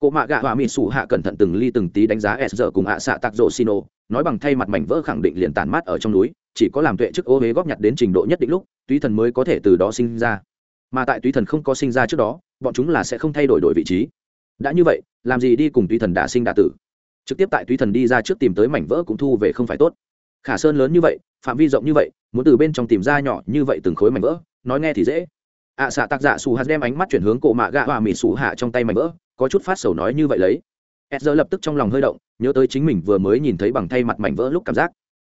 cụ mạ gạ hòa mỹ sủ hạ cẩn thận từng ly từng tí đánh giá s giờ cùng ạ xạ tạc Rộ xi nổ nói bằng thay mặt mảnh vỡ khẳng định liền tàn mát ở trong núi, chỉ có làm tuệ chức ô huế góp nhặt đến trình độ nhất định lúc, túy thần mới có thể từ đó sinh ra. Mà tại túy thần không có sinh ra trước đó, bọn chúng là sẽ không thay đổi đổi vị trí. Đã như vậy, làm gì đi cùng túy thần đả sinh đả tử? Trực tiếp tại túy thần đi ra trước tìm tới mảnh vỡ cũng thu về không phải tốt. Khả sơn lớn như vậy, phạm vi rộng như vậy, muốn từ bên trong tìm ra nhỏ như vậy từng khối mảnh vỡ, nói nghe thì dễ ạ xạ tác dạ su hạt đem ánh mắt chuyển hướng cổ mạ gạ hòa mỹ xù hạ trong tay mảnh vỡ, có chút phát sầu nói như vậy lấy. E z r lập tức trong lòng hơi động, nhớ tới chính mình vừa mới nhìn thấy bằng thay mặt mảnh vỡ lúc cảm giác.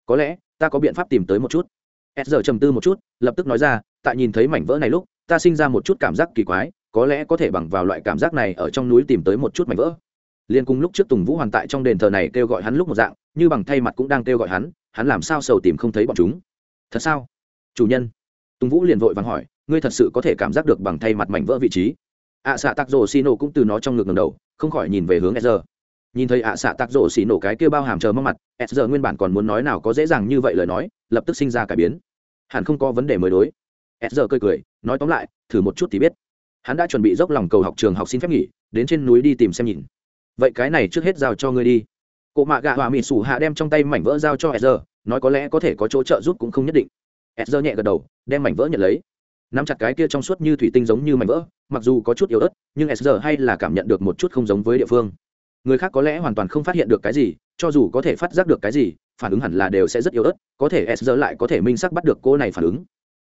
Có lẽ, ta có biện pháp tìm tới một chút. E z r trầm tư một chút, lập tức nói ra, tại nhìn thấy mảnh vỡ này lúc, ta sinh ra một chút cảm giác kỳ quái, có lẽ có thể bằng vào loại cảm giác này ở trong núi tìm tới một chút mảnh vỡ. Liên cùng lúc trước tùng vũ hoàn tại trong đền thờ này kêu gọi hắn lúc một dạng, như bằng thay mặt cũng đang kêu gọi hắn hắn làm sao sầu tìm không thấy bọn chúng? Thật sao? Chủ nhân. Tùng vũ liền vội vàng hỏi ngươi thật sự có thể cảm giác được bằng thay mặt mảnh vỡ vị trí. Ạ xạ tạc rổ xì nổ cũng từ nó trong ngực ngầm đầu, không khỏi nhìn về hướng e giờ nhìn thấy ạ xạ tạc rổ xì nổ cái kia bao hàm chờ mong mặt e giờ nguyên bản còn muốn nói nào có dễ dàng như vậy lời nói, lập tức sinh ra cải biến. Hẳn không có vấn đề mới đối. E giờ cười cười, nói tóm lại, thử một chút thì biết. Hắn đã chuẩn bị dốc lòng cầu học trường học xin phép nghỉ, đến trên núi đi tìm xem nhìn. Vậy cái này trước hết giao cho ngươi đi. Cụ mạ gạ hòa mịt sủ hạ đem trong tay mảnh vỡ giao cho e giờ nói có lẽ có thể có chỗ trợ giúp cũng không nhất định. E giờ nhẹ gật đầu, đem mảnh vỡ nhận lấy nắm chặt cái kia trong suốt như thủy tinh giống như mảnh vỡ, mặc dù có chút yếu ớt, nhưng sr hay là cảm nhận được một chút không giống với địa phương. Người khác có lẽ hoàn toàn không phát hiện được cái gì, cho dù có thể phát giác được cái gì, phản ứng hẳn là đều sẽ rất yếu ớt, có thể sr lại có thể minh sắc bắt được cô này phản ứng.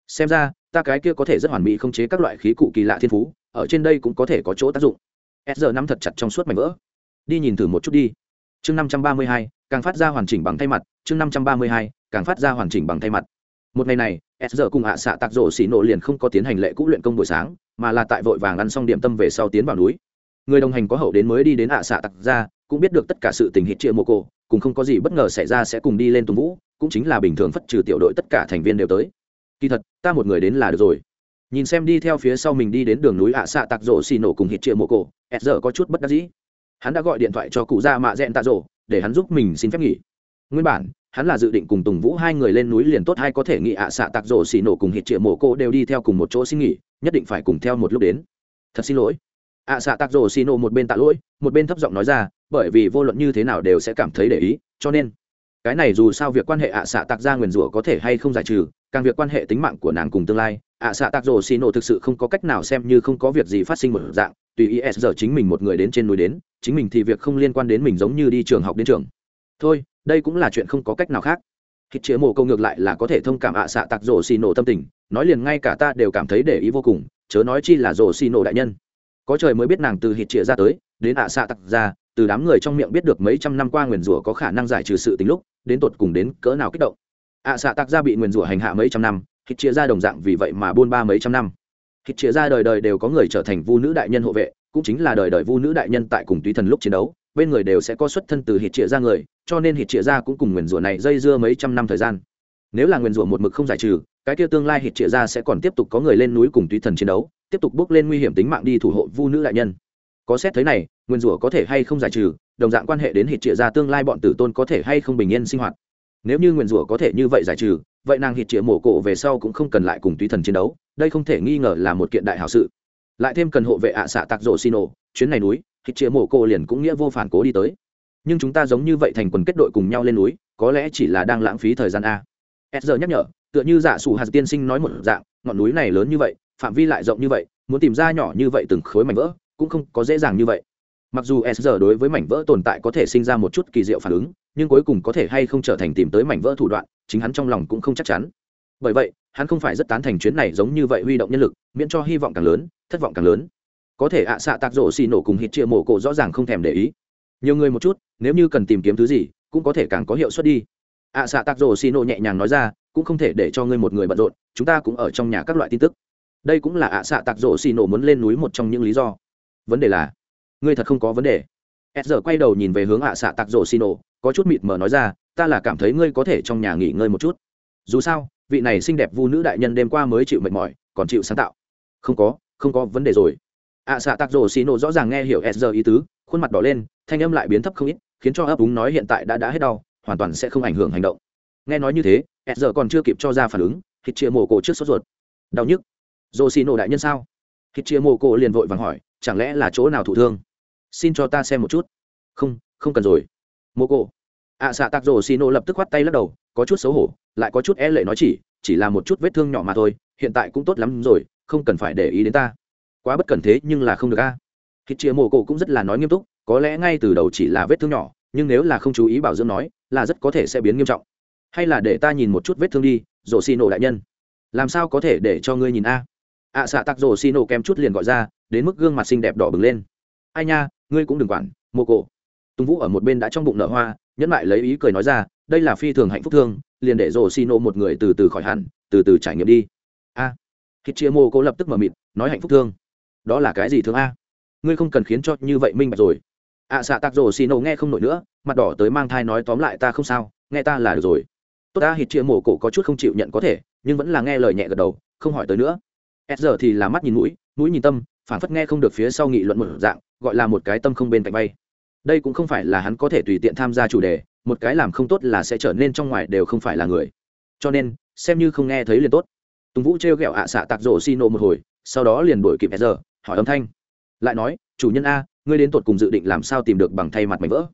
Xem ra, ta cái kia có thể rất hoàn mỹ không chế các loại khí cụ kỳ lạ thiên phú, ở trên đây cũng có thể có chỗ tác dụng. Sr nắm thật chặt trong suốt mảnh vỡ. Đi nhìn thử một chút đi. Chương năm trăm ba mươi hai, càng phát ra hoàn chỉnh bằng thay mặt, chương năm trăm ba mươi hai, càng phát ra hoàn chỉnh bằng thay mặt một ngày này, s giờ cùng hạ xạ tạc rổ xì nổ liền không có tiến hành lệ cũ luyện công buổi sáng, mà là tại vội vàng ăn xong điểm tâm về sau tiến vào núi. Người đồng hành có hậu đến mới đi đến hạ xạ tạc ra, cũng biết được tất cả sự tình hít chia mô cô cũng không có gì bất ngờ xảy ra sẽ cùng đi lên tùng vũ, cũng chính là bình thường phất trừ tiểu đội tất cả thành viên đều tới. Kỳ thật, ta một người đến là được rồi. Nhìn xem đi theo phía sau mình đi đến đường núi ạ xạ tạc rổ xì nổ cùng hít chia mô cô s giờ có chút bất đắc dĩ. Hắn đã gọi điện thoại cho cụ già mạ rẽn tạ rổ, để hắn giúp mình xin phép nghỉ. Nguyên bản hắn là dự định cùng tùng vũ hai người lên núi liền tốt hay có thể nghĩ ạ, xạ tạc rổ xì nổ cùng hít triệu mổ cô đều đi theo cùng một chỗ xin nghỉ, nhất định phải cùng theo một lúc đến. Thật xin lỗi. Ạ, xạ tạc rổ xì nổ một bên tạ lỗi, một bên thấp giọng nói ra, bởi vì vô luận như thế nào đều sẽ cảm thấy để ý, cho nên, cái này dù sao việc quan hệ ạ, xạ tạc ra nguyền rủa có thể hay không giải trừ, càng việc quan hệ tính mạng của nàng cùng tương lai, ạ, xạ tạc rổ xì nổ thực sự không có cách nào xem như không có việc gì phát sinh một dạng, tùy ý giờ chính mình một người đến trên núi đến, chính mình thì việc không liên quan đến mình giống như đi trường học đến trường thôi, đây cũng là chuyện không có cách nào khác. Hít chĩa mổ câu ngược lại là có thể thông cảm ạ xạ tặc rổ xì nổ tâm tình, nói liền ngay cả ta đều cảm thấy để ý vô cùng, chớ nói chi là rổ xì nổ đại nhân. Có trời mới biết nàng từ hít chĩa ra tới, đến ạ xạ tặc ra, từ đám người trong miệng biết được mấy trăm năm qua nguyền rủa có khả năng giải trừ sự tính lúc, đến tột cùng đến cỡ nào kích động. Ạ xạ tặc ra bị nguyền rủa hành hạ mấy trăm năm, hít chĩa ra đồng dạng vì vậy mà buôn ba mấy trăm năm. Hít chĩa ra đời đời đều có người trở thành vu nữ đại nhân hộ vệ, cũng chính là đời đời vu nữ đại nhân tại cùng tùy thần lúc chiến đấu bên người đều sẽ có xuất thân từ hít triệu ra người, cho nên hít triệu ra cũng cùng nguyền rủa này dây dưa mấy trăm năm thời gian. Nếu là nguyền rủa một mực không giải trừ, cái kia tương lai hít triệu ra sẽ còn tiếp tục có người lên núi cùng tùy thần chiến đấu, tiếp tục bước lên nguy hiểm tính mạng đi thủ hộ vu nữ đại nhân. Có xét thế này, nguyền rủa có thể hay không giải trừ, đồng dạng quan hệ đến hít triệu ra tương lai bọn tử tôn có thể hay không bình yên sinh hoạt. Nếu như nguyền rủa có thể như vậy giải trừ, vậy nàng hít triệu mổ cổ về sau cũng không cần lại cùng tùy thần chiến đấu, đây không thể nghi ngờ là một kiện đại hảo sự. Lại thêm cần hộ vệ ạ xạ tạc rổ xin ổ chuyến này núi hít chĩa mổ cổ liền cũng nghĩa vô phản cố đi tới. Nhưng chúng ta giống như vậy thành quần kết đội cùng nhau lên núi, có lẽ chỉ là đang lãng phí thời gian a. S giờ nhắc nhở, tựa như giả sủ hạt tiên sinh nói một dạng, ngọn núi này lớn như vậy, phạm vi lại rộng như vậy, muốn tìm ra nhỏ như vậy từng khối mảnh vỡ, cũng không có dễ dàng như vậy. Mặc dù s giờ đối với mảnh vỡ tồn tại có thể sinh ra một chút kỳ diệu phản ứng, nhưng cuối cùng có thể hay không trở thành tìm tới mảnh vỡ thủ đoạn, chính hắn trong lòng cũng không chắc chắn. Bởi vậy, hắn không phải rất tán thành chuyến này giống như vậy huy động nhân lực, miễn cho hy vọng càng lớn, thất vọng càng lớn có thể ạ xạ tạc rổ xì nổ cùng hít chia mổ cổ rõ ràng không thèm để ý. Nhiều người một chút, nếu như cần tìm kiếm thứ gì, cũng có thể càng có hiệu suất đi. Ạ xạ tạc rổ xì nổ nhẹ nhàng nói ra, cũng không thể để cho ngươi một người bận rộn, chúng ta cũng ở trong nhà các loại tin tức. Đây cũng là ạ xạ tạc rổ xì nổ muốn lên núi một trong những lý do. Vấn đề là, ngươi thật không có vấn đề. S giờ quay đầu nhìn về hướng ạ xạ tạc rổ xì nổ, có chút mịt mờ nói ra, ta là cảm thấy ngươi có thể trong nhà nghỉ ngơi một chút. Dù sao, vị này xinh đẹp vu nữ đại nhân đêm qua mới chịu mệt mỏi, còn chịu sáng tạo. Không có không có vấn đề rồi ạ xạ tạc rổ xì nổ rõ ràng nghe hiểu s giờ ý tứ, khuôn mặt đỏ lên, thanh âm lại biến thấp không ít, khiến cho ấp úng nói hiện tại đã đã hết đau, hoàn toàn sẽ không ảnh hưởng hành động. Nghe nói như thế, s giờ còn chưa kịp cho ra phản ứng, thịt chia mồ cổ trước sốt ruột. Đau nhức. Rổ xì nổ đại nhân sao? Thịt chia mồ cổ liền vội vàng hỏi, chẳng lẽ là chỗ nào thụ thương? Xin cho ta xem một chút. Không không cần rồi. Mồ cổ. Ạ xạ tạc rổ xì nổ lập tức khoắt tay lắc đầu, có chút xấu hổ, lại có chút e lệ nói chỉ chỉ là một chút vết thương nhỏ mà thôi, hiện tại cũng tốt lắm rồi, không cần phải để ý đến ta quá bất cần thế nhưng là không được a. À. chia mồ cổ cũng rất là nói nghiêm túc có lẽ ngay từ đầu chỉ là vết thương nhỏ nhưng nếu là không chú ý bảo dưỡng nói là rất có thể sẽ biến nghiêm trọng. Hay là để ta nhìn một chút vết thương đi rổ xì nổ đại nhân. Làm sao có thể để cho ngươi nhìn a? Ạ xạ tặc rổ xì nổ kém chút liền gọi ra đến mức gương mặt xinh đẹp đỏ bừng lên. Ai nha ngươi cũng đừng quản mồ cổ tùng vũ ở một bên đã trong bụng nở hoa nhẫn lại lấy ý cười nói ra đây là phi thường hạnh phúc thương liền để rổ xì nổ một người từ từ khỏi hẳn từ từ trải nghiệm đi. A. À, chia mô cố lập tức mở mịt nói hạnh phúc thương đó là cái gì thương a? Ngươi không cần khiến cho như vậy minh bạch rồi. Ạ à, xạ tạc rổ xì nổ nghe không nổi nữa mặt đỏ tới mang thai nói tóm lại ta không sao nghe ta là được rồi. Tốt ta hít chia mổ cổ có chút không chịu nhận có thể nhưng vẫn là nghe lời nhẹ gật đầu không hỏi tới nữa. S giờ thì là mắt nhìn mũi mũi nhìn tâm phản phất nghe không được phía sau nghị luận một dạng gọi là một cái tâm không bên cạnh bay. Đây cũng không phải là hắn có thể tùy tiện tham gia chủ đề một cái làm không tốt là sẽ trở nên trong ngoài đều không phải là người. Cho nên xem như không nghe thấy liền tốt. Tùng vũ t r e o g ẹ o ạ xạ tạc rổ xi nộ một hồi sau đó liền đổi kịp giờ hỏi âm thanh. Lại nói, chủ nhân a, ngươi đến tột cùng dự định làm sao tìm được bằng thay mặt mảnh vỡ?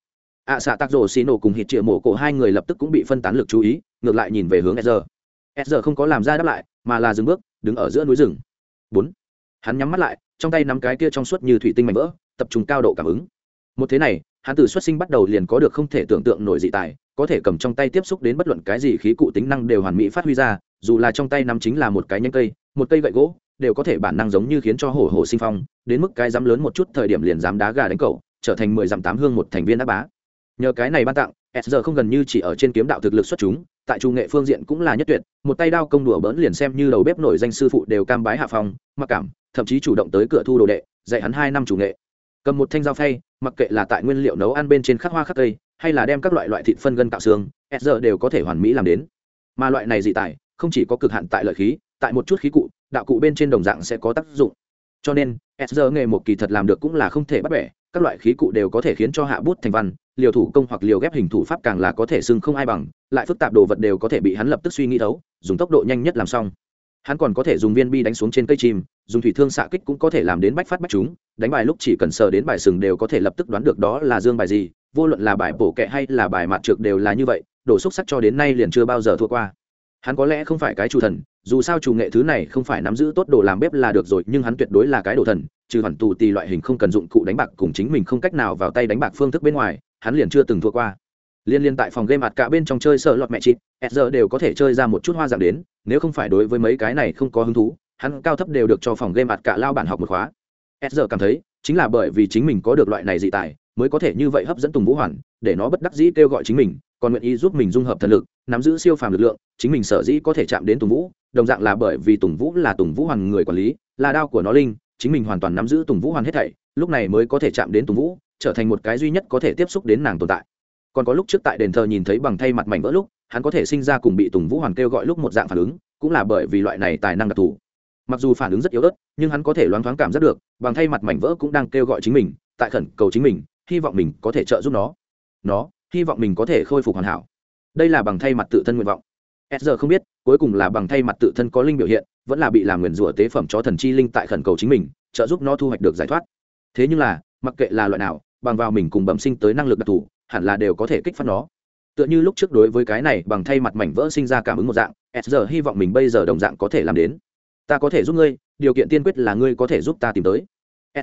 Ạ xạ tạc rổ xì nổ cùng hít triệu mổ cổ hai người lập tức cũng bị phân tán lực chú ý, ngược lại nhìn về hướng sr sr không có làm ra đáp lại, mà là dừng bước, đứng ở giữa núi rừng. Bốn. Hắn nhắm mắt lại, trong tay nắm cái kia trong suốt như thủy tinh mảnh vỡ, tập trung cao độ cảm ứng. Một thế này, hắn từ xuất sinh bắt đầu liền có được không thể tưởng tượng nổi dị tài, có thể cầm trong tay tiếp xúc đến bất luận cái gì khí cụ tính năng đều hoàn mỹ phát huy ra, dù là trong tay nắm chính là một cái nhánh cây, một cây gậy gỗ đều có thể bản năng giống như khiến cho hổ hổ sinh phong, đến mức cái dám lớn một chút thời điểm liền dám đá gà đánh cậu, trở thành mười dặm tám hương một thành viên đáp bá. Nhờ cái này ban tặng, s giờ không gần như chỉ ở trên kiếm đạo thực lực xuất chúng, tại trung nghệ phương diện cũng là nhất tuyệt, một tay đao công đùa bỡn liền xem như đầu bếp nổi danh sư phụ đều cam bái hạ phong, mặc cảm, thậm chí chủ động tới cửa thu đồ đệ, dạy hắn hai năm chủ nghệ. Cầm một thanh dao phay, mặc kệ là tại nguyên liệu nấu ăn bên trên khắc hoa khắc cây, hay là đem các loại loại thịt phân gân tạo xương, s giờ đều có thể hoàn mỹ làm đến. Mà loại này dị tài, không chỉ có cực hạn tại lợi khí tại một chút khí cụ, đạo cụ bên trên đồng dạng sẽ có tác dụng. Cho nên s giờ nghề một kỳ thật làm được cũng là không thể bắt bẻ, các loại khí cụ đều có thể khiến cho hạ bút thành văn, liều thủ công hoặc liều ghép hình thủ pháp càng là có thể xưng không ai bằng, lại phức tạp đồ vật đều có thể bị hắn lập tức suy nghĩ thấu, dùng tốc độ nhanh nhất làm xong. Hắn còn có thể dùng viên bi đánh xuống trên cây chim, dùng thủy thương xạ kích cũng có thể làm đến bách phát bách chúng, đánh bài lúc chỉ cần sờ đến bài sừng đều có thể lập tức đoán được đó là dương bài gì, vô luận là bài bổ kệ hay là bài mạt trượt đều là như vậy đổ xúc sắc cho đến nay liền chưa bao giờ thua qua. Hắn có lẽ không phải cái chủ thần dù sao chủ nghệ thứ này không phải nắm giữ tốt đồ làm bếp là được rồi nhưng hắn tuyệt đối là cái đồ thần trừ hoàn tù tì loại hình không cần dụng cụ đánh bạc cùng chính mình không cách nào vào tay đánh bạc phương thức bên ngoài hắn liền chưa từng thua qua. Liên liên tại phòng game mặt cả bên trong chơi sợ lọt mẹ chị, chịt giờ đều có thể chơi ra một chút hoa dạng đến nếu không phải đối với mấy cái này không có hứng thú hắn cao thấp đều được cho phòng game mặt cả lao bản học một khóa. Giờ cảm thấy chính là bởi vì chính mình có được loại này dị tài mới có thể như vậy hấp dẫn tùng vũ hoàn để nó bất đắc dĩ kêu gọi chính mình còn nguyện ý giúp mình dung hợp thần lực nắm giữ siêu phàm lực lượng chính mình sở dĩ có thể chạm đến tùng vũ đồng dạng là bởi vì tùng vũ là tùng vũ hoàn người quản lý, là đao của nó linh, chính mình hoàn toàn nắm giữ tùng vũ hoàn hết thảy, lúc này mới có thể chạm đến tùng vũ, trở thành một cái duy nhất có thể tiếp xúc đến nàng tồn tại. Còn có lúc trước tại đền thờ nhìn thấy bằng thay mặt mảnh vỡ lúc, hắn có thể sinh ra cùng bị tùng vũ hoàn kêu gọi lúc một dạng phản ứng, cũng là bởi vì loại này tài năng đặc thù. Mặc dù phản ứng rất yếu ớt, nhưng hắn có thể loáng thoáng cảm giác được, bằng thay mặt mảnh vỡ cũng đang kêu gọi chính mình, tại khẩn cầu chính mình, hy vọng mình có thể trợ giúp nó. Nó, hy vọng mình có thể khôi phục hoàn hảo. Đây là bằng thay mặt tự thân nguyện vọng s giờ không biết, cuối cùng là bằng thay mặt tự thân có linh biểu hiện, vẫn là bị làm nguyền rủa tế phẩm cho thần chi linh tại khẩn cầu chính mình, trợ giúp nó thu hoạch được giải thoát. Thế nhưng là, mặc kệ là loại nào, bằng vào mình cùng bẩm sinh tới năng lực đặc thù, hẳn là đều có thể kích phát nó. Tựa như lúc trước đối với cái này, bằng thay mặt mảnh vỡ sinh ra cảm ứng một dạng s giờ hy vọng mình bây giờ đồng dạng có thể làm đến. Ta có thể giúp ngươi, điều kiện tiên quyết là ngươi có thể giúp ta tìm tới.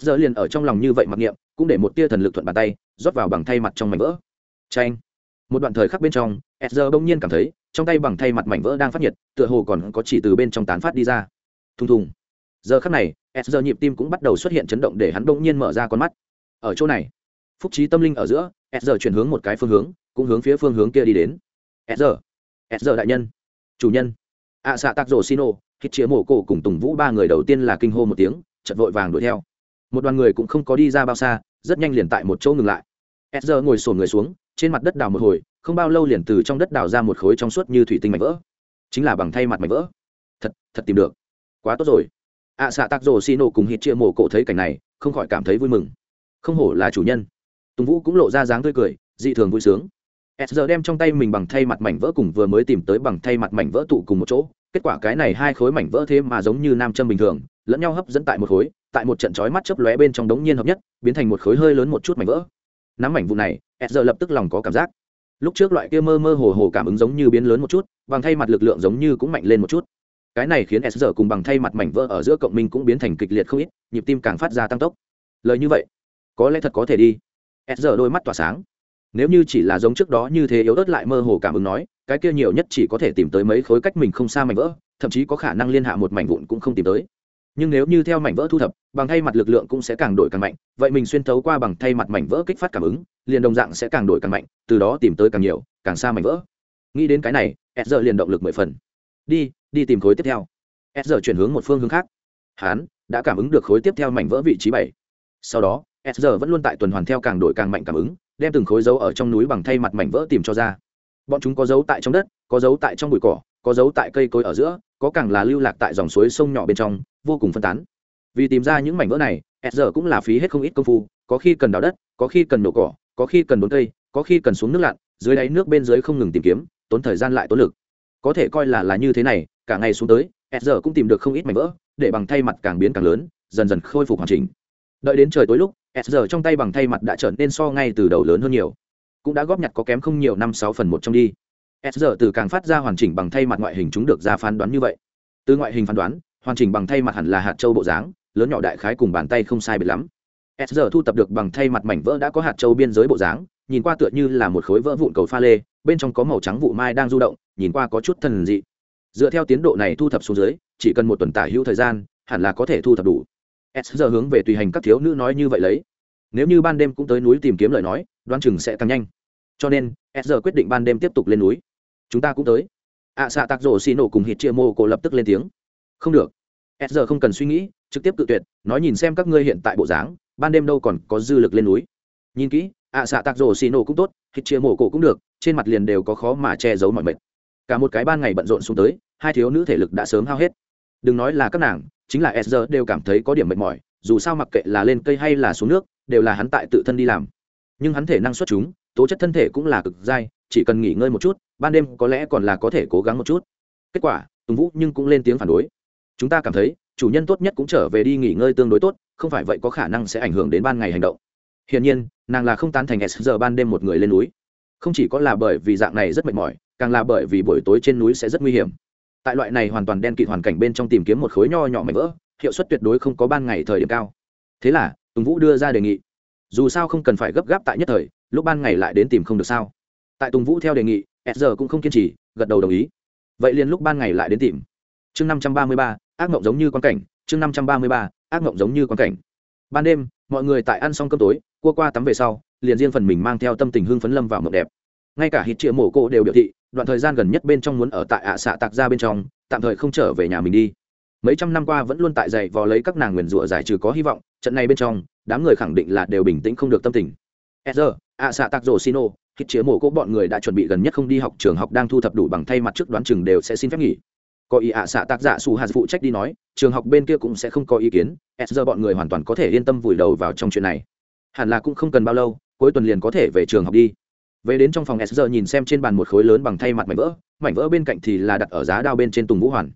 S giờ liền ở trong lòng như vậy mặc niệm, cũng để một tia thần lực thuận bàn tay, rót vào bằng thay mặt trong mảnh vỡ. Tranh một đoạn thời khắc bên trong s giờ bỗng nhiên cảm thấy, trong tay bằng thay mặt mảnh vỡ đang phát nhiệt, tựa hồ còn có chỉ từ bên trong tán phát đi ra. Thùng thùng. Giờ khắc này s nhịp tim cũng bắt đầu xuất hiện chấn động để hắn bỗng nhiên mở ra con mắt. Ở chỗ này, phúc trí tâm linh ở giữa s chuyển hướng một cái phương hướng, cũng hướng phía phương hướng kia đi đến. S giờ đại nhân. Chủ nhân. Ạ xạ tạc rổ xin ô hít chĩa mổ cổ cùng tùng vũ ba người đầu tiên là kinh hô một tiếng chật vội vàng đuổi theo. Một đoàn người cũng không có đi ra bao xa, rất nhanh liền tại một chỗ ngừng lại. S ngồi sổn người xuống trên mặt đất đào một hồi không bao lâu liền từ trong đất đào ra một khối trong suốt như thủy tinh mảnh vỡ. Chính là bằng thay mặt mảnh vỡ. Thật thật tìm được. Quá tốt rồi. Ạ à, xạ tạc rồ xi nổ cùng hít chia mổ cổ thấy cảnh này không khỏi cảm thấy vui mừng. Không hổ là chủ nhân. Tùng vũ cũng lộ ra dáng tươi cười dị thường vui sướng. S giờ đem trong tay mình bằng thay mặt mảnh vỡ cùng vừa mới tìm tới bằng thay mặt mảnh vỡ tụ cùng một chỗ. Kết quả cái này hai khối mảnh vỡ thế mà giống như nam châm bình thường lẫn nhau hấp dẫn tại một khối tại một trận chói mắt chớp lóe bên trong đống nhiên hợp nhất biến thành một khối hơi lớn một chút mảnh vỡ. Nắm mảnh vụ này s giờ lập tức lòng có cảm giác. Lúc trước loại kia mơ mơ hồ hồ cảm ứng giống như biến lớn một chút, bằng thay mặt lực lượng giống như cũng mạnh lên một chút. Cái này khiến s giờ cùng bằng thay mặt mảnh vỡ ở giữa cộng minh cũng biến thành kịch liệt không ít, nhịp tim càng phát ra tăng tốc. Lời như vậy, có lẽ thật có thể đi. S giờ đôi mắt tỏa sáng. Nếu như chỉ là giống trước đó như thế yếu ớt lại mơ hồ cảm ứng nói, cái kia nhiều nhất chỉ có thể tìm tới mấy khối cách mình không xa mảnh vỡ, thậm chí có khả năng liên hạ một mảnh vụn cũng không tìm tới nhưng nếu như theo mảnh vỡ thu thập, bằng thay mặt lực lượng cũng sẽ càng đổi càng mạnh, vậy mình xuyên thấu qua bằng thay mặt mảnh vỡ kích phát cảm ứng, liền đồng dạng sẽ càng đổi càng mạnh, từ đó tìm tới càng nhiều, càng xa mảnh vỡ. Nghĩ đến cái này s giờ liền động lực mười phần. Đi đi tìm khối tiếp theo. S giờ chuyển hướng một phương hướng khác. Hán đã cảm ứng được khối tiếp theo mảnh vỡ vị trí bảy. Sau đó s giờ vẫn luôn tại tuần hoàn theo càng đổi càng mạnh cảm ứng, đem từng khối dấu ở trong núi bằng thay mặt mảnh vỡ tìm cho ra. Bọn chúng có dấu tại trong đất, có dấu tại trong bụi cỏ, có dấu tại cây cối ở giữa, có càng là lưu lạc tại dòng suối sông nhỏ bên trong vô cùng phân tán. Vì tìm ra những mảnh vỡ này, s giờ cũng là phí hết không ít công phu, có khi cần đào đất, có khi cần nổ cỏ, có khi cần đốn cây, có khi cần xuống nước lặn, dưới đáy nước bên dưới không ngừng tìm kiếm, tốn thời gian lại tốn lực. Có thể coi là là như thế này, cả ngày xuống tới, s giờ cũng tìm được không ít mảnh vỡ, để bằng thay mặt càng biến càng lớn, dần dần khôi phục hoàn chỉnh. Đợi đến trời tối lúc, s giờ trong tay bằng thay mặt đã trở nên so ngay từ đầu lớn hơn nhiều. Cũng đã góp nhặt có kém không nhiều năm sáu phần một trong đi. S giờ từ càng phát ra hoàn chỉnh bằng thay mặt ngoại hình chúng được ra phán đoán như vậy. Từ ngoại hình phán đoán hoàn chỉnh bằng thay mặt hẳn là hạt châu bộ dáng lớn nhỏ đại khái cùng bàn tay không sai biệt lắm. S giờ thu tập được bằng thay mặt mảnh vỡ đã có hạt châu biên giới bộ dáng nhìn qua tựa như là một khối vỡ vụn cầu pha lê bên trong có màu trắng vụ mai đang du động nhìn qua có chút thần dị. Dựa theo tiến độ này thu thập xuống dưới chỉ cần một tuần tả hữu thời gian hẳn là có thể thu thập đủ. S giờ hướng về tùy hành các thiếu nữ nói như vậy lấy. Nếu như ban đêm cũng tới núi tìm kiếm lời nói đoan chừng sẽ càng nhanh. Cho nên s giờ quyết định ban đêm tiếp tục lên núi. Chúng ta cũng tới. Ạ à, xạ tạc rổ xì nổ cùng hít chia mô cổ lập tức lên tiếng không được. S giờ không cần suy nghĩ trực tiếp tự tuyệt nói nhìn xem các ngươi hiện tại bộ dáng ban đêm đâu còn có dư lực lên núi. Nhìn kỹ ạ à, xạ tạc rổ xì nổ cũng tốt hít chia mổ cổ cũng được trên mặt liền đều có khó mà che giấu mọi mệt. Cả một cái ban ngày bận rộn xuống tới hai thiếu nữ thể lực đã sớm hao hết. Đừng nói là các nàng chính là s giờ đều cảm thấy có điểm mệt mỏi dù sao mặc kệ là lên cây hay là xuống nước đều là hắn tại tự thân đi làm. Nhưng hắn thể năng xuất chúng tố chất thân thể cũng là cực dai chỉ cần nghỉ ngơi một chút ban đêm có lẽ còn là có thể cố gắng một chút. Kết quả tùng vũ nhưng cũng lên tiếng phản đối chúng ta cảm thấy, chủ nhân tốt nhất cũng trở về đi nghỉ ngơi tương đối tốt, không phải vậy có khả năng sẽ ảnh hưởng đến ban ngày hành động. Hiển nhiên, nàng là không tán thành s giờ ban đêm một người lên núi. Không chỉ có là bởi vì dạng này rất mệt mỏi, càng là bởi vì buổi tối trên núi sẽ rất nguy hiểm. Tại loại này hoàn toàn đen kịt hoàn cảnh bên trong tìm kiếm một khối nho nhỏ mảnh vỡ, hiệu suất tuyệt đối không có ban ngày thời điểm cao. Thế là, tùng vũ đưa ra đề nghị. Dù sao không cần phải gấp gáp tại nhất thời, lúc ban ngày lại đến tìm không được sao. Tại tùng vũ theo đề nghị, s giờ cũng không kiên trì, gật đầu đồng ý. Vậy liền lúc ban ngày lại đến tìm. Chương năm trăm ba mươi ba ác mộng giống như quan cảnh chương năm trăm ba mươi ba ác mộng giống như quan cảnh. Ban đêm mọi người tại ăn xong cơm tối cua qua tắm về sau liền riêng phần mình mang theo tâm tình hưng phấn lâm vào mộng đẹp. Ngay cả hít chĩa mổ cô đều biểu thị đoạn thời gian gần nhất bên trong muốn ở tại ạ à xạ tạc ra bên trong tạm thời không trở về nhà mình đi. Mấy trăm năm qua vẫn luôn tại dậy vò lấy các nàng nguyền rủa giải trừ có hy vọng trận này bên trong đám người khẳng định là đều bình tĩnh không được tâm tình. Ezra, ạ xạ tạc rổ ô, hít chĩa mổ cô bọn người đã chuẩn bị gần nhất không đi học trường học đang thu thập đủ bằng thay mặt trước đoán chừng đều sẽ xin phép nghỉ có ý ạ xạ tác giả su hạt phụ trách đi nói, trường học bên kia cũng sẽ không có ý kiến Ezra bọn người hoàn toàn có thể yên tâm vùi đầu vào trong chuyện này. Hẳn là cũng không cần bao lâu, cuối tuần liền có thể về trường học đi. Về đến trong phòng s giờ nhìn xem trên bàn một khối lớn bằng thay mặt mảnh vỡ mảnh vỡ bên cạnh thì là đặt ở giá đao bên trên tùng vũ hoàn.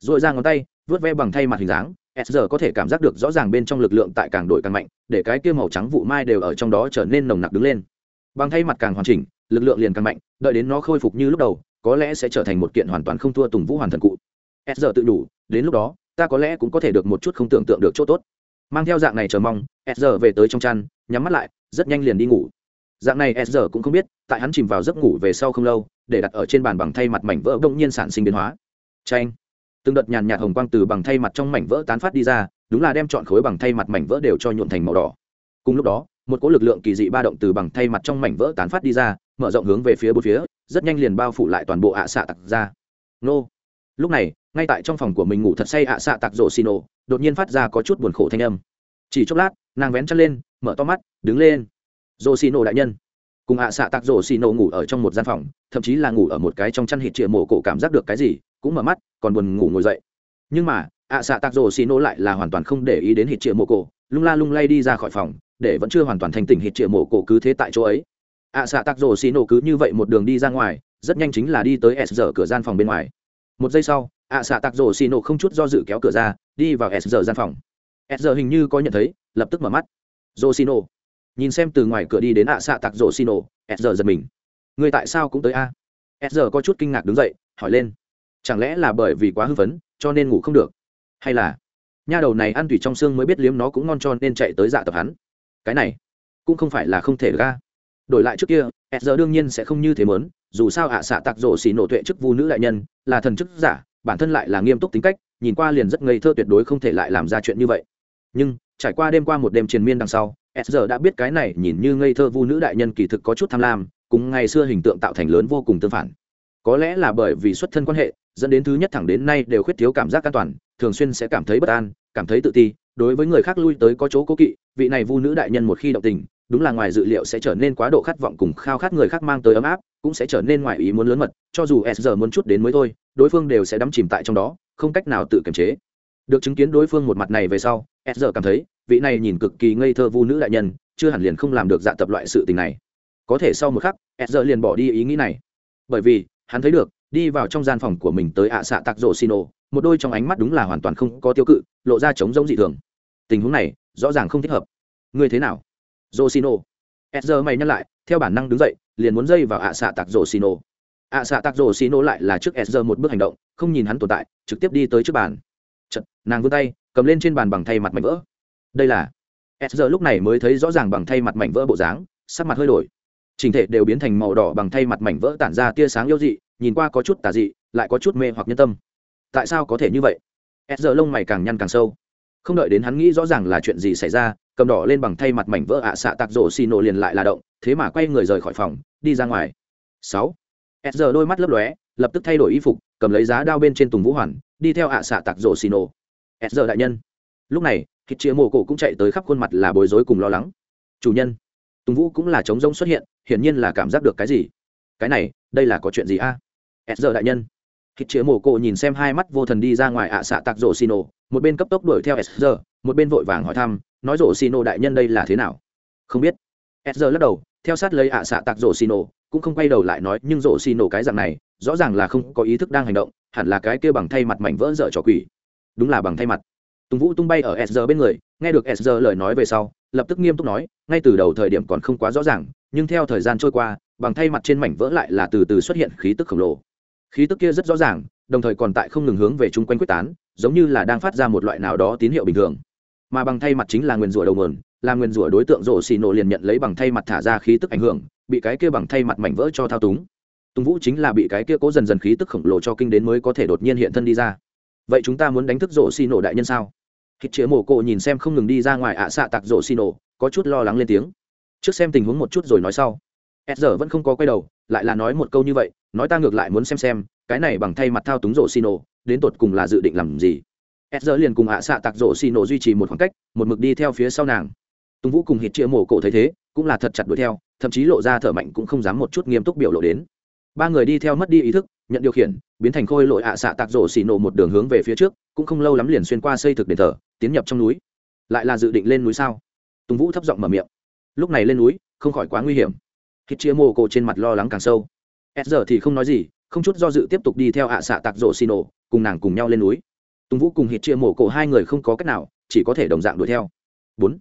R ồ i ra ngón tay, vớt ve bằng thay mặt hình dáng, s giờ có thể cảm giác được rõ ràng bên trong lực lượng tại càng đổi càng mạnh, để cái kia màu trắng vụ mai đều ở trong đó trở nên nồng nặc đứng lên. Bằng thay mặt càng hoàn chỉnh, lực lượng liền càng mạnh, đợi đến nó khôi phục như lúc đầu có lẽ sẽ trở thành một kiện hoàn toàn không thua tùng vũ hoàn thần cụ. S giờ tự đủ, đến lúc đó, ta có lẽ cũng có thể được một chút không tưởng tượng được chỗ tốt. Mang theo dạng này chờ mong s giờ về tới trong chăn, nhắm mắt lại, rất nhanh liền đi ngủ. Dạng này s giờ cũng không biết, tại hắn chìm vào giấc ngủ về sau không lâu, để đặt ở trên bàn bằng thay mặt mảnh vỡ bỗng nhiên sản sinh biến hóa. Tranh từng đợt nhàn nhạt hồng quang từ bằng thay mặt trong mảnh vỡ tán phát đi ra, đúng là đem chọn khối bằng thay mặt mảnh vỡ đều cho nhuộn thành màu đỏ. Cùng lúc đó, một cỗ lực lượng kỳ dị ba động từ bằng thay mặt trong mảnh vỡ tán phát đi ra, mở rộng hướng về phía bốn phía rất nhanh liền bao phủ lại toàn bộ ạ xạ tặc ra. Nô. Lúc này, ngay tại trong phòng của mình ngủ thật say ạ xạ tặc rổ xì nổ, đột nhiên phát ra có chút buồn khổ thanh âm. Chỉ chốc lát, nàng vén chân lên, mở to mắt, đứng lên. Rổ xì nổ đại nhân. Cùng ạ xạ tặc rổ xì nổ ngủ ở trong một gian phòng, thậm chí là ngủ ở một cái trong chăn hịt chĩa mổ cổ cảm giác được cái gì, cũng mở mắt, còn buồn ngủ ngồi dậy. Nhưng mà, ạ xạ tặc rổ xì nổ lại là hoàn toàn không để ý đến hịt chĩa mổ cổ, lung la lung lay đi ra khỏi phòng, để vẫn chưa hoàn toàn thành tỉnh hịt chĩa mổ cổ cứ thế tại chỗ ấy ạ xạ tạc rổ xì nổ cứ như vậy một đường đi ra ngoài rất nhanh chính là đi tới s giờ cửa gian phòng bên ngoài. Một giây sau ạ xạ tạc rổ xì nổ không chút do dự kéo cửa ra đi vào s giờ gian phòng. S giờ hình như có nhận thấy lập tức mở mắt. Rổ xì nổ. Nhìn xem từ ngoài cửa đi đến ạ xạ tạc rổ xì nổ s giờ giật mình. Người tại sao cũng tới a? S giờ có chút kinh ngạc đứng dậy hỏi lên. Chẳng lẽ là bởi vì quá hư vấn, cho nên ngủ không được? Hay là nha đầu này ăn tùy trong xương mới biết liếm nó cũng ngon cho nên chạy tới dạ tập hắn. Cái này cũng không phải là không thể ra đổi lại trước kia s giờ đương nhiên sẽ không như thế mớn dù sao ạ xạ tạc rổ xì nổ tuệ chức vu nữ đại nhân, là thần chức giả, bản thân lại là nghiêm túc tính cách, nhìn qua liền rất ngây thơ tuyệt đối không thể lại làm ra chuyện như vậy. Nhưng, trải qua đêm qua một đêm triền miên đằng sau s giờ đã biết cái này nhìn như ngây thơ vu nữ đại nhân kỳ thực có chút tham lam, cùng ngày xưa hình tượng tạo thành lớn vô cùng tương phản. Có lẽ là bởi vì xuất thân quan hệ, dẫn đến thứ nhất thẳng đến nay đều khuyết thiếu cảm giác an toàn, thường xuyên sẽ cảm thấy bất an, cảm thấy tự ti, đối với người khác lui tới có chỗ cố kỵ, vị này vu nữ đại nhân một khi động tình đúng là ngoài dự liệu sẽ trở nên quá độ khát vọng cùng khao khát người khác mang tới ấm áp, cũng sẽ trở nên ngoài ý muốn lớn mật, cho dù s giờ muốn chút đến mới thôi, đối phương đều sẽ đắm chìm tại trong đó, không cách nào tự kiềm chế. Được chứng kiến đối phương một mặt này về sau, s giờ cảm thấy, vị này nhìn cực kỳ ngây thơ vu nữ đại nhân, chưa hẳn liền không làm được dạ tập loại sự tình này. Có thể sau một khắc, s giờ liền bỏ đi ý nghĩ này. Bởi vì, hắn thấy được, đi vào trong gian phòng của mình tới ạ xạ tạc rổ xin ô một đôi trong ánh mắt đúng là hoàn toàn không có tiêu cự, lộ ra trống rỗng dị thường. Tình huống này, rõ ràng không thích hợp. Ngươi thế nào? Rổ Ezra mày nhăn lại theo bản năng đứng dậy liền muốn dây vào ạ xạ tạc rổ ạ xạ tạc rổ lại là trước Ezra một bước hành động không nhìn hắn tồn tại trực tiếp đi tới trước bàn. Chật, nàng vươn tay cầm lên trên bàn bằng thay mặt mảnh vỡ. Đây là Ezra lúc này mới thấy rõ ràng bằng thay mặt mảnh vỡ bộ dáng sắc mặt hơi đổi. Trình thể đều biến thành màu đỏ bằng thay mặt mảnh vỡ tản ra tia sáng yêu dị nhìn qua có chút tà dị lại có chút mê hoặc nhân tâm. Tại sao có thể như vậy? Ezra lông mày càng nhăn càng sâu không đợi đến hắn nghĩ rõ ràng là chuyện gì xảy ra, cầm đỏ lên bằng thay mặt mảnh vỡ ạ xạ tạc rổ xì nổ liền lại là động, thế mà quay người rời khỏi phòng, đi ra ngoài. Sáu. S giờ đôi mắt lấp lóe, lập tức thay đổi y phục, cầm lấy giá đao bên trên tùng vũ hoàn, đi theo ạ xạ tạc rổ xì nổ. S giờ đại nhân. Lúc này hít chia mồ cổ cũng chạy tới khắp khuôn mặt là bối rối cùng lo lắng. Chủ nhân, tùng vũ cũng là trống rông xuất hiện, hiển nhiên là cảm giác được cái gì? Cái này, đây là có chuyện gì a? À? s giờ đại nhân hít chĩa mồ cổ nhìn xem hai mắt vô thần đi ra ngoài ạ xạ tạc rổ xì nổ, một bên cấp tốc đuổi theo s một bên vội vàng hỏi thăm, nói rổ xì nổ đại nhân đây là thế nào? Không biết. S lắc đầu, theo sát lấy ạ xạ tạc rổ xì nổ, cũng không quay đầu lại nói, nhưng rổ xì nổ cái dạng này, rõ ràng là không có ý thức đang hành động, hẳn là cái kia bằng thay mặt mảnh vỡ dở trò quỷ. Đúng là bằng thay mặt. Tùng vũ tung bay ở s bên người, nghe được s lời nói về sau, lập tức nghiêm túc nói, ngay từ đầu thời điểm còn không quá rõ ràng, nhưng theo thời gian trôi qua, bằng thay mặt trên mảnh vỡ lại là từ từ xuất hiện khí tức khổng lồ khí tức kia rất rõ ràng đồng thời còn tại không ngừng hướng về chung quanh quyết tán giống như là đang phát ra một loại nào đó tín hiệu bình thường. Mà bằng thay mặt chính là nguyên rủa đầu Mườn, là nguyên rủa đối tượng rổ xì nổ liền nhận lấy bằng thay mặt thả ra khí tức ảnh hưởng bị cái kia bằng thay mặt mảnh vỡ cho thao túng. Tùng vũ chính là bị cái kia cố dần dần khí tức khổng lồ cho kinh đến mới có thể đột nhiên hiện thân đi ra. Vậy chúng ta muốn đánh thức rổ xì nổ đại nhân sao? Hít chĩa mổ cộ nhìn xem không ngừng đi ra ngoài ạ xạ tạc rổ xì nổ có chút lo lắng lên tiếng. Trước xem tình huống một chút rồi nói sau s giờ vẫn không có quay đầu, lại là nói một câu như vậy, nói ta ngược lại muốn xem xem, cái này bằng thay mặt thao túng rổ xì nổ đến tột cùng là dự định làm gì? S giờ liền cùng ạ xạ tạc rổ xì nổ duy trì một khoảng cách, một mực đi theo phía sau nàng. Tùng vũ cùng hít chia mổ cổ thấy thế, cũng là thật chặt đuổi theo, thậm chí lộ ra thở mạnh cũng không dám một chút nghiêm túc biểu lộ đến. Ba người đi theo mất đi ý thức, nhận điều khiển, biến thành khôi lội ạ xạ tạc rổ xì nổ một đường hướng về phía trước, cũng không lâu lắm liền xuyên qua xây thực đền thờ, tiến nhập trong núi. Lại là dự định lên núi sao? Tùng vũ thấp giọng mở miệng. Lúc này lên núi, không khỏi quá nguy hiểm hít chia mô cổ trên mặt lo lắng càng sâu. S giờ thì không nói gì, không chút do dự tiếp tục đi theo ạ xạ tạc rộ xì nổ, cùng nàng cùng nhau lên núi. Tùng vũ cùng hít chia mổ cổ hai người không có cách nào, chỉ có thể đồng dạng đuổi theo. Bốn.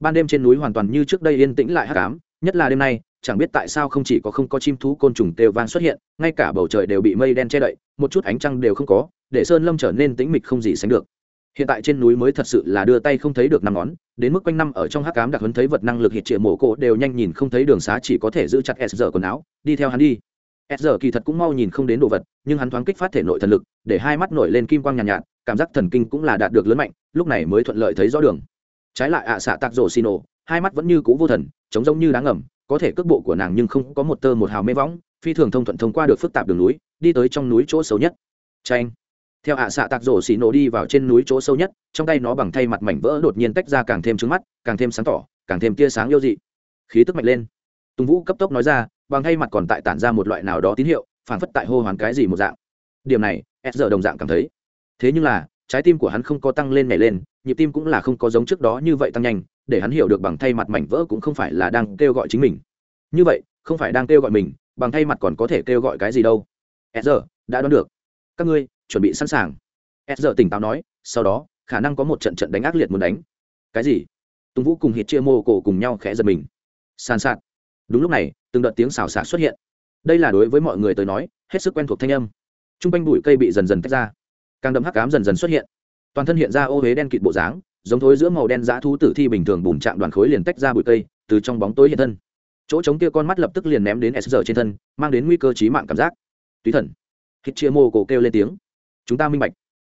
Ban đêm trên núi hoàn toàn như trước đây yên tĩnh lại hát cám nhất là đêm nay, chẳng biết tại sao không chỉ có không có chim thú côn trùng têu vang xuất hiện, ngay cả bầu trời đều bị mây đen che đậy, một chút ánh trăng đều không có, để sơn lâm trở nên tĩnh mịch không gì sánh được hiện tại trên núi mới thật sự là đưa tay không thấy được năm ngón đến mức quanh năm ở trong hắc cám đặc hấn thấy vật năng lực hiện trịa mổ cổ đều nhanh nhìn không thấy đường xá chỉ có thể giữ chặt s giờ quần áo đi theo hắn đi. S giờ kỳ thật cũng mau nhìn không đến đồ vật nhưng hắn thoáng kích phát thể nội thần lực để hai mắt nổi lên kim quang nhàn nhạt, nhạt cảm giác thần kinh cũng là đạt được lớn mạnh lúc này mới thuận lợi thấy rõ đường. Trái lại ạ xạ tạc rổ xì nổ hai mắt vẫn như cũ vô thần chống giống như đáng ngầm có thể cước bộ của nàng nhưng không có một tơ một hào mê võng phi thường thông thuận thông qua được phức tạp đường núi đi tới trong núi chỗ xấu nhất. Tranh theo ạ xạ tạc rổ xì nổ đi vào trên núi chỗ sâu nhất, trong tay nó bằng thay mặt mảnh vỡ đột nhiên tách ra càng thêm trứng mắt, càng thêm sáng tỏ, càng thêm tia sáng yêu dị. Khí tức mạnh lên. Tùng vũ cấp tốc nói ra, bằng thay mặt còn tại tản ra một loại nào đó tín hiệu phản phất tại hô hoán cái gì một dạng. Điểm này, s giờ đồng dạng cảm thấy. Thế nhưng là, trái tim của hắn không có tăng lên nhảy lên, nhịp tim cũng là không có giống trước đó như vậy tăng nhanh, để hắn hiểu được bằng thay mặt mảnh vỡ cũng không phải là đang kêu gọi chính mình. Như vậy, không phải đang kêu gọi mình, bằng thay mặt còn có thể kêu gọi cái gì đâu. S giờ đã đoán được. Các ngươi chuẩn bị sẵn sàng. S giờ tỉnh táo nói, sau đó, khả năng có một trận trận đánh ác liệt muốn đánh. Cái gì? Tùng vũ cùng hít chia mô cổ cùng nhau khẽ giật mình. Sàn sạt. Đúng lúc này, từng đợt tiếng xào xạc xuất hiện. Đây là đối với mọi người tới nói, hết sức quen thuộc thanh âm. T r u n g quanh bụi cây bị dần dần tách ra. Càng đậm hắc cám dần dần xuất hiện. Toàn thân hiện ra ô huế đen kịt bộ dáng, giống thối giữa màu đen dã thu tử thi bình thường bùn chạm đoàn khối liền tách ra bụi cây, từ trong bóng tối hiện thân. Chỗ trống kia con mắt lập tức liền ném đến s giờ trên thân, mang đến nguy cơ trí mạng cảm giác. Túy thần. Hít chia mô cổ kêu lên tiếng chúng ta minh bạch.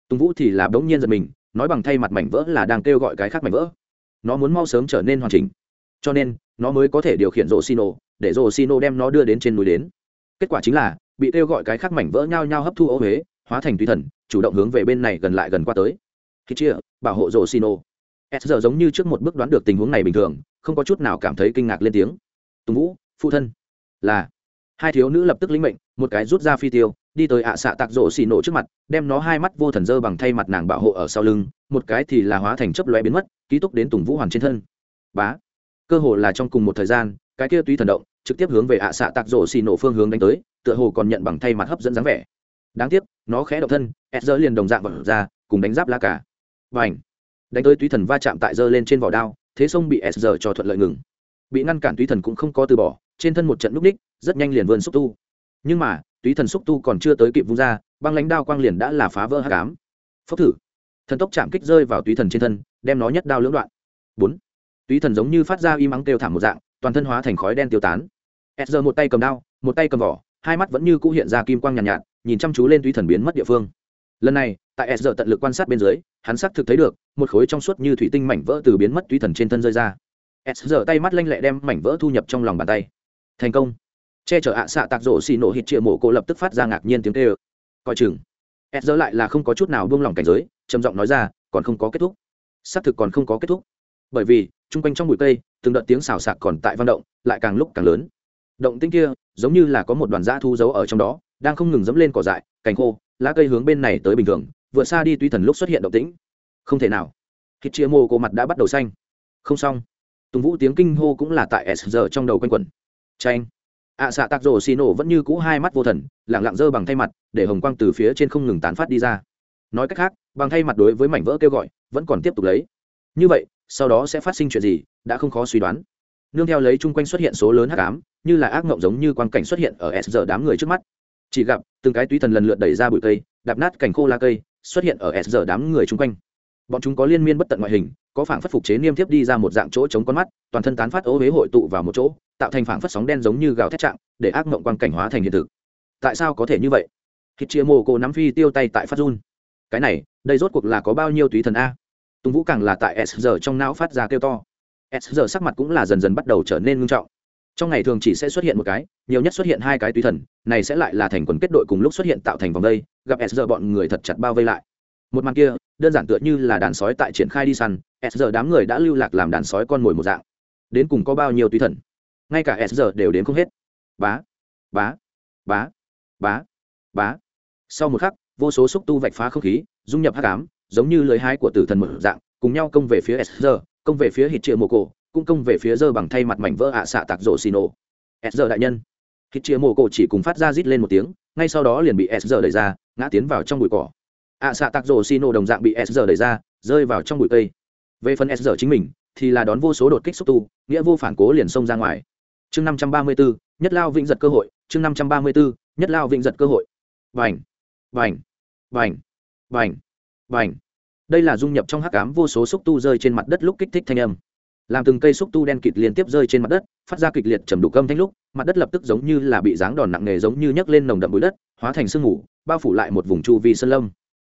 Tùng vũ thì là bỗng nhiên giật mình, nói bằng thay mặt mảnh vỡ là đang kêu gọi cái khác mảnh vỡ. Nó muốn mau sớm trở nên hoàn chỉnh. Cho nên, nó mới có thể điều khiển rổ xino để rổ xino đem nó đưa đến trên núi đến. Kết quả chính là, bị kêu gọi cái khác mảnh vỡ nhau nhau hấp thu ô huế, hóa thành tùy thần, chủ động hướng về bên này gần lại gần qua tới. Khi chia, bảo hộ rổ xino s giờ giống như trước một bước đoán được tình huống này bình thường, không có chút nào cảm thấy kinh ngạc lên tiếng. Tùng vũ, phụ thân, là. Hai thiếu nữ lập tức lĩnh mệnh, một cái rút ra phi tiêu đi tới ạ xạ tạc rổ xì nổ trước mặt, đem nó hai mắt vô thần dơ bằng thay mặt nàng bảo hộ ở sau lưng, một cái thì là hóa thành chấp lóe biến mất, ký túc đến tùng vũ hoàn trên thân. Bá, cơ hồ là trong cùng một thời gian, cái kia túy thần động, trực tiếp hướng về ạ xạ tạc rổ xì nổ phương hướng đánh tới, tựa hồ còn nhận bằng thay mặt hấp dẫn dáng vẻ. Đáng tiếc, nó khẽ động thân ép dơ liền đồng dạng vật ra, cùng đánh giáp la cả và ảnh đánh tới túy thần va chạm tại dơ lên trên vỏ đao, thế sông bị s giờ cho thuận lợi ngừng. Bị ngăn cản túy thần cũng không có từ bỏ, trên thân một trận núp ních, rất nhanh liền vươn xúc tu. Nhưng mà túy thần xúc tu còn chưa tới kịp vung ra băng lãnh đao quang liền đã là phá vỡ hạ cám phốc thử. Thần tốc chạm kích rơi vào túy thần trên thân đem nó nhất đao lưỡng đoạn. Bốn. Túy thần giống như phát ra y mắng kêu thảm một dạng toàn thân hóa thành khói đen tiêu tán. S giờ một tay cầm đao một tay cầm vỏ hai mắt vẫn như cũ hiện ra kim quang nhàn nhạt, nhạt nhìn chăm chú lên túy thần biến mất địa phương. Lần này tại s giờ tận lực quan sát bên dưới hắn xác thực thấy được một khối trong suốt như thủy tinh mảnh vỡ từ biến mất túy thần trên thân rơi ra. S giờ tay mắt lanh lẹ đem mảnh vỡ thu nhập trong lòng bàn tay. Thành công che chở ạ xạ tạc rổ xì nổ hít triệu mộ cô lập tức phát ra ngạc nhiên tiếng tê ơ coi chừng. Ed dỡ lại là không có chút nào buông lỏng cảnh giới, trầm giọng nói ra, còn không có kết thúc. Xác thực còn không có kết thúc. Bởi vì, chung quanh trong bụi cây, từng đợt tiếng xào xạc còn tại văn động, lại càng lúc càng lớn. Động tinh kia, giống như là có một đoàn dã thu giấu ở trong đó, đang không ngừng dẫm lên cỏ dại, cành khô, lá cây hướng bên này tới bình thường, vừa xa đi tuy thần lúc xuất hiện động tĩnh. Không thể nào. Hít chia mô cô mặt đã bắt đầu xanh. Không xong. Tùng vũ tiếng kinh hô cũng là tại s giờ trong đầu quanh quẩn. Tranh ạ xạ tạc rổ xì nổ vẫn như cũ hai mắt vô thần lẳng lặng dơ bằng thay mặt, để hồng quang từ phía trên không ngừng tán phát đi ra. Nói cách khác, bằng thay mặt đối với mảnh vỡ kêu gọi, vẫn còn tiếp tục lấy. Như vậy, sau đó sẽ phát sinh chuyện gì, đã không khó suy đoán. Nương theo lấy chung quanh xuất hiện số lớn hắc ám, như là ác mộng giống như quan cảnh xuất hiện ở s giờ đám người trước mắt. Chỉ gặp, từng cái túy thần lần lượt đẩy ra bụi cây, đạp nát cành khô la cây, xuất hiện ở s giờ đám người chung quanh. Bọn chúng có liên miên bất tận ngoại hình có phảng phất phục chế niêm tiếp đi ra một dạng chỗ chống con mắt, toàn thân tán phát ố huế hội tụ vào một chỗ, tạo thành phảng phất sóng đen giống như gào thét trạng, để ác mộng quang cảnh hóa thành hiện thực. Tại sao có thể như vậy? Hít chia mồ cô nắm phi tiêu tay tại phát run. Cái này, đây rốt cuộc là có bao nhiêu túy thần a? Tùng vũ càng là tại s giờ trong não phát ra kêu to. S giờ sắc mặt cũng là dần dần bắt đầu trở nên ngưng trọng. Trong ngày thường chỉ sẽ xuất hiện một cái, nhiều nhất xuất hiện hai cái túy thần, này sẽ lại là thành quần kết đội cùng lúc xuất hiện tạo thành vòng đây, gặp s giờ bọn người thật chặt bao vây lại. Một màn kia, đơn giản tựa như là đàn sói tại triển khai đi săn s giờ đám người đã lưu lạc làm đàn sói con mồi một dạng. Đến cùng có bao nhiêu tùy thần? Ngay cả s giờ đều đến không hết. Bá bá bá bá bá. Sau một khắc, vô số xúc tu vạch phá không khí, dung nhập hát cám giống như lưới hái của tử thần một dạng, cùng nhau công về phía s giờ, công về phía hít triệu mồ cổ cũng công về phía giờ bằng thay mặt mảnh vỡ ạ xạ tạc rổ xì nổ. S giờ đại nhân. Hít triệu mồ cổ chỉ cùng phát ra rít lên một tiếng, ngay sau đó liền bị s giờ đẩy ra, ngã tiến vào trong bụi cỏ. Ạ xạ tạc rổ xì nổ đồng dạng bị s giờ đẩy ra, rơi vào trong bụi cây về phần s giờ chính mình, thì là đón vô số đột kích xúc tu, nghĩa vô phản cố liền xông ra ngoài. Chương năm trăm ba mươi bốn nhất lao vĩnh giật cơ hội, chương năm trăm ba mươi bốn nhất lao vĩnh giật cơ hội. Vành vành vành vành vành đây là dung nhập trong hắc cám vô số xúc tu rơi trên mặt đất lúc kích thích thanh âm. Làm từng cây xúc tu đen kịt liên tiếp rơi trên mặt đất, phát ra kịch liệt trầm đục âm thanh lúc, mặt đất lập tức giống như là bị dáng đòn nặng nề giống như nhấc lên nồng đậm bụi đất, hóa thành sương mù, bao phủ lại một vùng chu vi sân lâm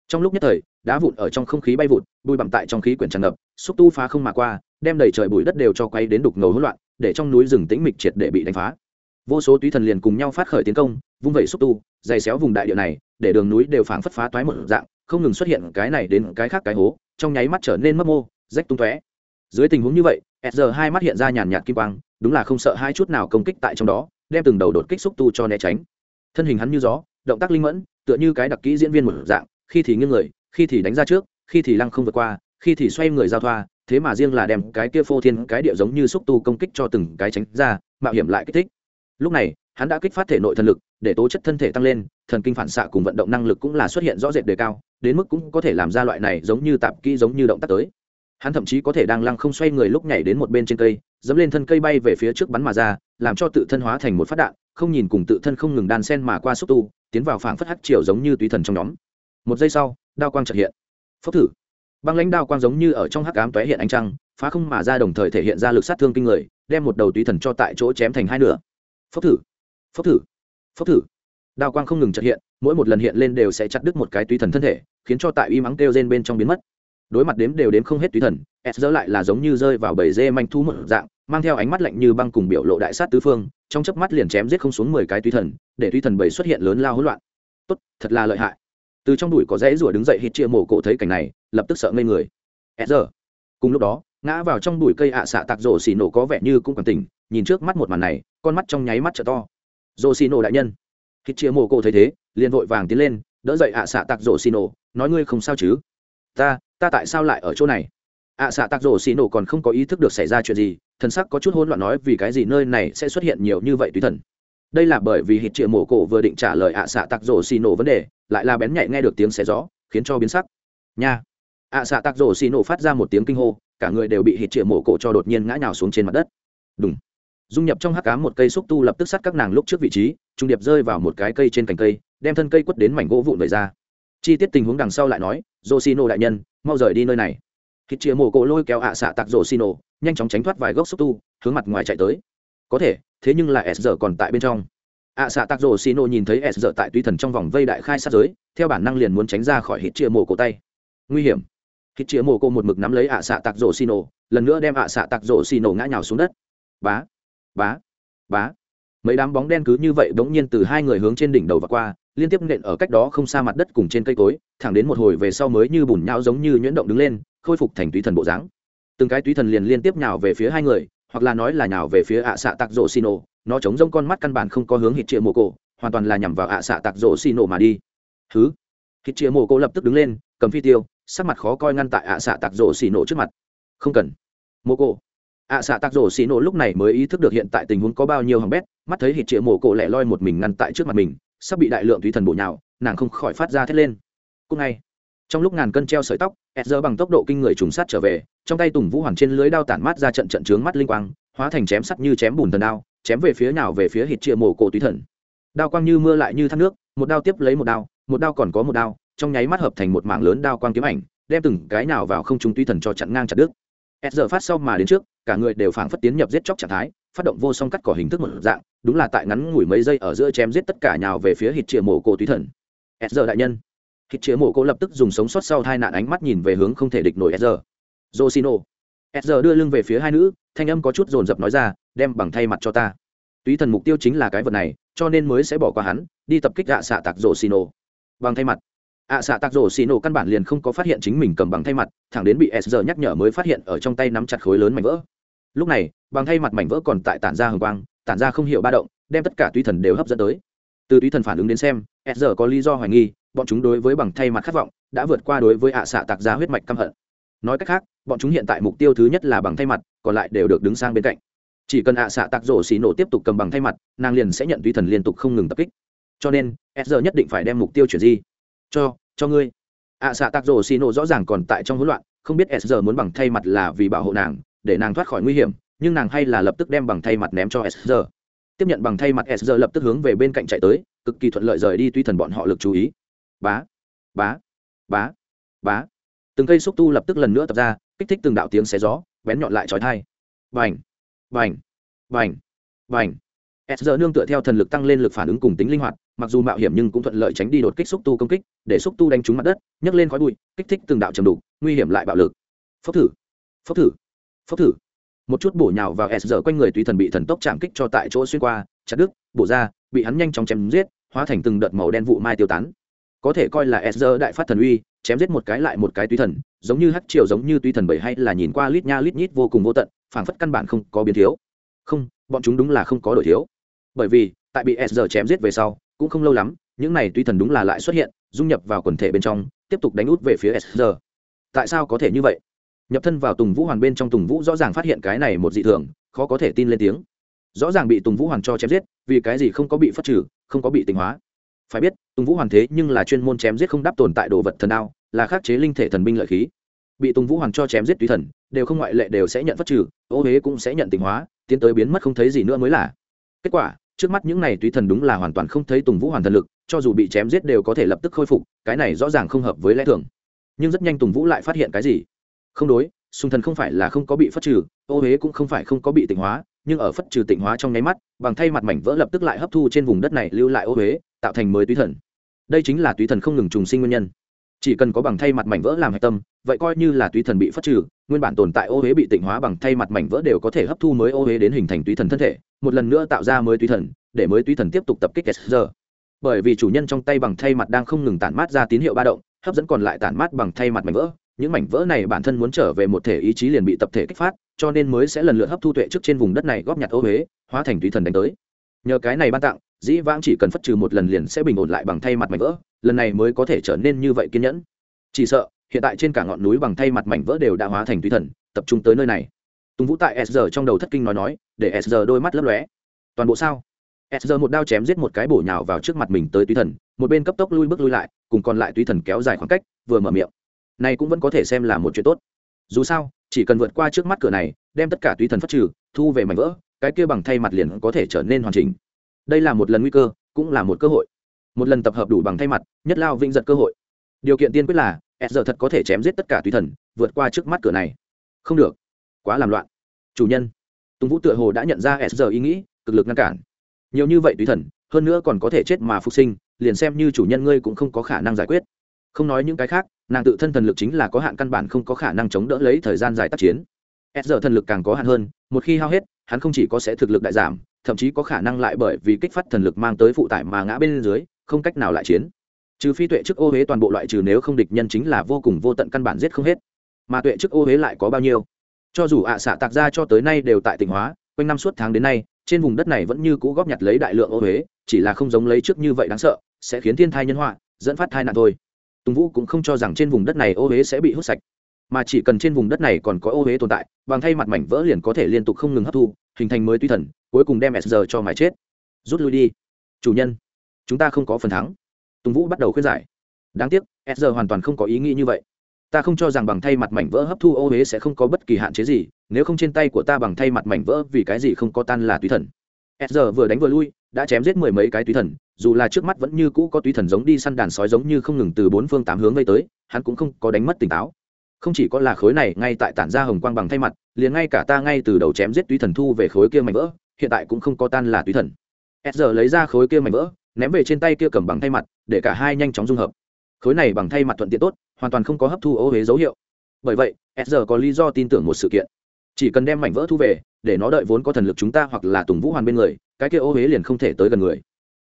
trong lúc nhất thời đá vụn ở trong không khí bay vụn, bụi bặm tại trong khí quyển tràn ngập xúc tu phá không mà qua đem đầy trời bụi đất đều cho quay đến đục ngầu hỗn loạn để trong núi rừng tĩnh mịch triệt để bị đánh phá. Vô số túy thần liền cùng nhau phát khởi tiến công vung vẩy xúc tu dày xéo vùng đại địa này để đường núi đều phảng phất phá toái một dạng không ngừng xuất hiện cái này đến cái khác cái hố trong nháy mắt trở nên mất mô rách tung tóe. Dưới tình huống như vậy s giờ hai mắt hiện ra nhàn nhạt kim quang đúng là không sợ hai chút nào công kích tại trong đó đem từng đầu đột kích xúc tu cho né tránh. Thân hình hắn như gió động tác linh mẫn tựa như cái đặc kỹ diễn viên một dạng khi thì nghiêng người, khi thì đánh ra trước, khi thì lăng không vượt qua, khi thì xoay người giao thoa, thế mà riêng là đem cái kia phô thiên cái địa giống như xúc tu công kích cho từng cái tránh ra, mạo hiểm lại kích thích. Lúc này, hắn đã kích phát thể nội thần lực, để tố chất thân thể tăng lên, thần kinh phản xạ cùng vận động năng lực cũng là xuất hiện rõ rệt đề cao, đến mức cũng có thể làm ra loại này giống như tạp kỹ giống như động tác tới. Hắn thậm chí có thể đang lăng không xoay người lúc nhảy đến một bên trên cây, dẫm lên thân cây bay về phía trước bắn mà ra, làm cho tự thân hóa thành một phát đạn, không nhìn cùng tự thân không ngừng đan sen mà qua xúc tu, tiến vào phảng phất hắc chiều giống như túy thần trong nhóm một giây sau, đao quang trật hiện. Phốc thử. Băng lãnh đao quang giống như ở trong hắc ám tóe hiện ánh trăng, phá không mà ra đồng thời thể hiện ra lực sát thương kinh người, đem một đầu túy thần cho tại chỗ chém thành hai nửa. Phốc thử. Phốc thử. Phốc thử. Đao quang không ngừng trật hiện, mỗi một lần hiện lên đều sẽ chặt đứt một cái túy thần thân thể, khiến cho tại uy mắng kêu rên bên trong biến mất. Đối mặt đếm đều đếm không hết túy thần, s dỡ lại là giống như rơi vào bầy dê manh thu một dạng, mang theo ánh mắt lạnh như băng cùng biểu lộ đại sát tứ phương, trong chớp mắt liền chém giết không xuống mười cái túy thần, để túy thần bầy xuất hiện lớn lao hỗn loạn. Tốt, thật là lợi hại từ trong đùi có rẽ rủa đứng dậy hít chia mổ cổ thấy cảnh này, lập tức sợ ngây người. S giờ cùng lúc đó, ngã vào trong bụi cây ạ xạ tạc rổ xì nổ có vẻ như cũng còn tỉnh, nhìn trước mắt một màn này, con mắt trong nháy mắt t to. Rổ xì nổ đại nhân. Hít chia mổ cổ thấy thế, liền vội vàng tiến lên, đỡ dậy ạ xạ tạc rổ xì nổ, nói ngươi không sao chứ? Ta ta tại sao lại ở chỗ này? Ạ xạ tạc rổ xì nổ còn không có ý thức được xảy ra chuyện gì, thần sắc có chút hỗn loạn nói vì cái gì nơi này sẽ xuất hiện nhiều như vậy tùy thần đây là bởi vì hít triệu mổ cổ vừa định trả lời ạ xạ tạc rổ xì nổ vấn đề, lại là bén nhạy nghe được tiếng xé gió, khiến cho biến sắc. Nha. Ạ xạ tạc rổ xì nổ phát ra một tiếng kinh hô, cả người đều bị hít triệu mổ cổ cho đột nhiên ngã nhào xuống trên mặt đất. Đúng dung nhập trong hắc cám một cây xúc tu lập tức sát các nàng lúc trước vị trí, trung điệp rơi vào một cái cây trên cành cây, đem thân cây quất đến mảnh gỗ vụn về ra. Chi tiết tình huống đằng sau lại nói, rổ xì nổ đại nhân, mau rời đi nơi này. Hít triệu mổ cổ lôi kéo ạ xạ tạc rổ xì nổ, nhanh chóng tránh thoát vài gốc xúc tu, hướng mặt ngoài chạy tới có thể, thế nhưng là s giờ còn tại bên trong. Ạ xạ tạc rổ xì nổ nhìn thấy s giờ tại tuy thần trong vòng vây đại khai sát giới, theo bản năng liền muốn tránh ra khỏi hít chia mổ cổ tay. Nguy hiểm. Hít chia mổ cổ một mực nắm lấy ạ xạ tạc rổ xì nổ lần nữa đem ạ xạ tạc rổ xì nổ ngã nhào xuống đất. Bá bá bá. Mấy đám bóng đen cứ như vậy bỗng nhiên từ hai người hướng trên đỉnh đầu và qua, liên tiếp nện ở cách đó không xa mặt đất cùng trên cây cối, thẳng đến một hồi về sau mới như bùn nhão giống như nhuyễn động đứng lên, khôi phục thành túy thần bộ dáng. Từng cái túy thần liền liên tiếp nhào về phía hai người hoặc là nói là nhào về phía ạ xạ tạc rổ xì nổ, nó chống rông con mắt căn bản không có hướng hít chĩa mồ cổ hoàn toàn là nhằm vào ạ xạ tạc rổ xì nổ mà đi. Thứ hít chĩa mồ cổ lập tức đứng lên, cầm phi tiêu, sắc mặt khó coi ngăn tại ạ xạ tạc rổ xì nổ trước mặt. Không cần. Mồ cổ ạ xạ tạc rổ xì nổ lúc này mới ý thức được hiện tại tình huống có bao nhiêu hỏng bét, mắt thấy hít chĩa mồ cổ lẻ loi một mình ngăn tại trước mặt mình, sắp bị đại lượng thủy thần bổ nhào, nàng không khỏi phát ra thét lên. Cúc ngay trong lúc ngàn cân treo sợi tóc s giờ bằng tốc độ kinh người trùng sát trở về, trong tay tùng vũ hoàng trên lưới đao tản mát ra trận trận trướng mắt linh quang, hóa thành chém sắt như chém bùn thần đao, chém về phía nào về phía hít chia mồ cổ tùy thần. Đao quang như mưa lại như thác nước, một đao tiếp lấy một đao một đao còn có một đao, trong nháy mắt hợp thành một mạng lớn đao quang kiếm ảnh, đem từng cái nào vào không trung tùy thần cho chặn ngang chặt đứt. S giờ phát sau mà đến trước, cả người đều phảng phất tiến nhập giết chóc trạng thái, phát động vô song cắt cỏ hình thức một dạng, đúng là tại ngắn ngủi mấy giây ở giữa chém giết tất cả nhào về phía hít chia mồ cổ tùy thần. S giờ đại nhân hít chế mộ cố lập tức dùng sống sót sau hai nạn ánh mắt nhìn về hướng không thể địch nổi sr josino sr đưa lưng về phía hai nữ, thanh âm có chút dồn dập nói ra, đem bằng thay mặt cho ta. Túy thần mục tiêu chính là cái vật này, cho nên mới sẽ bỏ qua hắn, đi tập kích ạ xạ tạc rổ xì nổ bằng thay mặt. ạ xạ tạc rổ xì nổ căn bản liền không có phát hiện chính mình cầm bằng thay mặt, thẳng đến bị s giờ nhắc nhở mới phát hiện ở trong tay nắm chặt khối lớn mảnh vỡ. Lúc này, bằng thay mặt mảnh vỡ còn tại tản ra hồng quang, tản ra không hiểu ba động, đem tất cả túy thần đều hấp dẫn tới. Từ túy thần phản ứng đến xem s giờ có lý do hoài nghi bọn chúng đối với bằng thay mặt khát vọng đã vượt qua đối với ạ xạ tạc ra huyết mạch căm hận. Nói cách khác, bọn chúng hiện tại mục tiêu thứ nhất là bằng thay mặt, còn lại đều được đứng sang bên cạnh. Chỉ cần ạ xạ tạc rổ xì nổ tiếp tục cầm bằng thay mặt, nàng liền sẽ nhận tùy thần liên tục không ngừng tập kích. Cho nên, s giờ nhất định phải đem mục tiêu chuyển di. Cho cho ngươi. ạ xạ tạc rổ xì nổ rõ ràng còn tại trong hỗn loạn, không biết s giờ muốn bằng thay mặt là vì bảo hộ nàng, để nàng thoát khỏi nguy hiểm, nhưng nàng hay là lập tức đem bằng thay mặt ném cho s giờ tiếp nhận bằng thay mặt, s giờ lập tức hướng về bên cạnh chạy tới, cực kỳ thuận lợi rời đi tuy thần bọn họ lực chú ý bá. Bá. Bá. Bá. Từng cây xúc tu lập tức lần nữa tập ra, kích thích từng đạo tiếng xé gió, bén nhọn lại trói thai. Vành vành vành vành s giờ nương tựa theo thần lực tăng lên lực phản ứng cùng tính linh hoạt, mặc dù mạo hiểm nhưng cũng thuận lợi tránh đi đột kích xúc tu công kích, để xúc tu đánh trúng mặt đất, nhấc lên khói bụi, kích thích từng đạo trầm đục, nguy hiểm lại bạo lực. Phốc thử. Phốc thử. Phốc thử. Một chút bổ nhào vào s giờ quanh người tùy thần bị thần tốc chạm kích cho tại chỗ xuyên qua, chặt đứt, bổ ra, bị hắn nhanh chóng chém giết, hóa thành từng đợt màu đen vụ mai tiêu tán có thể coi là Ezra đại phát thần uy, chém giết một cái lại một cái túy thần, giống như hắc triều giống như túy thần bảy hay là nhìn qua lít nha lít nhít vô cùng vô tận, phảng phất căn bản không có biến thiếu. Không, bọn chúng đúng là không có đổi thiếu. Bởi vì, tại bị Ezra chém giết về sau, cũng không lâu lắm, những này túy thần đúng là lại xuất hiện, dung nhập vào quần thể bên trong, tiếp tục đánh út về phía Ezra tại sao có thể như vậy? Nhập thân vào tùng vũ hoàn bên trong tùng vũ rõ ràng phát hiện cái này một dị thường, khó có thể tin lên tiếng. Rõ ràng bị tùng vũ hoàn cho chém giết, vì cái gì không có bị phát trừ, không có bị tinh hóa phải biết, tùng vũ hoàn thế nhưng là chuyên môn chém giết không đáp tồn tại đồ vật thần đao, là khắc chế linh thể thần binh lợi khí. Bị tùng vũ hoàn cho chém giết tùy thần, đều không ngoại lệ đều sẽ nhận phát trừ, ô huế cũng sẽ nhận tình hóa, tiến tới biến mất không thấy gì nữa mới là. Kết quả, trước mắt những này tùy thần đúng là hoàn toàn không thấy tùng vũ hoàn thần lực, cho dù bị chém giết đều có thể lập tức khôi phục, cái này rõ ràng không hợp với lẽ thường. Nhưng rất nhanh tùng vũ lại phát hiện cái gì? Không đối sùng thần không phải là không có bị phát trừ, ô huế cũng không phải không có bị tịnh hóa nhưng ở phất trừ tịnh hóa trong nháy mắt, bằng thay mặt mảnh vỡ lập tức lại hấp thu trên vùng đất này lưu lại ô huế, tạo thành mới túy thần. Đây chính là túy thần không ngừng trùng sinh nguyên nhân. Chỉ cần có bằng thay mặt mảnh vỡ làm hạch tâm, vậy coi như là túy thần bị phất trừ, nguyên bản tồn tại ô huế bị tịnh hóa bằng thay mặt mảnh vỡ đều có thể hấp thu mới ô huế đến hình thành túy thần thân thể, một lần nữa tạo ra mới túy thần, để mới túy thần tiếp tục tập kích giờ bởi vì chủ nhân trong tay bằng thay mặt đang không ngừng tản mát ra tín hiệu ba động, hấp dẫn còn lại tản mát bằng thay mặt mảnh vỡ, những mảnh vỡ này bản thân muốn trở về một thể ý chí liền bị tập thể kích phát cho nên mới sẽ lần lượt hấp thu tuệ trước trên vùng đất này góp nhặt ô huế, hóa thành tùy thần đánh tới. Nhờ cái này ban tặng, dĩ vãng chỉ cần phất trừ một lần liền sẽ bình ổn lại bằng thay mặt mảnh vỡ, lần này mới có thể trở nên như vậy kiên nhẫn. Chỉ sợ, hiện tại trên cả ngọn núi bằng thay mặt mảnh vỡ đều đã hóa thành tùy thần, tập trung tới nơi này. Tùng vũ tại sr trong đầu thất kinh nói nói, để sr đôi mắt lấp lóe. Toàn bộ sao? Sr một đao chém giết một cái bổ nhào vào trước mặt mình tới tùy thần, một bên cấp tốc lui bước lui lại, cùng còn lại tùy thần kéo dài khoảng cách, vừa mở miệng. Này cũng vẫn có thể xem là một chuyện tốt dù sao, chỉ cần vượt qua trước mắt cửa này, đem tất cả túy thần phát trừ, thu về mảnh vỡ, cái kia bằng thay mặt liền có thể trở nên hoàn chỉnh. Đây là một lần nguy cơ, cũng là một cơ hội. Một lần tập hợp đủ bằng thay mặt, nhất lao vinh giật cơ hội. Điều kiện tiên quyết là, s giờ thật có thể chém giết tất cả túy thần, vượt qua trước mắt cửa này. Không được. Quá làm loạn. Chủ nhân. Tùng vũ tựa hồ đã nhận ra s giờ ý nghĩ, cực lực ngăn cản. Nhiều như vậy túy thần, hơn nữa còn có thể chết mà phục sinh, liền xem như chủ nhân ngươi cũng không có khả năng giải quyết. Không nói những cái khác nàng tự thân thần lực chính là có hạn căn bản không có khả năng chống đỡ lấy thời gian dài tác chiến. S giờ thần lực càng có hạn hơn, một khi hao hết, hắn không chỉ có sẽ thực lực đại giảm, thậm chí có khả năng lại bởi vì kích phát thần lực mang tới phụ tải mà ngã bên dưới, không cách nào lại chiến. Trừ phi tuệ chức ô huế toàn bộ loại trừ nếu không địch nhân chính là vô cùng vô tận căn bản giết không hết. Mà tuệ chức ô huế lại có bao nhiêu? Cho dù ạ à xạ tạc ra cho tới nay đều tại tỉnh hóa, quanh năm suốt tháng đến nay, trên vùng đất này vẫn như cũ góp nhặt lấy đại lượng ô huế, chỉ là không giống lấy trước như vậy đáng sợ, sẽ khiến thiên thai nhân họa, dẫn phát thai nạn thôi tùng vũ cũng không cho rằng trên vùng đất này ô huế sẽ bị hút sạch, mà chỉ cần trên vùng đất này còn có ô huế tồn tại, bằng thay mặt mảnh vỡ liền có thể liên tục không ngừng hấp thu, hình thành mới tuy thần, cuối cùng đem s cho mái chết. Rút lui đi. Chủ nhân, chúng ta không có phần thắng. Tùng vũ bắt đầu khuyên giải. Đáng tiếc, s hoàn toàn không có ý nghĩ như vậy. Ta không cho rằng bằng thay mặt mảnh vỡ hấp thu ô huế sẽ không có bất kỳ hạn chế gì, nếu không trên tay của ta bằng thay mặt mảnh vỡ vì cái gì không có tan là tùy thần. S vừa đánh vừa lui đã chém giết mười mấy cái túy thần, dù là trước mắt vẫn như cũ có túy thần giống đi săn đàn sói giống như không ngừng từ bốn phương tám hướng vây tới, hắn cũng không có đánh mất tỉnh táo. Không chỉ có là khối này, ngay tại tản ra hồng quang bằng thay mặt, liền ngay cả ta ngay từ đầu chém giết túy thần thu về khối kia mảnh vỡ, hiện tại cũng không có tan là túy thần. S giờ lấy ra khối kia mảnh vỡ, ném về trên tay kia cầm bằng thay mặt, để cả hai nhanh chóng dung hợp. Khối này bằng thay mặt thuận tiện tốt, hoàn toàn không có hấp thu ô huế dấu hiệu. Bởi vậy s giờ có lý do tin tưởng một sự kiện chỉ cần đem mảnh vỡ thu về, để nó đợi vốn có thần lực chúng ta hoặc là tùng vũ hoàn bên người, cái kia ô huế liền không thể tới gần người.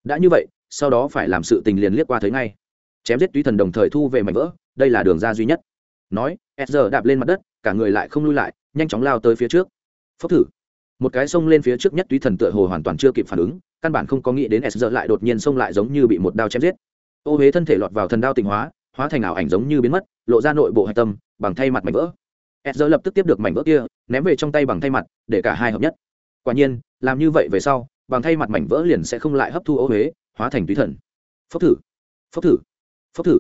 Đã như vậy, sau đó phải làm sự tình liền liếc qua thấy ngay. Chém giết túy thần đồng thời thu về mảnh vỡ, đây là đường ra duy nhất. Nói, s giờ đạp lên mặt đất, cả người lại không lui lại, nhanh chóng lao tới phía trước. Phốc thử. Một cái xông lên phía trước nhất túy thần tựa hồ hoàn toàn chưa kịp phản ứng, căn bản không có nghĩ đến s giờ lại đột nhiên xông lại giống như bị một đao chém giết. Ô huế thân thể lọt vào thần đao tịnh hóa hóa thành ảo ảnh giống như biến mất, lộ ra nội bộ hạch tâm, bằng thay mặt mảnh vỡ s giờ lập tức tiếp được mảnh vỡ kia, ném về trong tay bằng thay mặt, để cả hai hợp nhất. Quả nhiên, làm như vậy về sau, bằng thay mặt mảnh vỡ liền sẽ không lại hấp thu ô huế, hóa thành túy thần. Phốc thử phốc thử phốc thử.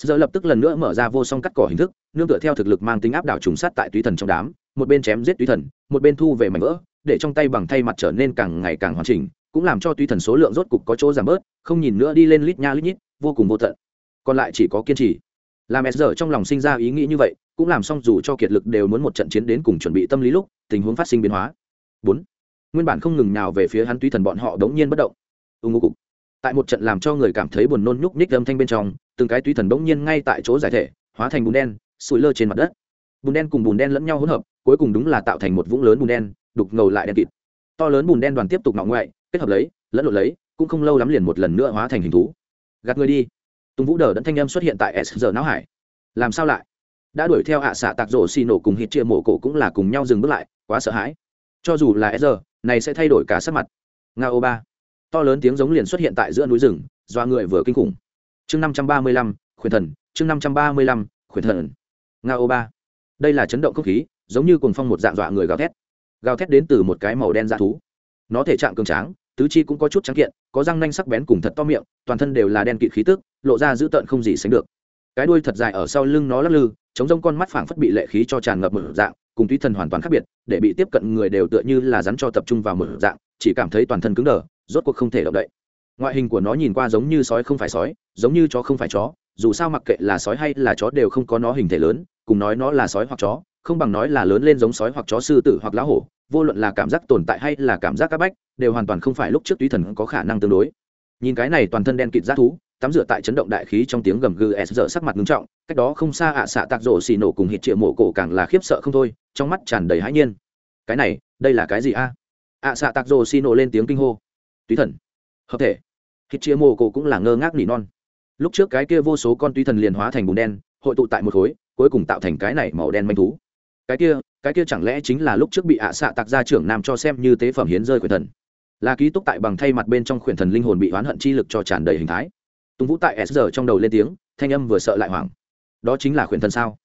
S giờ lập tức lần nữa mở ra vô song cắt cỏ hình thức, nương tựa theo thực lực mang tính áp đảo trùng sát tại túy thần trong đám, một bên chém giết túy thần, một bên thu về mảnh vỡ, để trong tay bằng thay mặt trở nên càng ngày càng hoàn chỉnh, cũng làm cho túy thần số lượng rốt cục có chỗ giảm bớt, không nhìn nữa đi lên lít nha lít nhít, vô cùng vô tận. Còn lại chỉ có kiên trì. Làm s giờ trong lòng sinh ra ý nghĩ như vậy cũng làm xong dù cho kiệt lực đều muốn một trận chiến đến cùng chuẩn bị tâm lý lúc, tình huống phát sinh biến hóa. Bốn, nguyên bản không ngừng nào về phía hắn túy thần bọn họ đống nhiên bất động. Ưng ngô cục. Tại một trận làm cho người cảm thấy buồn nôn nhúc nhích âm thanh bên trong, từng cái túy thần đống nhiên ngay tại chỗ giải thể, hóa thành bùn đen, sủi lơ trên mặt đất. Bùn đen cùng bùn đen lẫn nhau hỗn hợp, cuối cùng đúng là tạo thành một vũng lớn bùn đen, đục ngầu lại đen kịt. To lớn bùn đen đoàn tiếp tục nọ ngoại, kết hợp lấy, lẫn lộn lấy, cũng không lâu lắm liền một lần nữa hóa thành hình thú. Gạt người đi. Tùng vũ đờ đẫn thanh em xuất hiện tại s giờ não hải. Làm sao lại? Đã đuổi theo ạ à xạ tạc rổ xì nổ cùng hít chia mổ cổ cũng là cùng nhau dừng bước lại, quá sợ hãi. Cho dù là s này sẽ thay đổi cả sắc mặt. Nga ô ba. To lớn tiếng giống liền xuất hiện tại giữa núi rừng, do người vừa kinh khủng. Chương năm trăm ba mươi lăm, khuyển thần, chương năm trăm ba mươi lăm, khuyển thần. Nga ô ba. Đây là chấn động không khí, giống như cùng phong một dạng dọa người gào thét. Gào thét đến từ một cái màu đen dạ thú. Nó thể trạng cường tráng, tứ chi cũng có chút trắng kiện, có răng nanh sắc bén cùng thật to miệng, toàn thân đều là đen kịt khí tức, lộ ra dữ tợn không gì sánh được cái đuôi thật dài ở sau lưng nó lắc lư, chống rông con mắt phảng phất bị lệ khí cho tràn ngập một dạng, cùng túy thần hoàn toàn khác biệt, để bị tiếp cận người đều tựa như là rắn cho tập trung vào một dạng, chỉ cảm thấy toàn thân cứng đờ, rốt cuộc không thể động đậy. Ngoại hình của nó nhìn qua giống như sói không phải sói, giống như chó không phải chó, dù sao mặc kệ là sói hay là chó đều không có nó hình thể lớn, cùng nói nó là sói hoặc chó, không bằng nói là lớn lên giống sói hoặc chó sư tử hoặc lá hổ, vô luận là cảm giác tồn tại hay là cảm giác các bách, đều hoàn toàn không phải lúc trước túy thần có khả năng tương đối. Nhìn cái này toàn thân đen kịt g thú tắm rửa tại chấn động đại khí trong tiếng gầm gừ s giờ sắc mặt ngưng trọng, cách đó không xa ạ à xạ tạc rổ xì nổ cùng hít triệu mộ cổ càng là khiếp sợ không thôi, trong mắt tràn đầy hãi nhiên. Cái này, đây là cái gì a? Ạ à xạ tạc rổ xì nổ lên tiếng kinh hô. Túy thần. Hợp thể. Hít triệu mộ cổ cũng là ngơ ngác nỉ non. Lúc trước cái kia vô số con túy thần liền hóa thành bùn đen, hội tụ tại một khối, cuối cùng tạo thành cái này màu đen manh thú. Cái kia cái kia chẳng lẽ chính là lúc trước bị ạ à xạ tạc gia trưởng nam cho xem như tế phẩm hiến rơi quyền thần? Là ký túc tại bằng thay mặt bên trong khuyển thần linh hồn bị oán hận chi lực cho tràn đầy hình thái tùng vũ tại s giờ trong đầu lên tiếng, thanh âm vừa sợ lại hoảng. Đó chính là khuyển thần sao?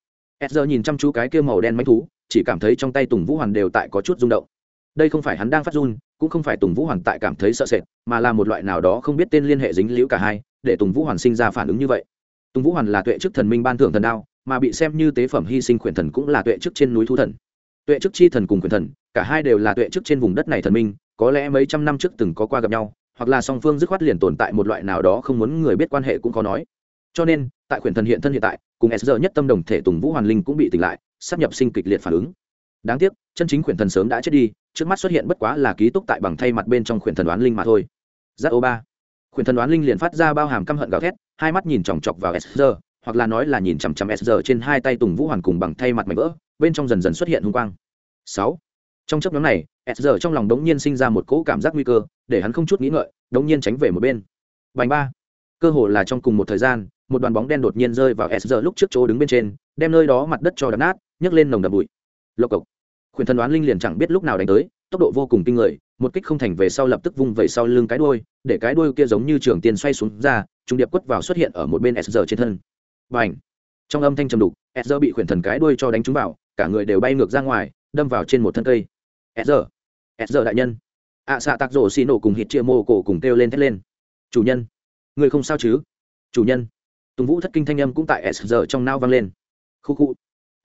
S giờ nhìn chăm chú cái kia màu đen manh thú, chỉ cảm thấy trong tay tùng vũ hoàn đều tại có chút rung động. Đây không phải hắn đang phát run, cũng không phải tùng vũ hoàn tại cảm thấy sợ sệt, mà là một loại nào đó không biết tên liên hệ dính liễu cả hai, để tùng vũ hoàn sinh ra phản ứng như vậy. Tùng vũ hoàn là tuệ chức thần minh ban thưởng thần đao, mà bị xem như tế phẩm hy sinh khuyển thần cũng là tuệ chức trên núi thu thần. Tuệ chức chi thần cùng khuyển thần, cả hai đều là tuệ chức trên vùng đất này thần minh, có lẽ mấy trăm năm trước từng có qua gặp nhau hoặc là song phương dứt khoát liền tồn tại một loại nào đó không muốn người biết quan hệ cũng khó nói. Cho nên, tại khuyển thần hiện thân hiện tại, cùng s giờ nhất tâm đồng thể tùng vũ hoàn linh cũng bị tỉnh lại, sắp nhập sinh kịch liệt phản ứng. Đáng tiếc, chân chính khuyển thần sớm đã chết đi, trước mắt xuất hiện bất quá là ký túc tại bằng thay mặt bên trong khuyển thần đoán linh mà thôi. Giác ô ba. Khuyển thần đoán linh liền phát ra bao hàm căm hận gào thét, hai mắt nhìn chòng chọc vào s giờ hoặc là nói là nhìn chằm chằm s giờ trên hai tay tùng vũ hoàn cùng bằng thay mặt mảnh vỡ, bên trong dần dần xuất hiện hung quang. Sáu trong chấp nhóm này, s giờ trong lòng đống nhiên sinh ra một cỗ cảm giác nguy cơ, để hắn không chút nghĩ ngợi, đống nhiên tránh về một bên. Vành ba. Cơ hồ là trong cùng một thời gian, một đoàn bóng đen đột nhiên rơi vào s giờ lúc trước chỗ đứng bên trên, đem nơi đó mặt đất cho đập nát, nhấc lên nồng đập bụi. Lộc cộc. Khuyển thần đoán linh liền chẳng biết lúc nào đánh tới, tốc độ vô cùng kinh người, một kích không thành về sau lập tức vung vẩy sau lưng cái đuôi, để cái đuôi kia giống như trường tiền xoay xuống ra, trung điệp quất vào xuất hiện ở một bên s giờ trên thân. Và trong âm thanh trầm đục, s giờ bị khuyển thần cái đuôi cho đánh trúng vào, cả người đều bay ngược ra ngoài, đâm vào trên một thân cây s giờ s giờ đại nhân. Ạ à, xạ tạc rổ xì nổ cùng hít chia mô cổ cùng kêu lên thét lên. Chủ nhân. Người không sao chứ? Chủ nhân. Tùng vũ thất kinh thanh âm cũng tại s giờ trong nao vang lên. Khu khu.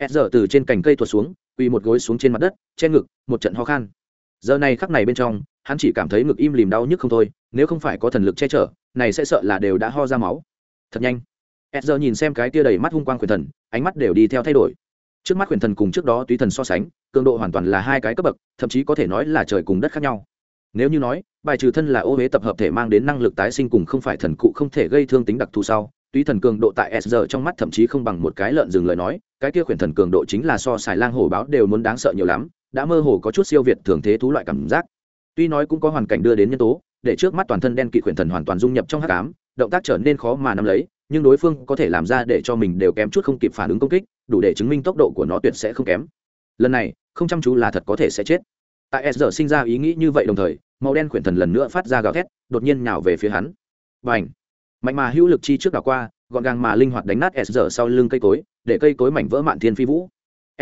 S giờ từ trên cành cây tuột xuống quỳ một gối xuống trên mặt đất che ngực một trận ho khan. Giờ này khắc này bên trong hắn chỉ cảm thấy ngực im lìm đau nhức không thôi nếu không phải có thần lực che chở này sẽ sợ là đều đã ho ra máu. Thật nhanh. S nhìn xem cái tia đầy mắt hung quang quyền thần ánh mắt đều đi theo thay đổi trước mắt quyền thần cùng trước đó túy thần so sánh cường độ hoàn toàn là hai cái cấp bậc thậm chí có thể nói là trời cùng đất khác nhau. Nếu như nói bài trừ thân là ô huế tập hợp thể mang đến năng lực tái sinh cùng không phải thần cụ không thể gây thương tính đặc thù sau túy thần cường độ tại s giờ trong mắt thậm chí không bằng một cái lợn dừng lời nói cái kia quyền thần cường độ chính là so xài lang hổ báo đều muốn đáng sợ nhiều lắm đã mơ hồ có chút siêu việt thường thế thú loại cảm giác. Tuy nói cũng có hoàn cảnh đưa đến nhân tố để trước mắt toàn thân đen kỵ quyền thần hoàn toàn dung nhập trong hắc ám, động tác trở nên khó mà nắm lấy nhưng đối phương có thể làm ra để cho mình đều kém chút không kịp phản ứng công kích đủ để chứng minh tốc độ của nó tuyệt sẽ không kém. Lần này, không chăm chú là thật có thể sẽ chết. Tại s giờ sinh ra ý nghĩ như vậy đồng thời, màu đen khuyển thần lần nữa phát ra gào thét, đột nhiên nhào về phía hắn. Và ảnh mạnh mà hữu lực chi trước đảo qua, gọn gàng mà linh hoạt đánh nát s giờ sau lưng cây cối, để cây cối mảnh vỡ mạn thiên phi vũ.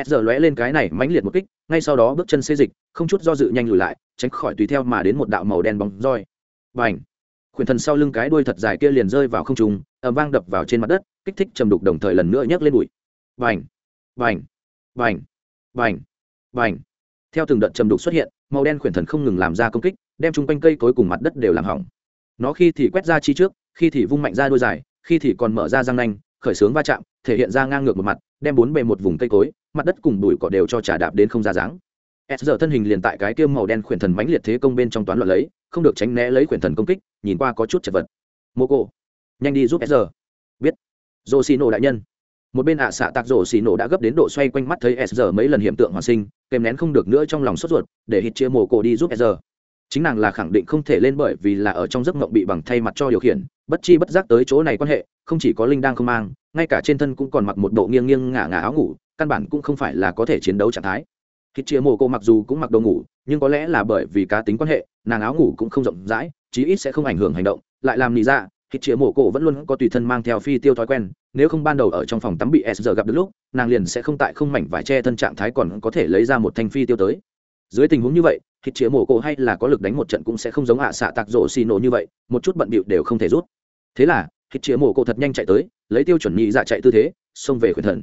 S giờ lóe lên cái này mãnh liệt một kích, ngay sau đó bước chân xê dịch, không chút do dự nhanh lùi lại, tránh khỏi tùy theo mà đến một đạo màu đen bóng roi. Và ảnh khuyển thần sau lưng cái đuôi thật dài kia liền rơi vào không trùng ẩm vang đập vào trên mặt đất, kích thích trầm đục đồng thời lần nữa nhấc lên bụi vành vành vành vành vành theo từng đợt trầm đục xuất hiện, màu đen khuyển thần không ngừng làm ra công kích, đem chung quanh cây cối cùng mặt đất đều làm hỏng. Nó khi thì quét ra chi trước, khi thì vung mạnh ra đôi dài, khi thì còn mở ra răng nanh, khởi xướng va chạm, thể hiện ra ngang ngược một mặt, đem bốn bề một vùng cây cối, mặt đất cùng bụi cỏ đều cho trả đạp đến không ra dáng. S giờ thân hình liền tại cái kiêm màu đen khuyển thần mãnh liệt thế công bên trong toán loạn lấy, không được tránh né lấy khuyển thần công kích, nhìn qua có chút chật vật. Mô cô, nhanh đi giúp s giờ. Biết. Dô xin ô đại nhân một bên ạ xạ tạc rổ xì nổ đã gấp đến độ xoay quanh mắt thấy s giờ mấy lần hiện tượng hoàn sinh, kèm nén không được nữa trong lòng sốt ruột, để hít chia mồ cổ đi giúp s giờ chính nàng là khẳng định không thể lên bởi vì là ở trong giấc mộng bị bằng thay mặt cho điều khiển, bất chi bất giác tới chỗ này quan hệ, không chỉ có linh đang không mang, ngay cả trên thân cũng còn mặc một bộ nghiêng nghiêng ngả ngả áo ngủ, căn bản cũng không phải là có thể chiến đấu trạng thái. Hít chia mồ cô mặc dù cũng mặc đồ ngủ, nhưng có lẽ là bởi vì cá tính quan hệ, nàng áo ngủ cũng không rộng rãi, chí ít sẽ không ảnh hưởng hành động, lại làm nị ra hít chia mồ cổ vẫn luôn có tùy thân mang theo phi tiêu thói quen nếu không ban đầu ở trong phòng tắm bị s giờ gặp được lúc, nàng liền sẽ không tại không mảnh vải che thân trạng thái còn có thể lấy ra một thanh phi tiêu tới. Dưới tình huống như vậy hít chĩa mổ cổ hay là có lực đánh một trận cũng sẽ không giống ạ xạ tạc rổ xì nổ như vậy, một chút bận bịu đều không thể rút. Thế là hít chĩa mổ cổ thật nhanh chạy tới, lấy tiêu chuẩn nhị dạ chạy tư thế, xông về khuyển thần.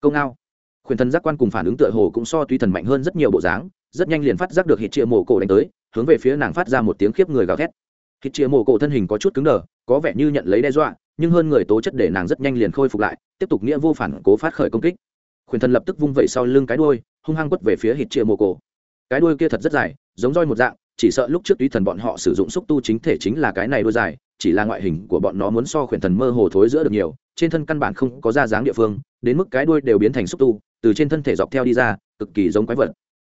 Câu ngao. Khuyển thần giác quan cùng phản ứng tựa hồ cũng so tùy thần mạnh hơn rất nhiều bộ dáng, rất nhanh liền phát giác được hít chia mồ cổ đánh tới, hướng về phía nàng phát ra một tiếng khiếp người gào thét. Hít chia mồ cổ thân hình có chút cứng đờ, có vẻ như nhận lấy đe dọa nhưng hơn người tố chất để nàng rất nhanh liền khôi phục lại, tiếp tục nghĩa vô phản cố phát khởi công kích. Khuyển thần lập tức vung vẩy sau lưng cái đuôi, hung hăng quất về phía hít chia mồ cổ. Cái đuôi kia thật rất dài, giống roi một dạng, chỉ sợ lúc trước túy thần bọn họ sử dụng xúc tu chính thể chính là cái này đuôi dài, chỉ là ngoại hình của bọn nó muốn so khuyển thần mơ hồ thối giữa được nhiều, trên thân căn bản không có da dáng địa phương, đến mức cái đuôi đều biến thành xúc tu, từ trên thân thể dọc theo đi ra, cực kỳ giống quái vật.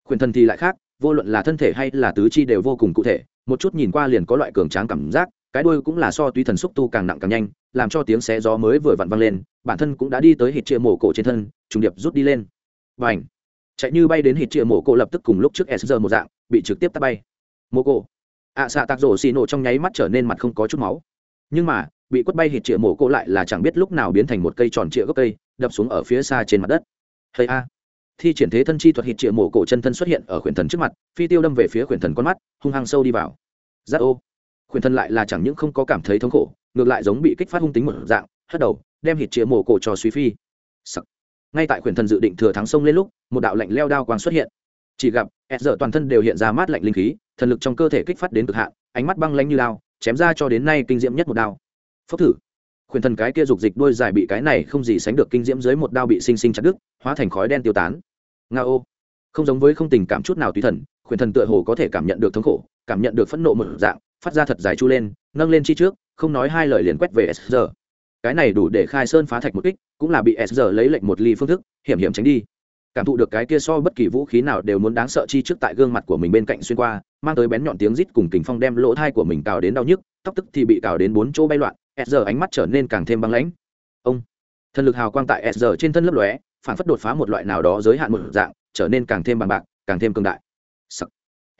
Khuyển thần thì lại khác, vô luận là thân thể hay là tứ chi đều vô cùng cụ thể, một chút nhìn qua liền có loại cường tráng cảm giác cái đuôi cũng là so túy thần xúc tu càng nặng càng nhanh làm cho tiếng xé gió mới vừa vặn văng lên bản thân cũng đã đi tới hít chia mổ cổ trên thân trùng điệp rút đi lên. Và ảnh chạy như bay đến hít chia mổ cổ lập tức cùng lúc trước s giờ một dạng bị trực tiếp tắt bay. Mổ cổ! Ạ à, xạ tạc rổ xì nổ trong nháy mắt trở nên mặt không có chút máu. Nhưng mà bị quất bay hít chia mổ cổ lại là chẳng biết lúc nào biến thành một cây tròn trịa gốc cây đập xuống ở phía xa trên mặt đất. Hay a! Thi triển thế thân chi thuật hít chia mổ cổ chân thân xuất hiện ở khuyển thần trước mặt phi tiêu đâm về phía khuyển thần con mắt hung hăng sâu đi vào. Giác ô! Khuyển thần lại là chẳng những không có cảm thấy thống khổ, ngược lại giống bị kích phát hung tính một dạng, hất đầu, đem hít chia mổ cổ cho suy phi. Ngay tại khuyển thần dự định thừa thắng sông lên lúc, một đạo lạnh leo đao quang xuất hiện. Chỉ gặp, s giờ toàn thân đều hiện ra mát lạnh linh khí, thần lực trong cơ thể kích phát đến cực hạn, ánh mắt băng lanh như đao chém ra cho đến nay kinh diễm nhất một đao. Phốc thử. Khuyển thần cái kia dục dịch đuôi dài bị cái này không gì sánh được kinh diễm dưới một đao bị sinh sinh chặt đứt, hóa thành khói đen tiêu tán. Nga ô không giống với không tình cảm chút nào tùy thần, khuyển thần tựa hồ có thể cảm nhận được thống khổ, cảm nhận được phẫn nộ một dạng, phát ra thật dài chu lên, nâng lên chi trước, không nói hai lời liền quét về s giờ cái này đủ để khai sơn phá thạch một kích, cũng là bị s giờ lấy lệnh một ly phương thức, hiểm hiểm tránh đi. Cảm thụ được cái kia so bất kỳ vũ khí nào đều muốn đáng sợ chi trước tại gương mặt của mình bên cạnh xuyên qua, mang tới bén nhọn tiếng rít cùng kính phong đem lỗ thai của mình cào đến đau nhức, tóc tức thì bị cào đến bốn chỗ bay loạn, s giờ ánh mắt trở nên càng thêm băng lãnh. Ông, thần lực hào quang tại s giờ trên thân lấp lóe, phản phất đột phá một loại nào đó giới hạn một dạng trở nên càng thêm bằng bạc, càng thêm cường đại. Sắc.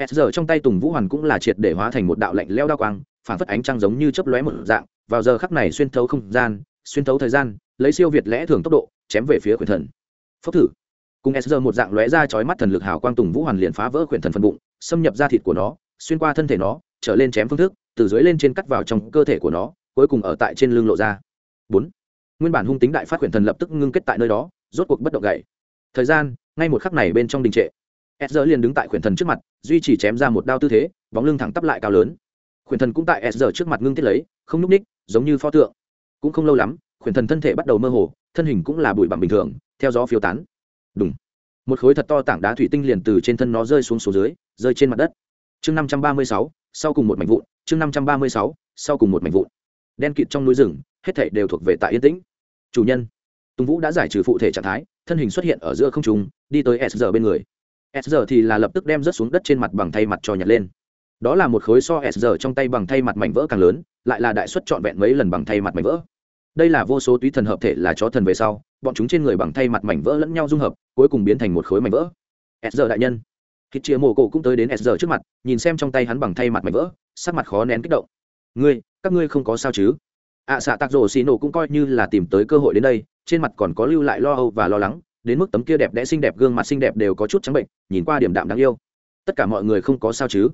s giờ trong tay tùng vũ hoàn cũng là triệt để hóa thành một đạo lạnh leo đa quang, phản phất ánh trăng giống như chớp lóe một dạng, vào giờ khắc này xuyên thấu không gian, xuyên thấu thời gian, lấy siêu việt lẽ thường tốc độ, chém về phía khuyển thần. Phốc thử. Cùng s giờ một dạng lóe ra chói mắt thần lực hào quang tùng vũ hoàn liền phá vỡ khuyển thần phần bụng, xâm nhập ra thịt của nó, xuyên qua thân thể nó, trở lên chém phương thức, từ dưới lên trên cắt vào trong cơ thể của nó, cuối cùng ở tại trên lưng lộ ra. Bốn. Nguyên bản hung tính đại phát khuyển thần lập tức ngưng kết tại nơi đó, rốt cuộc bất động gậy thời gian, ngay một khắc này bên trong đình trệ. S giờ liền đứng tại khuyển thần trước mặt, duy trì chém ra một đao tư thế, bóng lưng thẳng tắp lại cao lớn. Khuyển thần cũng tại s giờ trước mặt ngưng tiết lấy, không núp ních, giống như pho tượng. Cũng không lâu lắm, khuyển thần thân thể bắt đầu mơ hồ, thân hình cũng là bụi bặm bình thường, theo gió phiêu tán. Đúng một khối thật to tảng đá thủy tinh liền từ trên thân nó rơi xuống số dưới, rơi trên mặt đất. Chương năm trăm ba mươi sáu, sau cùng một mảnh vụn, chương năm trăm ba mươi sáu, sau cùng một mảnh vụn. Đen kịt trong núi rừng, hết thảy đều thuộc về tại yên tĩnh. Chủ nhân. Tùng vũ đã giải trừ phụ thể trạng thái thân hình xuất hiện ở giữa không trung đi tới s giờ bên người. S giờ thì là lập tức đem rớt xuống đất trên mặt bằng thay mặt cho nhặt lên. Đó là một khối so s giờ trong tay bằng thay mặt mảnh vỡ càng lớn lại là đại suất trọn vẹn mấy lần bằng thay mặt mảnh vỡ. Đây là vô số túy thần hợp thể là chó thần về sau bọn chúng trên người bằng thay mặt mảnh vỡ lẫn nhau dung hợp cuối cùng biến thành một khối mảnh vỡ. S giờ đại nhân. Hít chia mồ cổ cũng tới đến s giờ trước mặt nhìn xem trong tay hắn bằng thay mặt mảnh vỡ sắc mặt khó nén kích động. Ngươi các ngươi không có sao chứ? Ạ à, xạ tạc rổ xì nổ cũng coi như là tìm tới cơ hội đến đây trên mặt còn có lưu lại lo âu và lo lắng đến mức tấm kia đẹp đẽ xinh đẹp gương mặt xinh đẹp đều có chút trắng bệnh nhìn qua điểm đạm đáng yêu. Tất cả mọi người không có sao chứ?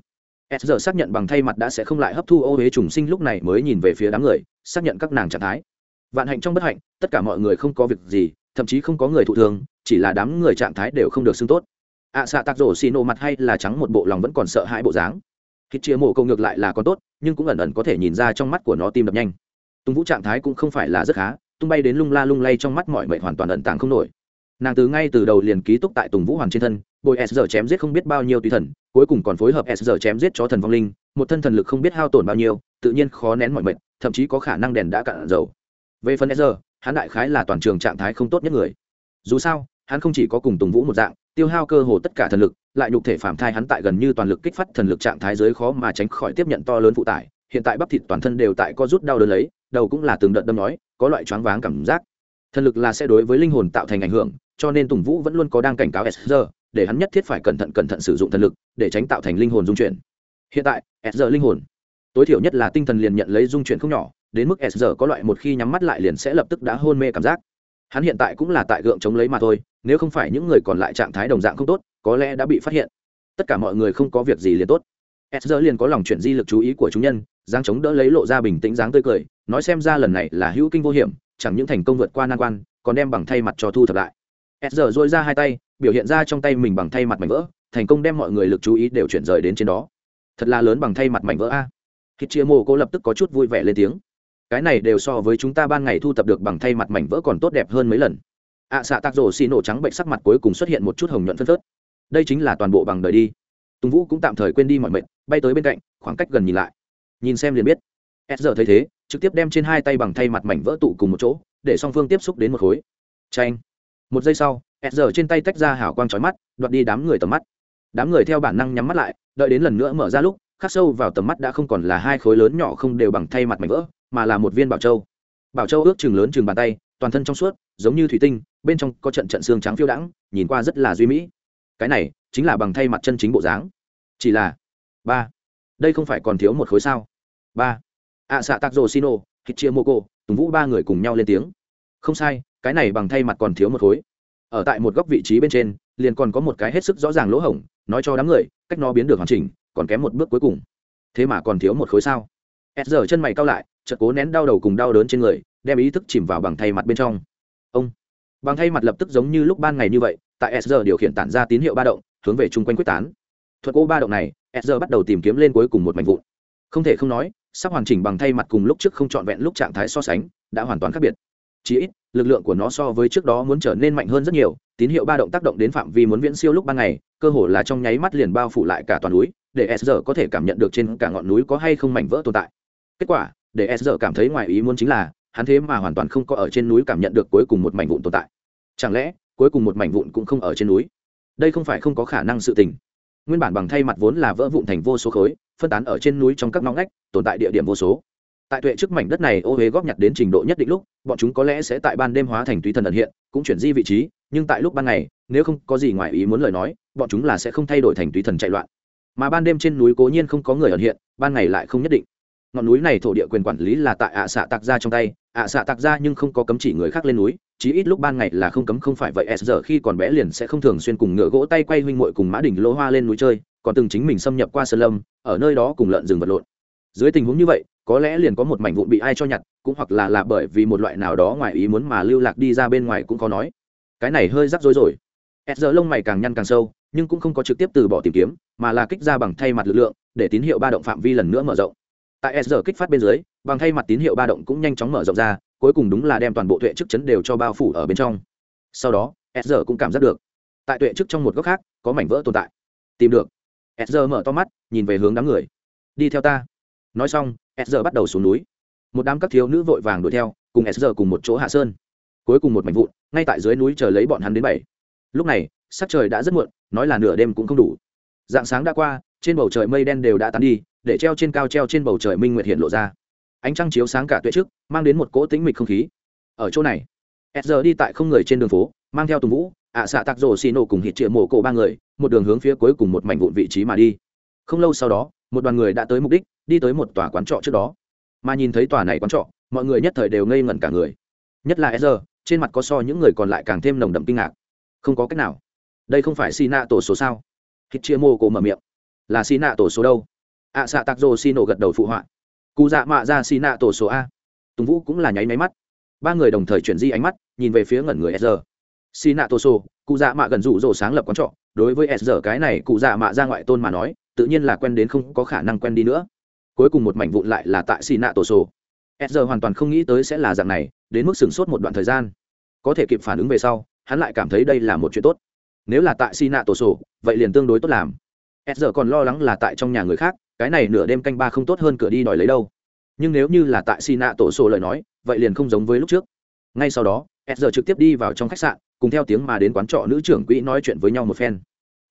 S giờ xác nhận bằng thay mặt đã sẽ không lại hấp thu ô huế trùng sinh lúc này mới nhìn về phía đám người xác nhận các nàng trạng thái. Vạn hạnh trong bất hạnh tất cả mọi người không có việc gì thậm chí không có người thụ thương chỉ là đám người trạng thái đều không được xưng tốt. Ạ à, xạ tạc rổ xì nổ mặt hay là trắng một bộ lòng vẫn còn sợ hãi bộ dáng. Khi chia mổ câu ngược lại là còn tốt nhưng cũng ẩn ẩn có thể nhìn ra trong mắt của nó tim đập nhanh. Tung vũ trạng thái cũng không phải là rất khá tung bay đến lung la lung lay trong mắt mọi mệnh hoàn toàn ẩn tàng không nổi. Nàng từ ngay từ đầu liền ký túc tại tùng vũ hoàn trên thân, bồi s giờ chém giết không biết bao nhiêu tùy thần, cuối cùng còn phối hợp s giờ chém giết cho thần vong linh, một thân thần lực không biết hao tổn bao nhiêu, tự nhiên khó nén mọi mệnh, thậm chí có khả năng đèn đã cạn dầu. Về phần s giờ hắn đại khái là toàn trường trạng thái không tốt nhất người. Dù sao, hắn không chỉ có cùng tùng vũ một dạng, tiêu hao cơ hồ tất cả thần lực, lại nhục thể phạm thai hắn tại gần như toàn lực kích phát thần lực trạng thái giới khó mà tránh khỏi tiếp nhận to lớn phụ tải, hiện tại bắp thịt toàn thân đều tại co rút đau đớn lấy đầu cũng là từng đợt đâm nói, có loại choáng váng cảm giác. Thần lực là sẽ đối với linh hồn tạo thành ảnh hưởng, cho nên tùng vũ vẫn luôn có đang cảnh cáo sr để hắn nhất thiết phải cẩn thận cẩn thận sử dụng thần lực, để tránh tạo thành linh hồn dung chuyển. Hiện tại sr linh hồn, tối thiểu nhất là tinh thần liền nhận lấy dung chuyển không nhỏ, đến mức sr có loại một khi nhắm mắt lại liền sẽ lập tức đã hôn mê cảm giác. Hắn hiện tại cũng là tại gượng chống lấy mà thôi, nếu không phải những người còn lại trạng thái đồng dạng không tốt, có lẽ đã bị phát hiện. Tất cả mọi người không có việc gì liền tốt. Sr liền có lòng chuyển di lực chú ý của chúng nhân giang chống đỡ lấy lộ ra bình tĩnh dáng tươi cười nói xem ra lần này là hữu kinh vô hiểm chẳng những thành công vượt qua nan quan còn đem bằng thay mặt cho thu thập lại. S giờ dôi ra hai tay biểu hiện ra trong tay mình bằng thay mặt mảnh vỡ thành công đem mọi người lực chú ý đều chuyển rời đến trên đó. Thật là lớn bằng thay mặt mảnh vỡ a. Khi chia mô cô lập tức có chút vui vẻ lên tiếng. Cái này đều so với chúng ta ban ngày thu tập được bằng thay mặt mảnh vỡ còn tốt đẹp hơn mấy lần. Ạ à, xạ tạc rổ xì nổ trắng bệnh sắc mặt cuối cùng xuất hiện một chút hồng nhuận phân phớt. Đây chính là toàn bộ bằng đời đi. Tùng vũ cũng tạm thời quên đi mọi mệnh bay tới bên cạnh khoảng cách gần nhìn lại. Nhìn xem liền biết s giờ thấy thế, trực tiếp đem trên hai tay bằng thay mặt mảnh vỡ tụ cùng một chỗ, để song phương tiếp xúc đến một khối. Tranh một giây sau s giờ trên tay tách ra hảo quang trói mắt, đoạt đi đám người tầm mắt. Đám người theo bản năng nhắm mắt lại, đợi đến lần nữa mở ra lúc, khắc sâu vào tầm mắt đã không còn là hai khối lớn nhỏ không đều bằng thay mặt mảnh vỡ, mà là một viên bảo châu. Bảo châu ước chừng lớn chừng bàn tay, toàn thân trong suốt, giống như thủy tinh, bên trong có trận trận xương trắng phiêu đãng, nhìn qua rất là duy mỹ. Cái này chính là bằng thay mặt chân chính bộ dáng. Chỉ là, ba. Đây không phải còn thiếu một khối sao? Ba ạ xạ tạc rồ xino hít chia mô cô tùng vũ ba người cùng nhau lên tiếng. Không sai, cái này bằng thay mặt còn thiếu một khối. Ở tại một góc vị trí bên trên, liền còn có một cái hết sức rõ ràng lỗ hổng, nói cho đám người, cách nó biến được hoàn chỉnh, còn kém một bước cuối cùng. Thế mà còn thiếu một khối sao? S giờ chân mày cao lại, chợt cố nén đau đầu cùng đau đớn trên người, đem ý thức chìm vào bằng thay mặt bên trong. Ông! Bằng thay mặt lập tức giống như lúc ban ngày như vậy, tại s giờ điều khiển tản ra tín hiệu ba động, hướng về chung quanh quyết tán. Thuật cô ba động này s giờ bắt đầu tìm kiếm lên cuối cùng một mảnh vụn. Không thể không nói sắp hoàn chỉnh bằng thay mặt cùng lúc trước không trọn vẹn lúc trạng thái so sánh, đã hoàn toàn khác biệt. Chỉ ít, lực lượng của nó so với trước đó muốn trở nên mạnh hơn rất nhiều, tín hiệu ba động tác động đến phạm vi muốn viễn siêu lúc ban ngày, cơ hồ là trong nháy mắt liền bao phủ lại cả toàn núi, để s có thể cảm nhận được trên cả ngọn núi có hay không mảnh vỡ tồn tại. Kết quả, để s cảm thấy ngoài ý muốn chính là, hắn thế mà hoàn toàn không có ở trên núi cảm nhận được cuối cùng một mảnh vụn tồn tại. Chẳng lẽ, cuối cùng một mảnh vụn cũng không ở trên núi? Đây không phải không có khả năng sự tình nguyên bản bằng thay mặt vốn là vỡ vụn thành vô số khối, phân tán ở trên núi trong các ngõ ngách, tồn tại địa điểm vô số. Tại tuệ trước mảnh đất này, ô huế góp nhặt đến trình độ nhất định lúc, bọn chúng có lẽ sẽ tại ban đêm hóa thành tùy thần ẩn hiện, cũng chuyển di vị trí, nhưng tại lúc ban ngày, nếu không có gì ngoài ý muốn lời nói, bọn chúng là sẽ không thay đổi thành tùy thần chạy loạn. Mà ban đêm trên núi cố nhiên không có người ẩn hiện, ban ngày lại không nhất định. Ngọn núi này thổ địa quyền quản lý là tại ạ xạ tạc ra trong tay, ạ xạ tạc ra nhưng không có cấm chỉ người khác lên núi chí ít lúc ban ngày là không cấm không phải vậy, s giờ khi còn bé liền sẽ không thường xuyên cùng ngựa gỗ tay quay huynh muội cùng mã đỉnh lỗ hoa lên núi chơi, còn từng chính mình xâm nhập qua sơn lâm, ở nơi đó cùng lợn rừng vật lộn. Dưới tình huống như vậy, có lẽ liền có một mảnh vụn bị ai cho nhặt, cũng hoặc là là bởi vì một loại nào đó ngoài ý muốn mà lưu lạc đi ra bên ngoài cũng có nói. Cái này hơi rắc rối rồi. S giờ lông mày càng nhăn càng sâu, nhưng cũng không có trực tiếp từ bỏ tìm kiếm, mà là kích ra bằng thay mặt lực lượng, để tín hiệu ba động phạm vi lần nữa mở rộng. Tại s giờ kích phát bên dưới, bằng thay mặt tín hiệu ba động cũng nhanh chóng mở rộng ra cuối cùng đúng là đem toàn bộ tuệ chức chấn đều cho bao phủ ở bên trong. Sau đó, s giờ cũng cảm giác được, tại tuệ chức trong một góc khác, có mảnh vỡ tồn tại. Tìm được. S giờ mở to mắt, nhìn về hướng đám người. Đi theo ta. Nói xong, s giờ bắt đầu xuống núi. Một đám các thiếu nữ vội vàng đuổi theo, cùng s giờ cùng một chỗ hạ sơn. Cuối cùng một mảnh vụn, ngay tại dưới núi chờ lấy bọn hắn đến bảy. Lúc này, sắc trời đã rất muộn, nói là nửa đêm cũng không đủ. Dạng sáng đã qua, trên bầu trời mây đen đều đã tán đi, để treo trên cao treo trên bầu trời minh nguyệt hiện lộ ra ánh trăng chiếu sáng cả tuệ trước, mang đến một cỗ tĩnh mịch không khí. Ở chỗ này s giờ đi tại không người trên đường phố, mang theo tùng vũ, ạ xạ tạc rổ xì nổ cùng hít triệu mổ cổ ba người, một đường hướng phía cuối cùng một mảnh vụn vị trí mà đi. Không lâu sau đó, một đoàn người đã tới mục đích, đi tới một tòa quán trọ trước đó. Mà nhìn thấy tòa này quán trọ, mọi người nhất thời đều ngây ngẩn cả người. Nhất là s giờ trên mặt có so những người còn lại càng thêm nồng đậm kinh ngạc. Không có cách nào. Đây không phải xì nạ tổ số sao? Hít chia mô cổ mở miệng. Là xì nạ tổ số đâu? Ạ xạ tạc rồ xì nổ gật đầu phụ họa cụ dạ mạ ra xì nạ tổ số a. Tùng vũ cũng là nháy máy mắt. Ba người đồng thời chuyển di ánh mắt nhìn về phía ngẩn người s xì nạ tổ số cụ dạ mạ gần rủ rồ sáng lập quán trọ. Đối với s cái này cụ dạ mạ ra ngoại tôn mà nói tự nhiên là quen đến không có khả năng quen đi nữa. Cuối cùng một mảnh vụn lại là tại xì nạ tổ số. S hoàn toàn không nghĩ tới sẽ là dạng này đến mức sửng sốt một đoạn thời gian. Có thể kịp phản ứng về sau hắn lại cảm thấy đây là một chuyện tốt. Nếu là tại xì nạ tổ số, vậy liền tương đối tốt làm. S còn lo lắng là tại trong nhà người khác cái này nửa đêm canh ba không tốt hơn cửa đi đòi lấy đâu. Nhưng nếu như là tại xì nạ tổ sổ lời nói, vậy liền không giống với lúc trước. Ngay sau đó s giờ trực tiếp đi vào trong khách sạn, cùng theo tiếng mà đến quán trọ nữ trưởng quỹ nói chuyện với nhau một phen.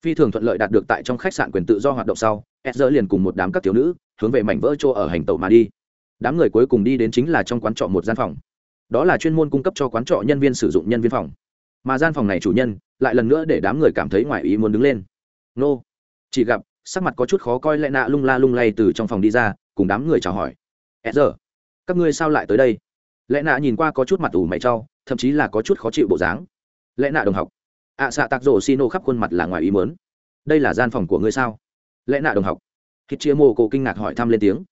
Phi thường thuận lợi đạt được tại trong khách sạn quyền tự do hoạt động sau s giờ liền cùng một đám các thiếu nữ, hướng về mảnh vỡ chỗ ở hành tẩu mà đi. Đám người cuối cùng đi đến chính là trong quán trọ một gian phòng. Đó là chuyên môn cung cấp cho quán trọ nhân viên sử dụng nhân viên phòng. Mà gian phòng này chủ nhân, lại lần nữa để đám người cảm thấy ngoài ý muốn đứng lên. Nô, chỉ gặp sắc mặt có chút khó coi lẽ nạ lung la lung lay từ trong phòng đi ra cùng đám người chào hỏi. E giờ các ngươi sao lại tới đây? Lẽ nạ nhìn qua có chút mặt ủ mày trau thậm chí là có chút khó chịu bộ dáng. Lẽ nạ đồng học ạ à, xạ tạc rổ xi nô khắp khuôn mặt là ngoài ý mớn đây là gian phòng của ngươi sao? Lẽ nạ đồng học khi chia mô cổ kinh ngạc hỏi thăm lên tiếng.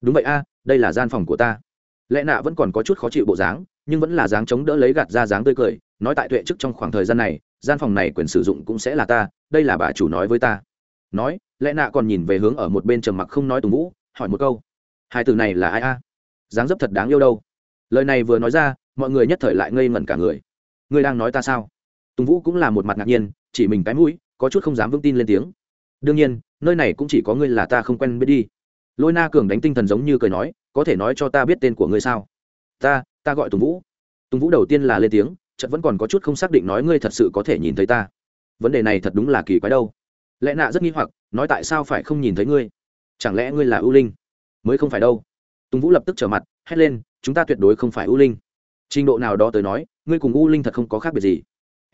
Đúng vậy a đây là gian phòng của ta. Lẽ nạ vẫn còn có chút khó chịu bộ dáng nhưng vẫn là dáng chống đỡ lấy gạt ra dáng tươi cười nói tại tuệ chức trong khoảng thời gian này gian phòng này quyền sử dụng cũng sẽ là ta đây là bà chủ nói với ta nói, lẽ nạ còn nhìn về hướng ở một bên trầm mặc không nói tùng vũ, hỏi một câu. Hai từ này là ai a? Dáng dấp thật đáng yêu đâu. Lời này vừa nói ra, mọi người nhất thời lại ngây ngẩn cả người. Ngươi đang nói ta sao? Tùng vũ cũng là một mặt ngạc nhiên, chỉ mình cái mũi, có chút không dám vững tin lên tiếng. Đương nhiên, nơi này cũng chỉ có ngươi là ta không quen biết đi. Lôi na cường đánh tinh thần giống như cười nói, có thể nói cho ta biết tên của ngươi sao? Ta ta gọi tùng vũ. Tùng vũ đầu tiên là lên tiếng, chợt vẫn còn có chút không xác định nói ngươi thật sự có thể nhìn thấy ta. Vấn đề này thật đúng là kỳ quái đâu lẽ nạ rất nghi hoặc, nói tại sao phải không nhìn thấy ngươi? Chẳng lẽ ngươi là ưu linh? Mới không phải đâu. Tùng vũ lập tức trở mặt, hét lên, chúng ta tuyệt đối không phải ưu linh. Trình độ nào đó tới nói, ngươi cùng ưu linh thật không có khác biệt gì.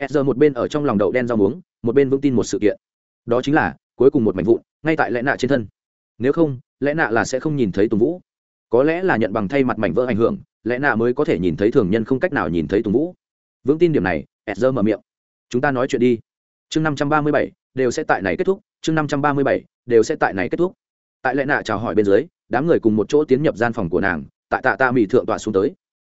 S giờ một bên ở trong lòng đậu đen rau muống, một bên vững tin một sự kiện. Đó chính là, cuối cùng một mảnh vụn, ngay tại lẽ nạ trên thân. Nếu không, lẽ nạ là sẽ không nhìn thấy tùng vũ. Có lẽ là nhận bằng thay mặt mảnh vỡ ảnh hưởng, lẽ nạ mới có thể nhìn thấy thường nhân không cách nào nhìn thấy tùng vũ. Vững tin điểm này s giờ mở miệng. Chúng ta nói chuyện đi. Chương năm trăm ba mươi bảy đều sẽ tại này kết thúc, chương năm trăm ba mươi bảy, đều sẽ tại này kết thúc. Tại lệ nạ chào hỏi bên dưới, đám người cùng một chỗ tiến nhập gian phòng của nàng, tại tạ tạ mỹ thượng tọa xuống tới.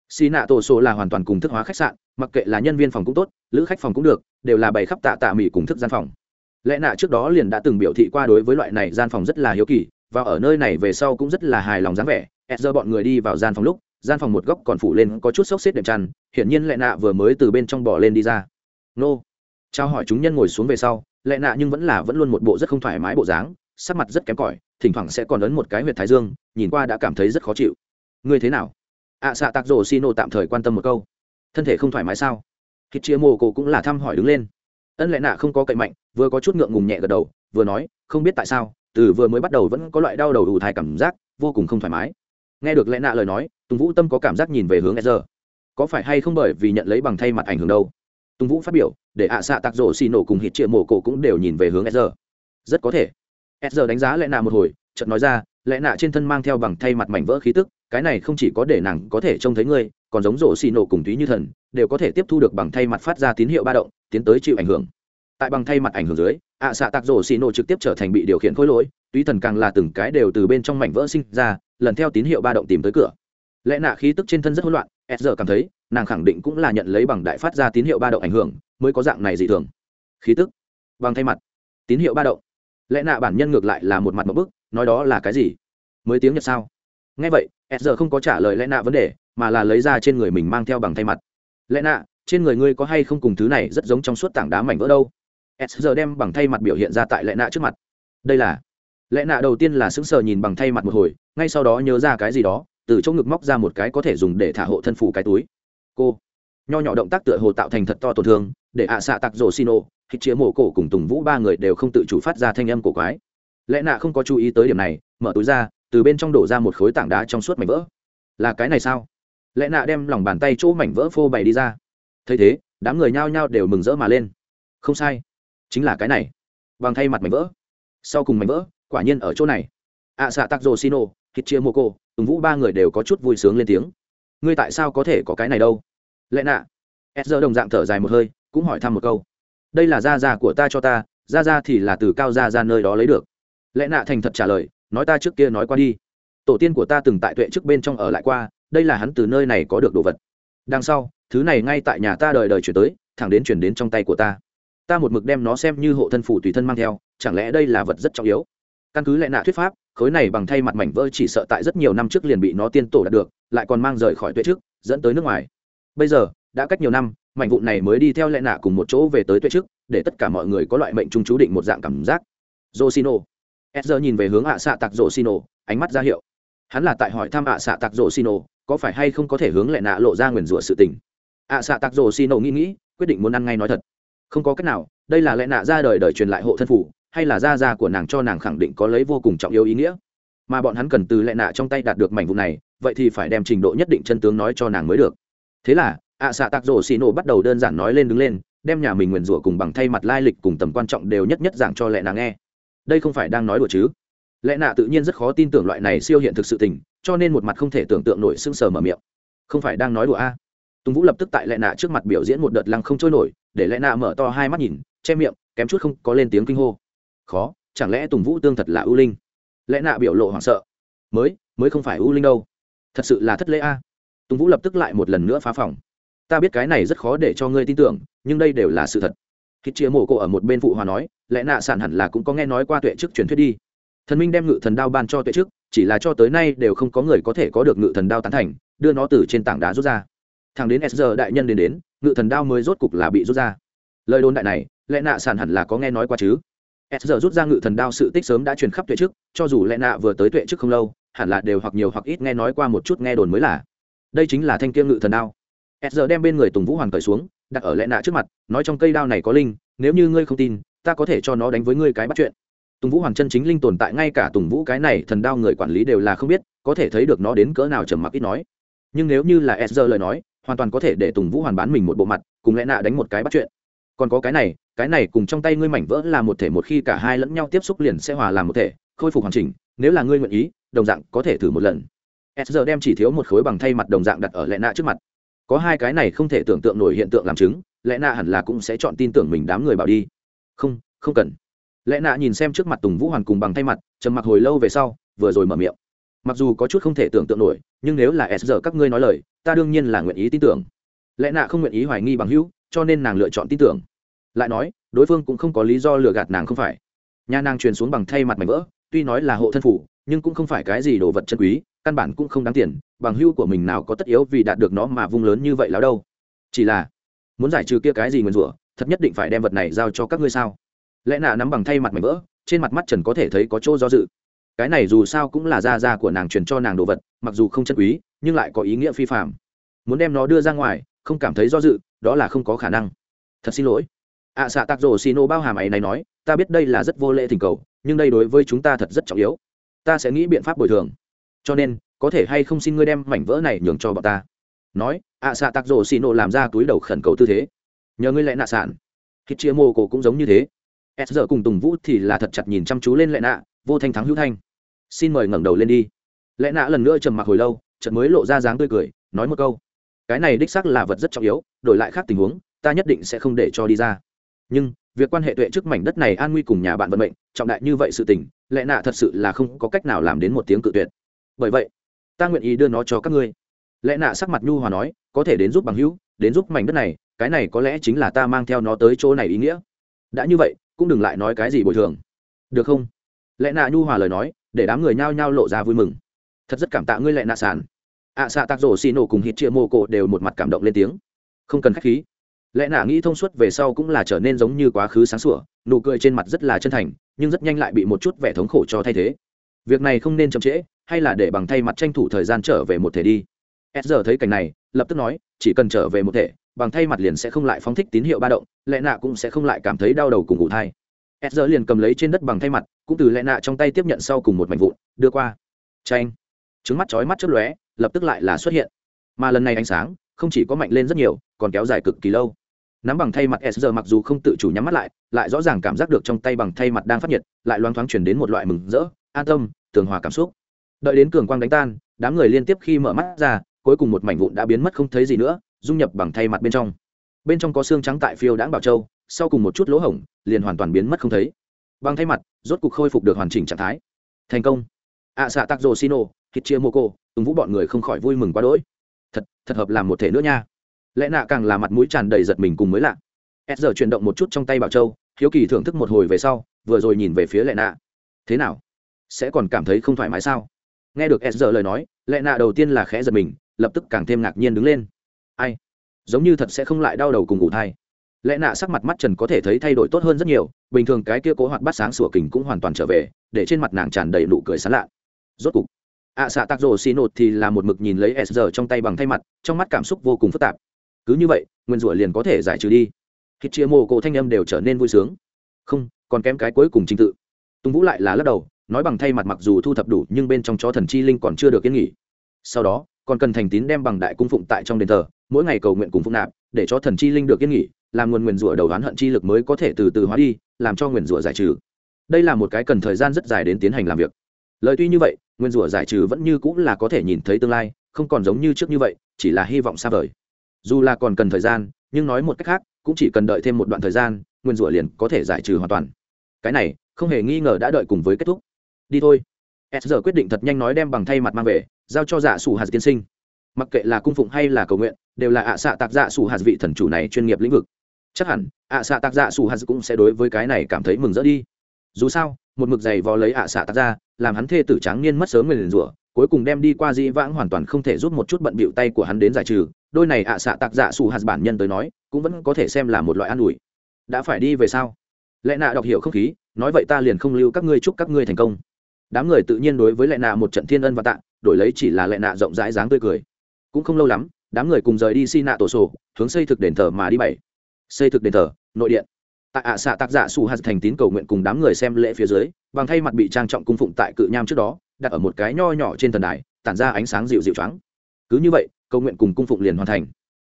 Xì nạ tổ số là hoàn toàn cùng thức hóa khách sạn, mặc kệ là nhân viên phòng cũng tốt, lữ khách phòng cũng được, đều là bày khắp tạ tạ mỹ cùng thức gian phòng. Lẽ nạ trước đó liền đã từng biểu thị qua đối với loại này gian phòng rất là hiếu kỳ, và ở nơi này về sau cũng rất là hài lòng dáng vẻ. Ed giờ bọn người đi vào gian phòng lúc, gian phòng một góc còn phủ lên có chút xốc xếp đệm chăn, hiển nhiên lẽ nạ vừa mới từ bên trong bỏ lên đi ra. Nô. Trao hỏi chúng nhân ngồi xuống về sau lẽ nạ nhưng vẫn là vẫn luôn một bộ rất không thoải mái bộ dáng sắc mặt rất kém cỏi thỉnh thoảng sẽ còn ấn một cái huyệt thái dương nhìn qua đã cảm thấy rất khó chịu. Ngươi thế nào? Ạ à, xạ tạc rổ xi nô tạm thời quan tâm một câu. Thân thể không thoải mái sao? Khi chia mồ cổ cũng là thăm hỏi đứng lên. Ân lẽ nạ không có cậy mạnh vừa có chút ngượng ngùng nhẹ gật đầu vừa nói không biết tại sao từ vừa mới bắt đầu vẫn có loại đau đầu đủ thai cảm giác vô cùng không thoải mái. Nghe được lẽ nạ lời nói tùng vũ tâm có cảm giác nhìn về hướng e giờ có phải hay không bởi vì nhận lấy bằng thay mặt ảnh hưởng đâu? Tùng vũ phát biểu, để ạ à xạ tạc rổ xì nổ cùng hít triệu mổ cổ cũng đều nhìn về hướng e rất có thể e đánh giá lẽ nạ một hồi, chợt nói ra lẽ nạ trên thân mang theo bằng thay mặt mảnh vỡ khí tức, cái này không chỉ có để nàng có thể trông thấy ngươi, còn giống rổ xì nổ cùng túy như thần, đều có thể tiếp thu được bằng thay mặt phát ra tín hiệu ba động, tiến tới chịu ảnh hưởng. Tại bằng thay mặt ảnh hưởng dưới, ạ à xạ tạc rổ xì nổ trực tiếp trở thành bị điều khiển khối lỗi, túy thần càng là từng cái đều từ bên trong mảnh vỡ sinh ra, lần theo tín hiệu ba động tìm tới cửa. Lẽ nạ khí tức trên thân rất hỗn loạn sr cảm thấy nàng khẳng định cũng là nhận lấy bằng đại phát ra tín hiệu ba động ảnh hưởng, mới có dạng này dị thường. Khí tức, bằng thay mặt. Tín hiệu ba động. Lẽ nạ bản nhân ngược lại là một mặt một bức, nói đó là cái gì? Mới tiếng nhật sao? Ngay vậy s giờ không có trả lời lẽ nạ vấn đề, mà là lấy ra trên người mình mang theo bằng thay mặt. Lẽ nạ, trên người ngươi có hay không cùng thứ này rất giống trong suốt tảng đá mảnh vỡ đâu? S giờ đem bằng thay mặt biểu hiện ra tại lẽ nạ trước mặt. Đây là, lẽ nạ đầu tiên là sững sờ nhìn bằng thay mặt một hồi, ngay sau đó nhớ ra cái gì đó, từ chỗ ngực móc ra một cái có thể dùng để thả hộ thân phủ cái túi cô. Nho nhỏ động tác tựa hồ tạo thành thật to tổn thương, để ạ xạ tặc rổ xin ô, hít chĩa mổ cổ cùng tùng vũ ba người đều không tự chủ phát ra thanh âm cổ quái. Lẽ nạ không có chú ý tới điểm này, mở túi ra, từ bên trong đổ ra một khối tảng đá trong suốt mảnh vỡ. Là cái này sao? Lẽ nạ đem lòng bàn tay chỗ mảnh vỡ phô bày đi ra. Thấy thế, đám người nhao nhao đều mừng rỡ mà lên. Không sai, chính là cái này. Bằng thay mặt mảnh vỡ. Sau cùng mảnh vỡ, quả nhiên ở chỗ này. Ạ xạ tặc rồ ô, hít chĩa mổ cổ, tùng vũ ba người đều có chút vui sướng lên tiếng ngươi tại sao có thể có cái này đâu? Lẽ nạ. S giờ đồng dạng thở dài một hơi, cũng hỏi thăm một câu. Đây là da da của ta cho ta da da thì là từ cao da ra nơi đó lấy được. Lẽ nạ thành thật trả lời, nói ta trước kia nói qua đi. Tổ tiên của ta từng tại tuệ trước bên trong ở lại qua, đây là hắn từ nơi này có được đồ vật. Đằng sau, thứ này ngay tại nhà ta đời đời chuyển tới, thẳng đến chuyển đến trong tay của ta. Ta một mực đem nó xem như hộ thân phủ tùy thân mang theo, chẳng lẽ đây là vật rất trọng yếu? Căn cứ lẽ nạ thuyết pháp khối này bằng thay mặt mảnh vỡ chỉ sợ tại rất nhiều năm trước liền bị nó tiên tổ đạt được, lại còn mang rời khỏi tuệ trước, dẫn tới nước ngoài. Bây giờ, đã cách nhiều năm, mảnh vụn này mới đi theo lẽ nạ cùng một chỗ về tới tuệ trước, để tất cả mọi người có loại mệnh trung chú định một dạng cảm giác. Josino Ezra nhìn về hướng ạ xạ tạc josino ánh mắt ra hiệu. Hắn là tại hỏi thăm ạ xạ tạc josino có phải hay không có thể hướng lệ nạ lộ ra nguyền rủa sự tình? Ạ xạ tạc josino nghĩ nghĩ, quyết định muốn ăn ngay nói thật. Không có cách nào, đây là lệ nạ ra đời đời truyền lại hộ thân phủ hay là gia gia của nàng cho nàng khẳng định có lấy vô cùng trọng yếu ý nghĩa? Mà bọn hắn cần từ lệ nạ trong tay đạt được mảnh vụ này, vậy thì phải đem trình độ nhất định chân tướng nói cho nàng mới được. Thế là, ạ xạ tạc rổ xì nổ bắt đầu đơn giản nói lên đứng lên, đem nhà mình nguyền rủa cùng bằng thay mặt lai lịch cùng tầm quan trọng đều nhất nhất giảng cho lệ nạ nghe. Đây không phải đang nói đùa chứ? Lẽ nạ tự nhiên rất khó tin tưởng loại này siêu hiện thực sự tình, cho nên một mặt không thể tưởng tượng nổi sưng sờ mở miệng. Không phải đang nói đùa a? Tùng vũ lập tức tại lẽ nạ trước mặt biểu diễn một đợt lăng không trôi nổi, để lẽ nạ mở to hai mắt nhìn, che miệng, kém chút không có lên tiếng kinh hô khó, chẳng lẽ tùng vũ tương thật là ưu linh? Lẽ nạ biểu lộ hoảng sợ. Mới mới không phải ưu linh đâu. Thật sự là thất lễ a. Tùng vũ lập tức lại một lần nữa phá phòng. Ta biết cái này rất khó để cho ngươi tin tưởng, nhưng đây đều là sự thật. Khi chia mổ cổ ở một bên phụ hòa nói, lẽ nạ sản hẳn là cũng có nghe nói qua tuệ chức truyền thuyết đi. Thần minh đem ngự thần đao ban cho tuệ chức, chỉ là cho tới nay đều không có người có thể có được ngự thần đao tán thành, đưa nó từ trên tảng đá rút ra. Thằng đến s giờ đại nhân đến đến, ngự thần đao mới rốt cục là bị rút ra. Lời đồn đại này, lẽ nạ sản hẳn là có nghe nói qua chứ? S giờ rút ra ngự thần đao sự tích sớm đã truyền khắp tuệ chức, cho dù lẽ nạ vừa tới tuệ chức không lâu, hẳn là đều hoặc nhiều hoặc ít nghe nói qua một chút nghe đồn mới là. Đây chính là thanh kiêm ngự thần đao. S giờ đem bên người tùng vũ hoàn cởi xuống, đặt ở lẽ nạ trước mặt, nói trong cây đao này có linh, nếu như ngươi không tin, ta có thể cho nó đánh với ngươi cái bắt chuyện. Tùng vũ hoàn chân chính linh tồn tại ngay cả tùng vũ cái này thần đao người quản lý đều là không biết, có thể thấy được nó đến cỡ nào trầm mặc ít nói. Nhưng nếu như là s giờ lời nói, hoàn toàn có thể để tùng vũ hoàn bán mình một bộ mặt, cùng lẽ nạ đánh một cái bắt chuyện còn có cái này cái này cùng trong tay ngươi mảnh vỡ là một thể một khi cả hai lẫn nhau tiếp xúc liền sẽ hòa làm một thể, khôi phục hoàn chỉnh, nếu là ngươi nguyện ý, đồng dạng có thể thử một lần. S giờ đem chỉ thiếu một khối bằng thay mặt đồng dạng đặt ở lẽ nạ trước mặt. Có hai cái này không thể tưởng tượng nổi hiện tượng làm chứng lẽ nạ hẳn là cũng sẽ chọn tin tưởng mình đám người bảo đi. Không không cần. Lẽ nạ nhìn xem trước mặt tùng vũ hoàn cùng bằng thay mặt, trầm mặc hồi lâu về sau, vừa rồi mở miệng. Mặc dù có chút không thể tưởng tượng nổi, nhưng nếu là s giờ các ngươi nói lời, ta đương nhiên là nguyện ý tin tưởng. Lẽ nạ không nguyện ý hoài nghi bằng hữu cho nên nàng lựa chọn tin tưởng. Lại nói, đối phương cũng không có lý do lừa gạt nàng không phải. Nhà nàng truyền xuống bằng thay mặt mảnh vỡ, tuy nói là hộ thân phủ, nhưng cũng không phải cái gì đồ vật chân quý, căn bản cũng không đáng tiền, bằng hưu của mình nào có tất yếu vì đạt được nó mà vung lớn như vậy láo đâu. Chỉ là, muốn giải trừ kia cái gì nguyền rủa, thật nhất định phải đem vật này giao cho các ngươi sao? Lẽ nạ nắm bằng thay mặt mảnh vỡ, trên mặt mắt trần có thể thấy có chỗ do dự. Cái này dù sao cũng là da da của nàng truyền cho nàng đồ vật, mặc dù không chân quý, nhưng lại có ý nghĩa phi phạm muốn đem nó đưa ra ngoài, không cảm thấy do dự đó là không có khả năng. Thật xin lỗi. Ạ à, xạ tạc rổ xì nô bao hàm ấy này nói ta biết đây là rất vô lễ thỉnh cầu nhưng đây đối với chúng ta thật rất trọng yếu. Ta sẽ nghĩ biện pháp bồi thường. Cho nên có thể hay không xin ngươi đem mảnh vỡ này nhường cho bọn ta? Nói ạ à, xạ tạc rổ xì nô làm ra túi đầu khẩn cầu tư thế. Nhờ ngươi lại nạ sản. Khi chia mô cổ cũng giống như thế. S giờ cùng tùng vũ thì là thật chặt nhìn chăm chú lên lệ nạ vô thanh thắng hữu thanh. Xin mời ngẩng đầu lên đi. Lệ nạ lần nữa trầm mặc hồi lâu chợt mới lộ ra dáng tươi cười nói một câu cái này đích xác là vật rất trọng yếu, đổi lại khác tình huống, ta nhất định sẽ không để cho đi ra. Nhưng, việc quan hệ tuệ trước mảnh đất này an nguy cùng nhà bạn vận mệnh, trọng đại như vậy sự tình, lẽ nạ thật sự là không có cách nào làm đến một tiếng cự tuyệt. Bởi vậy, ta nguyện ý đưa nó cho các ngươi. Lẽ nạ sắc mặt nhu hòa nói, có thể đến giúp bằng hữu, đến giúp mảnh đất này, cái này có lẽ chính là ta mang theo nó tới chỗ này ý nghĩa. Đã như vậy, cũng đừng lại nói cái gì bồi thường. Được không? Lẽ nạ nhu hòa lời nói, để đám người nhao nhao lộ ra vui mừng. Thật rất cảm tạ ngươi lệ nạ sản ạ xạ tạc rổ xì nổ cùng hít chia mô cổ đều một mặt cảm động lên tiếng. Không cần k h á c h khí. Lẽ nạ nghĩ thông suốt về sau cũng là trở nên giống như quá khứ sáng sủa, nụ cười trên mặt rất là chân thành, nhưng rất nhanh lại bị một chút vẻ thống khổ cho thay thế. Việc này không nên chậm trễ, hay là để bằng thay mặt tranh thủ thời gian trở về một thể đi. S giờ thấy cảnh này, lập tức nói, chỉ cần trở về một thể, bằng thay mặt liền sẽ không lại phóng thích tín hiệu ba động, lẽ nạ cũng sẽ không lại cảm thấy đau đầu cùng ngủ thai. S giờ liền cầm lấy trên đất bằng thay mặt, cũng từ lẽ nạ trong tay tiếp nhận sau cùng một mảnh vụn, đưa qua. Tranh trứng mắt chói mắt chớp lóe, lập tức lại là xuất hiện. Mà lần này ánh sáng không chỉ có mạnh lên rất nhiều, còn kéo dài cực kỳ lâu. Nắm bằng thay mặt s giờ mặc dù không tự chủ nhắm mắt lại lại rõ ràng cảm giác được trong tay bằng thay mặt đang phát nhiệt, lại loáng thoáng chuyển đến một loại mừng rỡ, an tâm, tường hòa cảm xúc. Đợi đến cường quang đánh tan, đám người liên tiếp khi mở mắt ra, cuối cùng một mảnh vụn đã biến mất không thấy gì nữa, dung nhập bằng thay mặt bên trong. Bên trong có xương trắng tại phiêu đãng bảo châu, sau cùng một chút lỗ hổng, liền hoàn toàn biến mất không thấy. Bằng thay mặt, rốt cục khôi phục được hoàn chỉnh trạng thái. Thành công. Ạ xạ tạc rồ xino hít chia mô cô, tùng vũ bọn người không khỏi vui mừng quá đỗi. Thật thật hợp làm một thể nữa nha. Lẽ nạ càng là mặt mũi tràn đầy giật mình cùng mới lạ. S giờ chuyển động một chút trong tay bảo châu, hiếu kỳ thưởng thức một hồi về sau, vừa rồi nhìn về phía lẽ nạ. Thế nào? Sẽ còn cảm thấy không thoải mái sao? Nghe được s giờ lời nói, lẽ nạ đầu tiên là khẽ giật mình, lập tức càng thêm ngạc nhiên đứng lên. Ai? Giống như thật sẽ không lại đau đầu cùng ngủ thai. Lẽ nạ sắc mặt mắt trần có thể thấy thay đổi tốt hơn rất nhiều, bình thường cái kia cố hoạt bắt sáng sủa kình cũng hoàn toàn trở về, để trên mặt nàng tràn đầy nụ cười sán lạ. Rốt cục ạ xạ tạc rồ xì nột thì là một mực nhìn lấy s giờ trong tay bằng thay mặt, trong mắt cảm xúc vô cùng phức tạp. Cứ như vậy, nguyên rủa liền có thể giải trừ đi. Hít chia mô cổ thanh âm đều trở nên vui sướng. Không, còn kém cái cuối cùng trình tự. Tùng vũ lại là lắc đầu, nói bằng thay mặt mặc dù thu thập đủ, nhưng bên trong chó thần chi linh còn chưa được yên nghỉ sau đó, còn cần thành tín đem bằng đại cung phụng tại trong đền thờ, mỗi ngày cầu nguyện cùng phụng nạp, để cho thần chi linh được yên nghỉ làm nguồn nguyền rủa đầu đoán hận chi lực mới có thể từ từ hóa đi, làm cho nguyền rủa giải trừ. Đây là một cái cần thời gian rất dài đến tiến hành làm việc lời tuy như vậy, nguyên rủa giải trừ vẫn như cũng là có thể nhìn thấy tương lai, không còn giống như trước như vậy, chỉ là hy vọng xa vời. Dù là còn cần thời gian, nhưng nói một cách khác, cũng chỉ cần đợi thêm một đoạn thời gian, nguyên rủa liền có thể giải trừ hoàn toàn. Cái này, không hề nghi ngờ đã đợi cùng với kết thúc. Đi thôi. S giờ quyết định thật nhanh nói đem bằng thay mặt mang về, giao cho dạ sủ hạt tiên sinh. Mặc kệ là cung phụng hay là cầu nguyện, đều là ạ xạ tạc dạ sủ hạt vị thần chủ này chuyên nghiệp lĩnh vực. Chắc hẳn, ạ xạ tạc dạ sủ hạt cũng sẽ đối với cái này cảm thấy mừng rỡ đi. Dù sao một mực giày vò lấy ạ xạ tạc ra, làm hắn thê tử tráng niên mất sớm người liền rủa, cuối cùng đem đi qua dĩ vãng hoàn toàn không thể giúp một chút bận bịu tay của hắn đến giải trừ. Đôi này ạ xạ tạc dạ xù hạt bản nhân tới nói, cũng vẫn có thể xem là một loại an ủi. Đã phải đi về sao? Lẽ nạ đọc hiểu không khí, nói vậy ta liền không lưu các ngươi chúc các ngươi thành công. Đám người tự nhiên đối với lệ nạ một trận thiên ân và tạ, đổi lấy chỉ là lệ nạ rộng rãi dáng tươi cười. Cũng không lâu lắm, đám người cùng rời đi xi nạ tổ sổ, hướng xây thực đền thờ mà đi bảy xây thực đền thờ, nội điện tại ạ xạ tác giả su hạt thành tín cầu nguyện cùng đám người xem lễ phía dưới, bằng thay mặt bị trang trọng cung phụng tại cự nham trước đó, đặt ở một cái nho nhỏ trên thần đài, tản ra ánh sáng dịu dịu trắng cứ như vậy, cầu nguyện cùng cung phụng liền hoàn thành.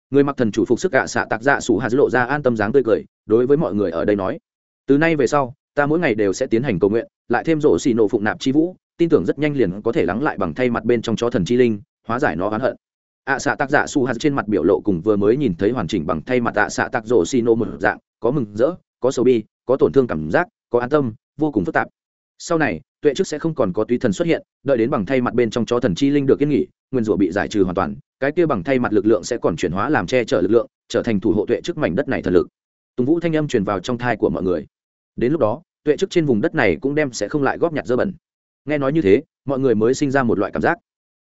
Người mặc thần chủ phục sức ạ xạ tác giả su hạt lộ ra an tâm dáng tươi cười, đối với mọi người ở đây nói, từ nay về sau, ta mỗi ngày đều sẽ tiến hành cầu nguyện, lại thêm rổ xì nổ phụng nạp chi vũ, tin tưởng rất nhanh liền có thể lắng lại bằng thay mặt bên trong chó thần chi linh, hóa giải nó oán hận. Ạ xạ tác giả su hạt trên mặt biểu lộ cùng vừa mới nhìn thấy hoàn chỉnh bằng thay mặt ạ xạ tác rổ xì nổ một dạng, có mừng rỡ có sầu bi, có tổn thương cảm giác, có an tâm, vô cùng phức tạp. Sau này, tuệ trước sẽ không còn có túy thần xuất hiện, đợi đến bằng thay mặt bên trong chó thần chi linh được yên nghỉ nguyên rủa bị giải trừ hoàn toàn, cái kia bằng thay mặt lực lượng sẽ còn chuyển hóa làm che chở lực lượng, trở thành thủ hộ tuệ trước mảnh đất này thần lực. Tùng vũ thanh âm truyền vào trong thai của mọi người. Đến lúc đó, tuệ trước trên vùng đất này cũng đem sẽ không lại góp nhặt dơ bẩn. Nghe nói như thế, mọi người mới sinh ra một loại cảm giác.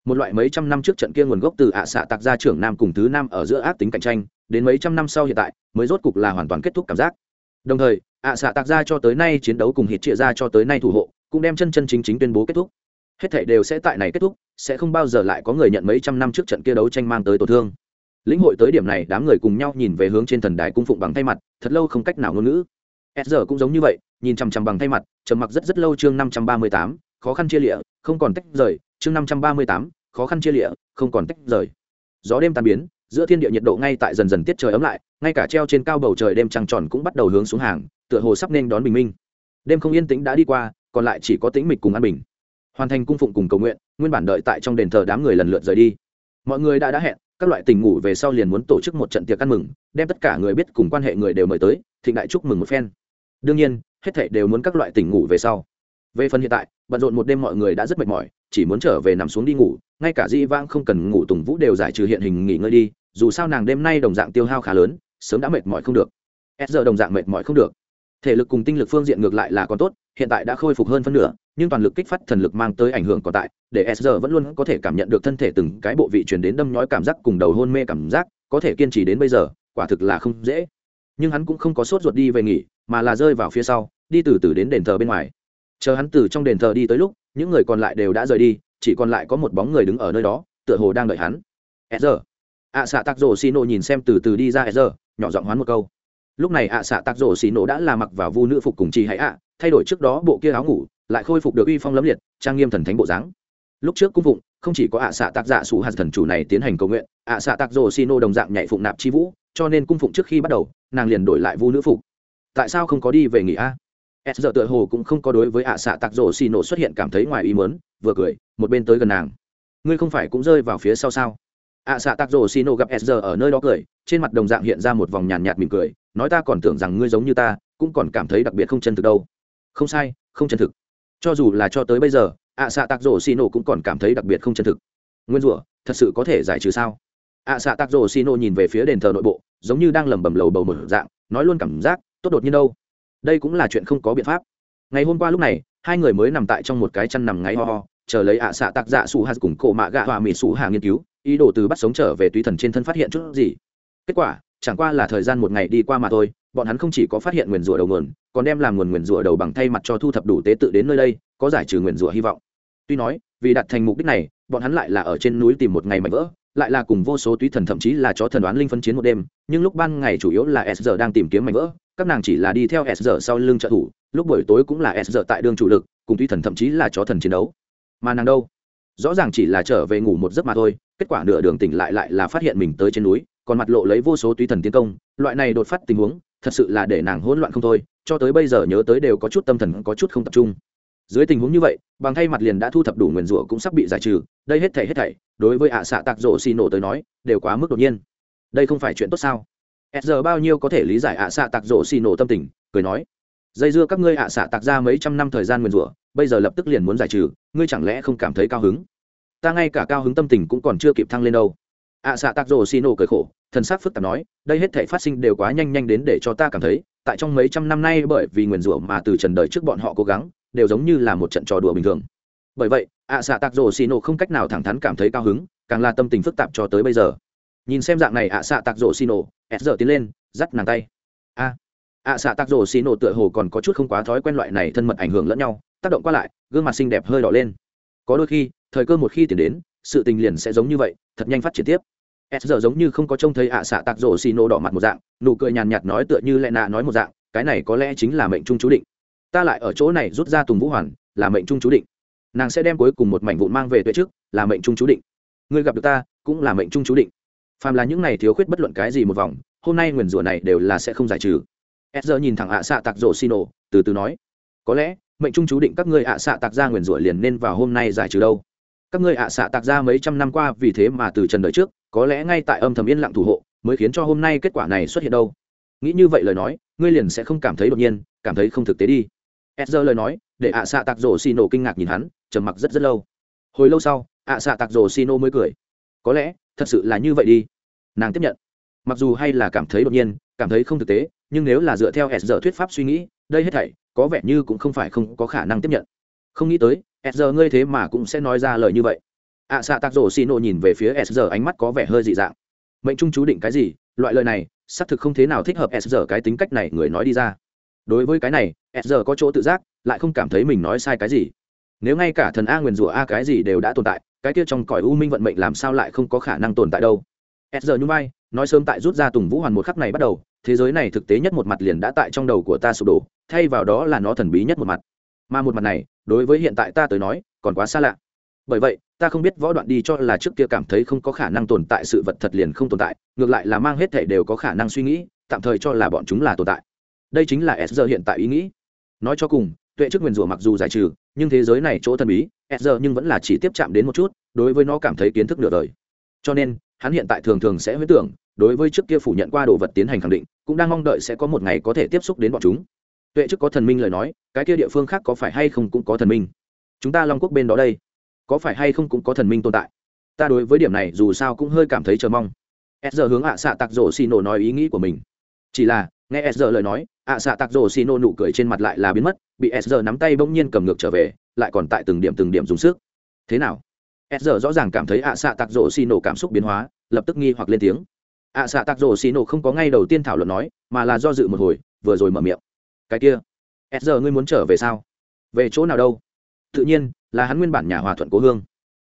Một loại mấy trăm năm trước trận kia nguồn gốc từ ạ xạ tạc gia trưởng nam cùng thứ nam ở giữa ác tính cạnh tranh, đến mấy trăm năm sau hiện tại, mới rốt cục là hoàn toàn kết thúc cảm giác đồng thời, ạ xạ tạc gia cho tới nay chiến đấu cùng hít trịa ra cho tới nay thủ hộ, cũng đem chân chân chính chính tuyên bố kết thúc. Hết thể đều sẽ tại này kết thúc, sẽ không bao giờ lại có người nhận mấy trăm năm trước trận kia đấu tranh mang tới tổn thương. Lĩnh hội tới điểm này, đám người cùng nhau nhìn về hướng trên thần đài cung phụng bằng thay mặt, thật lâu không cách nào ngôn ngữ. S giờ cũng giống như vậy, nhìn chằm chằm bằng thay mặt, trầm mặc rất rất lâu chương năm trăm ba mươi tám, khó khăn chia lịa, không còn tách rời, chương năm trăm ba mươi tám, khó khăn chia lịa, không còn tách rời. Gió đêm tan biến giữa thiên địa nhiệt độ ngay tại dần dần tiết trời ấm lại, ngay cả treo trên cao bầu trời đêm trăng tròn cũng bắt đầu hướng xuống hàng, tựa hồ sắp nên đón bình minh. Đêm không yên tĩnh đã đi qua, còn lại chỉ có tĩnh mịch cùng an bình. Hoàn thành cung phụng cùng cầu nguyện, nguyên bản đợi tại trong đền thờ đám người lần lượt rời đi. Mọi người đã đã hẹn, các loại tình ngủ về sau liền muốn tổ chức một trận tiệc ăn mừng, đem tất cả người biết cùng quan hệ người đều mời tới, thịnh đại chúc mừng một phen. Đương nhiên, hết thảy đều muốn các loại tình ngủ về sau. Về phần hiện tại, bận rộn một đêm mọi người đã rất mệt mỏi, chỉ muốn trở về nằm xuống đi ngủ, ngay cả di vãng không cần ngủ tùng vũ đều giải trừ hiện hình nghỉ ngơi đi dù sao nàng đêm nay đồng dạng tiêu hao khá lớn, sớm đã mệt mỏi không được. S giờ đồng dạng mệt mỏi không được. Thể lực cùng tinh lực phương diện ngược lại là còn tốt, hiện tại đã khôi phục hơn phân nửa, nhưng toàn lực kích phát thần lực mang tới ảnh hưởng còn tại, để s giờ vẫn luôn có thể cảm nhận được thân thể từng cái bộ vị truyền đến đâm nhói cảm giác cùng đầu hôn mê cảm giác, có thể kiên trì đến bây giờ, quả thực là không dễ. Nhưng hắn cũng không có sốt ruột đi về nghỉ, mà là rơi vào phía sau, đi từ từ đến đền thờ bên ngoài. Chờ hắn từ trong đền thờ đi tới lúc, những người còn lại đều đã rời đi, chỉ còn lại có một bóng người đứng ở nơi đó, tựa hồ đang đợi hắn. S giờ ạ xạ tạc rổ xì nổ nhìn xem từ từ đi ra e giờ nhỏ giọng hoán một câu. Lúc này ạ xạ tạc rổ xì nổ đã là mặc vào vu nữ phục cùng chị hãy ạ, thay đổi trước đó bộ kia áo ngủ, lại khôi phục được uy phong lấm liệt, trang nghiêm thần thánh bộ dáng. Lúc trước cung phụng, không chỉ có ạ xạ tạc dạ sủ hạt thần chủ này tiến hành cầu nguyện, ạ xạ tạc rổ xì nổ đồng dạng nhảy phụng nạp chi vũ, cho nên cung phụng trước khi bắt đầu, nàng liền đổi lại vu nữ phục. Tại sao không có đi về nghỉ a? S giờ tựa hồ cũng không có đối với ạ xạ tạc rổ xì nổ xuất hiện cảm thấy ngoài ý mớn vừa cười, một bên tới gần nàng. Ngươi không phải cũng rơi vào phía sau sao? Ạ xạ tạc rổ xì nổ gặp s giờ ở nơi đó cười, trên mặt đồng dạng hiện ra một vòng nhàn nhạt mỉm cười, nói ta còn tưởng rằng ngươi giống như ta, cũng còn cảm thấy đặc biệt không chân thực đâu. Không sai, không chân thực. Cho dù là cho tới bây giờ, ạ xạ tạc rổ xì nổ cũng còn cảm thấy đặc biệt không chân thực. Nguyên rủa, thật sự có thể giải trừ sao? Ạ xạ tạc rổ xì nổ nhìn về phía đền thờ nội bộ, giống như đang lẩm bẩm lầu bầu một dạng, nói luôn cảm giác, tốt đột nhiên đâu. Đây cũng là chuyện không có biện pháp. Ngày hôm qua lúc này, hai người mới nằm tại trong một cái chăn nằm ngáy ho ho chờ lấy ạ xạ tạc dạ su hạt cùng cổ mạ gạ hòa mỹ su hà nghiên cứu, ý đồ từ bắt sống trở về tùy thần trên thân phát hiện chút gì. Kết quả, chẳng qua là thời gian một ngày đi qua mà thôi, bọn hắn không chỉ có phát hiện nguyền rủa đầu nguồn, còn đem làm nguồn nguyền rủa đầu bằng thay mặt cho thu thập đủ tế tự đến nơi đây, có giải trừ nguyền rủa hy vọng. Tuy nói, vì đặt thành mục đích này, bọn hắn lại là ở trên núi tìm một ngày mảnh vỡ, lại là cùng vô số túy thần thậm chí là chó thần đoán linh phân chiến một đêm, nhưng lúc ban ngày chủ yếu là s giờ đang tìm kiếm mảnh vỡ, các nàng chỉ là đi theo s giờ sau lưng trợ thủ, lúc buổi tối cũng là s giờ tại đường chủ lực, cùng tuy thần thậm chí là chó thần chiến đấu mà nàng đâu? Rõ ràng chỉ là trở về ngủ một giấc mà thôi, kết quả nửa đường tỉnh lại lại là phát hiện mình tới trên núi, còn mặt lộ lấy vô số tùy thần tiến công, loại này đột phát tình huống, thật sự là để nàng hỗn loạn không thôi, cho tới bây giờ nhớ tới đều có chút tâm thần có chút không tập trung. Dưới tình huống như vậy, bằng thay mặt liền đã thu thập đủ nguyền rủa cũng sắp bị giải trừ, đây hết thảy hết thảy, đối với ạ xạ tạc rộ xì nổ tới nói, đều quá mức đột nhiên. Đây không phải chuyện tốt sao? S giờ bao nhiêu có thể lý giải ạ xạ tạc rộ xì nổ tâm tình, cười nói. Dây dưa các ngươi ạ xạ tạc ra mấy trăm năm thời gian nguyền rủa bây giờ lập tức liền muốn giải trừ, ngươi chẳng lẽ không cảm thấy cao hứng? Ta ngay cả cao hứng tâm tình cũng còn chưa kịp thăng lên đâu. Ạ xạ tạc rồ xì nổ cười khổ, thần sắc phức tạp nói, đây hết thảy phát sinh đều quá nhanh nhanh đến để cho ta cảm thấy, tại trong mấy trăm năm nay bởi vì nguyền rủa mà từ trần đời trước bọn họ cố gắng, đều giống như là một trận trò đùa bình thường. Bởi vậy ạ xạ tạc rổ xì nổ không cách nào thẳng thắn cảm thấy cao hứng, càng là tâm tình phức tạp cho tới bây giờ. Nhìn xem dạng này ạ xạ tạc rổ xì nổ, s giờ tiến lên, dắt nàng tay. A. Ạ xạ tạc rổ xì nổ tựa hồ còn có chút không quá thói quen loại này thân mật ảnh hưởng lẫn nhau tác động qua lại, gương mặt xinh đẹp hơi đỏ lên. Có đôi khi, thời cơ một khi tìm đến, sự tình liền sẽ giống như vậy, thật nhanh phát triển tiếp. S giờ giống như không có trông thấy ạ xạ tạc rổ xì nổ đỏ mặt một dạng, nụ cười nhàn nhạt nói tựa như lẹ nạ nói một dạng, cái này có lẽ chính là mệnh trung chú định. Ta lại ở chỗ này rút ra tùng vũ hoàn, là mệnh trung chú định. Nàng sẽ đem cuối cùng một mảnh vụn mang về tuệ trước, là mệnh trung chú định. Ngươi gặp được ta, cũng là mệnh trung chú định. Phàm là những này thiếu khuyết bất luận cái gì một vòng, hôm nay nguyền rủa này đều là sẽ không giải trừ. S giờ nhìn thẳng ạ xạ tạc rổ xì ổ từ từ nói, có lẽ mệnh trung chú định các ngươi ạ xạ tạc ra nguyền rủa liền nên vào hôm nay giải trừ đâu. Các ngươi ạ xạ tạc ra mấy trăm năm qua vì thế mà từ trần đời trước, có lẽ ngay tại âm thầm yên lặng thủ hộ, mới khiến cho hôm nay kết quả này xuất hiện đâu. Nghĩ như vậy lời nói, ngươi liền sẽ không cảm thấy đột nhiên, cảm thấy không thực tế đi. Ezra lời nói, để ạ xạ tạc rổ xì nổ kinh ngạc nhìn hắn, trầm mặc rất rất lâu. Hồi lâu sau, ạ xạ tạc rổ xì nổ mới cười. Có lẽ, thật sự là như vậy đi. Nàng tiếp nhận mặc dù hay là cảm thấy đột nhiên, cảm thấy không thực tế, nhưng nếu là dựa theo s giờ thuyết pháp suy nghĩ, đây hết thảy, có vẻ như cũng không phải không có khả năng tiếp nhận. Không nghĩ tới, s giờ ngươi thế mà cũng sẽ nói ra lời như vậy. Ạ xạ tạc rổ xì nộ nhìn về phía s giờ ánh mắt có vẻ hơi dị dạng. Mệnh trung chú định cái gì? Loại lời này, xác thực không thế nào thích hợp s giờ cái tính cách này người nói đi ra. Đối với cái này, s giờ có chỗ tự giác, lại không cảm thấy mình nói sai cái gì. Nếu ngay cả thần a nguyền rủa a cái gì đều đã tồn tại, cái kia trong cõi u minh vận mệnh làm sao lại không có khả năng tồn tại đâu? S giờ nhung vai, nói sớm tại rút ra tùng vũ hoàn một khắc này bắt đầu, thế giới này thực tế nhất một mặt liền đã tại trong đầu của ta sụp đổ, thay vào đó là nó thần bí nhất một mặt. Mà một mặt này, đối với hiện tại ta tới nói, còn quá xa lạ. Bởi vậy, ta không biết võ đoạn đi cho là trước kia cảm thấy không có khả năng tồn tại sự vật thật liền không tồn tại, ngược lại là mang hết thể đều có khả năng suy nghĩ, tạm thời cho là bọn chúng là tồn tại. Đây chính là s giờ hiện tại ý nghĩ. Nói cho cùng, tuệ chức nguyền rủa mặc dù giải trừ, nhưng thế giới này chỗ thần bí s giờ nhưng vẫn là chỉ tiếp chạm đến một chút, đối với nó cảm thấy kiến thức nửa đời. Cho nên hắn hiện tại thường thường sẽ huyết tưởng, đối với trước kia phủ nhận qua đồ vật tiến hành khẳng định, cũng đang mong đợi sẽ có một ngày có thể tiếp xúc đến bọn chúng. Tuệ chức có thần minh lời nói, cái kia địa phương khác có phải hay không cũng có thần minh? Chúng ta long quốc bên đó đây, có phải hay không cũng có thần minh tồn tại? Ta đối với điểm này dù sao cũng hơi cảm thấy chờ mong. S giờ hướng ạ xạ Tạc rổ xì nổ nói ý nghĩ của mình. Chỉ là, nghe s giờ lời nói, ạ xạ Tạc rổ xì nổ nụ cười trên mặt lại là biến mất, bị s giờ nắm tay bỗng nhiên cầm ngược trở về, lại còn tại từng điểm từng điểm dùng sức. Thế nào? S giờ rõ ràng cảm thấy ạ xạ tạc rổ xì nổ cảm xúc biến hóa, lập tức nghi hoặc lên tiếng. Ạ xạ tạc rổ xì nổ không có ngay đầu tiên thảo luận nói, mà là do dự một hồi, vừa rồi mở miệng. Cái kia s giờ ngươi muốn trở về sao? Về chỗ nào đâu? Tự nhiên, là hắn nguyên bản nhà hòa thuận cố hương.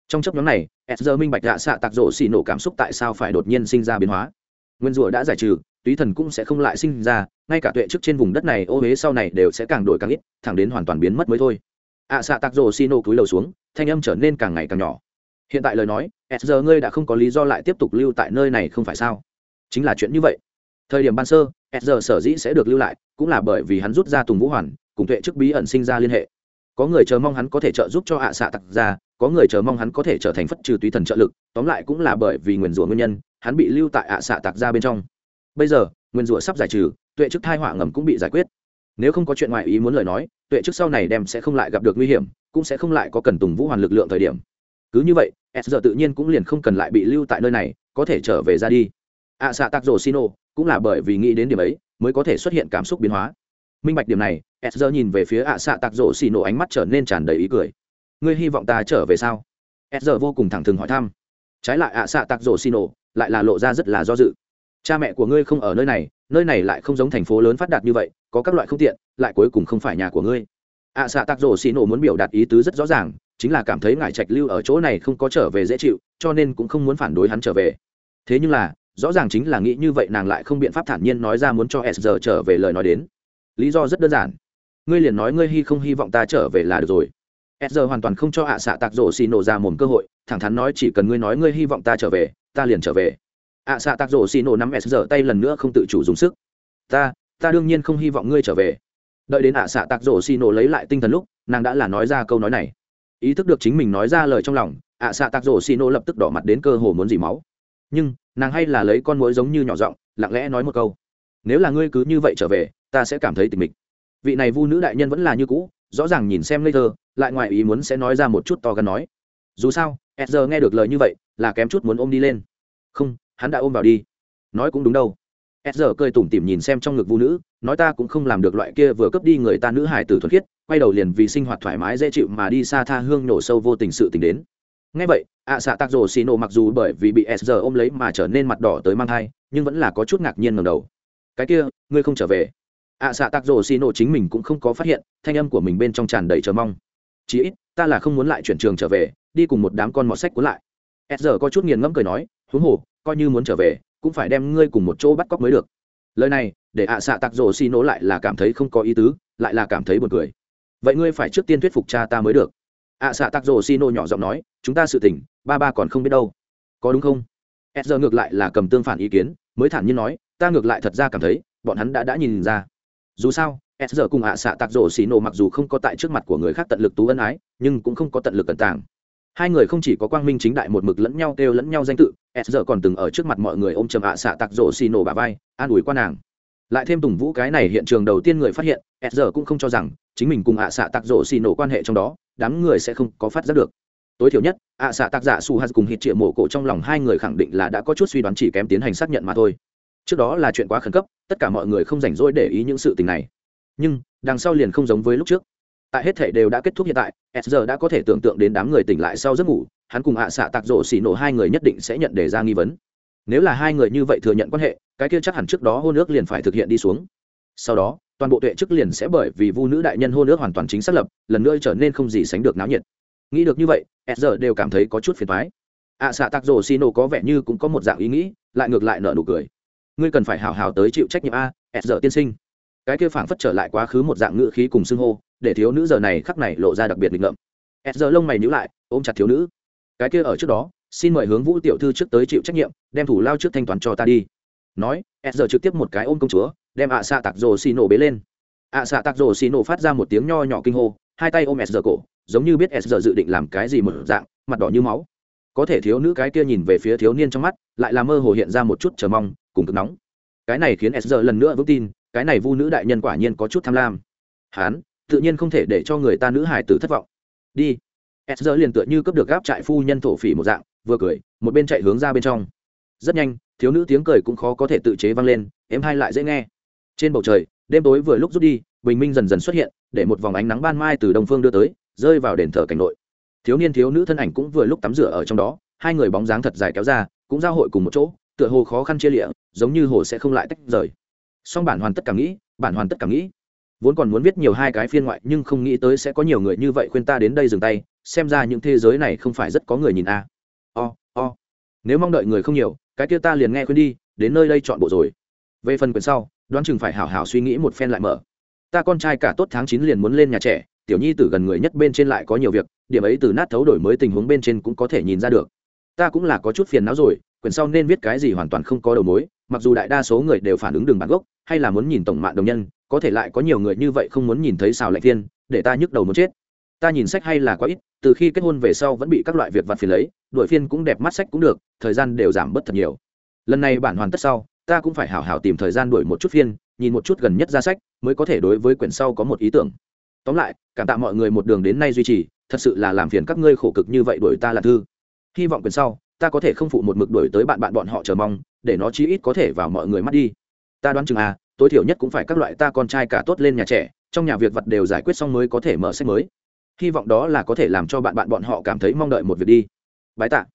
Trong chấp nhóm này s giờ minh bạch ạ xạ tạc rổ xì nổ cảm xúc tại sao phải đột nhiên sinh ra biến hóa. Nguyên rủa đã giải trừ, túy thần cũng sẽ không lại sinh ra, ngay cả tuệ trước trên vùng đất này, ô huế sau này đều sẽ càng đổi càng ít, thẳng đến hoàn toàn biến mất mới thôi. Ạ xạ tạc rổ xì nổ cúi đầu xuống, thanh âm trở nên càng ngày càng nhỏ hiện tại lời nói, s giờ ngươi đã không có lý do lại tiếp tục lưu tại nơi này không phải sao? Chính là chuyện như vậy. Thời điểm ban sơ, s giờ sở dĩ sẽ được lưu lại, cũng là bởi vì hắn rút ra tùng vũ hoàn, cùng tuệ chức bí ẩn sinh ra liên hệ. Có người chờ mong hắn có thể trợ giúp cho ạ xạ tặc ra, có người chờ mong hắn có thể trở thành phất trừ túy thần trợ lực, tóm lại cũng là bởi vì nguyền rủa nguyên nhân, hắn bị lưu tại ạ xạ tặc ra bên trong. Bây giờ nguyên rủa sắp giải trừ, tuệ chức thai họa ngầm cũng bị giải quyết. Nếu không có chuyện ngoại ý muốn lời nói, tuệ chức sau này đem sẽ không lại gặp được nguy hiểm, cũng sẽ không lại có cần tùng vũ hoàn lực lượng thời điểm cứ như vậy, s giờ tự nhiên cũng liền không cần lại bị lưu tại nơi này, có thể trở về ra đi. Ạ xạ tạc rổ xin ô cũng là bởi vì nghĩ đến điểm ấy, mới có thể xuất hiện cảm xúc biến hóa. Minh bạch điểm này, s giờ nhìn về phía ạ xạ tạc rổ xì nổ ánh mắt trở nên tràn đầy ý cười. Ngươi hy vọng ta trở về sao? S giờ vô cùng thẳng thừng hỏi thăm. Trái lại ạ xạ tạc rổ xì nổ lại là lộ ra rất là do dự. Cha mẹ của ngươi không ở nơi này nơi này lại không giống thành phố lớn phát đạt như vậy, có các loại không tiện, lại cuối cùng không phải nhà của ngươi ạ xạ tạc rổ xì nổ muốn biểu đạt ý tứ rất rõ ràng, chính là cảm thấy ngài trạch lưu ở chỗ này không có trở về dễ chịu, cho nên cũng không muốn phản đối hắn trở về. Thế nhưng là, rõ ràng chính là nghĩ như vậy nàng lại không biện pháp thản nhiên nói ra muốn cho s giờ trở về lời nói đến. Lý do rất đơn giản. Ngươi liền nói ngươi hy không hy vọng ta trở về là được rồi. S giờ hoàn toàn không cho ạ xạ tạc rổ xì nổ ra mồm cơ hội, thẳng thắn nói chỉ cần ngươi nói ngươi hy vọng ta trở về, ta liền trở về. Ạ xạ tạc rổ xì nổ nắm s giờ tay lần nữa không tự chủ dùng sức. Ta ta đương nhiên không hy vọng ngươi trở về đợi đến ạ xạ tạc rổ xì nổ lấy lại tinh thần lúc, nàng đã là nói ra câu nói này. Ý thức được chính mình nói ra lời trong lòng, ạ xạ tạc rổ xì nổ lập tức đỏ mặt đến cơ hồ muốn dỉ máu. Nhưng, nàng hay là lấy con mối giống như nhỏ giọng, lặng lẽ nói một câu. Nếu là ngươi cứ như vậy trở về, ta sẽ cảm thấy tình mịch. Vị này vu nữ đại nhân vẫn là như cũ, rõ ràng nhìn xem ngây thơ lại ngoài ý muốn sẽ nói ra một chút to gần nói. Dù sao e nghe được lời như vậy, là kém chút muốn ôm đi lên. Không, hắn đã ôm vào đi. Nói cũng đúng đâu. S giờ cười tủm tỉm nhìn xem trong ngực vũ nữ nói ta cũng không làm được loại kia vừa cướp đi người ta nữ hải tử thuần khiết, quay đầu liền vì sinh hoạt thoải mái dễ chịu mà đi xa tha hương nổ sâu vô tình sự tình đến. Ngay vậy, ạ xạ tạc rồ xì nổ mặc dù bởi vì bị s giờ ôm lấy mà trở nên mặt đỏ tới mang thai, nhưng vẫn là có chút ngạc nhiên ngầm đầu. Cái kia, ngươi không trở về. Ạ xạ tạc rồ xì nổ chính mình cũng không có phát hiện, thanh âm của mình bên trong tràn đầy chờ mong. Chí ít, ta là không muốn lại chuyển trường trở về, đi cùng một đám con mọt sách cuốn lại. S giờ có chút nghiền ngẫm cười nói, huống hồ, coi như muốn trở về, cũng phải đem ngươi cùng một chỗ bắt cóc mới được. Lời này để ạ xạ tặc rổ xi nổ lại là cảm thấy không có ý tứ, lại là cảm thấy buồn cười. Vậy ngươi phải trước tiên thuyết phục cha ta mới được. Ạ xạ tặc rổ xi nổ nhỏ giọng nói, chúng ta sự tỉnh ba ba còn không biết đâu. Có đúng không? S giờ ngược lại là cầm tương phản ý kiến, mới thản nhiên nói, ta ngược lại thật ra cảm thấy, bọn hắn đã đã nhìn ra. Dù sao s giờ cùng ạ xạ tặc rổ xi nổ mặc dù không có tại trước mặt của người khác tận lực tú ân ái, nhưng cũng không có tận lực cẩn tàng. Hai người không chỉ có quang minh chính đại một mực lẫn nhau kêu lẫn nhau danh tự s giờ còn từng ở trước mặt mọi người ôm chầm ạ xạ tặc rổ xì nổ bà vai, an ủi qua nàng lại thêm tùng vũ cái này hiện trường đầu tiên người phát hiện, s giờ cũng không cho rằng chính mình cùng ạ xạ tạc rổ xì nổ quan hệ trong đó, đám người sẽ không có phát giác được. Tối thiểu nhất, ạ xạ tặc giả su hạt cùng hít triệu mổ cổ trong lòng hai người khẳng định là đã có chút suy đoán chỉ kém tiến hành xác nhận mà thôi. Trước đó là chuyện quá khẩn cấp, tất cả mọi người không rảnh rỗi để ý những sự tình này. Nhưng, đằng sau liền không giống với lúc trước. Tại hết thể đều đã kết thúc hiện tại, s đã có thể tưởng tượng đến đám người tỉnh lại sau giấc ngủ, hắn cùng ạ xạ tạc rộ xì nổ hai người nhất định sẽ nhận đề ra nghi vấn nếu là hai người như vậy thừa nhận quan hệ, cái kia chắc hẳn trước đó hôn ước liền phải thực hiện đi xuống. Sau đó, toàn bộ tuệ chức liền sẽ bởi vì vu nữ đại nhân hôn ước hoàn toàn chính xác lập, lần nữa trở nên không gì sánh được náo nhiệt. Nghĩ được như vậy s đều cảm thấy có chút phiền thoái ạ à, xạ tạc rổ xỉ nổ có vẻ như cũng có một dạng ý nghĩ, lại ngược lại nợ nụ cười. Ngươi cần phải hào hào tới chịu trách nhiệm a s tiên sinh. Cái kia phảng phất trở lại quá khứ một dạng ngữ khí cùng xưng hô, để thiếu nữ giờ này khắc này lộ ra đặc biệt nghịch ngợm. S giờ lông mày nhíu lại, ôm chặt thiếu nữ. Cái kia ở trước đó xin mời hướng vũ tiểu thư trước tới chịu trách nhiệm, đem thủ lao trước thanh toán cho ta đi. Nói, s giờ trực tiếp một cái ôm công chúa, đem ạ xạ tạc rồ xì nổ bế lên. ạ xạ tạc rồ xì nổ phát ra một tiếng nho nhỏ kinh hô, hai tay ôm s giờ cổ, giống như biết s giờ dự định làm cái gì một dạng, mặt đỏ như máu. Có thể thiếu nữ cái kia nhìn về phía thiếu niên trong mắt, lại là mơ hồ hiện ra một chút chờ mong, cùng cực nóng. Cái này khiến s giờ lần nữa vững tin, cái này vu nữ đại nhân quả nhiên có chút tham lam. Hán, tự nhiên không thể để cho người ta nữ hải tử thất vọng. Đi. S giờ liền tựa như cấp được gáp trại phu nhân thổ phỉ một dạng vừa cười, một bên chạy hướng ra bên trong. Rất nhanh, thiếu nữ tiếng cười cũng khó có thể tự chế vang lên, em hai lại dễ nghe. Trên bầu trời, đêm tối vừa lúc rút đi, bình minh dần dần xuất hiện, để một vòng ánh nắng ban mai từ đông phương đưa tới, rơi vào đền thờ cảnh nội. Thiếu niên thiếu nữ thân ảnh cũng vừa lúc tắm rửa ở trong đó, hai người bóng dáng thật dài kéo ra, cũng giao hội cùng một chỗ, tựa hồ khó khăn chia lịa, giống như hồ sẽ không lại tách rời. Song bản hoàn tất cả nghĩ, bản hoàn tất cả nghĩ. Vốn còn muốn viết nhiều hai cái phiên ngoại, nhưng không nghĩ tới sẽ có nhiều người như vậy khuyên ta đến đây dừng tay, xem ra những thế giới này không phải rất có người nhìn a. à o o. Nếu mong đợi người không nhiều, cái kia ta liền nghe khuyên đi, đến nơi đây chọn bộ rồi. Về phần quyển sau, đoán chừng phải hảo hảo suy nghĩ một phen lại mở. Ta con trai cả tốt tháng chín liền muốn lên nhà trẻ, tiểu nhi tử gần người nhất bên trên lại có nhiều việc, điểm ấy từ nát thấu đổi mới tình huống bên trên cũng có thể nhìn ra được. Ta cũng là có chút phiền não rồi quyển sau nên viết cái gì hoàn toàn không có đầu mối, mặc dù đại đa số người đều phản ứng đường bản gốc, hay là muốn nhìn tổng mạng đồng nhân, có thể lại có nhiều người như vậy không muốn nhìn thấy xào lạnh thiên, để ta nhức đầu muốn chết ta nhìn sách hay là quá ít, từ khi kết hôn về sau vẫn bị các loại việc vặt phiền lấy đội phiên cũng đẹp mắt sách cũng được, thời gian đều giảm bớt thật nhiều. Lần này bản hoàn tất sau, ta cũng phải hảo hảo tìm thời gian đuổi một chút phiên, nhìn một chút gần nhất ra sách, mới có thể đối với quyển sau có một ý tưởng. Tóm lại, cảm tạ mọi người một đường đến nay duy trì, thật sự là làm phiền các ngươi khổ cực như vậy đuổi ta là thư. Hy vọng quyển sau, ta có thể không phụ một mực đuổi tới bạn bạn bọn họ chờ mong, để nó chí ít có thể vào mọi người mắt đi. Ta đoán chừng à tối thiểu nhất cũng phải các loại ta con trai cả tốt lên nhà trẻ, trong nhà việc vật đều giải quyết xong mới có thể mở sách mới hy vọng đó là có thể làm cho bạn bạn bọn họ cảm thấy mong đợi một việc đi. Bái tạ.